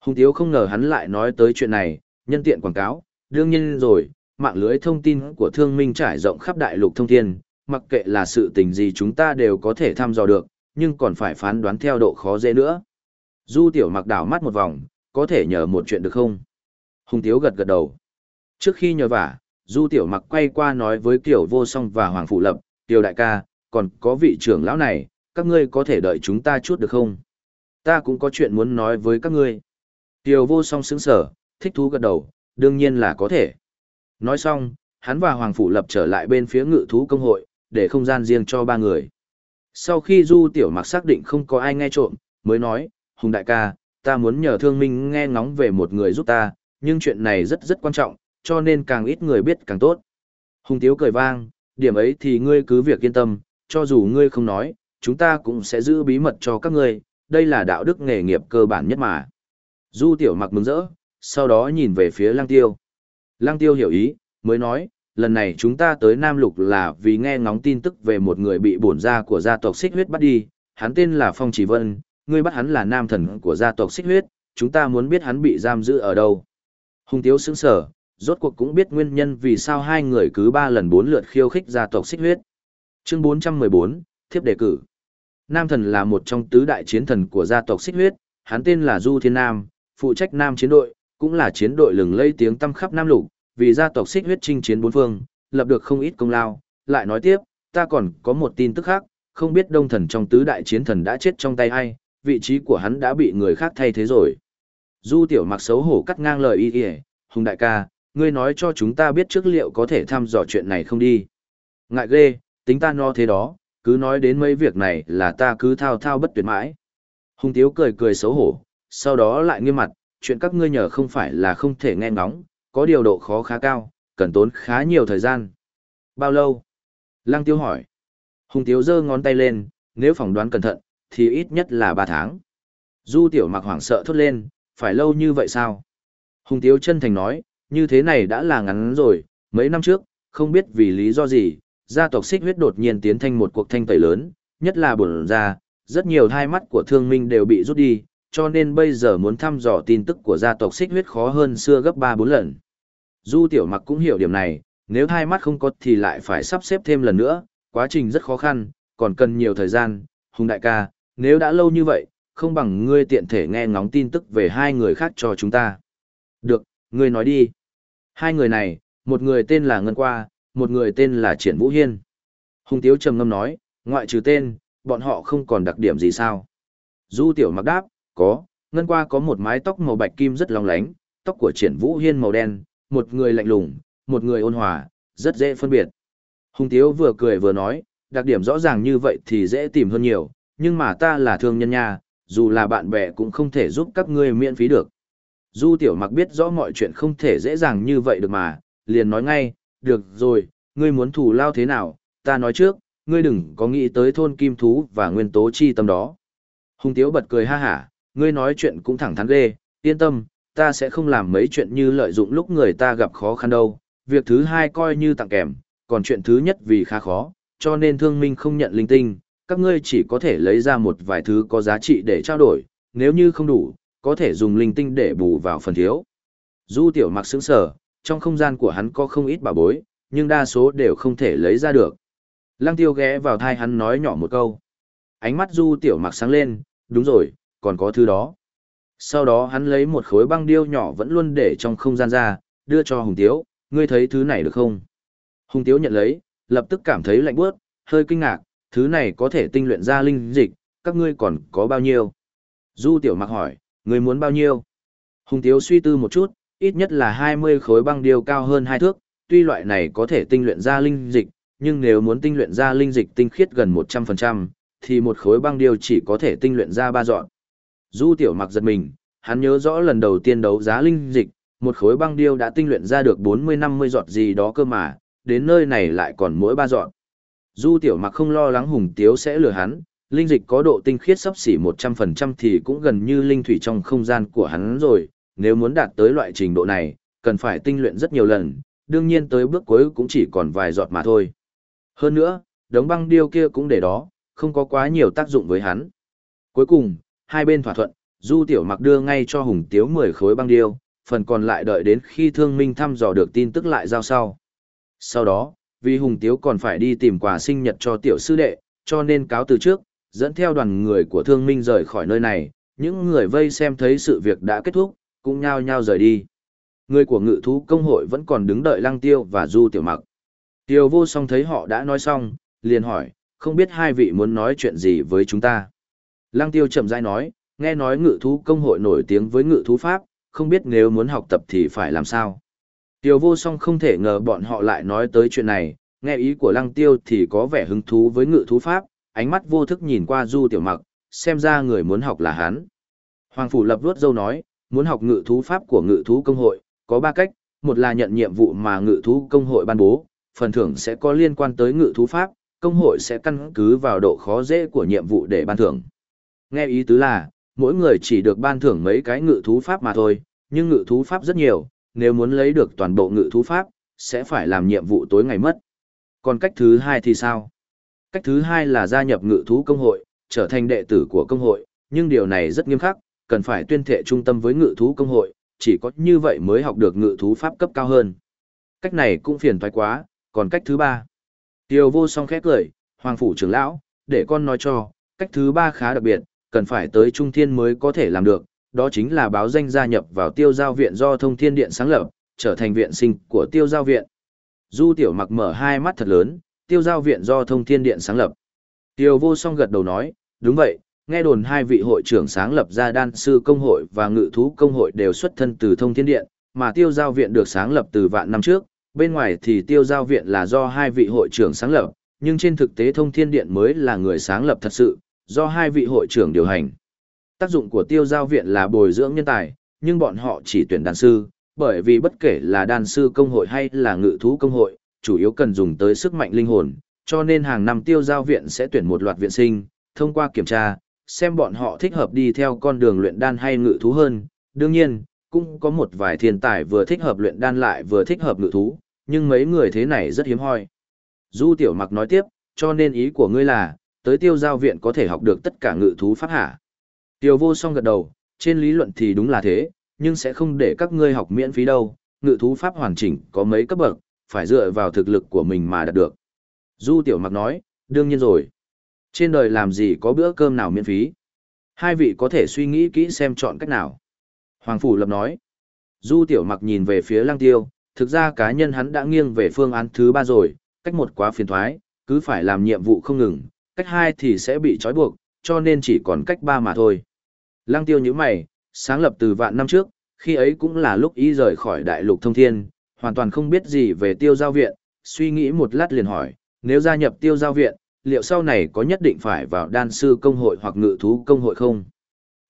Hùng tiếu không ngờ hắn lại nói tới chuyện này, nhân tiện quảng cáo, đương nhiên rồi, mạng lưới thông tin của thương minh trải rộng khắp đại lục thông thiên, mặc kệ là sự tình gì chúng ta đều có thể thăm dò được, nhưng còn phải phán đoán theo độ khó dễ nữa. Du tiểu mặc đảo mắt một vòng, có thể nhờ một chuyện được không? Hùng Tiếu gật gật đầu. Trước khi nhờ vả, Du tiểu mặc quay qua nói với Tiểu vô song và Hoàng Phụ Lập, Tiểu đại ca, còn có vị trưởng lão này, các ngươi có thể đợi chúng ta chút được không? Ta cũng có chuyện muốn nói với các ngươi. Tiêu vô song sững sở, thích thú gật đầu, đương nhiên là có thể. Nói xong, hắn và Hoàng Phụ Lập trở lại bên phía ngự thú công hội, để không gian riêng cho ba người. Sau khi Du Tiểu Mặc xác định không có ai nghe trộm, mới nói, Hùng đại ca, ta muốn nhờ thương minh nghe ngóng về một người giúp ta, nhưng chuyện này rất rất quan trọng, cho nên càng ít người biết càng tốt. Hùng Tiếu cười vang, điểm ấy thì ngươi cứ việc yên tâm, cho dù ngươi không nói, chúng ta cũng sẽ giữ bí mật cho các ngươi, đây là đạo đức nghề nghiệp cơ bản nhất mà. Du Tiểu Mặc mừng rỡ, sau đó nhìn về phía Lăng Tiêu. Lăng Tiêu hiểu ý, mới nói, lần này chúng ta tới Nam Lục là vì nghe ngóng tin tức về một người bị bổn gia của gia tộc Xích Huyết bắt đi, hắn tên là Phong Chỉ Vân, ngươi bắt hắn là nam thần của gia tộc Xích Huyết, chúng ta muốn biết hắn bị giam giữ ở đâu. Hùng Tiếu sững sở, rốt cuộc cũng biết nguyên nhân vì sao hai người cứ ba lần bốn lượt khiêu khích gia tộc Xích Huyết. Chương 414, thiếp đề cử. Nam thần là một trong tứ đại chiến thần của gia tộc Xích Huyết, hắn tên là Du Thiên Nam, phụ trách Nam chiến đội, cũng là chiến đội lừng lây tiếng tăm khắp Nam Lục, vì gia tộc xích huyết chinh chiến bốn phương, lập được không ít công lao, lại nói tiếp, ta còn có một tin tức khác, không biết đông thần trong tứ đại chiến thần đã chết trong tay ai, vị trí của hắn đã bị người khác thay thế rồi. Du tiểu mặc xấu hổ cắt ngang lời y y, hùng đại ca, ngươi nói cho chúng ta biết trước liệu có thể thăm dò chuyện này không đi. Ngại ghê, tính ta no thế đó, cứ nói đến mấy việc này là ta cứ thao thao bất tuyệt mãi. Hùng tiếu cười cười xấu hổ, sau đó lại nghiêm mặt, chuyện các ngươi nhờ không phải là không thể nghe ngóng, có điều độ khó khá cao, cần tốn khá nhiều thời gian. Bao lâu? Lăng tiêu hỏi. Hùng tiếu giơ ngón tay lên, nếu phỏng đoán cẩn thận, thì ít nhất là 3 tháng. Du tiểu mặc hoảng sợ thốt lên, phải lâu như vậy sao? Hùng tiếu chân thành nói, như thế này đã là ngắn rồi, mấy năm trước, không biết vì lý do gì, gia tộc xích huyết đột nhiên tiến thành một cuộc thanh tẩy lớn, nhất là bổn ra, rất nhiều thai mắt của thương minh đều bị rút đi, cho nên bây giờ muốn thăm dò tin tức của gia tộc xích huyết khó hơn xưa gấp 3-4 lần. Du tiểu mặc cũng hiểu điểm này, nếu hai mắt không có thì lại phải sắp xếp thêm lần nữa, quá trình rất khó khăn, còn cần nhiều thời gian. Hùng đại ca, nếu đã lâu như vậy, không bằng ngươi tiện thể nghe ngóng tin tức về hai người khác cho chúng ta. Được, ngươi nói đi. Hai người này, một người tên là Ngân Qua, một người tên là Triển Vũ Hiên. Hùng Tiếu trầm ngâm nói, ngoại trừ tên, bọn họ không còn đặc điểm gì sao. Du Tiểu mặc đáp, có, ngân qua có một mái tóc màu bạch kim rất long lánh, tóc của triển vũ hiên màu đen, một người lạnh lùng, một người ôn hòa, rất dễ phân biệt. Hùng Tiếu vừa cười vừa nói, đặc điểm rõ ràng như vậy thì dễ tìm hơn nhiều, nhưng mà ta là thương nhân nha, dù là bạn bè cũng không thể giúp các ngươi miễn phí được. Du Tiểu Mặc biết rõ mọi chuyện không thể dễ dàng như vậy được mà, liền nói ngay, được rồi, ngươi muốn thù lao thế nào, ta nói trước, ngươi đừng có nghĩ tới thôn kim thú và nguyên tố chi tâm đó. Hùng Tiếu bật cười ha hả, ngươi nói chuyện cũng thẳng thắn ghê, yên tâm, ta sẽ không làm mấy chuyện như lợi dụng lúc người ta gặp khó khăn đâu. Việc thứ hai coi như tặng kèm, còn chuyện thứ nhất vì khá khó, cho nên thương minh không nhận linh tinh, các ngươi chỉ có thể lấy ra một vài thứ có giá trị để trao đổi, nếu như không đủ, có thể dùng linh tinh để bù vào phần thiếu. Du tiểu mặc sững sở, trong không gian của hắn có không ít bảo bối, nhưng đa số đều không thể lấy ra được. Lăng tiêu ghé vào thai hắn nói nhỏ một câu. Ánh mắt du tiểu mặc sáng lên, đúng rồi, còn có thứ đó. Sau đó hắn lấy một khối băng điêu nhỏ vẫn luôn để trong không gian ra, đưa cho Hùng Tiếu, ngươi thấy thứ này được không? Hùng Tiếu nhận lấy, lập tức cảm thấy lạnh bước, hơi kinh ngạc, thứ này có thể tinh luyện ra linh dịch, các ngươi còn có bao nhiêu? Du Tiểu Mặc hỏi, ngươi muốn bao nhiêu? Hùng Tiếu suy tư một chút, ít nhất là 20 khối băng điêu cao hơn hai thước, tuy loại này có thể tinh luyện ra linh dịch, nhưng nếu muốn tinh luyện ra linh dịch tinh khiết gần 100%, thì một khối băng điêu chỉ có thể tinh luyện ra ba dọn. Du Tiểu Mặc giật mình, hắn nhớ rõ lần đầu tiên đấu giá linh dịch, một khối băng điêu đã tinh luyện ra được 40-50 giọt gì đó cơ mà, đến nơi này lại còn mỗi ba giọt. Du Tiểu Mặc không lo lắng Hùng Tiếu sẽ lừa hắn, linh dịch có độ tinh khiết sắp xỉ 100% thì cũng gần như linh thủy trong không gian của hắn rồi, nếu muốn đạt tới loại trình độ này, cần phải tinh luyện rất nhiều lần, đương nhiên tới bước cuối cũng chỉ còn vài giọt mà thôi. Hơn nữa, đống băng điêu kia cũng để đó, không có quá nhiều tác dụng với hắn. Cuối cùng, hai bên thỏa thuận, Du Tiểu Mặc đưa ngay cho Hùng Tiếu 10 khối băng điêu, phần còn lại đợi đến khi Thương Minh thăm dò được tin tức lại giao sau. Sau đó, vì Hùng Tiếu còn phải đi tìm quà sinh nhật cho tiểu sư đệ, cho nên cáo từ trước, dẫn theo đoàn người của Thương Minh rời khỏi nơi này, những người vây xem thấy sự việc đã kết thúc, cũng nhao nhao rời đi. Người của ngự thú công hội vẫn còn đứng đợi Lăng Tiêu và Du Tiểu Mặc. Tiêu vô song thấy họ đã nói xong, liền hỏi, không biết hai vị muốn nói chuyện gì với chúng ta. Lăng Tiêu chậm rãi nói, nghe nói ngự thú công hội nổi tiếng với ngự thú pháp, không biết nếu muốn học tập thì phải làm sao. Tiêu vô song không thể ngờ bọn họ lại nói tới chuyện này, nghe ý của lăng tiêu thì có vẻ hứng thú với ngự thú pháp, ánh mắt vô thức nhìn qua du tiểu mặc, xem ra người muốn học là hắn. Hoàng Phủ lập vuốt dâu nói, muốn học ngự thú pháp của ngự thú công hội, có ba cách, một là nhận nhiệm vụ mà ngự thú công hội ban bố, phần thưởng sẽ có liên quan tới ngự thú pháp, công hội sẽ căn cứ vào độ khó dễ của nhiệm vụ để ban thưởng. Nghe ý tứ là, mỗi người chỉ được ban thưởng mấy cái ngự thú pháp mà thôi, nhưng ngự thú pháp rất nhiều, nếu muốn lấy được toàn bộ ngự thú pháp, sẽ phải làm nhiệm vụ tối ngày mất. Còn cách thứ hai thì sao? Cách thứ hai là gia nhập ngự thú công hội, trở thành đệ tử của công hội, nhưng điều này rất nghiêm khắc, cần phải tuyên thệ trung tâm với ngự thú công hội, chỉ có như vậy mới học được ngự thú pháp cấp cao hơn. Cách này cũng phiền toái quá, còn cách thứ ba. Tiêu vô song khét cười, hoàng phủ trưởng lão, để con nói cho, cách thứ ba khá đặc biệt, cần phải tới trung thiên mới có thể làm được, đó chính là báo danh gia nhập vào tiêu giao viện do thông thiên điện sáng lập, trở thành viện sinh của tiêu giao viện. Du tiểu mặc mở hai mắt thật lớn, tiêu giao viện do thông thiên điện sáng lập. Tiêu vô song gật đầu nói, đúng vậy, nghe đồn hai vị hội trưởng sáng lập ra đan sư công hội và ngự thú công hội đều xuất thân từ thông thiên điện, mà tiêu giao viện được sáng lập từ vạn năm trước, bên ngoài thì tiêu giao viện là do hai vị hội trưởng sáng lập, nhưng trên thực tế thông thiên điện mới là người sáng lập thật sự, do hai vị hội trưởng điều hành. Tác dụng của tiêu giao viện là bồi dưỡng nhân tài, nhưng bọn họ chỉ tuyển đàn sư, bởi vì bất kể là đàn sư công hội hay là ngự thú công hội, chủ yếu cần dùng tới sức mạnh linh hồn, cho nên hàng năm tiêu giao viện sẽ tuyển một loạt viện sinh, thông qua kiểm tra, xem bọn họ thích hợp đi theo con đường luyện đan hay ngự thú hơn. Đương nhiên, cũng có một vài thiên tài vừa thích hợp luyện đan lại vừa thích hợp ngự thú, nhưng mấy người thế này rất hiếm hoi. Du Tiểu Mặc nói tiếp, cho nên ý của ngươi là, tới tiêu giao viện có thể học được tất cả ngự thú pháp hả? Tiêu vô song gật đầu, trên lý luận thì đúng là thế, nhưng sẽ không để các ngươi học miễn phí đâu, ngự thú pháp hoàn chỉnh có mấy cấp bậc, phải dựa vào thực lực của mình mà đạt được. Du Tiểu Mặc nói, đương nhiên rồi. Trên đời làm gì có bữa cơm nào miễn phí? Hai vị có thể suy nghĩ kỹ xem chọn cách nào. Hoàng Phủ Lập nói. Du Tiểu Mặc nhìn về phía Lăng Tiêu, thực ra cá nhân hắn đã nghiêng về phương án thứ ba rồi, cách một quá phiền thoái, cứ phải làm nhiệm vụ không ngừng, cách hai thì sẽ bị trói buộc, cho nên chỉ còn cách ba mà thôi. Lăng Tiêu như mày, sáng lập từ vạn năm trước, Khi ấy cũng là lúc y rời khỏi đại lục thông thiên, hoàn toàn không biết gì về tiêu giao viện, suy nghĩ một lát liền hỏi, nếu gia nhập tiêu giao viện, liệu sau này có nhất định phải vào đan sư công hội hoặc ngự thú công hội không?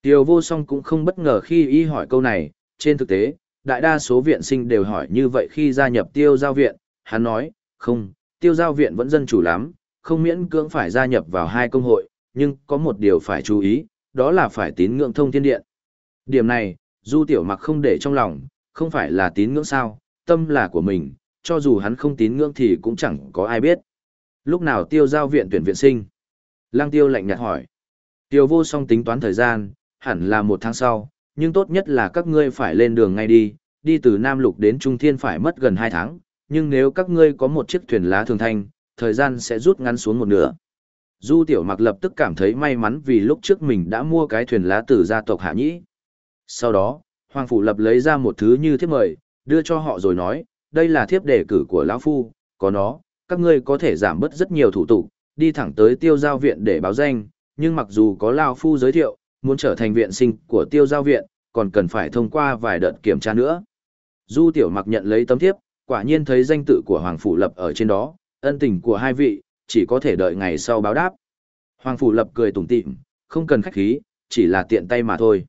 Tiêu vô song cũng không bất ngờ khi y hỏi câu này, trên thực tế, đại đa số viện sinh đều hỏi như vậy khi gia nhập tiêu giao viện, hắn nói, không, tiêu giao viện vẫn dân chủ lắm, không miễn cưỡng phải gia nhập vào hai công hội, nhưng có một điều phải chú ý, đó là phải tín ngưỡng thông thiên điện. Điểm này, Du Tiểu Mặc không để trong lòng, không phải là tín ngưỡng sao, tâm là của mình, cho dù hắn không tín ngưỡng thì cũng chẳng có ai biết. Lúc nào tiêu giao viện tuyển viện sinh? Lăng tiêu lạnh nhạt hỏi. Tiêu vô song tính toán thời gian, hẳn là một tháng sau, nhưng tốt nhất là các ngươi phải lên đường ngay đi, đi từ Nam Lục đến Trung Thiên phải mất gần hai tháng, nhưng nếu các ngươi có một chiếc thuyền lá thường thanh, thời gian sẽ rút ngắn xuống một nửa. Du Tiểu Mặc lập tức cảm thấy may mắn vì lúc trước mình đã mua cái thuyền lá từ gia tộc Hạ Nhĩ. Sau đó, Hoàng Phủ Lập lấy ra một thứ như thiếp mời, đưa cho họ rồi nói, đây là thiếp đề cử của lão Phu, có nó, các ngươi có thể giảm bớt rất nhiều thủ tục, đi thẳng tới tiêu giao viện để báo danh, nhưng mặc dù có lão Phu giới thiệu, muốn trở thành viện sinh của tiêu giao viện, còn cần phải thông qua vài đợt kiểm tra nữa. Du Tiểu Mặc nhận lấy tấm thiếp, quả nhiên thấy danh tự của Hoàng Phủ Lập ở trên đó, ân tình của hai vị, chỉ có thể đợi ngày sau báo đáp. Hoàng Phủ Lập cười tủm tỉm, không cần khách khí, chỉ là tiện tay mà thôi.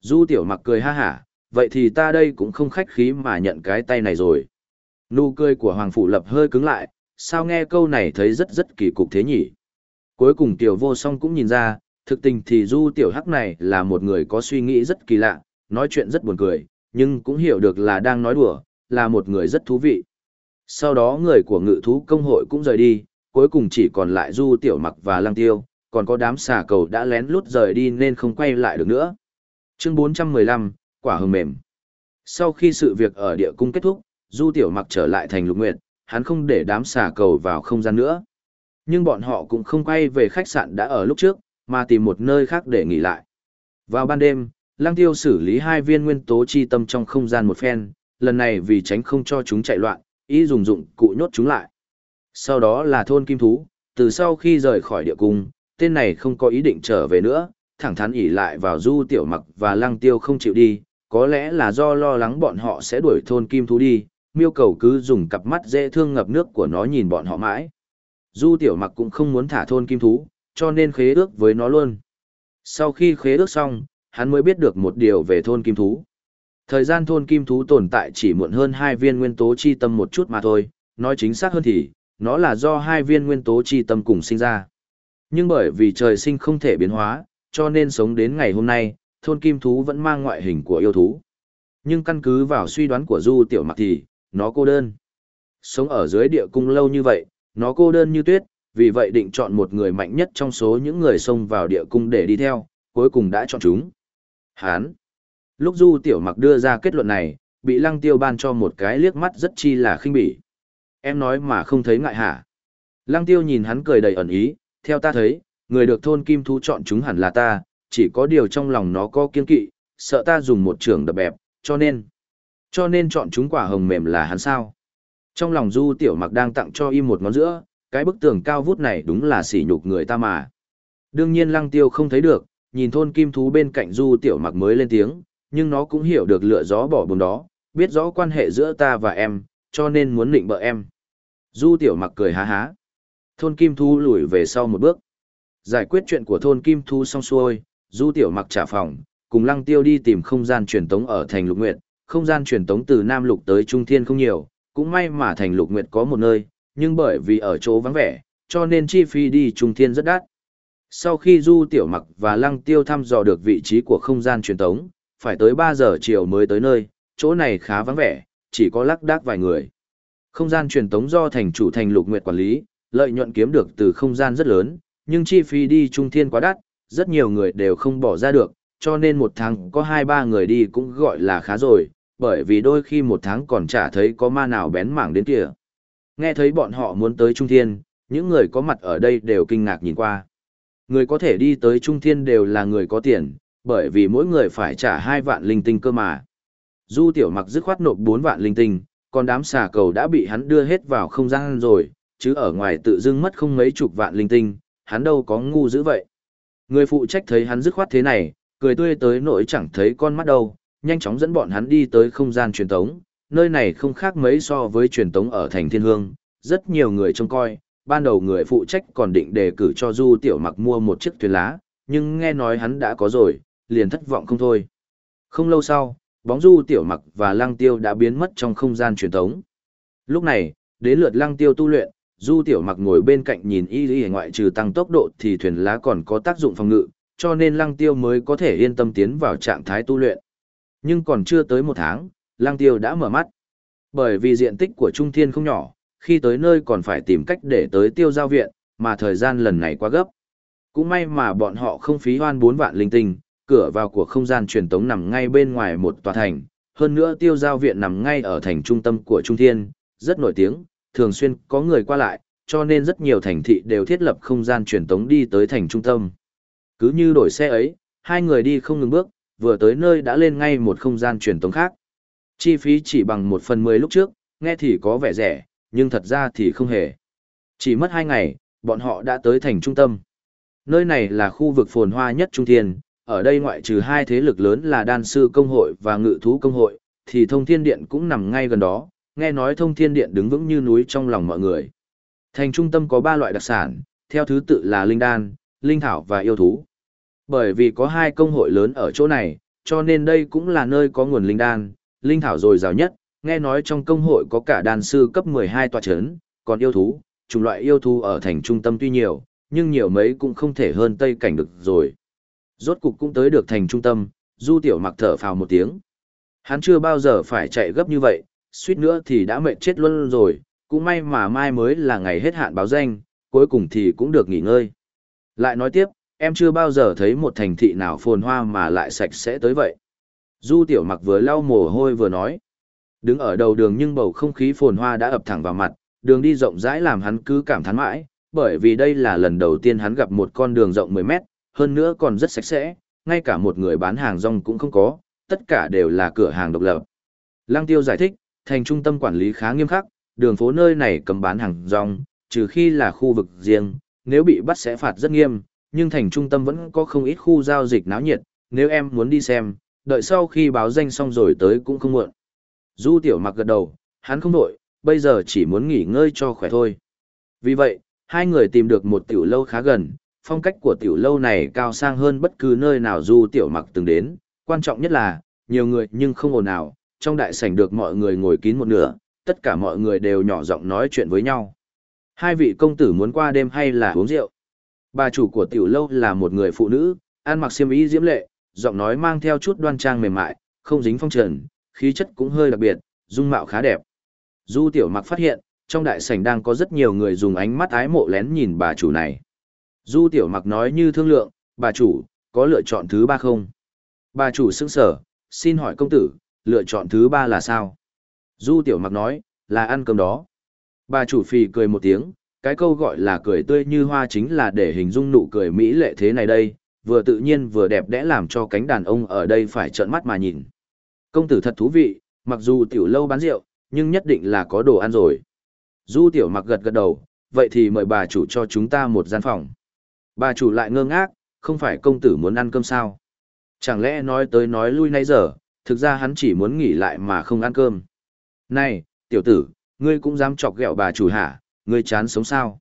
Du Tiểu Mặc cười ha hả, vậy thì ta đây cũng không khách khí mà nhận cái tay này rồi. Nụ cười của Hoàng Phủ Lập hơi cứng lại, sao nghe câu này thấy rất rất kỳ cục thế nhỉ? Cuối cùng Tiểu Vô Song cũng nhìn ra, thực tình thì Du Tiểu Hắc này là một người có suy nghĩ rất kỳ lạ, nói chuyện rất buồn cười, nhưng cũng hiểu được là đang nói đùa, là một người rất thú vị. Sau đó người của ngự thú công hội cũng rời đi, cuối cùng chỉ còn lại Du Tiểu Mặc và Lăng Tiêu, còn có đám xà cầu đã lén lút rời đi nên không quay lại được nữa. Chương 415, Quả hồng mềm. Sau khi sự việc ở địa cung kết thúc, Du Tiểu Mặc trở lại thành Lục Nguyệt, hắn không để đám xà cầu vào không gian nữa. Nhưng bọn họ cũng không quay về khách sạn đã ở lúc trước, mà tìm một nơi khác để nghỉ lại. Vào ban đêm, Lăng Tiêu xử lý hai viên nguyên tố chi tâm trong không gian một phen, lần này vì tránh không cho chúng chạy loạn, ý dùng dụng cụ nhốt chúng lại. Sau đó là thôn kim thú, từ sau khi rời khỏi địa cung, tên này không có ý định trở về nữa, thẳng thắn ỉ lại vào du tiểu mặc và lăng tiêu không chịu đi, có lẽ là do lo lắng bọn họ sẽ đuổi thôn kim thú đi, miêu cầu cứ dùng cặp mắt dễ thương ngập nước của nó nhìn bọn họ mãi. Du tiểu mặc cũng không muốn thả thôn kim thú, cho nên khế ước với nó luôn. Sau khi khế ước xong, hắn mới biết được một điều về thôn kim thú. Thời gian thôn kim thú tồn tại chỉ muộn hơn hai viên nguyên tố chi tâm một chút mà thôi, nói chính xác hơn thì, nó là do hai viên nguyên tố chi tâm cùng sinh ra. Nhưng bởi vì trời sinh không thể biến hóa, cho nên sống đến ngày hôm nay, thôn kim thú vẫn mang ngoại hình của yêu thú. Nhưng căn cứ vào suy đoán của Du Tiểu Mặc thì, nó cô đơn. Sống ở dưới địa cung lâu như vậy, nó cô đơn như tuyết, vì vậy định chọn một người mạnh nhất trong số những người xông vào địa cung để đi theo, cuối cùng đã chọn chúng. Hán. Lúc Du Tiểu Mặc đưa ra kết luận này, bị Lăng Tiêu ban cho một cái liếc mắt rất chi là khinh bỉ. Em nói mà không thấy ngại hả? Lăng Tiêu nhìn hắn cười đầy ẩn ý, theo ta thấy, người được thôn kim thú chọn chúng hẳn là ta, chỉ có điều trong lòng nó có kiên kỵ, sợ ta dùng một trường đập bẹp, cho nên, cho nên chọn chúng quả hồng mềm là hắn sao. Trong lòng Du Tiểu Mặc đang tặng cho im một ngón giữa, cái bức tường cao vút này đúng là sỉ nhục người ta mà. Đương nhiên Lăng Tiêu không thấy được, nhìn thôn kim thú bên cạnh Du Tiểu Mặc mới lên tiếng, nhưng nó cũng hiểu được lựa gió bỏ bùn đó, biết rõ quan hệ giữa ta và em, cho nên muốn định bợ em. Du Tiểu Mặc cười há há. Thôn kim Thu lùi về sau một bước. Giải quyết chuyện của thôn Kim Thu xong xuôi, Du Tiểu mặc trả phòng, cùng Lăng Tiêu đi tìm không gian truyền tống ở thành Lục Nguyệt, không gian truyền tống từ Nam Lục tới Trung Thiên không nhiều, cũng may mà thành Lục Nguyệt có một nơi, nhưng bởi vì ở chỗ vắng vẻ, cho nên chi phí đi Trung Thiên rất đắt. Sau khi Du Tiểu Mặc và Lăng Tiêu thăm dò được vị trí của không gian truyền tống, phải tới 3 giờ chiều mới tới nơi, chỗ này khá vắng vẻ, chỉ có lắc đác vài người. Không gian truyền tống do thành chủ thành Lục Nguyệt quản lý, lợi nhuận kiếm được từ không gian rất lớn, nhưng chi phí đi trung thiên quá đắt, rất nhiều người đều không bỏ ra được, cho nên một tháng có hai ba người đi cũng gọi là khá rồi, bởi vì đôi khi một tháng còn chả thấy có ma nào bén mảng đến kìa. Nghe thấy bọn họ muốn tới trung thiên, những người có mặt ở đây đều kinh ngạc nhìn qua. Người có thể đi tới trung thiên đều là người có tiền, bởi vì mỗi người phải trả hai vạn linh tinh cơ mà. Du tiểu mặc dứt khoát nộp bốn vạn linh tinh, còn đám xà cầu đã bị hắn đưa hết vào không gian rồi, chứ ở ngoài tự dưng mất không mấy chục vạn linh tinh, hắn đâu có ngu dữ vậy. Người phụ trách thấy hắn dứt khoát thế này, cười tươi tới nỗi chẳng thấy con mắt đâu, nhanh chóng dẫn bọn hắn đi tới không gian truyền tống, nơi này không khác mấy so với truyền tống ở thành thiên hương, rất nhiều người trông coi, ban đầu người phụ trách còn định đề cử cho Du Tiểu Mặc mua một chiếc thuyền lá, nhưng nghe nói hắn đã có rồi, liền thất vọng không thôi. Không lâu sau, bóng Du Tiểu Mặc và Lăng Tiêu đã biến mất trong không gian truyền thống. Lúc này, đến lượt Lăng Tiêu tu luyện, Du Tiểu Mặc ngồi bên cạnh nhìn y lý ngoại trừ tăng tốc độ thì thuyền lá còn có tác dụng phòng ngự, cho nên Lăng Tiêu mới có thể yên tâm tiến vào trạng thái tu luyện. Nhưng còn chưa tới một tháng, Lăng Tiêu đã mở mắt. Bởi vì diện tích của Trung Thiên không nhỏ, khi tới nơi còn phải tìm cách để tới tiêu giao viện, mà thời gian lần này quá gấp. Cũng may mà bọn họ không phí hoan 4 vạn linh tinh, cửa vào của không gian truyền tống nằm ngay bên ngoài một tòa thành, hơn nữa tiêu giao viện nằm ngay ở thành trung tâm của Trung Thiên, rất nổi tiếng, thường xuyên có người qua lại, cho nên rất nhiều thành thị đều thiết lập không gian truyền tống đi tới thành trung tâm. Cứ như đổi xe ấy, hai người đi không ngừng bước, vừa tới nơi đã lên ngay một không gian truyền tống khác. Chi phí chỉ bằng một phần mười lúc trước, nghe thì có vẻ rẻ, nhưng thật ra thì không hề. Chỉ mất hai ngày, bọn họ đã tới thành trung tâm. Nơi này là khu vực phồn hoa nhất Trung Thiên, ở đây ngoại trừ hai thế lực lớn là Đan Sư Công hội và Ngự Thú Công hội, thì Thông Thiên Điện cũng nằm ngay gần đó, nghe nói Thông Thiên Điện đứng vững như núi trong lòng mọi người. Thành trung tâm có ba loại đặc sản, theo thứ tự là Linh Đan, Linh Thảo và Yêu Thú. Bởi vì có hai công hội lớn ở chỗ này, cho nên đây cũng là nơi có nguồn Linh Đan, Linh Thảo dồi dào nhất, nghe nói trong công hội có cả đàn sư cấp 12 tòa chấn, còn yêu thú, chủng loại yêu thú ở thành trung tâm tuy nhiều, nhưng nhiều mấy cũng không thể hơn Tây Cảnh được rồi. Rốt cục cũng tới được thành trung tâm, Du Tiểu Mặc thở phào một tiếng. Hắn chưa bao giờ phải chạy gấp như vậy, suýt nữa thì đã mệt chết luôn rồi, cũng may mà mai mới là ngày hết hạn báo danh, cuối cùng thì cũng được nghỉ ngơi. Lại nói tiếp, em chưa bao giờ thấy một thành thị nào phồn hoa mà lại sạch sẽ tới vậy. Du Tiểu Mặc vừa lau mồ hôi vừa nói. Đứng ở đầu đường nhưng bầu không khí phồn hoa đã ập thẳng vào mặt, đường đi rộng rãi làm hắn cứ cảm thán mãi, bởi vì đây là lần đầu tiên hắn gặp một con đường rộng 10 mét, hơn nữa còn rất sạch sẽ, ngay cả một người bán hàng rong cũng không có, tất cả đều là cửa hàng độc lập. Lăng Tiêu giải thích, thành trung tâm quản lý khá nghiêm khắc, đường phố nơi này cấm bán hàng rong, trừ khi là khu vực riêng, nếu bị bắt sẽ phạt rất nghiêm, nhưng thành trung tâm vẫn có không ít khu giao dịch náo nhiệt, nếu em muốn đi xem, đợi sau khi báo danh xong rồi tới cũng không muộn. Du tiểu mặc gật đầu, hắn không đổi, bây giờ chỉ muốn nghỉ ngơi cho khỏe thôi. Vì vậy, hai người tìm được một tiểu lâu khá gần, phong cách của tiểu lâu này cao sang hơn bất cứ nơi nào du tiểu mặc từng đến, quan trọng nhất là, nhiều người nhưng không ồn ào, trong đại sảnh được mọi người ngồi kín một nửa, tất cả mọi người đều nhỏ giọng nói chuyện với nhau. Hai vị công tử muốn qua đêm hay là uống rượu? Bà chủ của tiểu lâu là một người phụ nữ, ăn mặc xiêm y diễm lệ, giọng nói mang theo chút đoan trang mềm mại, không dính phong trần, khí chất cũng hơi đặc biệt, dung mạo khá đẹp. Du tiểu mặc phát hiện, trong đại sảnh đang có rất nhiều người dùng ánh mắt ái mộ lén nhìn bà chủ này. Du tiểu mặc nói như thương lượng, bà chủ, có lựa chọn thứ ba không? Bà chủ sững sở, xin hỏi công tử, lựa chọn thứ ba là sao? Du tiểu mặc nói, là ăn cơm đó. Bà chủ phì cười một tiếng, cái câu gọi là cười tươi như hoa chính là để hình dung nụ cười mỹ lệ thế này đây, vừa tự nhiên vừa đẹp đẽ làm cho cánh đàn ông ở đây phải trợn mắt mà nhìn. Công tử thật thú vị, mặc dù tiểu lâu bán rượu, nhưng nhất định là có đồ ăn rồi. Du tiểu mặc gật gật đầu, vậy thì mời bà chủ cho chúng ta một gian phòng. Bà chủ lại ngơ ngác, không phải công tử muốn ăn cơm sao? Chẳng lẽ nói tới nói lui nãy giờ, thực ra hắn chỉ muốn nghỉ lại mà không ăn cơm. Này, tiểu tử, ngươi cũng dám chọc ghẹo bà chủ hả, ngươi chán sống sao?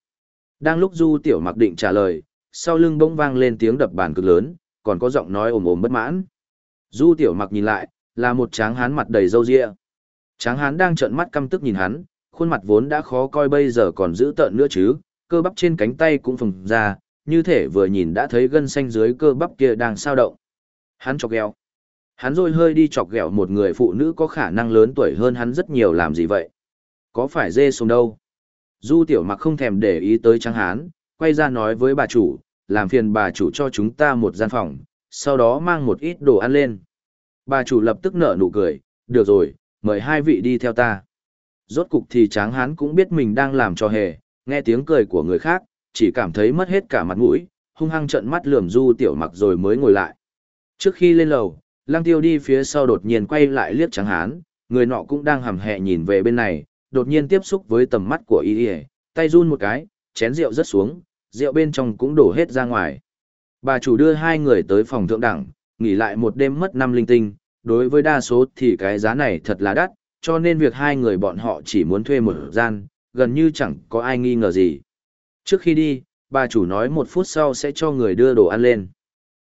Đang lúc Du tiểu mặc định trả lời, sau lưng bỗng vang lên tiếng đập bàn cực lớn, còn có giọng nói ồm ồm bất mãn. Du tiểu mặc nhìn lại, là một tráng hán mặt đầy râu ria. Tráng hán đang trợn mắt căm tức nhìn hắn, khuôn mặt vốn đã khó coi bây giờ còn giữ tợn nữa chứ, cơ bắp trên cánh tay cũng phồng ra, như thể vừa nhìn đã thấy gân xanh dưới cơ bắp kia đang sao động. Hắn chọc ghẹo. Hắn rồi hơi đi chọc ghẹo một người phụ nữ có khả năng lớn tuổi hơn hắn rất nhiều làm gì vậy? Có phải dê sống đâu? Du tiểu mặc không thèm để ý tới tráng hán, quay ra nói với bà chủ, làm phiền bà chủ cho chúng ta một gian phòng, sau đó mang một ít đồ ăn lên. Bà chủ lập tức nở nụ cười, được rồi, mời hai vị đi theo ta. Rốt cục thì tráng hán cũng biết mình đang làm cho hề, nghe tiếng cười của người khác, chỉ cảm thấy mất hết cả mặt mũi, hung hăng trợn mắt lườm du tiểu mặc rồi mới ngồi lại. Trước khi lên lầu, lang tiêu đi phía sau đột nhiên quay lại liếc tráng hán, người nọ cũng đang hầm hẹ nhìn về bên này, đột nhiên tiếp xúc với tầm mắt của y tay run một cái, chén rượu rớt xuống, rượu bên trong cũng đổ hết ra ngoài. Bà chủ đưa hai người tới phòng thượng đẳng, nghỉ lại một đêm mất năm linh tinh, đối với đa số thì cái giá này thật là đắt, cho nên việc hai người bọn họ chỉ muốn thuê một gian, gần như chẳng có ai nghi ngờ gì. Trước khi đi, bà chủ nói một phút sau sẽ cho người đưa đồ ăn lên.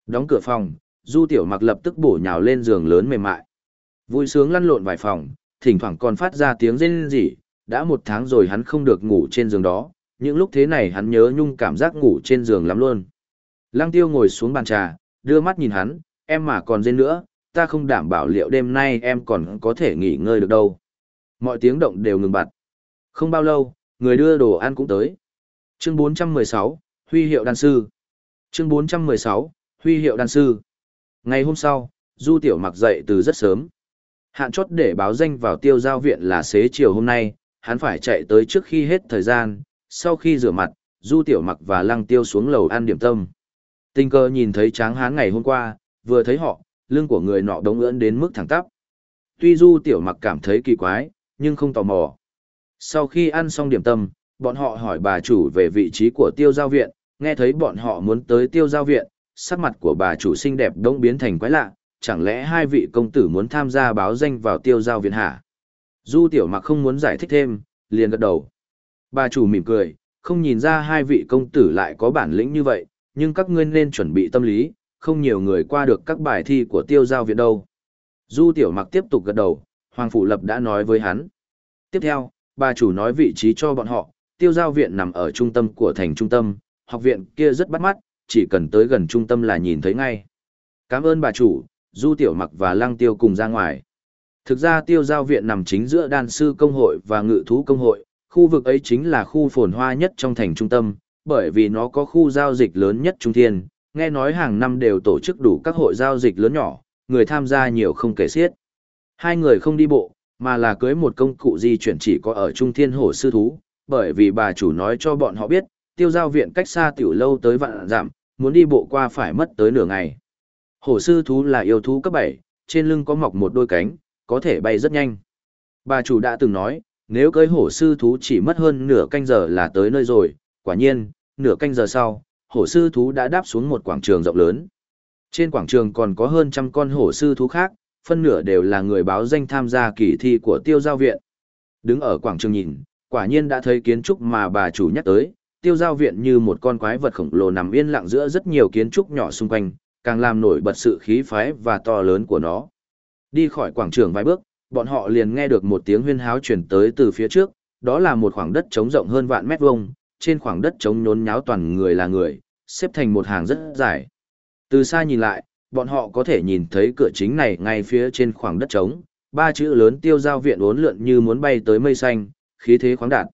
Đóng cửa phòng, Du Tiểu Mặc lập tức bổ nhào lên giường lớn mềm mại. Vui sướng lăn lộn vài phòng, thỉnh thoảng còn phát ra tiếng rên rỉ, đã một tháng rồi hắn không được ngủ trên giường đó, những lúc thế này hắn nhớ nhung cảm giác ngủ trên giường lắm luôn. Lăng tiêu ngồi xuống bàn trà, đưa mắt nhìn hắn, em mà còn rên nữa, ta không đảm bảo liệu đêm nay em còn có thể nghỉ ngơi được đâu. Mọi tiếng động đều ngừng bặt. Không bao lâu, người đưa đồ ăn cũng tới. Chương 416, Huy hiệu đan sư. Chương 416, Huy hiệu đan sư. Ngày hôm sau, Du Tiểu mặc dậy từ rất sớm. Hạn chót để báo danh vào tiêu giao viện là xế chiều hôm nay, hắn phải chạy tới trước khi hết thời gian, sau khi rửa mặt, Du Tiểu mặc và Lăng Tiêu xuống lầu ăn điểm tâm. Tình cờ nhìn thấy tráng hán ngày hôm qua, vừa thấy họ, lưng của người nọ đống ưỡn đến mức thẳng tắp. Tuy Du Tiểu mặc cảm thấy kỳ quái, nhưng không tò mò. Sau khi ăn xong điểm tâm, bọn họ hỏi bà chủ về vị trí của tiêu giao viện, nghe thấy bọn họ muốn tới tiêu giao viện, sắc mặt của bà chủ xinh đẹp đông biến thành quái lạ, chẳng lẽ hai vị công tử muốn tham gia báo danh vào tiêu giao viện hả? Du tiểu mặc không muốn giải thích thêm, liền gật đầu. Bà chủ mỉm cười, không nhìn ra hai vị công tử lại có bản lĩnh như vậy, nhưng các ngươi nên chuẩn bị tâm lý, không nhiều người qua được các bài thi của tiêu giao viện đâu. Du tiểu mặc tiếp tục gật đầu, Hoàng Phủ Lập đã nói với hắn. Tiếp theo, bà chủ nói vị trí cho bọn họ, tiêu giao viện nằm ở trung tâm của thành trung tâm, học viện kia rất bắt mắt, chỉ cần tới gần trung tâm là nhìn thấy ngay. Cảm ơn bà chủ, Du Tiểu Mặc và Lăng Tiêu cùng ra ngoài. Thực ra tiêu giao viện nằm chính giữa đan sư công hội và ngự thú công hội, khu vực ấy chính là khu phồn hoa nhất trong thành trung tâm, bởi vì nó có khu giao dịch lớn nhất trung thiên, nghe nói hàng năm đều tổ chức đủ các hội giao dịch lớn nhỏ, người tham gia nhiều không kể xiết. Hai người không đi bộ, mà là cưới một công cụ di chuyển chỉ có ở trung thiên hổ sư thú, bởi vì bà chủ nói cho bọn họ biết, tiêu giao viện cách xa tiểu lâu tới vạn giảm, muốn đi bộ qua phải mất tới nửa ngày. Hổ sư thú là yêu thú cấp 7, trên lưng có mọc một đôi cánh, có thể bay rất nhanh. Bà chủ đã từng nói, nếu cưới hổ sư thú chỉ mất hơn nửa canh giờ là tới nơi rồi, quả nhiên, nửa canh giờ sau, hổ sư thú đã đáp xuống một quảng trường rộng lớn. Trên quảng trường còn có hơn trăm con hổ sư thú khác, phân nửa đều là người báo danh tham gia kỳ thi của tiêu giao viện. Đứng ở quảng trường nhìn, quả nhiên đã thấy kiến trúc mà bà chủ nhắc tới, tiêu giao viện như một con quái vật khổng lồ nằm yên lặng giữa rất nhiều kiến trúc nhỏ xung quanh, càng làm nổi bật sự khí phái và to lớn của nó. Đi khỏi quảng trường vài bước, bọn họ liền nghe được một tiếng huyên háo truyền tới từ phía trước, đó là một khoảng đất trống rộng hơn vạn mét vuông, trên khoảng đất trống nhốn nháo toàn người là người, xếp thành một hàng rất dài. Từ xa nhìn lại, bọn họ có thể nhìn thấy cửa chính này ngay phía trên khoảng đất trống, ba chữ lớn tiêu giao viện uốn lượn như muốn bay tới mây xanh, khí thế khoáng đạt.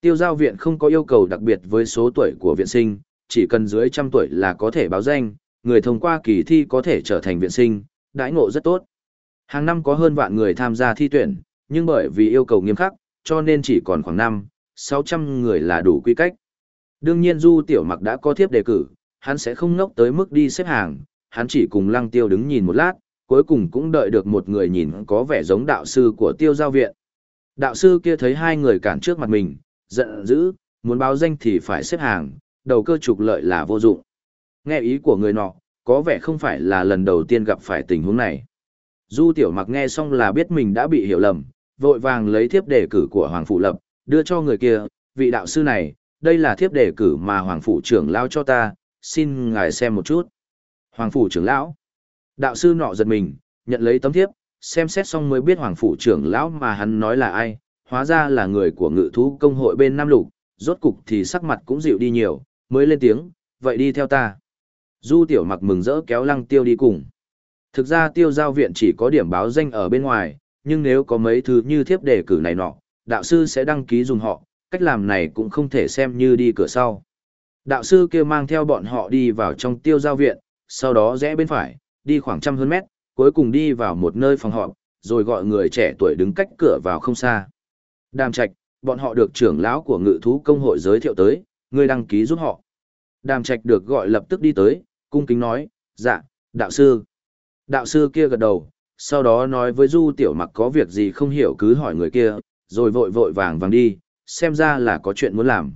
Tiêu giao viện không có yêu cầu đặc biệt với số tuổi của viện sinh, chỉ cần dưới trăm tuổi là có thể báo danh, người thông qua kỳ thi có thể trở thành viện sinh, đãi ngộ rất tốt. Hàng năm có hơn vạn người tham gia thi tuyển, nhưng bởi vì yêu cầu nghiêm khắc, cho nên chỉ còn khoảng 5, 600 người là đủ quy cách. Đương nhiên Du Tiểu Mặc đã có thiếp đề cử, hắn sẽ không ngốc tới mức đi xếp hàng, hắn chỉ cùng Lăng Tiêu đứng nhìn một lát, cuối cùng cũng đợi được một người nhìn có vẻ giống đạo sư của Tiêu Giao Viện. Đạo sư kia thấy hai người cản trước mặt mình, giận dữ, muốn báo danh thì phải xếp hàng, đầu cơ trục lợi là vô dụng. Nghe ý của người nọ, có vẻ không phải là lần đầu tiên gặp phải tình huống này. Du tiểu mặc nghe xong là biết mình đã bị hiểu lầm, vội vàng lấy thiếp đề cử của Hoàng Phụ Lập, đưa cho người kia, vị đạo sư này, đây là thiếp đề cử mà Hoàng Phụ trưởng lao cho ta, xin ngài xem một chút. Hoàng Phụ trưởng lão. Đạo sư nọ giật mình, nhận lấy tấm thiếp, xem xét xong mới biết Hoàng phủ trưởng lão mà hắn nói là ai, hóa ra là người của ngự thú công hội bên Nam Lục, rốt cục thì sắc mặt cũng dịu đi nhiều, mới lên tiếng, vậy đi theo ta. Du tiểu mặc mừng rỡ kéo lăng tiêu đi cùng. Thực ra tiêu giao viện chỉ có điểm báo danh ở bên ngoài, nhưng nếu có mấy thứ như thiếp đề cử này nọ, đạo sư sẽ đăng ký dùng họ, cách làm này cũng không thể xem như đi cửa sau. Đạo sư kia mang theo bọn họ đi vào trong tiêu giao viện, sau đó rẽ bên phải, đi khoảng trăm hơn mét, cuối cùng đi vào một nơi phòng họp, rồi gọi người trẻ tuổi đứng cách cửa vào không xa. Đàm trạch, bọn họ được trưởng lão của ngự thú công hội giới thiệu tới, người đăng ký giúp họ. Đàm trạch được gọi lập tức đi tới, cung kính nói, dạ, đạo sư. Đạo sư kia gật đầu, sau đó nói với Du Tiểu Mặc có việc gì không hiểu cứ hỏi người kia, rồi vội vội vàng vàng đi, xem ra là có chuyện muốn làm.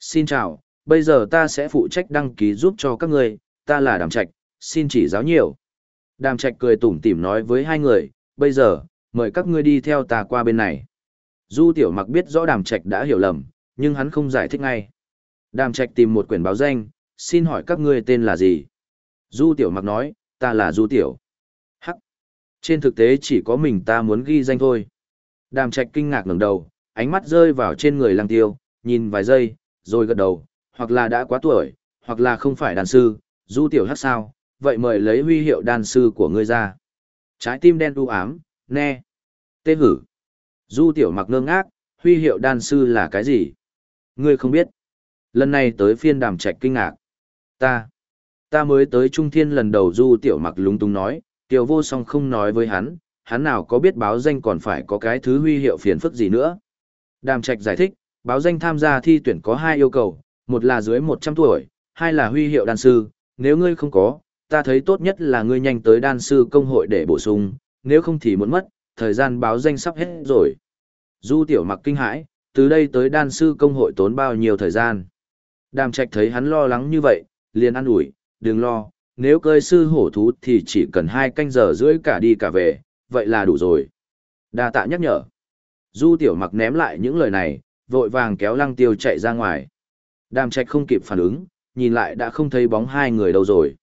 Xin chào, bây giờ ta sẽ phụ trách đăng ký giúp cho các người, ta là Đàm Trạch, xin chỉ giáo nhiều. Đàm trạch cười tủm tỉm nói với hai người, bây giờ, mời các ngươi đi theo ta qua bên này. Du tiểu mặc biết rõ đàm trạch đã hiểu lầm, nhưng hắn không giải thích ngay. Đàm trạch tìm một quyển báo danh, xin hỏi các ngươi tên là gì? Du tiểu mặc nói, ta là Du tiểu. Hắc. Trên thực tế chỉ có mình ta muốn ghi danh thôi. Đàm trạch kinh ngạc ngẩng đầu, ánh mắt rơi vào trên người lăng tiêu, nhìn vài giây, rồi gật đầu, hoặc là đã quá tuổi, hoặc là không phải đàn sư, Du tiểu hắc sao, vậy mời lấy huy hiệu đan sư của ngươi ra. Trái tim đen u ám, ne. Tê hử. Du tiểu mặc ngơ ngác, huy hiệu đan sư là cái gì? Ngươi không biết. Lần này tới phiên đàm trạch kinh ngạc. Ta. Ta mới tới Trung Thiên lần đầu du tiểu mặc lúng túng nói, tiểu vô song không nói với hắn, hắn nào có biết báo danh còn phải có cái thứ huy hiệu phiền phức gì nữa. Đàm trạch giải thích, báo danh tham gia thi tuyển có hai yêu cầu, một là dưới 100 tuổi, hai là huy hiệu đan sư, nếu ngươi không có, ta thấy tốt nhất là ngươi nhanh tới đan sư công hội để bổ sung, nếu không thì muốn mất, thời gian báo danh sắp hết rồi. Du tiểu mặc kinh hãi, từ đây tới đan sư công hội tốn bao nhiêu thời gian. Đàm trạch thấy hắn lo lắng như vậy, liền ăn ủi, đừng lo, nếu cơi sư hổ thú thì chỉ cần hai canh giờ rưỡi cả đi cả về, vậy là đủ rồi. Đa tạ nhắc nhở. Du tiểu mặc ném lại những lời này, vội vàng kéo lăng tiêu chạy ra ngoài. Đàm trạch không kịp phản ứng, nhìn lại đã không thấy bóng hai người đâu rồi.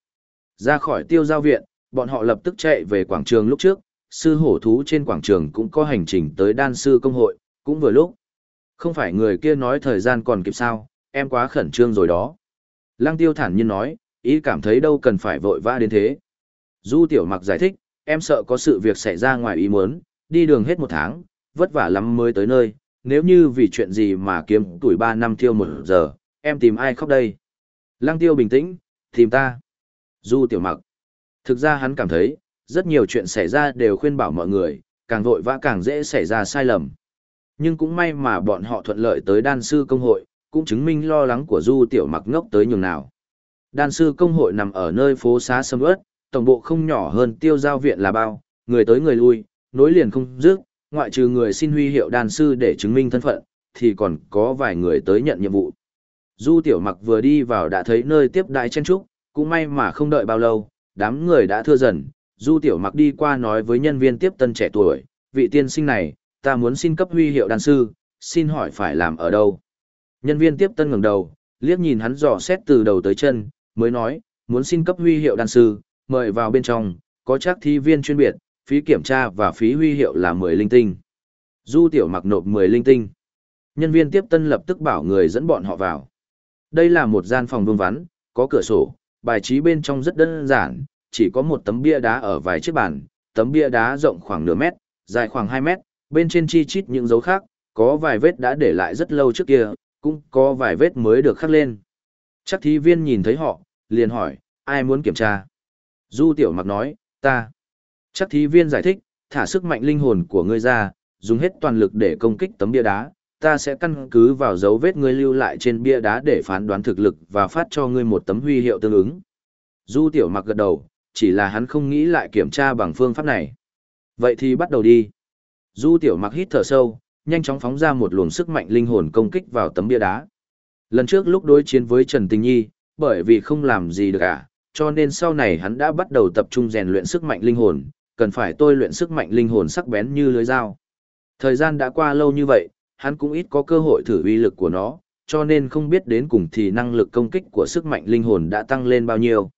Ra khỏi tiêu giao viện, bọn họ lập tức chạy về quảng trường lúc trước, sư hổ thú trên quảng trường cũng có hành trình tới đan sư công hội, cũng vừa lúc. Không phải người kia nói thời gian còn kịp sao, em quá khẩn trương rồi đó. Lăng tiêu thản nhiên nói, ý cảm thấy đâu cần phải vội vã đến thế. Du tiểu mặc giải thích, em sợ có sự việc xảy ra ngoài ý muốn, đi đường hết một tháng, vất vả lắm mới tới nơi, nếu như vì chuyện gì mà kiếm tuổi ba năm tiêu một giờ, em tìm ai khóc đây. Lăng tiêu bình tĩnh, tìm ta. Du tiểu mặc. Thực ra hắn cảm thấy, rất nhiều chuyện xảy ra đều khuyên bảo mọi người, càng vội vã càng dễ xảy ra sai lầm. Nhưng cũng may mà bọn họ thuận lợi tới đan sư công hội, cũng chứng minh lo lắng của Du Tiểu Mặc ngốc tới nhường nào. Đan sư công hội nằm ở nơi phố xá sầm ớt, tổng bộ không nhỏ hơn tiêu giao viện là bao, người tới người lui, nối liền không dứt, ngoại trừ người xin huy hiệu đan sư để chứng minh thân phận, thì còn có vài người tới nhận nhiệm vụ. Du Tiểu Mặc vừa đi vào đã thấy nơi tiếp đại chen trúc, cũng may mà không đợi bao lâu, đám người đã thưa dần, Du Tiểu Mặc đi qua nói với nhân viên tiếp tân trẻ tuổi, vị tiên sinh này, ta muốn xin cấp huy hiệu đan sư, xin hỏi phải làm ở đâu. Nhân viên tiếp tân ngẩng đầu, liếc nhìn hắn dò xét từ đầu tới chân, mới nói, muốn xin cấp huy hiệu đan sư, mời vào bên trong, có chắc thi viên chuyên biệt, phí kiểm tra và phí huy hiệu là 10 linh tinh. Du Tiểu Mặc nộp 10 linh tinh. Nhân viên tiếp tân lập tức bảo người dẫn bọn họ vào. Đây là một gian phòng vương vắn, có cửa sổ, bài trí bên trong rất đơn giản, chỉ có một tấm bia đá ở vài chiếc bàn, tấm bia đá rộng khoảng nửa mét, dài khoảng 2 mét, bên trên chi chít những dấu khác, có vài vết đã để lại rất lâu trước kia, cũng có vài vết mới được khắc lên. Chắc thí viên nhìn thấy họ, liền hỏi, ai muốn kiểm tra? Du tiểu mặc nói, ta. Chắc thí viên giải thích, thả sức mạnh linh hồn của ngươi ra, dùng hết toàn lực để công kích tấm bia đá, ta sẽ căn cứ vào dấu vết ngươi lưu lại trên bia đá để phán đoán thực lực và phát cho ngươi một tấm huy hiệu tương ứng. Du tiểu mặc gật đầu, chỉ là hắn không nghĩ lại kiểm tra bằng phương pháp này. Vậy thì bắt đầu đi. Du tiểu mặc hít thở sâu, nhanh chóng phóng ra một luồng sức mạnh linh hồn công kích vào tấm bia đá. Lần trước lúc đối chiến với Trần Tình Nhi, bởi vì không làm gì được cả, cho nên sau này hắn đã bắt đầu tập trung rèn luyện sức mạnh linh hồn, cần phải tôi luyện sức mạnh linh hồn sắc bén như lưới dao. Thời gian đã qua lâu như vậy, hắn cũng ít có cơ hội thử uy lực của nó, cho nên không biết đến cùng thì năng lực công kích của sức mạnh linh hồn đã tăng lên bao nhiêu.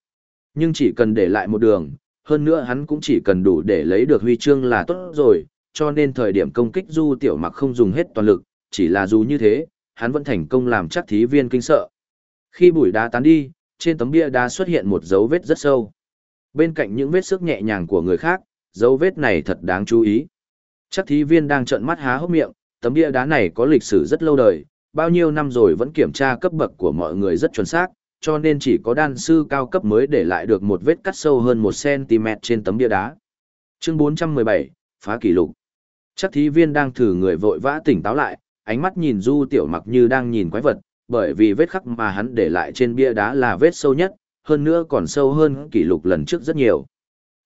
Nhưng chỉ cần để lại một đường, hơn nữa hắn cũng chỉ cần đủ để lấy được huy chương là tốt rồi, cho nên thời điểm công kích Du Tiểu Mặc không dùng hết toàn lực, chỉ là dù như thế, hắn vẫn thành công làm chắc thí viên kinh sợ. Khi bụi đá tán đi, trên tấm bia đá xuất hiện một dấu vết rất sâu. Bên cạnh những vết sức nhẹ nhàng của người khác, dấu vết này thật đáng chú ý. Chắc thí viên đang trợn mắt há hốc miệng, tấm bia đá này có lịch sử rất lâu đời, bao nhiêu năm rồi vẫn kiểm tra cấp bậc của mọi người rất chuẩn xác, cho nên chỉ có đan sư cao cấp mới để lại được một vết cắt sâu hơn 1cm trên tấm bia đá. Chương 417, phá kỷ lục. Chắc thí viên đang thử người vội vã tỉnh táo lại, ánh mắt nhìn du tiểu mặc như đang nhìn quái vật, bởi vì vết khắc mà hắn để lại trên bia đá là vết sâu nhất, hơn nữa còn sâu hơn kỷ lục lần trước rất nhiều.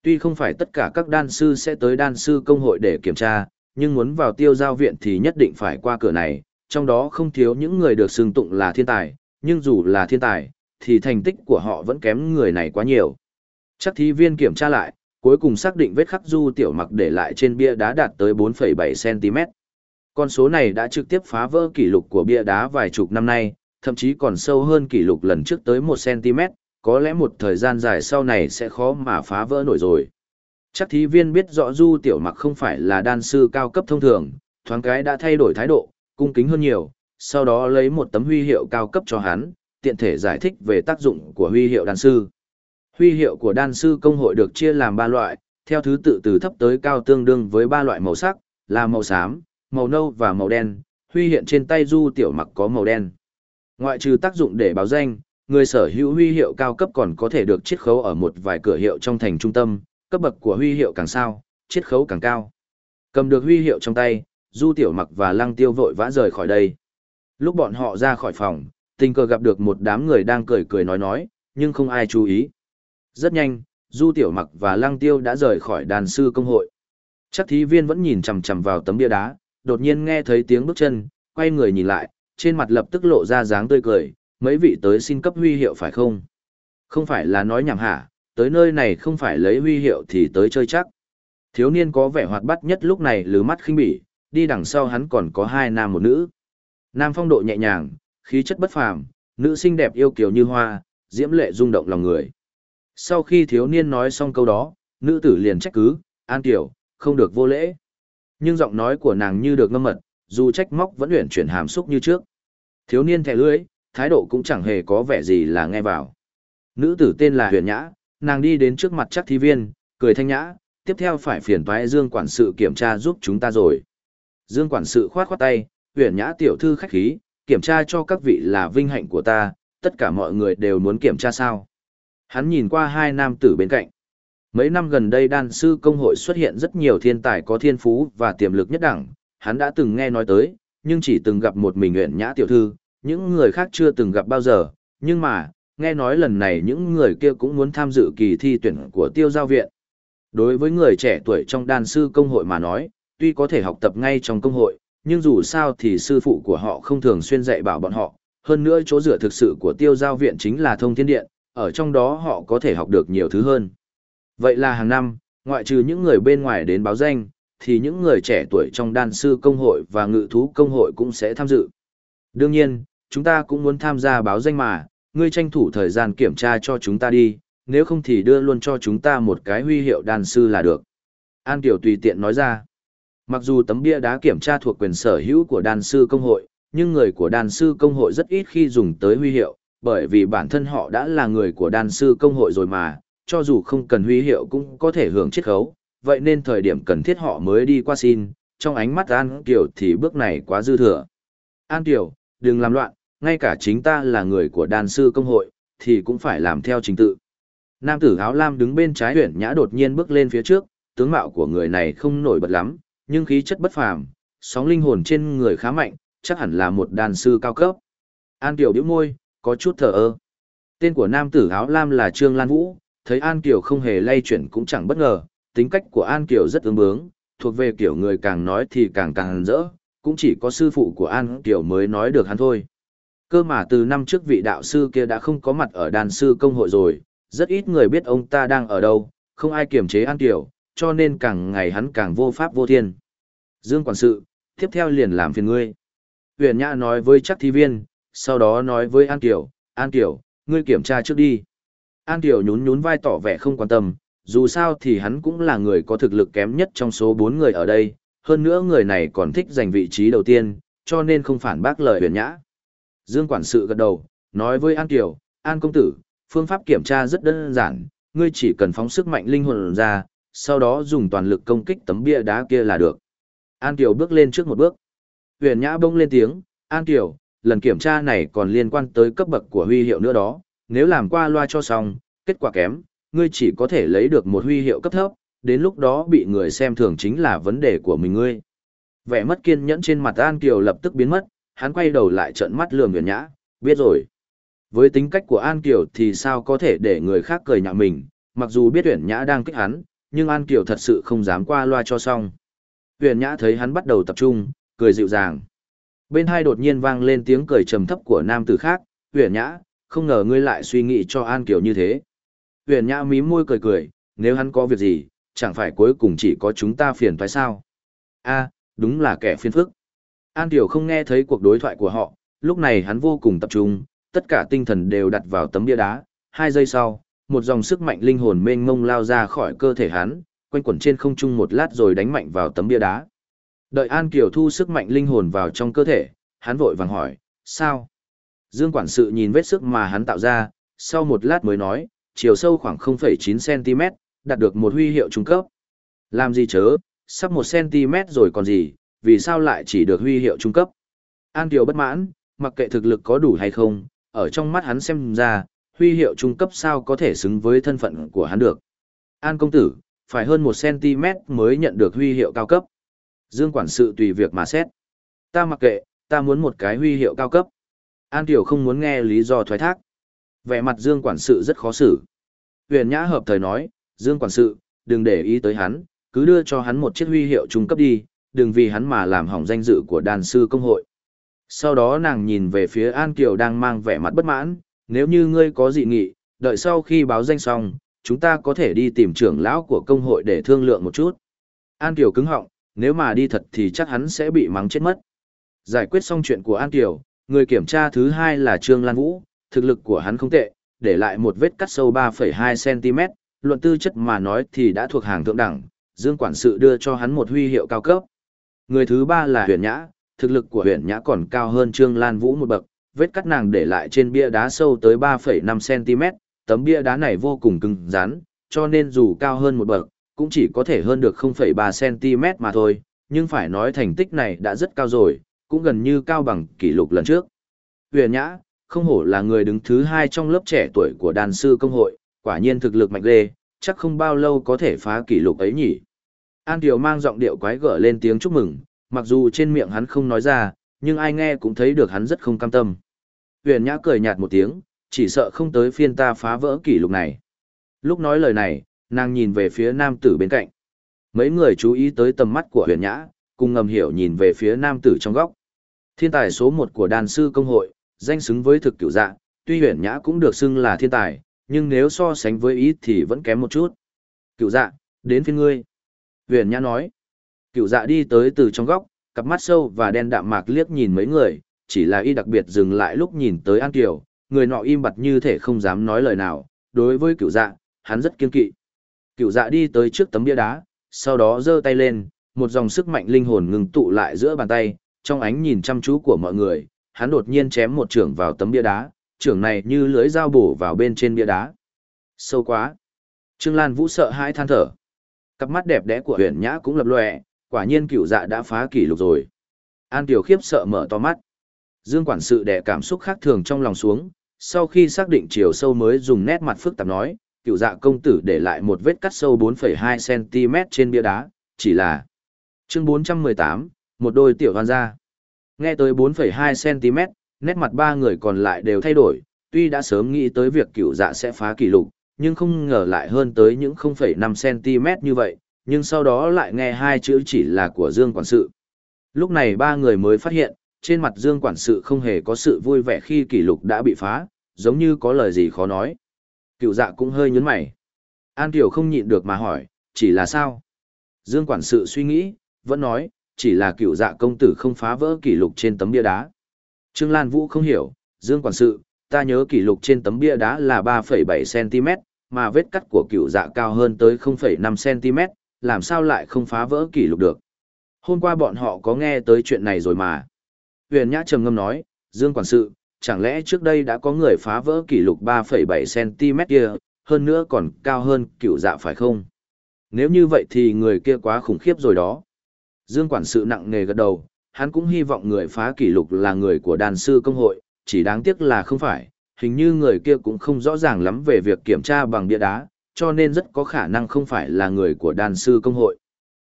Tuy không phải tất cả các đan sư sẽ tới đan sư công hội để kiểm tra, nhưng muốn vào tiêu giao viện thì nhất định phải qua cửa này, trong đó không thiếu những người được xưng tụng là thiên tài, nhưng dù là thiên tài, thì thành tích của họ vẫn kém người này quá nhiều. Chắc thí viên kiểm tra lại, Cuối cùng xác định vết khắc du tiểu mặc để lại trên bia đá đạt tới 4,7cm. Con số này đã trực tiếp phá vỡ kỷ lục của bia đá vài chục năm nay, thậm chí còn sâu hơn kỷ lục lần trước tới 1cm, có lẽ một thời gian dài sau này sẽ khó mà phá vỡ nổi rồi. Chắc thí viên biết rõ du tiểu mặc không phải là đan sư cao cấp thông thường, thoáng cái đã thay đổi thái độ, cung kính hơn nhiều, sau đó lấy một tấm huy hiệu cao cấp cho hắn, tiện thể giải thích về tác dụng của huy hiệu đan sư. Huy hiệu của đan sư công hội được chia làm ba loại, theo thứ tự từ thấp tới cao tương đương với ba loại màu sắc, là màu xám, màu nâu và màu đen. Huy hiện trên tay Du Tiểu Mặc có màu đen. Ngoại trừ tác dụng để báo danh, người sở hữu huy hiệu cao cấp còn có thể được chiết khấu ở một vài cửa hiệu trong thành trung tâm, cấp bậc của huy hiệu càng sao, chiết khấu càng cao. Cầm được huy hiệu trong tay, Du Tiểu Mặc và Lăng Tiêu vội vã rời khỏi đây. Lúc bọn họ ra khỏi phòng, tình cờ gặp được một đám người đang cười cười nói nói, nhưng không ai chú ý. Rất nhanh, Du Tiểu Mặc và Lăng Tiêu đã rời khỏi đàn sư công hội. Chắc thí viên vẫn nhìn chằm chằm vào tấm bia đá, đột nhiên nghe thấy tiếng bước chân, quay người nhìn lại, trên mặt lập tức lộ ra dáng tươi cười, mấy vị tới xin cấp huy hiệu phải không? Không phải là nói nhảm hả, tới nơi này không phải lấy huy hiệu thì tới chơi chắc. Thiếu niên có vẻ hoạt bát nhất lúc này lứ mắt khinh bỉ, đi đằng sau hắn còn có hai nam một nữ. Nam phong độ nhẹ nhàng, khí chất bất phàm, nữ xinh đẹp yêu kiều như hoa, diễm lệ rung động lòng người. Sau khi thiếu niên nói xong câu đó, nữ tử liền trách cứ, an tiểu, không được vô lễ. Nhưng giọng nói của nàng như được ngâm mật, dù trách móc vẫn luyện chuyển hàm xúc như trước. Thiếu niên thẻ lưỡi, thái độ cũng chẳng hề có vẻ gì là nghe vào. Nữ tử tên là huyền nhã, nàng đi đến trước mặt chắc thi viên, cười thanh nhã, tiếp theo phải phiền toái Dương quản sự kiểm tra giúp chúng ta rồi. Dương quản sự khoát khoát tay, huyền nhã tiểu thư khách khí, kiểm tra cho các vị là vinh hạnh của ta, tất cả mọi người đều muốn kiểm tra sao. Hắn nhìn qua hai nam tử bên cạnh. Mấy năm gần đây đan sư công hội xuất hiện rất nhiều thiên tài có thiên phú và tiềm lực nhất đẳng, hắn đã từng nghe nói tới, nhưng chỉ từng gặp một mình nguyện nhã tiểu thư, những người khác chưa từng gặp bao giờ, nhưng mà, nghe nói lần này những người kia cũng muốn tham dự kỳ thi tuyển của tiêu giao viện. Đối với người trẻ tuổi trong đàn sư công hội mà nói, tuy có thể học tập ngay trong công hội, nhưng dù sao thì sư phụ của họ không thường xuyên dạy bảo bọn họ, hơn nữa chỗ dựa thực sự của tiêu giao viện chính là thông thiên điện, ở trong đó họ có thể học được nhiều thứ hơn. Vậy là hàng năm, ngoại trừ những người bên ngoài đến báo danh, thì những người trẻ tuổi trong đan sư công hội và ngự thú công hội cũng sẽ tham dự. Đương nhiên, chúng ta cũng muốn tham gia báo danh mà, ngươi tranh thủ thời gian kiểm tra cho chúng ta đi, nếu không thì đưa luôn cho chúng ta một cái huy hiệu đan sư là được. An Kiều tùy tiện nói ra. Mặc dù tấm bia đá kiểm tra thuộc quyền sở hữu của đan sư công hội, nhưng người của đan sư công hội rất ít khi dùng tới huy hiệu, bởi vì bản thân họ đã là người của đan sư công hội rồi mà, cho dù không cần huy hiệu cũng có thể hưởng chiết khấu, vậy nên thời điểm cần thiết họ mới đi qua xin, trong ánh mắt An Kiều thì bước này quá dư thừa. An Kiều, đừng làm loạn, ngay cả chính ta là người của đan sư công hội, thì cũng phải làm theo trình tự. Nam tử áo lam đứng bên trái huyển nhã đột nhiên bước lên phía trước, tướng mạo của người này không nổi bật lắm, nhưng khí chất bất phàm, sóng linh hồn trên người khá mạnh, chắc hẳn là một đan sư cao cấp. An Kiều bĩu môi, có chút thờ ơ. Tên của nam tử áo lam là Trương Lan Vũ, thấy An Kiều không hề lay chuyển cũng chẳng bất ngờ, tính cách của An Kiều rất ương bướng, thuộc về kiểu người càng nói thì càng càng rỡ, cũng chỉ có sư phụ của An Kiều mới nói được hắn thôi. Cơ mà từ năm trước vị đạo sư kia đã không có mặt ở đàn sư công hội rồi, rất ít người biết ông ta đang ở đâu, không ai kiềm chế An Kiều, cho nên càng ngày hắn càng vô pháp vô thiên. Dương quản sự, tiếp theo liền làm phiền ngươi. Huyền Nhã nói với chắc thi viên, sau đó nói với An Kiều, An Kiều, ngươi kiểm tra trước đi. An Kiều nhún nhún vai tỏ vẻ không quan tâm, dù sao thì hắn cũng là người có thực lực kém nhất trong số bốn người ở đây, hơn nữa người này còn thích giành vị trí đầu tiên, cho nên không phản bác lời huyền nhã. Dương quản sự gật đầu, nói với An Kiều, An công tử, phương pháp kiểm tra rất đơn giản, ngươi chỉ cần phóng sức mạnh linh hồn ra, sau đó dùng toàn lực công kích tấm bia đá kia là được. An Kiều bước lên trước một bước. Huyền Nhã bông lên tiếng, An Kiều, lần kiểm tra này còn liên quan tới cấp bậc của huy hiệu nữa đó, nếu làm qua loa cho xong, kết quả kém, ngươi chỉ có thể lấy được một huy hiệu cấp thấp, đến lúc đó bị người xem thường chính là vấn đề của mình ngươi. Vẻ mất kiên nhẫn trên mặt An Kiều lập tức biến mất, hắn quay đầu lại trợn mắt lườm Nguyễn Nhã, biết rồi. Với tính cách của An Kiều thì sao có thể để người khác cười nhạo mình, mặc dù biết Huyền Nhã đang kích hắn, nhưng An Kiều thật sự không dám qua loa cho xong. Huyền Nhã thấy hắn bắt đầu tập trung, cười dịu dàng. Bên hai đột nhiên vang lên tiếng cười trầm thấp của nam tử khác, Huyền Nhã, không ngờ ngươi lại suy nghĩ cho An Kiều như thế. Huyền Nhã mím môi cười cười, nếu hắn có việc gì, chẳng phải cuối cùng chỉ có chúng ta phiền phải sao? a đúng là kẻ phiền phức. An Tiểu không nghe thấy cuộc đối thoại của họ, lúc này hắn vô cùng tập trung, tất cả tinh thần đều đặt vào tấm bia đá. Hai giây sau, một dòng sức mạnh linh hồn mênh mông lao ra khỏi cơ thể hắn, quanh quẩn trên không trung một lát rồi đánh mạnh vào tấm bia đá. Đợi An Kiều thu sức mạnh linh hồn vào trong cơ thể, hắn vội vàng hỏi, sao? Dương quản sự nhìn vết sức mà hắn tạo ra, sau một lát mới nói, chiều sâu khoảng 0,9cm, đạt được một huy hiệu trung cấp. Làm gì chớ, sắp 1cm rồi còn gì, vì sao lại chỉ được huy hiệu trung cấp? An Kiều bất mãn, mặc kệ thực lực có đủ hay không, ở trong mắt hắn xem ra, huy hiệu trung cấp sao có thể xứng với thân phận của hắn được. An công tử, phải hơn 1cm mới nhận được huy hiệu cao cấp. Dương quản sự tùy việc mà xét. Ta mặc kệ, ta muốn một cái huy hiệu cao cấp. An Tiểu không muốn nghe lý do thoái thác. Vẻ mặt Dương quản sự rất khó xử. Huyền Nhã hợp thời nói, Dương quản sự, đừng để ý tới hắn, cứ đưa cho hắn một chiếc huy hiệu trung cấp đi, đừng vì hắn mà làm hỏng danh dự của đàn sư công hội. Sau đó nàng nhìn về phía An Kiều đang mang vẻ mặt bất mãn, nếu như ngươi có dị nghị, đợi sau khi báo danh xong, chúng ta có thể đi tìm trưởng lão của công hội để thương lượng một chút. An Kiều cứng họng, nếu mà đi thật thì chắc hắn sẽ bị mắng chết mất. Giải quyết xong chuyện của An Kiều, người kiểm tra thứ hai là Trương Lan Vũ, thực lực của hắn không tệ, để lại một vết cắt sâu 3,2cm, luận tư chất mà nói thì đã thuộc hàng thượng đẳng, Dương Quản sự đưa cho hắn một huy hiệu cao cấp. Người thứ ba là Huyền Nhã, thực lực của Huyền Nhã còn cao hơn Trương Lan Vũ một bậc, vết cắt nàng để lại trên bia đá sâu tới 3,5cm, tấm bia đá này vô cùng cứng rắn, cho nên dù cao hơn một bậc, cũng chỉ có thể hơn được 0,3cm mà thôi, nhưng phải nói thành tích này đã rất cao rồi, cũng gần như cao bằng kỷ lục lần trước. Huyền Nhã, không hổ là người đứng thứ hai trong lớp trẻ tuổi của đàn sư công hội, quả nhiên thực lực mạnh lê, chắc không bao lâu có thể phá kỷ lục ấy nhỉ. An Kiều mang giọng điệu quái gở lên tiếng chúc mừng, mặc dù trên miệng hắn không nói ra, nhưng ai nghe cũng thấy được hắn rất không cam tâm. Huyền Nhã cười nhạt một tiếng, chỉ sợ không tới phiên ta phá vỡ kỷ lục này. Lúc nói lời này, nàng nhìn về phía nam tử bên cạnh. Mấy người chú ý tới tầm mắt của huyền nhã, cùng ngầm hiểu nhìn về phía nam tử trong góc. Thiên tài số một của đàn sư công hội, danh xứng với thực cửu dạ, tuy huyền nhã cũng được xưng là thiên tài, nhưng nếu so sánh với ý thì vẫn kém một chút. Cửu dạ, đến phiên ngươi. Huyền nhã nói. Cửu dạ đi tới từ trong góc, cặp mắt sâu và đen đạm mạc liếc nhìn mấy người, chỉ là y đặc biệt dừng lại lúc nhìn tới An Kiều, người nọ im bặt như thể không dám nói lời nào, đối với cửu dạ, hắn rất kiên kỵ. Cựu dạ đi tới trước tấm bia đá, sau đó giơ tay lên, một dòng sức mạnh linh hồn ngừng tụ lại giữa bàn tay, trong ánh nhìn chăm chú của mọi người, hắn đột nhiên chém một trưởng vào tấm bia đá, trưởng này như lưới dao bổ vào bên trên bia đá. Sâu quá. Trương Lan Vũ sợ hãi than thở. Cặp mắt đẹp đẽ của huyền nhã cũng lập lòe, quả nhiên cựu dạ đã phá kỷ lục rồi. An Tiểu khiếp sợ mở to mắt. Dương quản sự đẻ cảm xúc khác thường trong lòng xuống, sau khi xác định chiều sâu mới dùng nét mặt phức tạp nói, cựu dạ công tử để lại một vết cắt sâu 4,2cm trên bia đá, chỉ là chương 418, một đôi tiểu hoan gia. Nghe tới 4,2cm, nét mặt ba người còn lại đều thay đổi, tuy đã sớm nghĩ tới việc cựu dạ sẽ phá kỷ lục, nhưng không ngờ lại hơn tới những 0,5cm như vậy, nhưng sau đó lại nghe hai chữ chỉ là của Dương Quản sự. Lúc này ba người mới phát hiện, trên mặt Dương Quản sự không hề có sự vui vẻ khi kỷ lục đã bị phá, giống như có lời gì khó nói. Cựu dạ cũng hơi nhấn mày. An Tiểu không nhịn được mà hỏi, chỉ là sao? Dương quản sự suy nghĩ, vẫn nói, chỉ là cựu dạ công tử không phá vỡ kỷ lục trên tấm bia đá. Trương Lan Vũ không hiểu, Dương quản sự, ta nhớ kỷ lục trên tấm bia đá là 3,7cm, mà vết cắt của cựu dạ cao hơn tới 0,5cm, làm sao lại không phá vỡ kỷ lục được. Hôm qua bọn họ có nghe tới chuyện này rồi mà. Huyền Nhã trầm ngâm nói, Dương quản sự, chẳng lẽ trước đây đã có người phá vỡ kỷ lục 3,7cm kia, hơn nữa còn cao hơn cựu dạ phải không? Nếu như vậy thì người kia quá khủng khiếp rồi đó. Dương quản sự nặng nề gật đầu, hắn cũng hy vọng người phá kỷ lục là người của đàn sư công hội, chỉ đáng tiếc là không phải, hình như người kia cũng không rõ ràng lắm về việc kiểm tra bằng bia đá, cho nên rất có khả năng không phải là người của đàn sư công hội.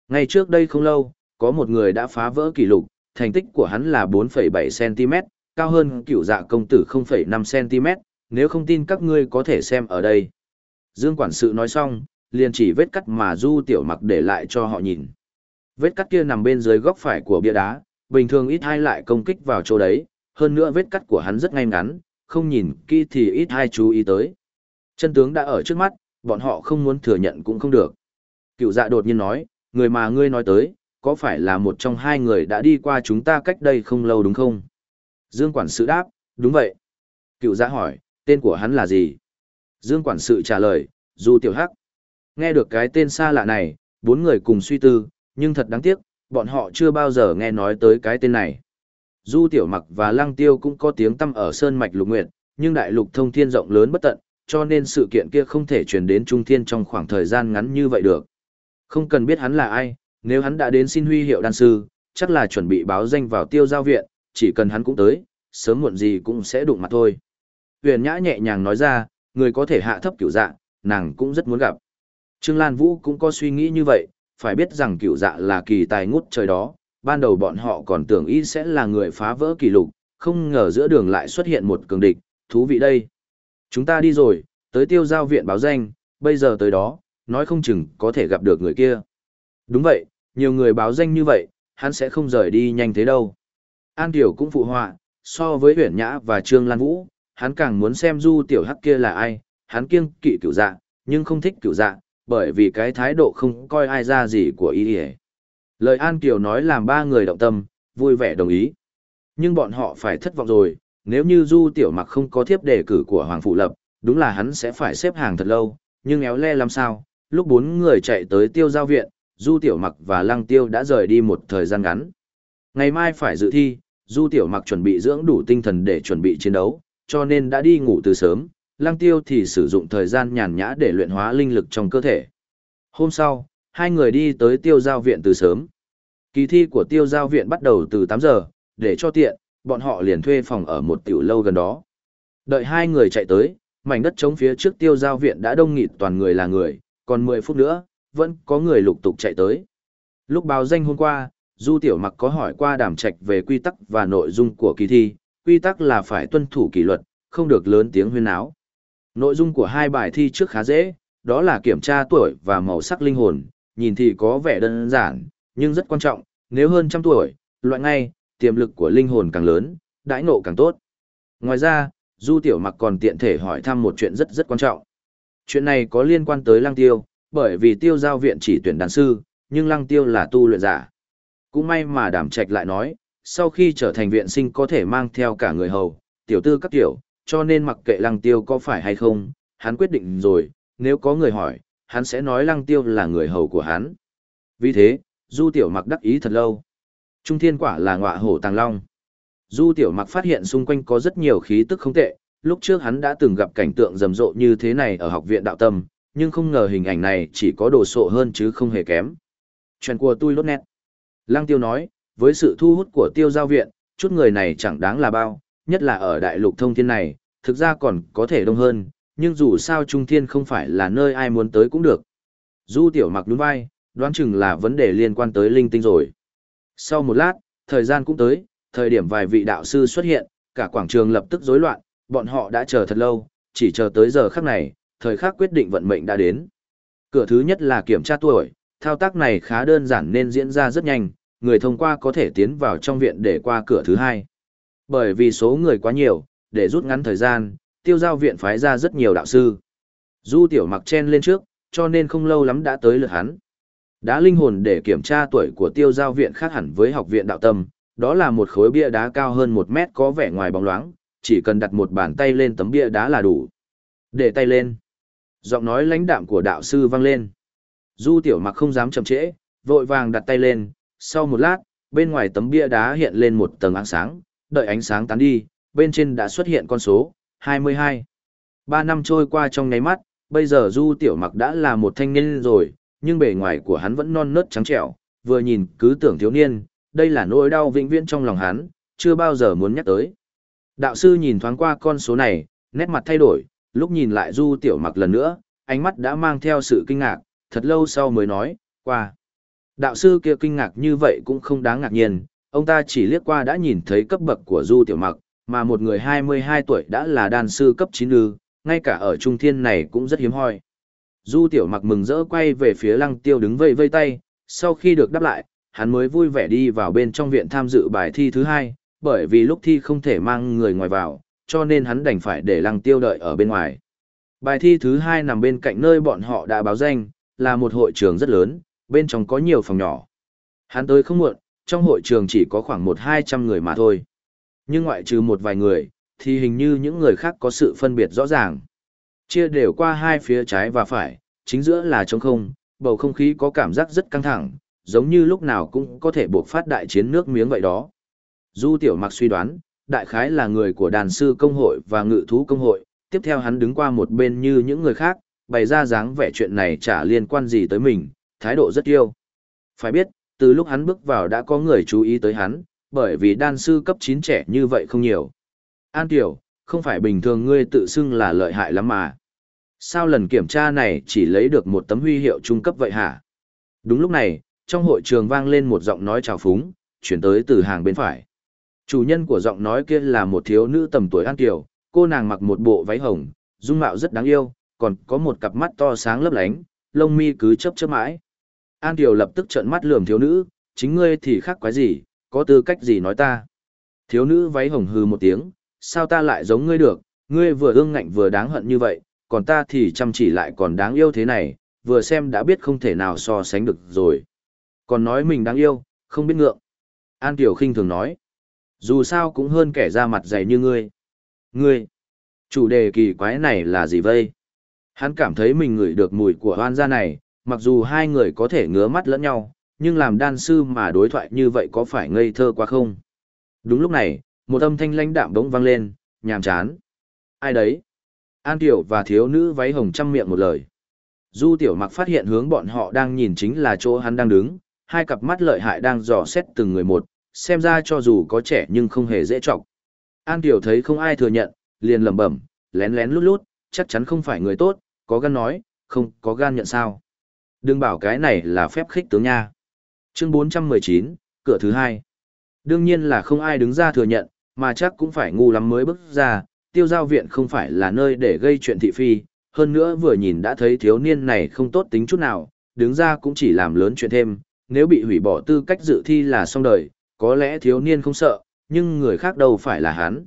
Ngay trước đây không lâu, có một người đã phá vỡ kỷ lục, thành tích của hắn là 4,7cm, cao hơn cựu dạ công tử 0,5cm, nếu không tin các ngươi có thể xem ở đây. Dương quản sự nói xong, liền chỉ vết cắt mà Du Tiểu Mặc để lại cho họ nhìn. Vết cắt kia nằm bên dưới góc phải của bia đá, bình thường ít ai lại công kích vào chỗ đấy, hơn nữa vết cắt của hắn rất ngay ngắn, không nhìn kỹ thì ít ai chú ý tới. Chân tướng đã ở trước mắt, bọn họ không muốn thừa nhận cũng không được. Cựu dạ đột nhiên nói, người mà ngươi nói tới, có phải là một trong hai người đã đi qua chúng ta cách đây không lâu đúng không? Dương quản sự đáp, đúng vậy. Cựu dạ hỏi, tên của hắn là gì? Dương quản sự trả lời, Du Tiểu Hắc. Nghe được cái tên xa lạ này, bốn người cùng suy tư, nhưng thật đáng tiếc, bọn họ chưa bao giờ nghe nói tới cái tên này. Du Tiểu Mặc và Lăng Tiêu cũng có tiếng tăm ở Sơn Mạch Lục Nguyệt, nhưng đại lục thông thiên rộng lớn bất tận, cho nên sự kiện kia không thể truyền đến Trung Thiên trong khoảng thời gian ngắn như vậy được. Không cần biết hắn là ai, nếu hắn đã đến xin huy hiệu đan sư, chắc là chuẩn bị báo danh vào tiêu giao viện, chỉ cần hắn cũng tới, sớm muộn gì cũng sẽ đụng mặt thôi. Huyền Nhã nhẹ nhàng nói ra, người có thể hạ thấp cửu dạ, nàng cũng rất muốn gặp. Trương Lan Vũ cũng có suy nghĩ như vậy, phải biết rằng cửu dạ là kỳ tài ngút trời đó, ban đầu bọn họ còn tưởng y sẽ là người phá vỡ kỷ lục, không ngờ giữa đường lại xuất hiện một cường địch, thú vị đây. Chúng ta đi rồi, tới tiêu giao viện báo danh, bây giờ tới đó, nói không chừng có thể gặp được người kia. Đúng vậy, nhiều người báo danh như vậy, hắn sẽ không rời đi nhanh thế đâu. An Tiểu cũng phụ họa, so với Huyền Nhã và Trương Lan Vũ, hắn càng muốn xem Du Tiểu Hắc kia là ai, hắn kiêng kỵ cửu dạ, nhưng không thích cửu dạ, bởi vì cái thái độ không coi ai ra gì của y Lời An Kiều nói làm ba người động tâm, vui vẻ đồng ý. Nhưng bọn họ phải thất vọng rồi, nếu như Du Tiểu Mặc không có thiếp đề cử của Hoàng Phụ Lập, đúng là hắn sẽ phải xếp hàng thật lâu, nhưng éo le làm sao, lúc bốn người chạy tới tiêu giao viện, Du Tiểu Mặc và Lăng Tiêu đã rời đi một thời gian ngắn. Ngày mai phải dự thi, Du Tiểu Mặc chuẩn bị dưỡng đủ tinh thần để chuẩn bị chiến đấu, cho nên đã đi ngủ từ sớm, Lăng Tiêu thì sử dụng thời gian nhàn nhã để luyện hóa linh lực trong cơ thể. Hôm sau, hai người đi tới tiêu giao viện từ sớm. Kỳ thi của tiêu giao viện bắt đầu từ 8 giờ, để cho tiện, bọn họ liền thuê phòng ở một tiểu lâu gần đó. Đợi hai người chạy tới, mảnh đất trống phía trước tiêu giao viện đã đông nghịt toàn người là người, còn 10 phút nữa, vẫn có người lục tục chạy tới. Lúc báo danh hôm qua, Du Tiểu Mặc có hỏi qua đàm trạch về quy tắc và nội dung của kỳ thi, quy tắc là phải tuân thủ kỷ luật, không được lớn tiếng huyên náo. Nội dung của hai bài thi trước khá dễ, đó là kiểm tra tuổi và màu sắc linh hồn, nhìn thì có vẻ đơn giản, nhưng rất quan trọng, nếu hơn trăm tuổi, loại ngay, tiềm lực của linh hồn càng lớn, đãi ngộ càng tốt. Ngoài ra, Du Tiểu Mặc còn tiện thể hỏi thăm một chuyện rất rất quan trọng. Chuyện này có liên quan tới Lăng Tiêu, bởi vì Tiêu giao viện chỉ tuyển đàn sư, nhưng Lăng Tiêu là tu luyện giả. Cũng may mà Đàm Trạch lại nói, sau khi trở thành viện sinh có thể mang theo cả người hầu, tiểu tư các tiểu, cho nên mặc kệ Lăng Tiêu có phải hay không, hắn quyết định rồi, nếu có người hỏi, hắn sẽ nói Lăng Tiêu là người hầu của hắn. Vì thế, Du Tiểu Mặc đắc ý thật lâu. Trung thiên quả là ngọa hổ tàng long. Du Tiểu Mặc phát hiện xung quanh có rất nhiều khí tức không tệ, lúc trước hắn đã từng gặp cảnh tượng rầm rộ như thế này ở học viện đạo tâm, nhưng không ngờ hình ảnh này chỉ có đồ sộ hơn chứ không hề kém. Chuyện của tôi lốt nét. Lăng Tiêu nói, với sự thu hút của tiêu giao viện, chút người này chẳng đáng là bao, nhất là ở đại lục thông thiên này, thực ra còn có thể đông hơn, nhưng dù sao Trung Thiên không phải là nơi ai muốn tới cũng được. Du Tiểu Mặc đúng vai, đoán chừng là vấn đề liên quan tới linh tinh rồi. Sau một lát, thời gian cũng tới, thời điểm vài vị đạo sư xuất hiện, cả quảng trường lập tức rối loạn, bọn họ đã chờ thật lâu, chỉ chờ tới giờ khắc này, thời khắc quyết định vận mệnh đã đến. Cửa thứ nhất là kiểm tra tuổi, thao tác này khá đơn giản nên diễn ra rất nhanh, người thông qua có thể tiến vào trong viện để qua cửa thứ hai. Bởi vì số người quá nhiều, để rút ngắn thời gian, tiêu giao viện phái ra rất nhiều đạo sư. Du tiểu mặc chen lên trước, cho nên không lâu lắm đã tới lượt hắn. Đá linh hồn để kiểm tra tuổi của tiêu giao viện khác hẳn với học viện đạo tâm, đó là một khối bia đá cao hơn một mét có vẻ ngoài bóng loáng, chỉ cần đặt một bàn tay lên tấm bia đá là đủ. Để tay lên. Giọng nói lãnh đạm của đạo sư vang lên. Du tiểu mặc không dám chậm trễ, vội vàng đặt tay lên, sau một lát, bên ngoài tấm bia đá hiện lên một tầng ánh sáng, đợi ánh sáng tán đi, bên trên đã xuất hiện con số, 22. Ba năm trôi qua trong nháy mắt, bây giờ Du Tiểu Mặc đã là một thanh niên rồi, nhưng bề ngoài của hắn vẫn non nớt trắng trẻo, vừa nhìn cứ tưởng thiếu niên, đây là nỗi đau vĩnh viễn trong lòng hắn, chưa bao giờ muốn nhắc tới. Đạo sư nhìn thoáng qua con số này, nét mặt thay đổi, lúc nhìn lại Du Tiểu Mặc lần nữa, ánh mắt đã mang theo sự kinh ngạc, thật lâu sau mới nói, qua. Đạo sư kia kinh ngạc như vậy cũng không đáng ngạc nhiên, ông ta chỉ liếc qua đã nhìn thấy cấp bậc của Du Tiểu Mặc, mà một người 22 tuổi đã là đan sư cấp 9 ư, ngay cả ở trung thiên này cũng rất hiếm hoi. Du tiểu mặc mừng rỡ quay về phía lăng tiêu đứng vây vây tay, sau khi được đáp lại, hắn mới vui vẻ đi vào bên trong viện tham dự bài thi thứ hai, bởi vì lúc thi không thể mang người ngoài vào, cho nên hắn đành phải để lăng tiêu đợi ở bên ngoài. Bài thi thứ hai nằm bên cạnh nơi bọn họ đã báo danh, là một hội trường rất lớn, bên trong có nhiều phòng nhỏ. Hắn tới không muộn, trong hội trường chỉ có khoảng một hai trăm người mà thôi. Nhưng ngoại trừ một vài người, thì hình như những người khác có sự phân biệt rõ ràng. Chia đều qua hai phía trái và phải, chính giữa là trống không, bầu không khí có cảm giác rất căng thẳng, giống như lúc nào cũng có thể buộc phát đại chiến nước miếng vậy đó. Du Tiểu Mặc suy đoán, đại khái là người của đàn sư công hội và ngự thú công hội, tiếp theo hắn đứng qua một bên như những người khác, bày ra dáng vẻ chuyện này chả liên quan gì tới mình, thái độ rất yêu. Phải biết, từ lúc hắn bước vào đã có người chú ý tới hắn, bởi vì đan sư cấp 9 trẻ như vậy không nhiều. An Tiểu, không phải bình thường ngươi tự xưng là lợi hại lắm mà. Sao lần kiểm tra này chỉ lấy được một tấm huy hiệu trung cấp vậy hả? Đúng lúc này, trong hội trường vang lên một giọng nói chào phúng, chuyển tới từ hàng bên phải. Chủ nhân của giọng nói kia là một thiếu nữ tầm tuổi An Tiểu, cô nàng mặc một bộ váy hồng, dung mạo rất đáng yêu, còn có một cặp mắt to sáng lấp lánh, lông mi cứ chớp chớp mãi. An Tiểu lập tức trợn mắt lườm thiếu nữ, chính ngươi thì khác quái gì, có tư cách gì nói ta. Thiếu nữ váy hồng hừ một tiếng, sao ta lại giống ngươi được, ngươi vừa ương ngạnh vừa đáng hận như vậy, còn ta thì chăm chỉ lại còn đáng yêu thế này, vừa xem đã biết không thể nào so sánh được rồi. Còn nói mình đáng yêu, không biết ngượng. An Tiểu khinh thường nói, dù sao cũng hơn kẻ ra mặt dày như ngươi. Ngươi, chủ đề kỳ quái này là gì vây? Hắn cảm thấy mình ngửi được mùi của hoan gia này, mặc dù hai người có thể ngứa mắt lẫn nhau, nhưng làm đan sư mà đối thoại như vậy có phải ngây thơ quá không? Đúng lúc này, một âm thanh lãnh đạm bỗng vang lên, nhàm chán. Ai đấy? An Tiểu và thiếu nữ váy hồng chăm miệng một lời. Du Tiểu Mặc phát hiện hướng bọn họ đang nhìn chính là chỗ hắn đang đứng, hai cặp mắt lợi hại đang dò xét từng người một, xem ra cho dù có trẻ nhưng không hề dễ trọng. An Tiểu thấy không ai thừa nhận, liền lẩm bẩm, lén lén lút lút, chắc chắn không phải người tốt, có gan nói, không có gan nhận sao. Đừng bảo cái này là phép khích tướng nha. Chương 419, cửa thứ hai. Đương nhiên là không ai đứng ra thừa nhận, mà chắc cũng phải ngu lắm mới bước ra, tiêu giao viện không phải là nơi để gây chuyện thị phi, hơn nữa vừa nhìn đã thấy thiếu niên này không tốt tính chút nào, đứng ra cũng chỉ làm lớn chuyện thêm, nếu bị hủy bỏ tư cách dự thi là xong đời, có lẽ thiếu niên không sợ, nhưng người khác đâu phải là hắn.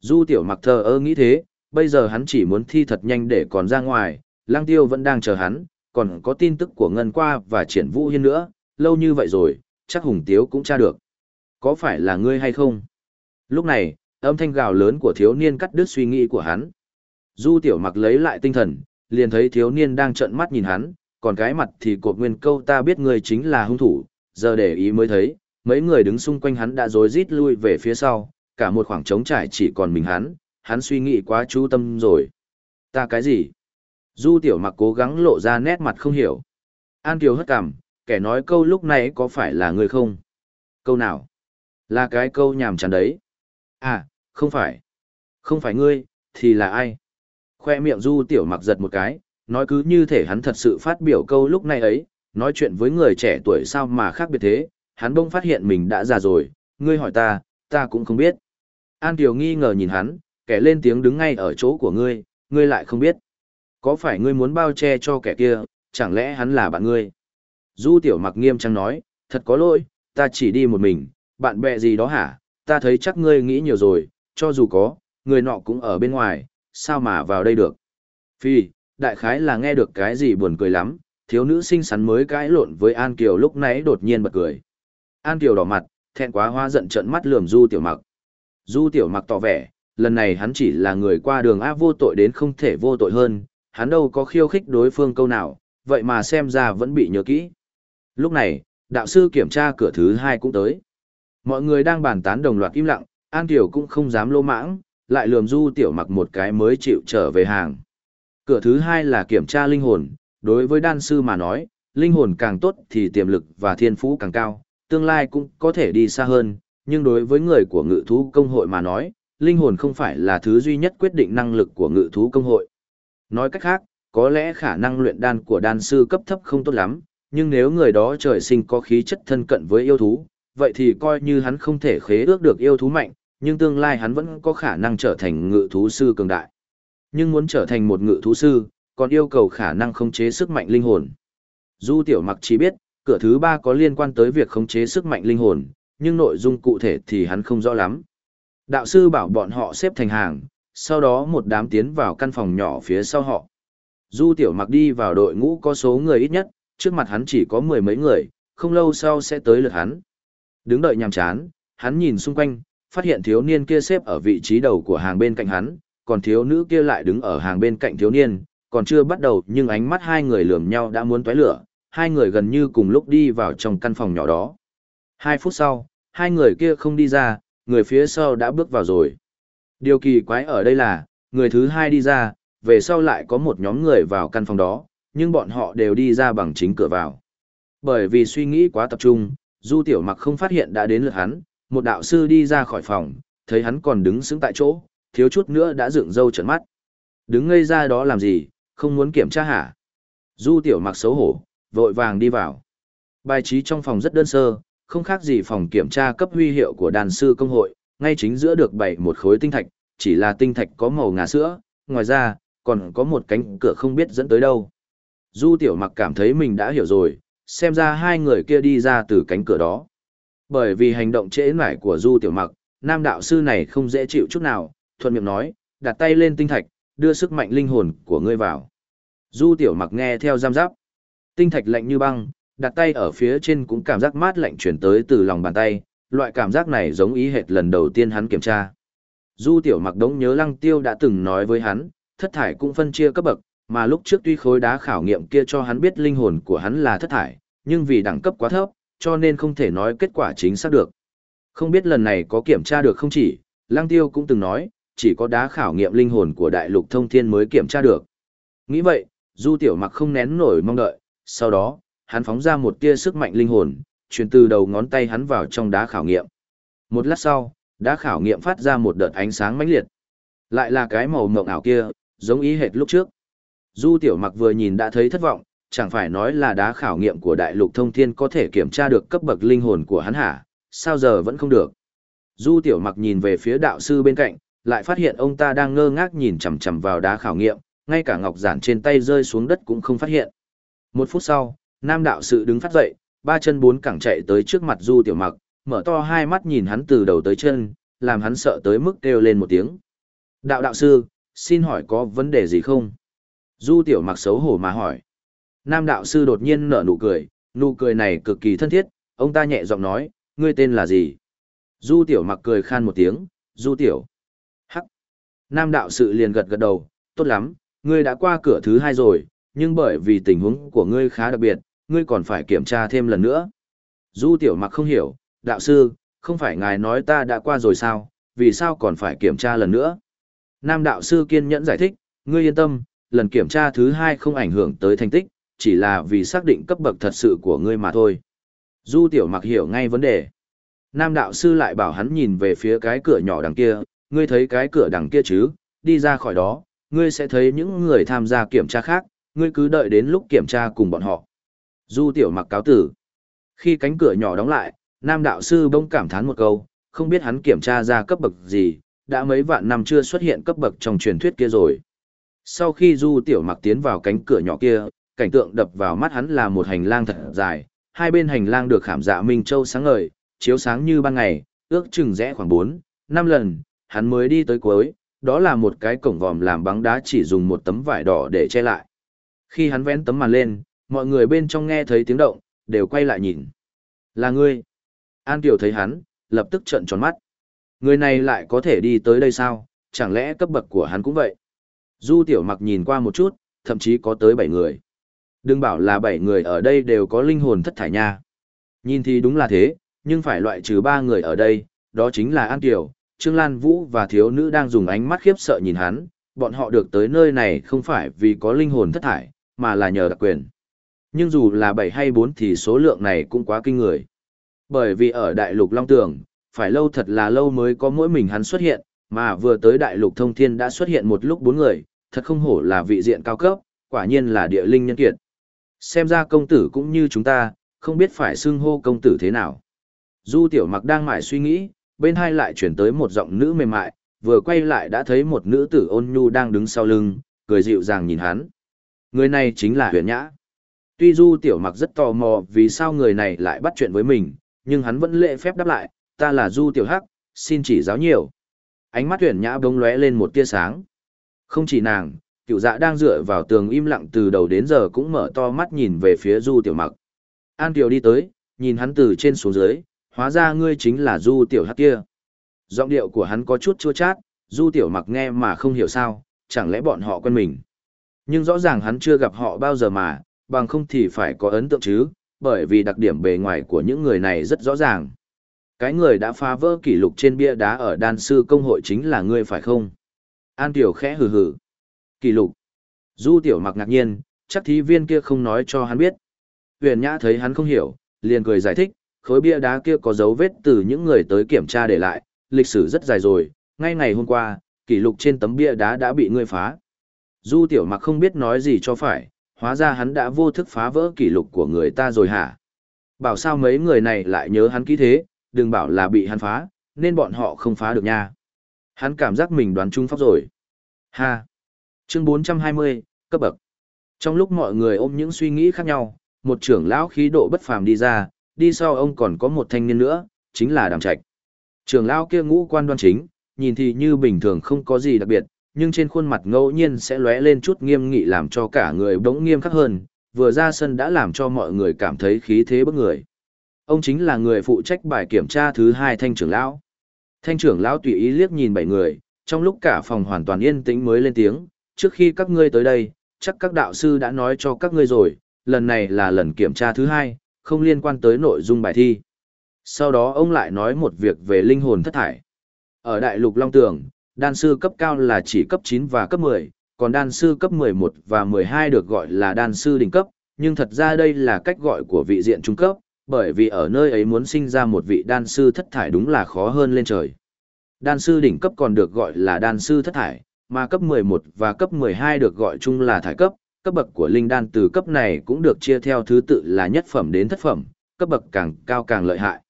Du tiểu mặc thờ ơ nghĩ thế, bây giờ hắn chỉ muốn thi thật nhanh để còn ra ngoài, lang tiêu vẫn đang chờ hắn, còn có tin tức của Ngân Qua và triển vũ hiên nữa, lâu như vậy rồi, chắc Hùng Tiếu cũng tra được. Có phải là ngươi hay không? Lúc này, âm thanh gào lớn của thiếu niên cắt đứt suy nghĩ của hắn. Du tiểu mặc lấy lại tinh thần, liền thấy thiếu niên đang trợn mắt nhìn hắn, còn cái mặt thì cột nguyên câu ta biết ngươi chính là hung thủ, giờ để ý mới thấy, mấy người đứng xung quanh hắn đã rối rít lui về phía sau, cả một khoảng trống trải chỉ còn mình hắn, hắn suy nghĩ quá chú tâm rồi. Ta cái gì? Du tiểu mặc cố gắng lộ ra nét mặt không hiểu. An Kiều hất cằm, kẻ nói câu lúc này có phải là ngươi không? Câu nào? Là cái câu nhàm chán đấy. À, không phải. Không phải ngươi, thì là ai? Khoe miệng du tiểu mặc giật một cái, nói cứ như thể hắn thật sự phát biểu câu lúc này ấy, nói chuyện với người trẻ tuổi sao mà khác biệt thế, hắn bỗng phát hiện mình đã già rồi, ngươi hỏi ta, ta cũng không biết. An Kiều nghi ngờ nhìn hắn, kẻ lên tiếng đứng ngay ở chỗ của ngươi, ngươi lại không biết. Có phải ngươi muốn bao che cho kẻ kia, chẳng lẽ hắn là bạn ngươi? Du tiểu mặc nghiêm trang nói, thật có lỗi, ta chỉ đi một mình, bạn bè gì đó hả? Ta thấy chắc ngươi nghĩ nhiều rồi, cho dù có, người nọ cũng ở bên ngoài, sao mà vào đây được? Phi, đại khái là nghe được cái gì buồn cười lắm, thiếu nữ xinh xắn mới cãi lộn với An Kiều lúc nãy đột nhiên bật cười. An Kiều đỏ mặt, thẹn quá hoa giận trợn mắt lườm Du tiểu mặc. Du tiểu mặc tỏ vẻ, lần này hắn chỉ là người qua đường ác vô tội đến không thể vô tội hơn, hắn đâu có khiêu khích đối phương câu nào, vậy mà xem ra vẫn bị nhớ kỹ. Lúc này, đạo sư kiểm tra cửa thứ hai cũng tới. Mọi người đang bàn tán đồng loạt im lặng, An Tiểu cũng không dám lô mãng, lại lườm Du Tiểu mặc một cái mới chịu trở về hàng. Cửa thứ hai là kiểm tra linh hồn, đối với đan sư mà nói, linh hồn càng tốt thì tiềm lực và thiên phú càng cao, tương lai cũng có thể đi xa hơn, nhưng đối với người của ngự thú công hội mà nói, linh hồn không phải là thứ duy nhất quyết định năng lực của ngự thú công hội. Nói cách khác, có lẽ khả năng luyện đan của đan sư cấp thấp không tốt lắm, nhưng nếu người đó trời sinh có khí chất thân cận với yêu thú, vậy thì coi như hắn không thể khế ước được yêu thú mạnh, nhưng tương lai hắn vẫn có khả năng trở thành ngự thú sư cường đại. Nhưng muốn trở thành một ngự thú sư, còn yêu cầu khả năng khống chế sức mạnh linh hồn. Du Tiểu Mặc chỉ biết, cửa thứ ba có liên quan tới việc khống chế sức mạnh linh hồn, nhưng nội dung cụ thể thì hắn không rõ lắm. Đạo sư bảo bọn họ xếp thành hàng, sau đó một đám tiến vào căn phòng nhỏ phía sau họ. Du Tiểu Mặc đi vào đội ngũ có số người ít nhất, trước mặt hắn chỉ có mười mấy người, không lâu sau sẽ tới lượt hắn. Đứng đợi nhàm chán, hắn nhìn xung quanh, phát hiện thiếu niên kia xếp ở vị trí đầu của hàng bên cạnh hắn, còn thiếu nữ kia lại đứng ở hàng bên cạnh thiếu niên, còn chưa bắt đầu nhưng ánh mắt hai người lườm nhau đã muốn tóe lửa, hai người gần như cùng lúc đi vào trong căn phòng nhỏ đó. Hai phút sau, hai người kia không đi ra, người phía sau đã bước vào rồi. Điều kỳ quái ở đây là, người thứ hai đi ra, về sau lại có một nhóm người vào căn phòng đó, nhưng bọn họ đều đi ra bằng chính cửa vào. Bởi vì suy nghĩ quá tập trung, Du Tiểu Mặc không phát hiện đã đến lượt hắn, một đạo sư đi ra khỏi phòng, thấy hắn còn đứng sững tại chỗ, thiếu chút nữa đã dựng râu trợn mắt. Đứng ngây ra đó làm gì, không muốn kiểm tra hả? Du Tiểu Mặc xấu hổ, vội vàng đi vào. Bài trí trong phòng rất đơn sơ, không khác gì phòng kiểm tra cấp huy hiệu của đàn sư công hội, ngay chính giữa được bày một khối tinh thạch, chỉ là tinh thạch có màu ngà sữa, ngoài ra, còn có một cánh cửa không biết dẫn tới đâu. Du Tiểu Mặc cảm thấy mình đã hiểu rồi, xem ra hai người kia đi ra từ cánh cửa đó. Bởi vì hành động trễ nải của Du Tiểu Mặc, nam đạo sư này không dễ chịu chút nào, thuận miệng nói, đặt tay lên tinh thạch, đưa sức mạnh linh hồn của ngươi vào. Du Tiểu Mặc nghe theo giam giáp. Tinh thạch lạnh như băng, đặt tay ở phía trên cũng cảm giác mát lạnh chuyển tới từ lòng bàn tay, loại cảm giác này giống ý hệt lần đầu tiên hắn kiểm tra. Du Tiểu Mặc đống nhớ Lăng Tiêu đã từng nói với hắn, thất thải cũng phân chia cấp bậc, mà lúc trước tuy khối đá khảo nghiệm kia cho hắn biết linh hồn của hắn là thất thải, nhưng vì đẳng cấp quá thấp, cho nên không thể nói kết quả chính xác được. Không biết lần này có kiểm tra được không chỉ, Lăng Tiêu cũng từng nói, chỉ có đá khảo nghiệm linh hồn của đại lục thông thiên mới kiểm tra được. Nghĩ vậy, Du Tiểu Mặc không nén nổi mong đợi, sau đó, hắn phóng ra một tia sức mạnh linh hồn, truyền từ đầu ngón tay hắn vào trong đá khảo nghiệm. Một lát sau, đá khảo nghiệm phát ra một đợt ánh sáng mãnh liệt. Lại là cái màu mộng ảo kia, giống ý hệt lúc trước. Du Tiểu Mặc vừa nhìn đã thấy thất vọng, chẳng phải nói là đá khảo nghiệm của đại lục thông thiên có thể kiểm tra được cấp bậc linh hồn của hắn hả, sao giờ vẫn không được. Du Tiểu Mặc nhìn về phía đạo sư bên cạnh, lại phát hiện ông ta đang ngơ ngác nhìn chằm chằm vào đá khảo nghiệm, ngay cả ngọc giản trên tay rơi xuống đất cũng không phát hiện. Một phút sau, nam đạo sư đứng phát dậy, ba chân bốn cẳng chạy tới trước mặt Du Tiểu Mặc, mở to hai mắt nhìn hắn từ đầu tới chân, làm hắn sợ tới mức kêu lên một tiếng. Đạo đạo sư, xin hỏi có vấn đề gì không? Du Tiểu Mặc xấu hổ mà hỏi. Nam đạo sư đột nhiên nở nụ cười, nụ cười này cực kỳ thân thiết, ông ta nhẹ giọng nói, ngươi tên là gì? Du Tiểu Mặc cười khan một tiếng, Du Tiểu. Hắc. Nam đạo sự liền gật gật đầu, tốt lắm, ngươi đã qua cửa thứ hai rồi, nhưng bởi vì tình huống của ngươi khá đặc biệt, ngươi còn phải kiểm tra thêm lần nữa. Du tiểu mặc không hiểu, đạo sư, không phải ngài nói ta đã qua rồi sao, vì sao còn phải kiểm tra lần nữa? Nam đạo sư kiên nhẫn giải thích, ngươi yên tâm, lần kiểm tra thứ hai không ảnh hưởng tới thành tích, chỉ là vì xác định cấp bậc thật sự của ngươi mà thôi. Du tiểu mặc hiểu ngay vấn đề. Nam đạo sư lại bảo hắn nhìn về phía cái cửa nhỏ đằng kia, ngươi thấy cái cửa đằng kia chứ, đi ra khỏi đó, ngươi sẽ thấy những người tham gia kiểm tra khác, ngươi cứ đợi đến lúc kiểm tra cùng bọn họ. Du tiểu mặc cáo tử. Khi cánh cửa nhỏ đóng lại, nam đạo sư bỗng cảm thán một câu, không biết hắn kiểm tra ra cấp bậc gì, đã mấy vạn năm chưa xuất hiện cấp bậc trong truyền thuyết kia rồi. Sau khi du tiểu mặc tiến vào cánh cửa nhỏ kia, cảnh tượng đập vào mắt hắn là một hành lang thật dài, hai bên hành lang được khảm dạ minh châu sáng ngời, chiếu sáng như ban ngày, ước chừng rẽ khoảng 4, 5 lần, hắn mới đi tới cuối, đó là một cái cổng vòm làm bằng đá chỉ dùng một tấm vải đỏ để che lại. Khi hắn vén tấm màn lên, mọi người bên trong nghe thấy tiếng động, đều quay lại nhìn. Là ngươi. An Kiều thấy hắn, lập tức trợn tròn mắt. Người này lại có thể đi tới đây sao, chẳng lẽ cấp bậc của hắn cũng vậy? Du Tiểu Mặc nhìn qua một chút, thậm chí có tới 7 người. Đừng bảo là 7 người ở đây đều có linh hồn thất thải nha. Nhìn thì đúng là thế, nhưng phải loại trừ 3 người ở đây, đó chính là An Kiều, Trương Lan Vũ và thiếu nữ đang dùng ánh mắt khiếp sợ nhìn hắn, bọn họ được tới nơi này không phải vì có linh hồn thất thải, mà là nhờ đặc quyền. Nhưng dù là 7 hay 4 thì số lượng này cũng quá kinh người. Bởi vì ở đại lục Long Tường, phải lâu thật là lâu mới có mỗi mình hắn xuất hiện, mà vừa tới đại lục Thông Thiên đã xuất hiện một lúc bốn người, thật không hổ là vị diện cao cấp, quả nhiên là địa linh nhân kiệt. Xem ra công tử cũng như chúng ta, không biết phải xưng hô công tử thế nào. Du Tiểu Mặc đang mải suy nghĩ, bên hai lại chuyển tới một giọng nữ mềm mại, vừa quay lại đã thấy một nữ tử ôn nhu đang đứng sau lưng, cười dịu dàng nhìn hắn. Người này chính là huyền nhã. Tuy Du Tiểu Mặc rất tò mò vì sao người này lại bắt chuyện với mình, nhưng hắn vẫn lễ phép đáp lại, ta là Du Tiểu Hắc, xin chỉ giáo nhiều. Ánh mắt huyền nhã bỗng lóe lên một tia sáng. Không chỉ nàng, cựu dạ đang dựa vào tường im lặng từ đầu đến giờ cũng mở to mắt nhìn về phía du tiểu mặc. An Tiểu đi tới, nhìn hắn từ trên xuống dưới, hóa ra ngươi chính là du tiểu hắc kia. Giọng điệu của hắn có chút chua chát, du tiểu mặc nghe mà không hiểu sao, chẳng lẽ bọn họ quen mình. Nhưng rõ ràng hắn chưa gặp họ bao giờ mà, bằng không thì phải có ấn tượng chứ, bởi vì đặc điểm bề ngoài của những người này rất rõ ràng. Cái người đã phá vỡ kỷ lục trên bia đá ở đan sư công hội chính là ngươi phải không? An Tiểu khẽ hừ hừ. Kỷ lục. Du Tiểu mặc ngạc nhiên, chắc thí viên kia không nói cho hắn biết. Huyền Nhã thấy hắn không hiểu, liền cười giải thích, khối bia đá kia có dấu vết từ những người tới kiểm tra để lại, lịch sử rất dài rồi, ngay ngày hôm qua, kỷ lục trên tấm bia đá đã bị ngươi phá. Du Tiểu mặc không biết nói gì cho phải, hóa ra hắn đã vô thức phá vỡ kỷ lục của người ta rồi hả? Bảo sao mấy người này lại nhớ hắn kỹ thế, đừng bảo là bị hắn phá, nên bọn họ không phá được nha. Hắn cảm giác mình đoán trung pháp rồi. Ha! Chương 420, cấp bậc. Trong lúc mọi người ôm những suy nghĩ khác nhau, một trưởng lão khí độ bất phàm đi ra, đi sau ông còn có một thanh niên nữa, chính là Đàm Trạch. Trưởng lão kia ngũ quan đoan chính, nhìn thì như bình thường không có gì đặc biệt, nhưng trên khuôn mặt ngẫu nhiên sẽ lóe lên chút nghiêm nghị làm cho cả người bỗng nghiêm khắc hơn, vừa ra sân đã làm cho mọi người cảm thấy khí thế bức người. Ông chính là người phụ trách bài kiểm tra thứ hai thanh trưởng lão. Thanh trưởng lão tùy ý liếc nhìn bảy người, trong lúc cả phòng hoàn toàn yên tĩnh mới lên tiếng, trước khi các ngươi tới đây, chắc các đạo sư đã nói cho các ngươi rồi, lần này là lần kiểm tra thứ hai, không liên quan tới nội dung bài thi. Sau đó ông lại nói một việc về linh hồn thất thải. Ở Đại lục Long Tường, đan sư cấp cao là chỉ cấp 9 và cấp 10, còn đan sư cấp 11 và 12 được gọi là đan sư đỉnh cấp, nhưng thật ra đây là cách gọi của vị diện trung cấp, bởi vì ở nơi ấy muốn sinh ra một vị đan sư thất thải đúng là khó hơn lên trời. Đan sư đỉnh cấp còn được gọi là đan sư thất thải, mà cấp 11 và cấp 12 được gọi chung là thải cấp, cấp bậc của linh đan từ cấp này cũng được chia theo thứ tự là nhất phẩm đến thất phẩm, cấp bậc càng cao càng lợi hại.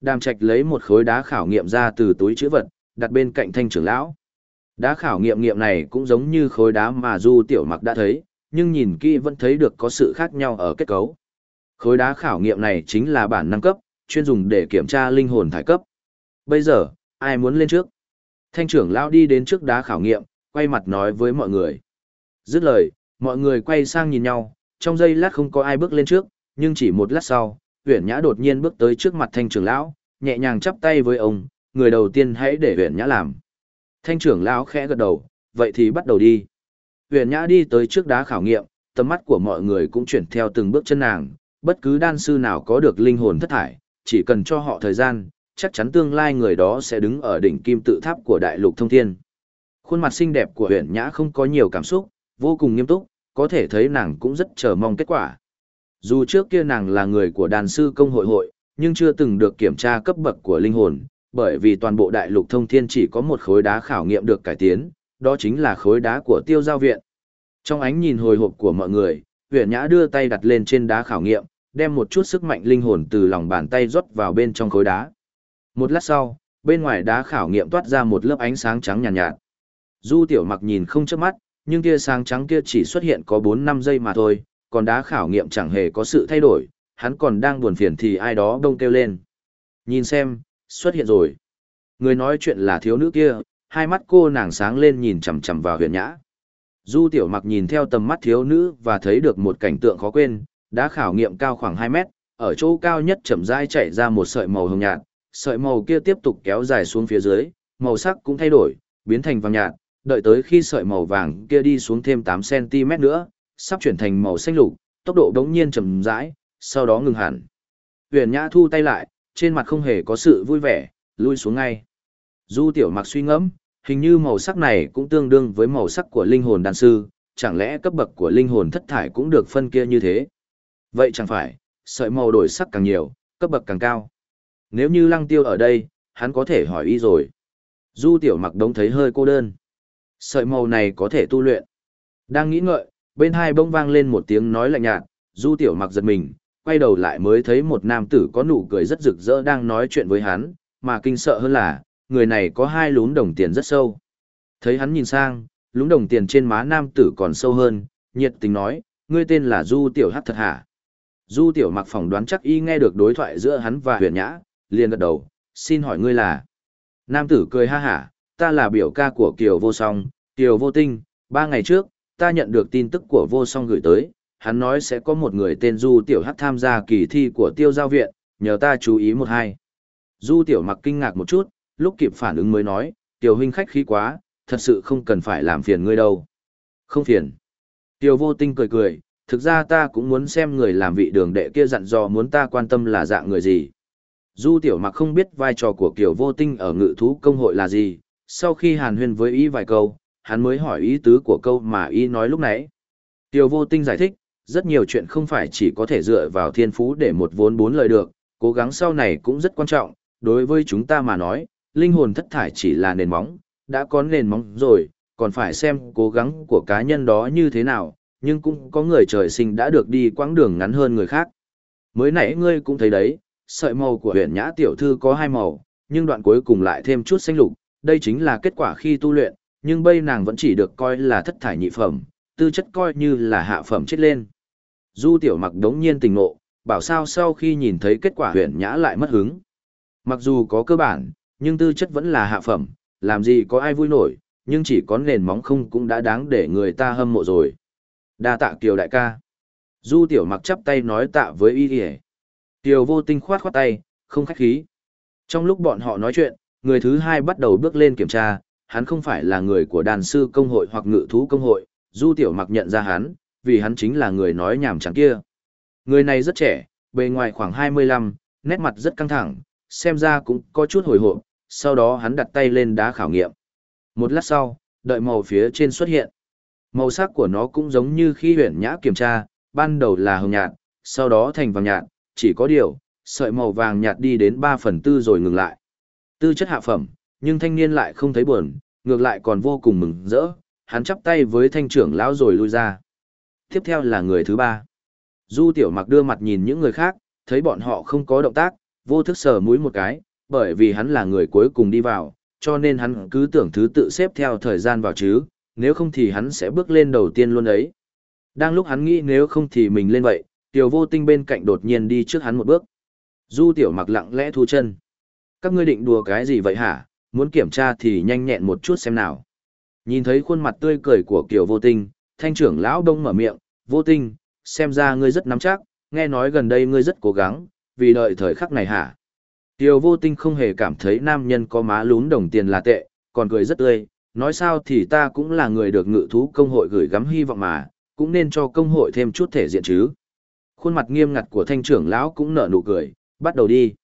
Đàm Trạch lấy một khối đá khảo nghiệm ra từ túi chữ vật, đặt bên cạnh thanh trưởng lão. Đá khảo nghiệm nghiệm này cũng giống như khối đá mà Du Tiểu Mặc đã thấy, nhưng nhìn kỹ vẫn thấy được có sự khác nhau ở kết cấu. Khối đá khảo nghiệm này chính là bản năng cấp, chuyên dùng để kiểm tra linh hồn thải cấp. Bây giờ, ai muốn lên trước? Thanh trưởng lão đi đến trước đá khảo nghiệm, quay mặt nói với mọi người. Dứt lời, mọi người quay sang nhìn nhau, trong giây lát không có ai bước lên trước, nhưng chỉ một lát sau, Huyền Nhã đột nhiên bước tới trước mặt thanh trưởng lão, nhẹ nhàng chắp tay với ông, người đầu tiên hãy để Huyền Nhã làm. Thanh trưởng lão khẽ gật đầu, vậy thì bắt đầu đi. Huyền Nhã đi tới trước đá khảo nghiệm, tầm mắt của mọi người cũng chuyển theo từng bước chân nàng, bất cứ đan sư nào có được linh hồn thất thải, chỉ cần cho họ thời gian, chắc chắn tương lai người đó sẽ đứng ở đỉnh kim tự tháp của đại lục thông thiên. Khuôn mặt xinh đẹp của huyền nhã không có nhiều cảm xúc, vô cùng nghiêm túc, có thể thấy nàng cũng rất chờ mong kết quả. Dù trước kia nàng là người của đàn sư công hội hội, nhưng chưa từng được kiểm tra cấp bậc của linh hồn, bởi vì toàn bộ đại lục thông thiên chỉ có một khối đá khảo nghiệm được cải tiến, đó chính là khối đá của tiêu giao viện. Trong ánh nhìn hồi hộp của mọi người, huyền nhã đưa tay đặt lên trên đá khảo nghiệm, đem một chút sức mạnh linh hồn từ lòng bàn tay rót vào bên trong khối đá. Một lát sau, bên ngoài đá khảo nghiệm toát ra một lớp ánh sáng trắng nhàn nhạt, nhạt. Du tiểu mặc nhìn không chớp mắt, nhưng tia sáng trắng kia chỉ xuất hiện có 4-5 giây mà thôi, còn đá khảo nghiệm chẳng hề có sự thay đổi, hắn còn đang buồn phiền thì ai đó đông kêu lên. Nhìn xem, xuất hiện rồi. Người nói chuyện là thiếu nữ kia, hai mắt cô nàng sáng lên nhìn chằm chằm vào huyền nhã. Du tiểu mặc nhìn theo tầm mắt thiếu nữ và thấy được một cảnh tượng khó quên, đá khảo nghiệm cao khoảng 2 mét, ở chỗ cao nhất chậm rãi chạy ra một sợi màu hồng nhạt, sợi màu kia tiếp tục kéo dài xuống phía dưới, màu sắc cũng thay đổi, biến thành vàng nhạt, đợi tới khi sợi màu vàng kia đi xuống thêm 8cm nữa, sắp chuyển thành màu xanh lục, tốc độ đống nhiên chậm rãi, sau đó ngừng hẳn. Huyền Nhã thu tay lại, trên mặt không hề có sự vui vẻ, lui xuống ngay. Du tiểu mặc suy ngẫm, hình như màu sắc này cũng tương đương với màu sắc của linh hồn đan sư, chẳng lẽ cấp bậc của linh hồn thất thải cũng được phân kia như thế? Vậy chẳng phải, sợi màu đổi sắc càng nhiều, cấp bậc càng cao. Nếu như lăng tiêu ở đây, hắn có thể hỏi y rồi. Du tiểu mặc đống thấy hơi cô đơn. Sợi màu này có thể tu luyện. Đang nghĩ ngợi, bên hai bông vang lên một tiếng nói lạnh nhạt, du tiểu mặc giật mình, quay đầu lại mới thấy một nam tử có nụ cười rất rực rỡ đang nói chuyện với hắn, mà kinh sợ hơn là, người này có hai lún đồng tiền rất sâu. Thấy hắn nhìn sang, lún đồng tiền trên má nam tử còn sâu hơn, nhiệt tình nói, ngươi tên là Du Tiểu Hắc thật hả? Du Tiểu mặc phỏng đoán chắc y nghe được đối thoại giữa hắn và huyền nhã, liền gật đầu, xin hỏi ngươi là? Nam tử cười ha hả, ta là biểu ca của Kiều Vô Song, Kiều Vô Tinh, ba ngày trước, ta nhận được tin tức của vô song gửi tới, hắn nói sẽ có một người tên Du Tiểu Hắc tham gia kỳ thi của tiêu giao viện, nhờ ta chú ý một hai. Du Tiểu mặc kinh ngạc một chút, lúc kịp phản ứng mới nói, Tiểu huynh khách khí quá, thật sự không cần phải làm phiền ngươi đâu. Không phiền. Tiểu vô tinh cười cười, thực ra ta cũng muốn xem người làm vị đường đệ kia dặn dò muốn ta quan tâm là dạng người gì. Du Tiểu mặc không biết vai trò của kiểu vô tinh ở ngự thú công hội là gì, sau khi hàn huyên với ý vài câu, hắn mới hỏi ý tứ của câu mà ý nói lúc nãy. Tiểu vô tinh giải thích, rất nhiều chuyện không phải chỉ có thể dựa vào thiên phú để một vốn bốn lời được, cố gắng sau này cũng rất quan trọng, đối với chúng ta mà nói, linh hồn thất thải chỉ là nền móng, đã có nền móng rồi, còn phải xem cố gắng của cá nhân đó như thế nào, nhưng cũng có người trời sinh đã được đi quãng đường ngắn hơn người khác. Mới nãy ngươi cũng thấy đấy, sợi màu của huyện nhã tiểu thư có hai màu, nhưng đoạn cuối cùng lại thêm chút xanh lục, đây chính là kết quả khi tu luyện, nhưng bây nàng vẫn chỉ được coi là thất thải nhị phẩm, tư chất coi như là hạ phẩm chết lên. Du tiểu mặc đống nhiên tình ngộ, bảo sao sau khi nhìn thấy kết quả huyện nhã lại mất hứng. Mặc dù có cơ bản, nhưng tư chất vẫn là hạ phẩm, làm gì có ai vui nổi, nhưng chỉ có nền móng không cũng đã đáng để người ta hâm mộ rồi. đa tạ kiều đại ca. Du tiểu mặc chắp tay nói tạ với y kìa. Kiều vô tinh khoát khoát tay, không khách khí. Trong lúc bọn họ nói chuyện, người thứ hai bắt đầu bước lên kiểm tra, hắn không phải là người của đàn sư công hội hoặc ngự thú công hội, du tiểu mặc nhận ra hắn, vì hắn chính là người nói nhảm chẳng kia. Người này rất trẻ, bề ngoài khoảng 25, nét mặt rất căng thẳng, xem ra cũng có chút hồi hộp, sau đó hắn đặt tay lên đá khảo nghiệm. Một lát sau, đợi màu phía trên xuất hiện. Màu sắc của nó cũng giống như khi huyền nhã kiểm tra, ban đầu là hồng nhạt, sau đó thành vàng nhạt, chỉ có điều, sợi màu vàng nhạt đi đến 3 phần tư rồi ngừng lại. Tư chất hạ phẩm, nhưng thanh niên lại không thấy buồn, ngược lại còn vô cùng mừng rỡ, hắn chắp tay với thanh trưởng lão rồi lui ra. Tiếp theo là người thứ ba. Du tiểu mặc đưa mặt nhìn những người khác, thấy bọn họ không có động tác, vô thức sờ mũi một cái, bởi vì hắn là người cuối cùng đi vào, cho nên hắn cứ tưởng thứ tự xếp theo thời gian vào chứ, nếu không thì hắn sẽ bước lên đầu tiên luôn ấy. Đang lúc hắn nghĩ nếu không thì mình lên vậy, tiểu vô tinh bên cạnh đột nhiên đi trước hắn một bước. Du tiểu mặc lặng lẽ thu chân. Các ngươi định đùa cái gì vậy hả, muốn kiểm tra thì nhanh nhẹn một chút xem nào. Nhìn thấy khuôn mặt tươi cười của kiểu Vô Tinh, thanh trưởng lão đông mở miệng, Vô Tinh, xem ra ngươi rất nắm chắc, nghe nói gần đây ngươi rất cố gắng, vì đợi thời khắc này hả? Tiêu Vô Tinh không hề cảm thấy nam nhân có má lún đồng tiền là tệ, còn cười rất tươi, nói sao thì ta cũng là người được ngự thú công hội gửi gắm hy vọng mà, cũng nên cho công hội thêm chút thể diện chứ. Khuôn mặt nghiêm ngặt của thanh trưởng lão cũng nở nụ cười, bắt đầu đi.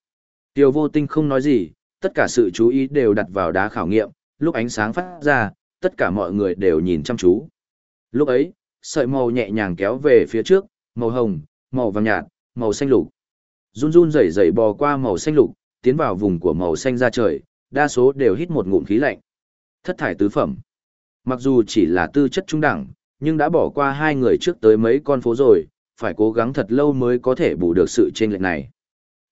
Tiêu vô tinh không nói gì, tất cả sự chú ý đều đặt vào đá khảo nghiệm, lúc ánh sáng phát ra, tất cả mọi người đều nhìn chăm chú. Lúc ấy, sợi màu nhẹ nhàng kéo về phía trước, màu hồng, màu vàng nhạt, màu xanh lục. Run run rẩy rẩy bò qua màu xanh lục, tiến vào vùng của màu xanh ra trời, đa số đều hít một ngụm khí lạnh. Thất thải tứ phẩm. Mặc dù chỉ là tư chất trung đẳng, nhưng đã bỏ qua hai người trước tới mấy con phố rồi, phải cố gắng thật lâu mới có thể bù được sự chênh lệch này.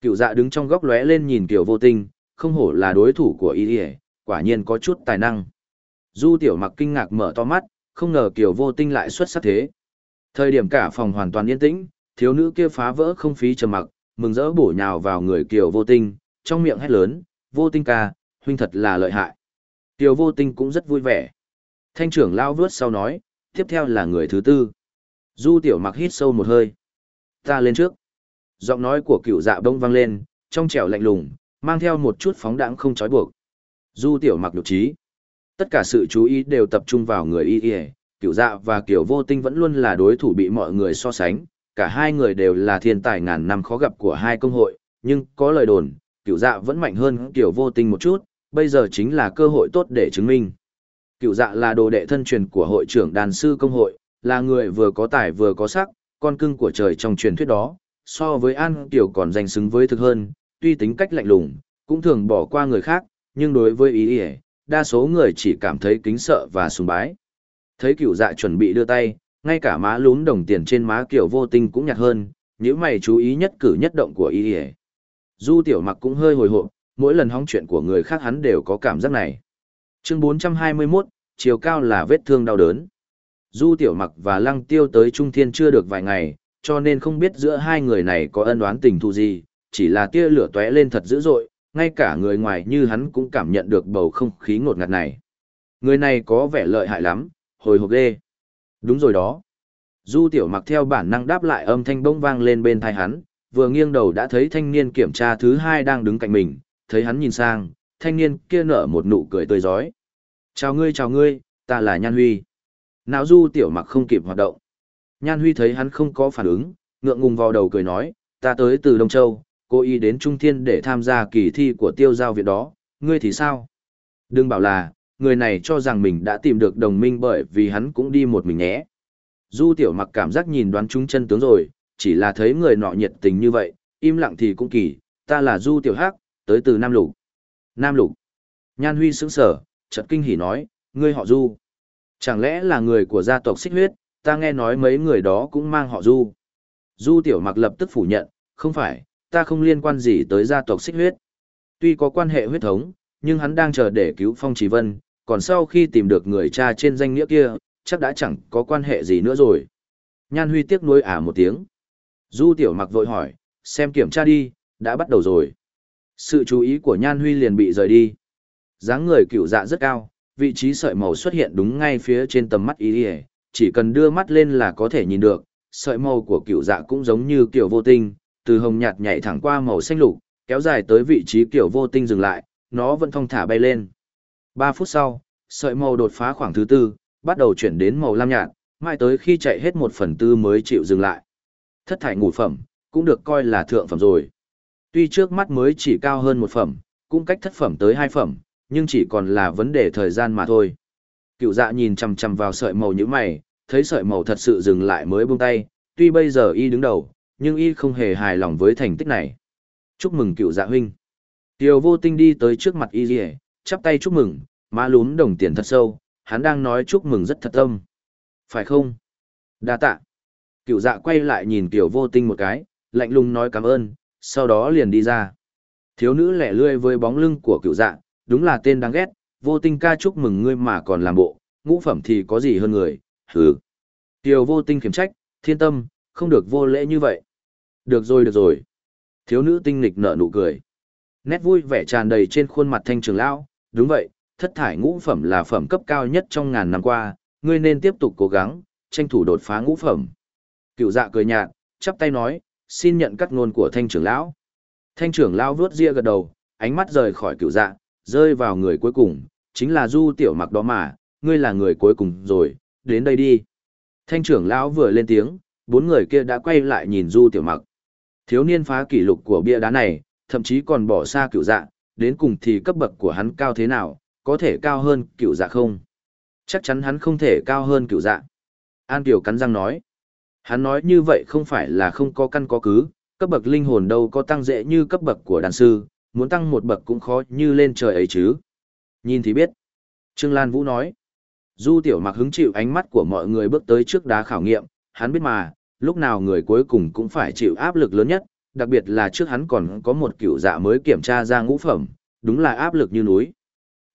Cựu dạ đứng trong góc lóe lên nhìn Kiều Vô Tinh, không hổ là đối thủ của y quả nhiên có chút tài năng. Du tiểu mặc kinh ngạc mở to mắt, không ngờ Kiều Vô Tinh lại xuất sắc thế. Thời điểm cả phòng hoàn toàn yên tĩnh, thiếu nữ kia phá vỡ không phí trầm mặc, mừng rỡ bổ nhào vào người Kiều Vô Tinh, trong miệng hét lớn, Vô Tinh ca, huynh thật là lợi hại. tiểu Vô Tinh cũng rất vui vẻ. Thanh trưởng lao vướt sau nói, tiếp theo là người thứ tư. Du tiểu mặc hít sâu một hơi. Ta lên trước. Giọng nói của cựu dạ bông vang lên, trong trẻo lạnh lùng, mang theo một chút phóng đãng không trói buộc. Du tiểu mặc nhục trí. Tất cả sự chú ý đều tập trung vào người y y, cựu dạ và kiểu vô tinh vẫn luôn là đối thủ bị mọi người so sánh. Cả hai người đều là thiên tài ngàn năm khó gặp của hai công hội, nhưng có lời đồn, cựu dạ vẫn mạnh hơn kiểu vô tình một chút, bây giờ chính là cơ hội tốt để chứng minh. Cựu dạ là đồ đệ thân truyền của hội trưởng đàn sư công hội, là người vừa có tài vừa có sắc, con cưng của trời trong truyền thuyết đó, so với An Kiều còn danh xứng với thực hơn, tuy tính cách lạnh lùng, cũng thường bỏ qua người khác, nhưng đối với ý ý, đa số người chỉ cảm thấy kính sợ và sùng bái. Thấy Cựu dạ chuẩn bị đưa tay, ngay cả má lún đồng tiền trên má Kiều vô tình cũng nhạt hơn, nếu mày chú ý nhất cử nhất động của ý ý. Du tiểu mặc cũng hơi hồi hộp, mỗi lần hóng chuyện của người khác hắn đều có cảm giác này. Chương 421, chiều cao là vết thương đau đớn. Du tiểu mặc và lăng tiêu tới Trung Thiên chưa được vài ngày, cho nên không biết giữa hai người này có ân oán tình thù gì, chỉ là tia lửa tóe lên thật dữ dội, ngay cả người ngoài như hắn cũng cảm nhận được bầu không khí ngột ngạt này. Người này có vẻ lợi hại lắm, hồi hộp ghê. Đúng rồi đó. Du tiểu mặc theo bản năng đáp lại âm thanh bông vang lên bên tai hắn, vừa nghiêng đầu đã thấy thanh niên kiểm tra thứ hai đang đứng cạnh mình, thấy hắn nhìn sang, thanh niên kia nở một nụ cười tươi giói. Chào ngươi chào ngươi, ta là Nhan Huy. Não du tiểu mặc không kịp hoạt động. Nhan Huy thấy hắn không có phản ứng, ngượng ngùng vào đầu cười nói, ta tới từ Đông Châu, cố ý đến Trung Thiên để tham gia kỳ thi của tiêu giao viện đó, ngươi thì sao? Đừng bảo là, người này cho rằng mình đã tìm được đồng minh bởi vì hắn cũng đi một mình nhé. Du tiểu mặc cảm giác nhìn đoán chúng chân tướng rồi, chỉ là thấy người nọ nhiệt tình như vậy, im lặng thì cũng kỳ, ta là Du tiểu hắc, tới từ Nam Lục. Nam Lục. Nhan Huy sững sở, chợt kinh hỉ nói, ngươi họ Du. Chẳng lẽ là người của gia tộc xích huyết, ta nghe nói mấy người đó cũng mang họ Du. Du tiểu mặc lập tức phủ nhận, không phải, ta không liên quan gì tới gia tộc xích huyết. Tuy có quan hệ huyết thống, nhưng hắn đang chờ để cứu Phong Chỉ Vân, còn sau khi tìm được người cha trên danh nghĩa kia, chắc đã chẳng có quan hệ gì nữa rồi. Nhan Huy tiếc nuối ả một tiếng. Du Tiểu Mặc vội hỏi, xem kiểm tra đi, đã bắt đầu rồi. Sự chú ý của Nhan Huy liền bị rời đi. dáng người cựu dạ rất cao, vị trí sợi màu xuất hiện đúng ngay phía trên tầm mắt ý ỉa chỉ cần đưa mắt lên là có thể nhìn được sợi màu của cựu dạ cũng giống như kiểu vô tinh từ hồng nhạt nhảy thẳng qua màu xanh lục kéo dài tới vị trí kiểu vô tinh dừng lại nó vẫn thong thả bay lên ba phút sau sợi màu đột phá khoảng thứ tư bắt đầu chuyển đến màu lam nhạt mãi tới khi chạy hết một phần tư mới chịu dừng lại thất thải ngũ phẩm cũng được coi là thượng phẩm rồi tuy trước mắt mới chỉ cao hơn một phẩm cũng cách thất phẩm tới hai phẩm nhưng chỉ còn là vấn đề thời gian mà thôi. Cựu dạ nhìn chằm chằm vào sợi màu như mày, thấy sợi màu thật sự dừng lại mới buông tay, tuy bây giờ y đứng đầu, nhưng y không hề hài lòng với thành tích này. Chúc mừng cựu dạ huynh. Tiêu vô tinh đi tới trước mặt y rìa, chắp tay chúc mừng, má lún đồng tiền thật sâu, hắn đang nói chúc mừng rất thật tâm. Phải không? Đa tạ. Cựu dạ quay lại nhìn tiểu vô tinh một cái, lạnh lùng nói cảm ơn, sau đó liền đi ra. Thiếu nữ lẻ lươi với bóng lưng của cựu dạ, đúng là tên đáng ghét, vô tinh ca chúc mừng ngươi mà còn làm bộ, ngũ phẩm thì có gì hơn người, hừ. Tiểu vô tinh khiếm trách, thiên tâm, không được vô lễ như vậy. Được rồi được rồi. Thiếu nữ tinh nghịch nở nụ cười. Nét vui vẻ tràn đầy trên khuôn mặt thanh trường lão, đúng vậy, thất thải ngũ phẩm là phẩm cấp cao nhất trong ngàn năm qua, ngươi nên tiếp tục cố gắng, tranh thủ đột phá ngũ phẩm. Cựu dạ cười nhạt, chắp tay nói, xin nhận cắt ngôn của thanh trưởng lão. Thanh trưởng lão vuốt ria gật đầu, ánh mắt rời khỏi cựu dạ, rơi vào người cuối cùng, chính là du tiểu mặc đó mà, ngươi là người cuối cùng rồi, đến đây đi. Thanh trưởng lão vừa lên tiếng, bốn người kia đã quay lại nhìn du tiểu mặc. Thiếu niên phá kỷ lục của bia đá này, thậm chí còn bỏ xa cựu dạ, đến cùng thì cấp bậc của hắn cao thế nào, có thể cao hơn cựu dạ không? Chắc chắn hắn không thể cao hơn cựu dạ. An Kiều cắn răng nói. Hắn nói như vậy không phải là không có căn có cứ, cấp bậc linh hồn đâu có tăng dễ như cấp bậc của đàn sư, muốn tăng một bậc cũng khó như lên trời ấy chứ. Nhìn thì biết. Trương Lan Vũ nói. Du tiểu mặc hứng chịu ánh mắt của mọi người bước tới trước đá khảo nghiệm, hắn biết mà, lúc nào người cuối cùng cũng phải chịu áp lực lớn nhất, đặc biệt là trước hắn còn có một cựu dạ mới kiểm tra ra ngũ phẩm, đúng là áp lực như núi.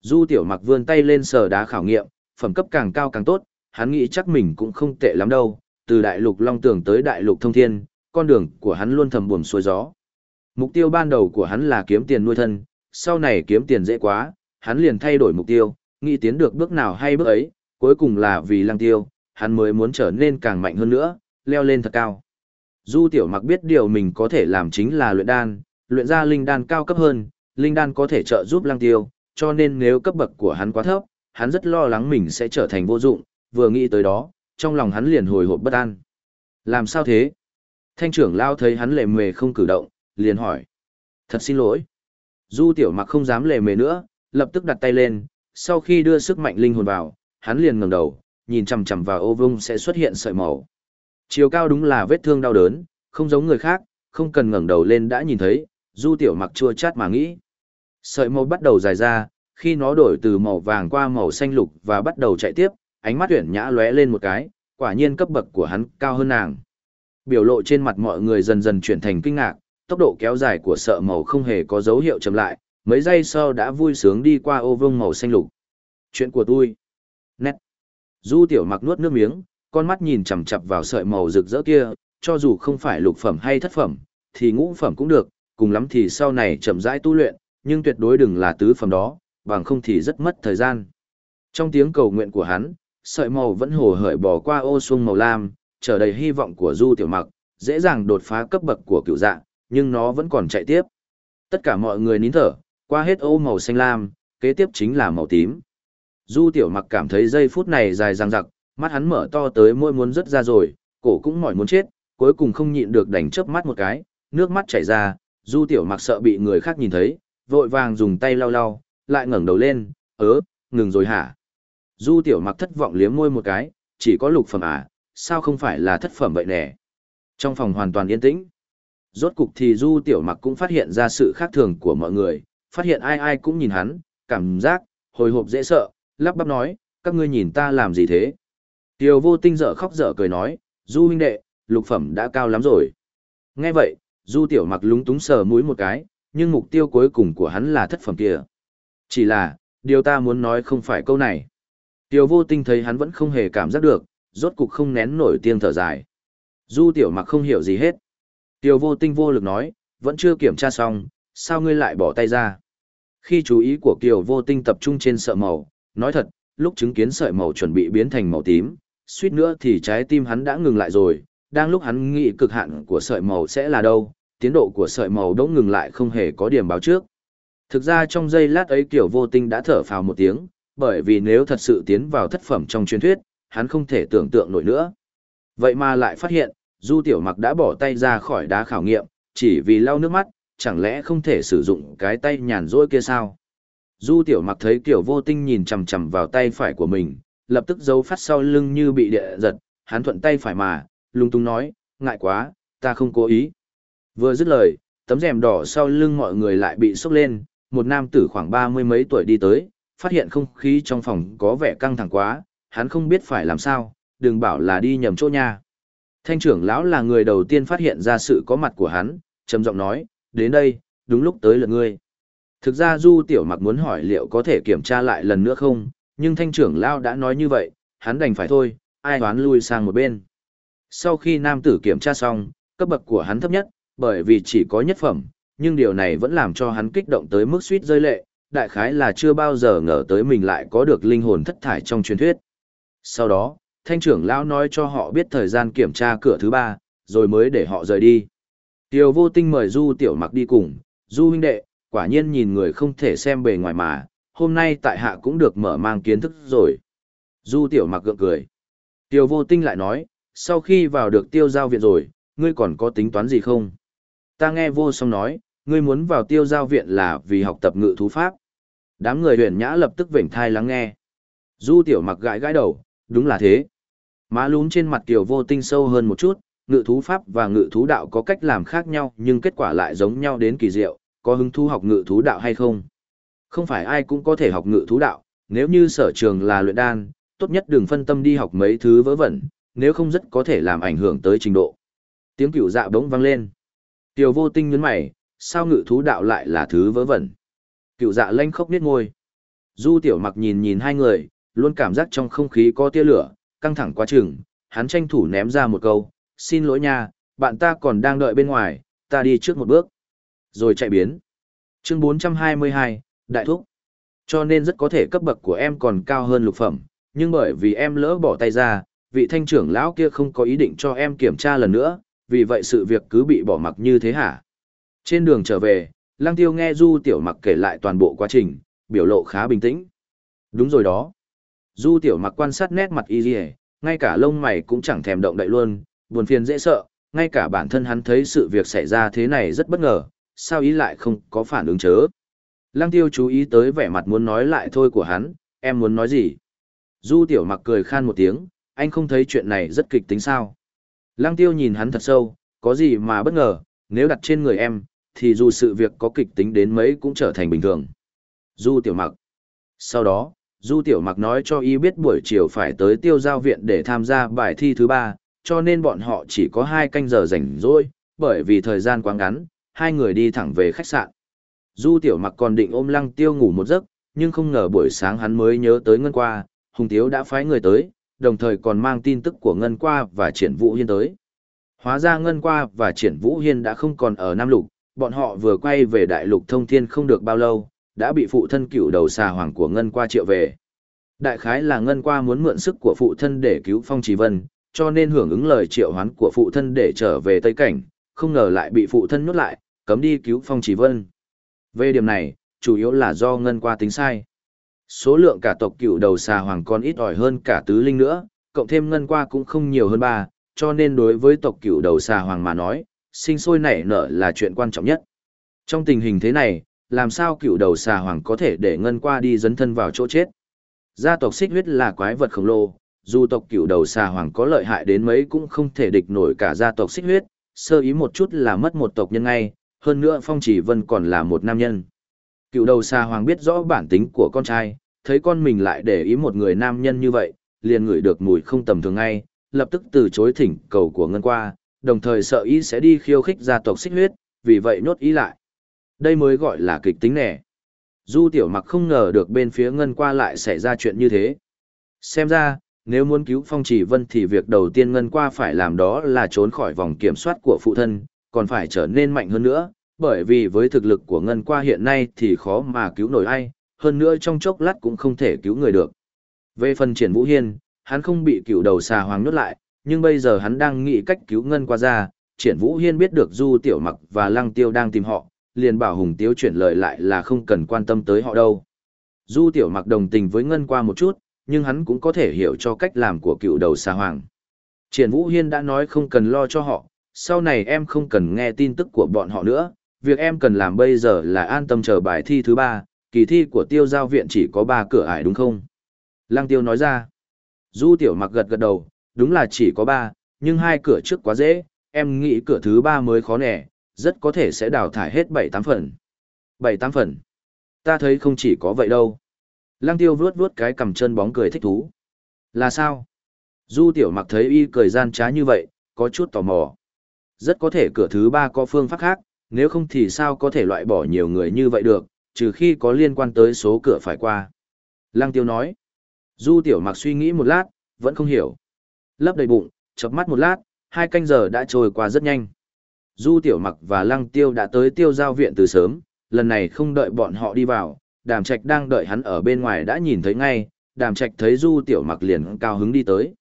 Du tiểu mặc vươn tay lên sờ đá khảo nghiệm, phẩm cấp càng cao càng tốt, hắn nghĩ chắc mình cũng không tệ lắm đâu, từ đại lục long tường tới đại lục thông thiên, con đường của hắn luôn thầm buồm xuôi gió. Mục tiêu ban đầu của hắn là kiếm tiền nuôi thân, sau này kiếm tiền dễ quá, hắn liền thay đổi mục tiêu, nghĩ tiến được bước nào hay bước ấy, cuối cùng là vì lăng tiêu, hắn mới muốn trở nên càng mạnh hơn nữa, leo lên thật cao. Du tiểu mặc biết điều mình có thể làm chính là luyện đan, luyện ra linh đan cao cấp hơn, linh đan có thể trợ giúp lăng tiêu, cho nên nếu cấp bậc của hắn quá thấp, hắn rất lo lắng mình sẽ trở thành vô dụng, vừa nghĩ tới đó, trong lòng hắn liền hồi hộp bất an. Làm sao thế? Thanh trưởng lao thấy hắn lề mề không cử động, liền hỏi. Thật xin lỗi. Du tiểu mặc không dám lề mề nữa, lập tức đặt tay lên, sau khi đưa sức mạnh linh hồn vào, hắn liền ngẩng đầu, nhìn chằm chằm vào ô vung sẽ xuất hiện sợi màu. Chiều cao đúng là vết thương đau đớn, không giống người khác, không cần ngẩng đầu lên đã nhìn thấy, du tiểu mặc chua chát mà nghĩ. Sợi màu bắt đầu dài ra, khi nó đổi từ màu vàng qua màu xanh lục và bắt đầu chạy tiếp, ánh mắt tuyển nhã lóe lên một cái, quả nhiên cấp bậc của hắn cao hơn nàng. Biểu lộ trên mặt mọi người dần dần chuyển thành kinh ngạc, tốc độ kéo dài của sợ màu không hề có dấu hiệu chậm lại, mấy giây sau đã vui sướng đi qua ô vương màu xanh lục. Chuyện của tôi. Nét. Du tiểu mặc nuốt nước miếng, con mắt nhìn chằm chằm vào sợi màu rực rỡ kia, cho dù không phải lục phẩm hay thất phẩm, thì ngũ phẩm cũng được, cùng lắm thì sau này chậm rãi tu luyện, nhưng tuyệt đối đừng là tứ phẩm đó, bằng không thì rất mất thời gian. Trong tiếng cầu nguyện của hắn, sợi màu vẫn hồ hởi bỏ qua ô xuông màu lam, trở đầy hy vọng của Du Tiểu Mặc, dễ dàng đột phá cấp bậc của cựu dạ, nhưng nó vẫn còn chạy tiếp. Tất cả mọi người nín thở, qua hết ô màu xanh lam, kế tiếp chính là màu tím. Du Tiểu Mặc cảm thấy giây phút này dài dằng dặc, mắt hắn mở to tới môi muốn rớt ra rồi, cổ cũng mỏi muốn chết, cuối cùng không nhịn được đành chớp mắt một cái, nước mắt chảy ra, Du Tiểu Mặc sợ bị người khác nhìn thấy, vội vàng dùng tay lau lau, lại ngẩng đầu lên, ớ, ngừng rồi hả? Du Tiểu Mặc thất vọng liếm môi một cái, chỉ có lục phẩm à, sao không phải là thất phẩm vậy nè? Trong phòng hoàn toàn yên tĩnh. Rốt cục thì Du Tiểu Mặc cũng phát hiện ra sự khác thường của mọi người, phát hiện ai ai cũng nhìn hắn, cảm giác, hồi hộp dễ sợ, lắp bắp nói, các ngươi nhìn ta làm gì thế? Tiểu vô tinh dở khóc dở cười nói, Du huynh đệ, lục phẩm đã cao lắm rồi. Nghe vậy, Du Tiểu Mặc lúng túng sờ mũi một cái, nhưng mục tiêu cuối cùng của hắn là thất phẩm kia. Chỉ là, điều ta muốn nói không phải câu này. Tiểu vô tinh thấy hắn vẫn không hề cảm giác được, rốt cục không nén nổi tiếng thở dài. Du Tiểu Mặc không hiểu gì hết. Tiểu vô tinh vô lực nói, vẫn chưa kiểm tra xong, sao ngươi lại bỏ tay ra? Khi chú ý của Kiều vô tinh tập trung trên sợ màu, nói thật, lúc chứng kiến sợi màu chuẩn bị biến thành màu tím, suýt nữa thì trái tim hắn đã ngừng lại rồi, đang lúc hắn nghĩ cực hạn của sợi màu sẽ là đâu, tiến độ của sợi màu đỗng ngừng lại không hề có điểm báo trước. Thực ra trong giây lát ấy Kiều vô tinh đã thở phào một tiếng, bởi vì nếu thật sự tiến vào thất phẩm trong truyền thuyết, hắn không thể tưởng tượng nổi nữa. Vậy mà lại phát hiện, Du Tiểu Mặc đã bỏ tay ra khỏi đá khảo nghiệm, chỉ vì lau nước mắt, chẳng lẽ không thể sử dụng cái tay nhàn rỗi kia sao? Du Tiểu Mặc thấy Kiều vô tinh nhìn chằm chằm vào tay phải của mình, lập tức giấu phát sau lưng như bị địa giật, hắn thuận tay phải mà, lung tung nói, ngại quá, ta không cố ý. Vừa dứt lời, tấm rèm đỏ sau lưng mọi người lại bị sốc lên, một nam tử khoảng ba mươi mấy tuổi đi tới, phát hiện không khí trong phòng có vẻ căng thẳng quá, hắn không biết phải làm sao, đừng bảo là đi nhầm chỗ nha. Thanh trưởng lão là người đầu tiên phát hiện ra sự có mặt của hắn, trầm giọng nói, đến đây, đúng lúc tới lượt ngươi. Thực ra Du Tiểu Mặc muốn hỏi liệu có thể kiểm tra lại lần nữa không, nhưng thanh trưởng lão đã nói như vậy, hắn đành phải thôi, ai đoán lui sang một bên. Sau khi nam tử kiểm tra xong, cấp bậc của hắn thấp nhất, bởi vì chỉ có nhất phẩm, nhưng điều này vẫn làm cho hắn kích động tới mức suýt rơi lệ, đại khái là chưa bao giờ ngờ tới mình lại có được linh hồn thất thải trong truyền thuyết. Sau đó, thanh trưởng lão nói cho họ biết thời gian kiểm tra cửa thứ ba, rồi mới để họ rời đi. Tiêu vô tinh mời Du Tiểu Mặc đi cùng, Du huynh đệ, quả nhiên nhìn người không thể xem bề ngoài mà, hôm nay tại hạ cũng được mở mang kiến thức rồi. Du Tiểu Mặc gượng cười. Tiêu vô tinh lại nói, sau khi vào được tiêu giao viện rồi, ngươi còn có tính toán gì không? Ta nghe vô song nói, ngươi muốn vào tiêu giao viện là vì học tập ngự thú pháp. Đám người huyền nhã lập tức vểnh thai lắng nghe. Du tiểu mặc gãi gãi đầu, đúng là thế. Má lún trên mặt tiểu vô tinh sâu hơn một chút, ngự thú pháp và ngự thú đạo có cách làm khác nhau nhưng kết quả lại giống nhau đến kỳ diệu, có hứng thú học ngự thú đạo hay không? Không phải ai cũng có thể học ngự thú đạo, nếu như sở trường là luyện đan, tốt nhất đừng phân tâm đi học mấy thứ vớ vẩn, nếu không rất có thể làm ảnh hưởng tới trình độ. Tiếng cửu dạ bỗng vang lên. Tiểu vô tinh nhấn mày, sao ngự thú đạo lại là thứ vớ vẩn. Cựu dạ lanh khóc biết ngôi. Du tiểu mặc nhìn nhìn hai người, luôn cảm giác trong không khí có tia lửa, căng thẳng quá chừng, hắn tranh thủ ném ra một câu, xin lỗi nha, bạn ta còn đang đợi bên ngoài, ta đi trước một bước. Rồi chạy biến. Chương 422, Đại Thúc. Cho nên rất có thể cấp bậc của em còn cao hơn lục phẩm, nhưng bởi vì em lỡ bỏ tay ra, vị thanh trưởng lão kia không có ý định cho em kiểm tra lần nữa, vì vậy sự việc cứ bị bỏ mặc như thế hả? Trên đường trở về, Lăng Tiêu nghe Du Tiểu Mặc kể lại toàn bộ quá trình, biểu lộ khá bình tĩnh. Đúng rồi đó. Du Tiểu Mặc quan sát nét mặt y dì ngay cả lông mày cũng chẳng thèm động đậy luôn, buồn phiền dễ sợ, ngay cả bản thân hắn thấy sự việc xảy ra thế này rất bất ngờ, sao ý lại không có phản ứng chớ. Lăng Tiêu chú ý tới vẻ mặt muốn nói lại thôi của hắn, em muốn nói gì? Du Tiểu Mặc cười khan một tiếng, anh không thấy chuyện này rất kịch tính sao? Lăng Tiêu nhìn hắn thật sâu, có gì mà bất ngờ, nếu đặt trên người em, thì dù sự việc có kịch tính đến mấy cũng trở thành bình thường. Du Tiểu Mặc. Sau đó, Du Tiểu Mặc nói cho y biết buổi chiều phải tới tiêu giao viện để tham gia bài thi thứ ba, cho nên bọn họ chỉ có hai canh giờ rảnh rỗi, bởi vì thời gian quá ngắn, hai người đi thẳng về khách sạn. Du Tiểu Mặc còn định ôm Lăng Tiêu ngủ một giấc, nhưng không ngờ buổi sáng hắn mới nhớ tới Ngân Qua, Hùng Tiếu đã phái người tới, đồng thời còn mang tin tức của Ngân Qua và Triển Vũ Hiên tới. Hóa ra Ngân Qua và Triển Vũ Hiên đã không còn ở Nam Lục, bọn họ vừa quay về đại lục thông thiên không được bao lâu, đã bị phụ thân cựu đầu xà hoàng của Ngân Qua triệu về. Đại khái là ngân qua muốn mượn sức của phụ thân để cứu Phong trì Vân, cho nên hưởng ứng lời triệu hoán của phụ thân để trở về Tây Cảnh, không ngờ lại bị phụ thân nhốt lại, cấm đi cứu Phong trì Vân. Về điểm này, chủ yếu là do ngân qua tính sai. Số lượng cả tộc cựu đầu xà hoàng còn ít ỏi hơn cả tứ linh nữa, cộng thêm ngân qua cũng không nhiều hơn ba, cho nên đối với tộc cựu đầu xà hoàng mà nói, sinh sôi nảy nở là chuyện quan trọng nhất. Trong tình hình thế này, làm sao cựu đầu xà hoàng có thể để ngân qua đi dấn thân vào chỗ chết? Gia tộc xích huyết là quái vật khổng lồ, dù tộc cựu đầu xà hoàng có lợi hại đến mấy cũng không thể địch nổi cả gia tộc xích huyết, sơ ý một chút là mất một tộc nhân ngay, hơn nữa Phong Chỉ Vân còn là một nam nhân. Cựu đầu xà hoàng biết rõ bản tính của con trai, thấy con mình lại để ý một người nam nhân như vậy, liền ngửi được mùi không tầm thường ngay, lập tức từ chối thỉnh cầu của ngân qua, đồng thời sợ ý sẽ đi khiêu khích gia tộc xích huyết, vì vậy nhốt ý lại. Đây mới gọi là kịch tính nẻ. Du tiểu mặc không ngờ được bên phía ngân qua lại xảy ra chuyện như thế. Xem ra, nếu muốn cứu phong chỉ vân thì việc đầu tiên ngân qua phải làm đó là trốn khỏi vòng kiểm soát của phụ thân, còn phải trở nên mạnh hơn nữa, bởi vì với thực lực của ngân qua hiện nay thì khó mà cứu nổi ai, hơn nữa trong chốc lát cũng không thể cứu người được. Về phần triển vũ hiên, hắn không bị cựu đầu xà hoàng nhốt lại, nhưng bây giờ hắn đang nghĩ cách cứu ngân qua ra, triển vũ hiên biết được du tiểu mặc và lăng tiêu đang tìm họ, liền bảo hùng tiếu chuyển lời lại là không cần quan tâm tới họ đâu. Du tiểu mặc đồng tình với ngân qua một chút, nhưng hắn cũng có thể hiểu cho cách làm của cựu đầu xà hoàng. Triển vũ hiên đã nói không cần lo cho họ, sau này em không cần nghe tin tức của bọn họ nữa, việc em cần làm bây giờ là an tâm chờ bài thi thứ ba, kỳ thi của tiêu giao viện chỉ có ba cửa ải đúng không? Lăng tiêu nói ra. Du tiểu mặc gật gật đầu, đúng là chỉ có ba, nhưng hai cửa trước quá dễ, em nghĩ cửa thứ ba mới khó nẻ, rất có thể sẽ đào thải hết bảy tám phần. Bảy tám phần. Ta thấy không chỉ có vậy đâu. Lăng tiêu vuốt vuốt cái cầm chân bóng cười thích thú. Là sao? Du tiểu mặc thấy y cười gian trá như vậy, có chút tò mò. Rất có thể cửa thứ ba có phương pháp khác, nếu không thì sao có thể loại bỏ nhiều người như vậy được, trừ khi có liên quan tới số cửa phải qua. Lăng tiêu nói. Du tiểu mặc suy nghĩ một lát, vẫn không hiểu. Lấp đầy bụng, chớp mắt một lát, hai canh giờ đã trôi qua rất nhanh. Du tiểu mặc và lăng tiêu đã tới tiêu giao viện từ sớm, lần này không đợi bọn họ đi vào, đàm trạch đang đợi hắn ở bên ngoài đã nhìn thấy ngay, đàm trạch thấy du tiểu mặc liền cao hứng đi tới.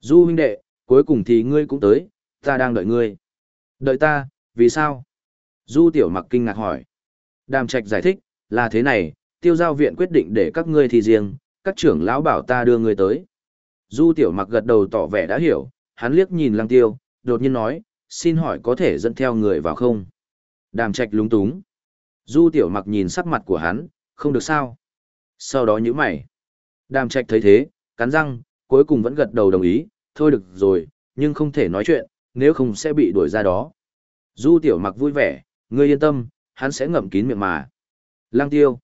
Du huynh đệ, cuối cùng thì ngươi cũng tới, ta đang đợi ngươi. Đợi ta, vì sao? Du tiểu mặc kinh ngạc hỏi. Đàm trạch giải thích, là thế này, tiêu giao viện quyết định để các ngươi thi riêng, các trưởng lão bảo ta đưa ngươi tới. Du tiểu mặc gật đầu tỏ vẻ đã hiểu, hắn liếc nhìn lăng tiêu, đột nhiên nói, xin hỏi có thể dẫn theo người vào không? Đàm trạch lúng túng. Du tiểu mặc nhìn sắc mặt của hắn, không được sao. Sau đó nhíu mày. Đàm trạch thấy thế, cắn răng, cuối cùng vẫn gật đầu đồng ý, thôi được rồi, nhưng không thể nói chuyện, nếu không sẽ bị đuổi ra đó. Du tiểu mặc vui vẻ, ngươi yên tâm, hắn sẽ ngậm kín miệng mà. Lăng tiêu.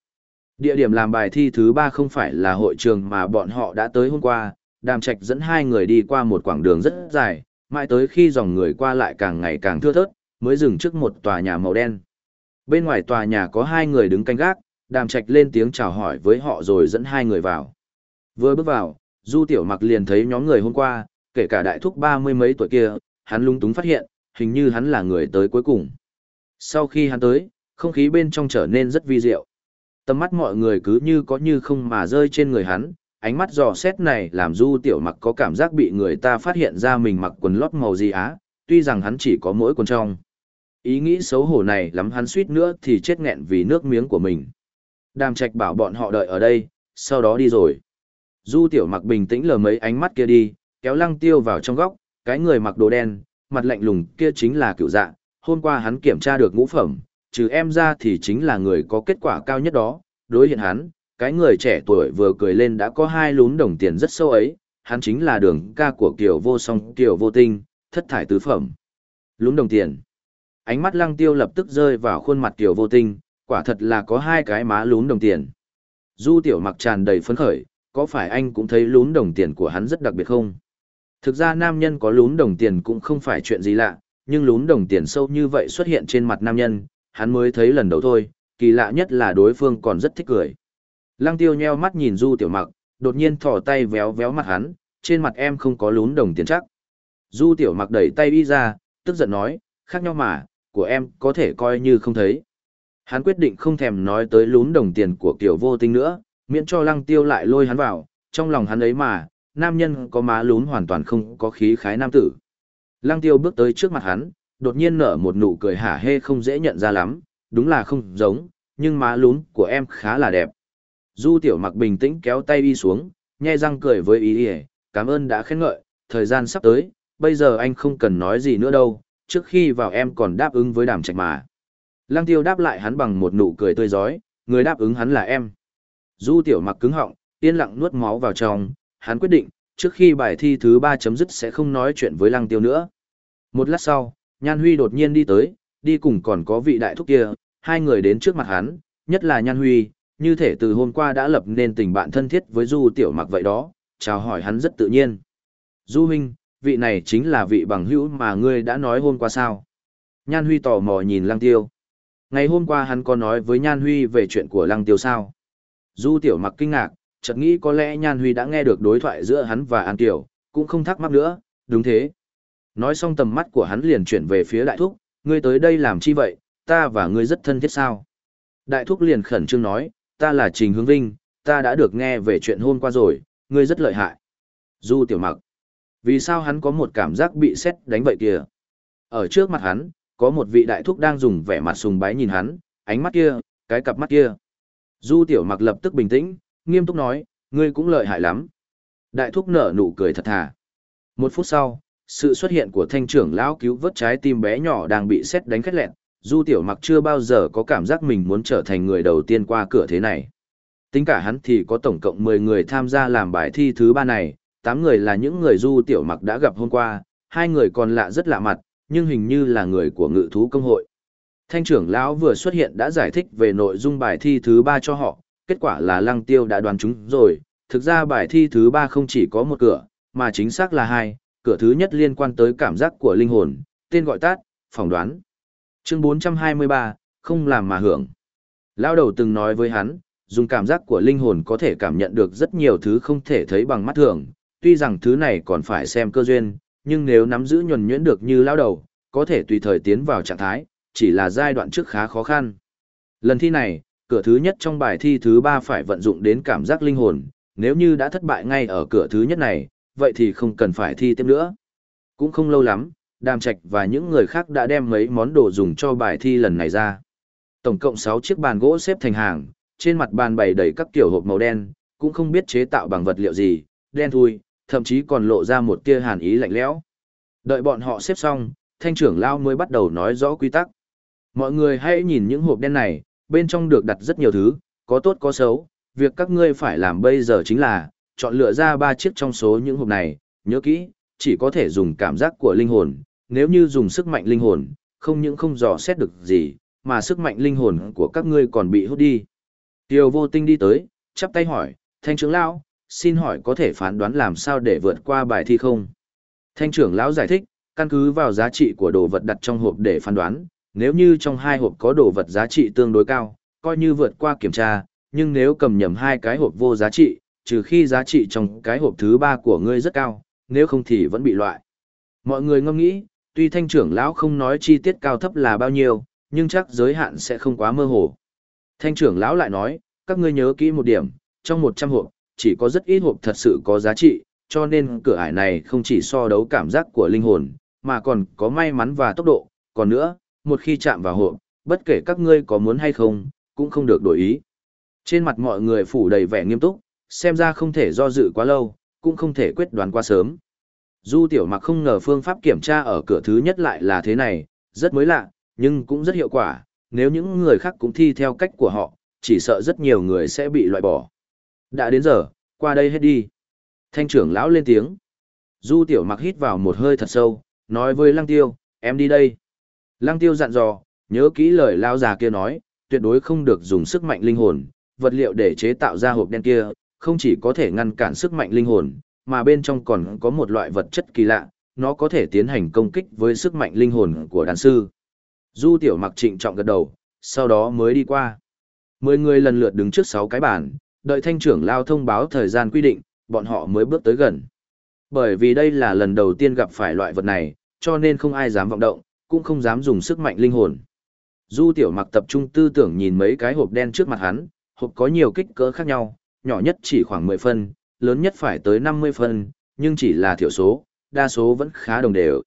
Địa điểm làm bài thi thứ ba không phải là hội trường mà bọn họ đã tới hôm qua, đàm trạch dẫn hai người đi qua một quãng đường rất dài, mãi tới khi dòng người qua lại càng ngày càng thưa thớt, mới dừng trước một tòa nhà màu đen. Bên ngoài tòa nhà có hai người đứng canh gác, đàm trạch lên tiếng chào hỏi với họ rồi dẫn hai người vào. Vừa bước vào, Du Tiểu Mặc liền thấy nhóm người hôm qua, kể cả đại thúc ba mươi mấy tuổi kia, hắn lung túng phát hiện, hình như hắn là người tới cuối cùng. Sau khi hắn tới, không khí bên trong trở nên rất vi diệu. Tầm mắt mọi người cứ như có như không mà rơi trên người hắn, ánh mắt dò xét này làm du tiểu mặc có cảm giác bị người ta phát hiện ra mình mặc quần lót màu gì á, tuy rằng hắn chỉ có mỗi quần trong. Ý nghĩ xấu hổ này lắm hắn suýt nữa thì chết nghẹn vì nước miếng của mình. Đàm trạch bảo bọn họ đợi ở đây, sau đó đi rồi. Du tiểu mặc bình tĩnh lờ mấy ánh mắt kia đi, kéo lăng tiêu vào trong góc, cái người mặc đồ đen, mặt lạnh lùng kia chính là cựu dạ. Hôm qua hắn kiểm tra được ngũ phẩm, trừ em ra thì chính là người có kết quả cao nhất đó. Đối hiện hắn, cái người trẻ tuổi vừa cười lên đã có hai lún đồng tiền rất sâu ấy, hắn chính là đường ca của Kiều Vô Song Kiều Vô Tinh, thất thải tứ phẩm. Lún đồng tiền. Ánh mắt lăng tiêu lập tức rơi vào khuôn mặt Kiều Vô Tinh, quả thật là có hai cái má lún đồng tiền. Du tiểu mặc tràn đầy phấn khởi, có phải anh cũng thấy lún đồng tiền của hắn rất đặc biệt không? Thực ra nam nhân có lún đồng tiền cũng không phải chuyện gì lạ, nhưng lún đồng tiền sâu như vậy xuất hiện trên mặt nam nhân, hắn mới thấy lần đầu thôi, kỳ lạ nhất là đối phương còn rất thích cười. Lăng tiêu nheo mắt nhìn du tiểu mặc, đột nhiên thỏ tay véo véo mặt hắn, trên mặt em không có lún đồng tiền chắc. Du tiểu mặc đẩy tay đi ra, tức giận nói, khác nhau mà, của em có thể coi như không thấy. Hắn quyết định không thèm nói tới lún đồng tiền của kiểu vô tinh nữa, miễn cho lăng tiêu lại lôi hắn vào, trong lòng hắn ấy mà, nam nhân có má lún hoàn toàn không có khí khái nam tử. Lăng tiêu bước tới trước mặt hắn, đột nhiên nở một nụ cười hả hê không dễ nhận ra lắm, đúng là không giống, nhưng má lún của em khá là đẹp. Du tiểu mặc bình tĩnh kéo tay y xuống, nhe răng cười với ý ý, cảm ơn đã khen ngợi, thời gian sắp tới, bây giờ anh không cần nói gì nữa đâu, trước khi vào em còn đáp ứng với đàm trạch mà. Lăng tiêu đáp lại hắn bằng một nụ cười tươi giói, người đáp ứng hắn là em. Du tiểu mặc cứng họng, yên lặng nuốt máu vào trong, hắn quyết định, trước khi bài thi thứ ba chấm dứt sẽ không nói chuyện với lăng tiêu nữa. Một lát sau, Nhan Huy đột nhiên đi tới, đi cùng còn có vị đại thúc kia, hai người đến trước mặt hắn, nhất là Nhan Huy, như thể từ hôm qua đã lập nên tình bạn thân thiết với Du Tiểu Mặc vậy đó, chào hỏi hắn rất tự nhiên. Du huynh, vị này chính là vị bằng hữu mà ngươi đã nói hôm qua sao? Nhan Huy tò mò nhìn Lăng Tiêu. Ngày hôm qua hắn có nói với Nhan Huy về chuyện của Lăng Tiêu sao? Du Tiểu Mặc kinh ngạc, chợt nghĩ có lẽ Nhan Huy đã nghe được đối thoại giữa hắn và An Tiểu, cũng không thắc mắc nữa, đúng thế. Nói xong tầm mắt của hắn liền chuyển về phía đại thúc, ngươi tới đây làm chi vậy, ta và ngươi rất thân thiết sao? Đại thúc liền khẩn trương nói, ta là Trình Hướng Vinh, ta đã được nghe về chuyện hôm qua rồi, ngươi rất lợi hại. Du tiểu mặc. Vì sao hắn có một cảm giác bị xét đánh vậy kìa? Ở trước mặt hắn, có một vị đại thúc đang dùng vẻ mặt sùng bái nhìn hắn, ánh mắt kia, cái cặp mắt kia. Du tiểu mặc lập tức bình tĩnh, nghiêm túc nói, ngươi cũng lợi hại lắm. Đại thúc nở nụ cười thật thà. Một phút sau, sự xuất hiện của thanh trưởng lão cứu vớt trái tim bé nhỏ đang bị xét đánh khét lẹn, Du Tiểu Mặc chưa bao giờ có cảm giác mình muốn trở thành người đầu tiên qua cửa thế này. Tính cả hắn thì có tổng cộng 10 người tham gia làm bài thi thứ ba này, 8 người là những người Du Tiểu Mặc đã gặp hôm qua, hai người còn lạ rất lạ mặt, nhưng hình như là người của ngự thú công hội. Thanh trưởng lão vừa xuất hiện đã giải thích về nội dung bài thi thứ ba cho họ, kết quả là Lăng Tiêu đã đoán chúng rồi, thực ra bài thi thứ ba không chỉ có một cửa, mà chính xác là hai, cửa thứ nhất liên quan tới cảm giác của linh hồn, tên gọi tắt, phỏng đoán. Chương 423, không làm mà hưởng. Lao đầu từng nói với hắn, dùng cảm giác của linh hồn có thể cảm nhận được rất nhiều thứ không thể thấy bằng mắt thường, tuy rằng thứ này còn phải xem cơ duyên, nhưng nếu nắm giữ nhuần nhuyễn được như lao đầu, có thể tùy thời tiến vào trạng thái, chỉ là giai đoạn trước khá khó khăn. Lần thi này, cửa thứ nhất trong bài thi thứ ba phải vận dụng đến cảm giác linh hồn, nếu như đã thất bại ngay ở cửa thứ nhất này, vậy thì không cần phải thi tiếp nữa. Cũng không lâu lắm, Đàm Trạch và những người khác đã đem mấy món đồ dùng cho bài thi lần này ra. Tổng cộng 6 chiếc bàn gỗ xếp thành hàng, trên mặt bàn bày đầy các kiểu hộp màu đen, cũng không biết chế tạo bằng vật liệu gì, đen thui, thậm chí còn lộ ra một tia hàn ý lạnh lẽo. Đợi bọn họ xếp xong, thanh trưởng lao mới bắt đầu nói rõ quy tắc. Mọi người hãy nhìn những hộp đen này, bên trong được đặt rất nhiều thứ, có tốt có xấu, việc các ngươi phải làm bây giờ chính là, chọn lựa ra ba chiếc trong số những hộp này, nhớ kỹ, chỉ có thể dùng cảm giác của linh hồn, nếu như dùng sức mạnh linh hồn, không những không dò xét được gì, mà sức mạnh linh hồn của các ngươi còn bị hút đi. Tiêu vô tinh đi tới, chắp tay hỏi, thanh trưởng lão, xin hỏi có thể phán đoán làm sao để vượt qua bài thi không? Thanh trưởng lão giải thích, căn cứ vào giá trị của đồ vật đặt trong hộp để phán đoán, nếu như trong hai hộp có đồ vật giá trị tương đối cao, coi như vượt qua kiểm tra, nhưng nếu cầm nhầm hai cái hộp vô giá trị, trừ khi giá trị trong cái hộp thứ ba của ngươi rất cao, nếu không thì vẫn bị loại. Mọi người ngâm nghĩ, tuy thanh trưởng lão không nói chi tiết cao thấp là bao nhiêu, nhưng chắc giới hạn sẽ không quá mơ hồ. Thanh trưởng lão lại nói, các ngươi nhớ kỹ một điểm, trong 100 hộp, chỉ có rất ít hộp thật sự có giá trị, cho nên cửa ải này không chỉ so đấu cảm giác của linh hồn, mà còn có may mắn và tốc độ, còn nữa, một khi chạm vào hộp, bất kể các ngươi có muốn hay không, cũng không được đổi ý. Trên mặt mọi người phủ đầy vẻ nghiêm túc, xem ra không thể do dự quá lâu, cũng không thể quyết đoán quá sớm. Du tiểu mặc không ngờ phương pháp kiểm tra ở cửa thứ nhất lại là thế này, rất mới lạ, nhưng cũng rất hiệu quả, nếu những người khác cũng thi theo cách của họ, chỉ sợ rất nhiều người sẽ bị loại bỏ. Đã đến giờ, qua đây hết đi. Thanh trưởng lão lên tiếng. Du tiểu mặc hít vào một hơi thật sâu, nói với lăng tiêu, em đi đây. Lăng tiêu dặn dò, nhớ kỹ lời lao già kia nói, tuyệt đối không được dùng sức mạnh linh hồn, vật liệu để chế tạo ra hộp đen kia, không chỉ có thể ngăn cản sức mạnh linh hồn, mà bên trong còn có một loại vật chất kỳ lạ, nó có thể tiến hành công kích với sức mạnh linh hồn của đàn sư. Du tiểu mặc trịnh trọng gật đầu, sau đó mới đi qua. Mười người lần lượt đứng trước sáu cái bàn, đợi thanh trưởng lao thông báo thời gian quy định, bọn họ mới bước tới gần. Bởi vì đây là lần đầu tiên gặp phải loại vật này, cho nên không ai dám vọng động, cũng không dám dùng sức mạnh linh hồn. Du tiểu mặc tập trung tư tưởng nhìn mấy cái hộp đen trước mặt hắn, hộp có nhiều kích cỡ khác nhau, nhỏ nhất chỉ khoảng 10 phân, lớn nhất phải tới 50 phần, nhưng chỉ là thiểu số, đa số vẫn khá đồng đều.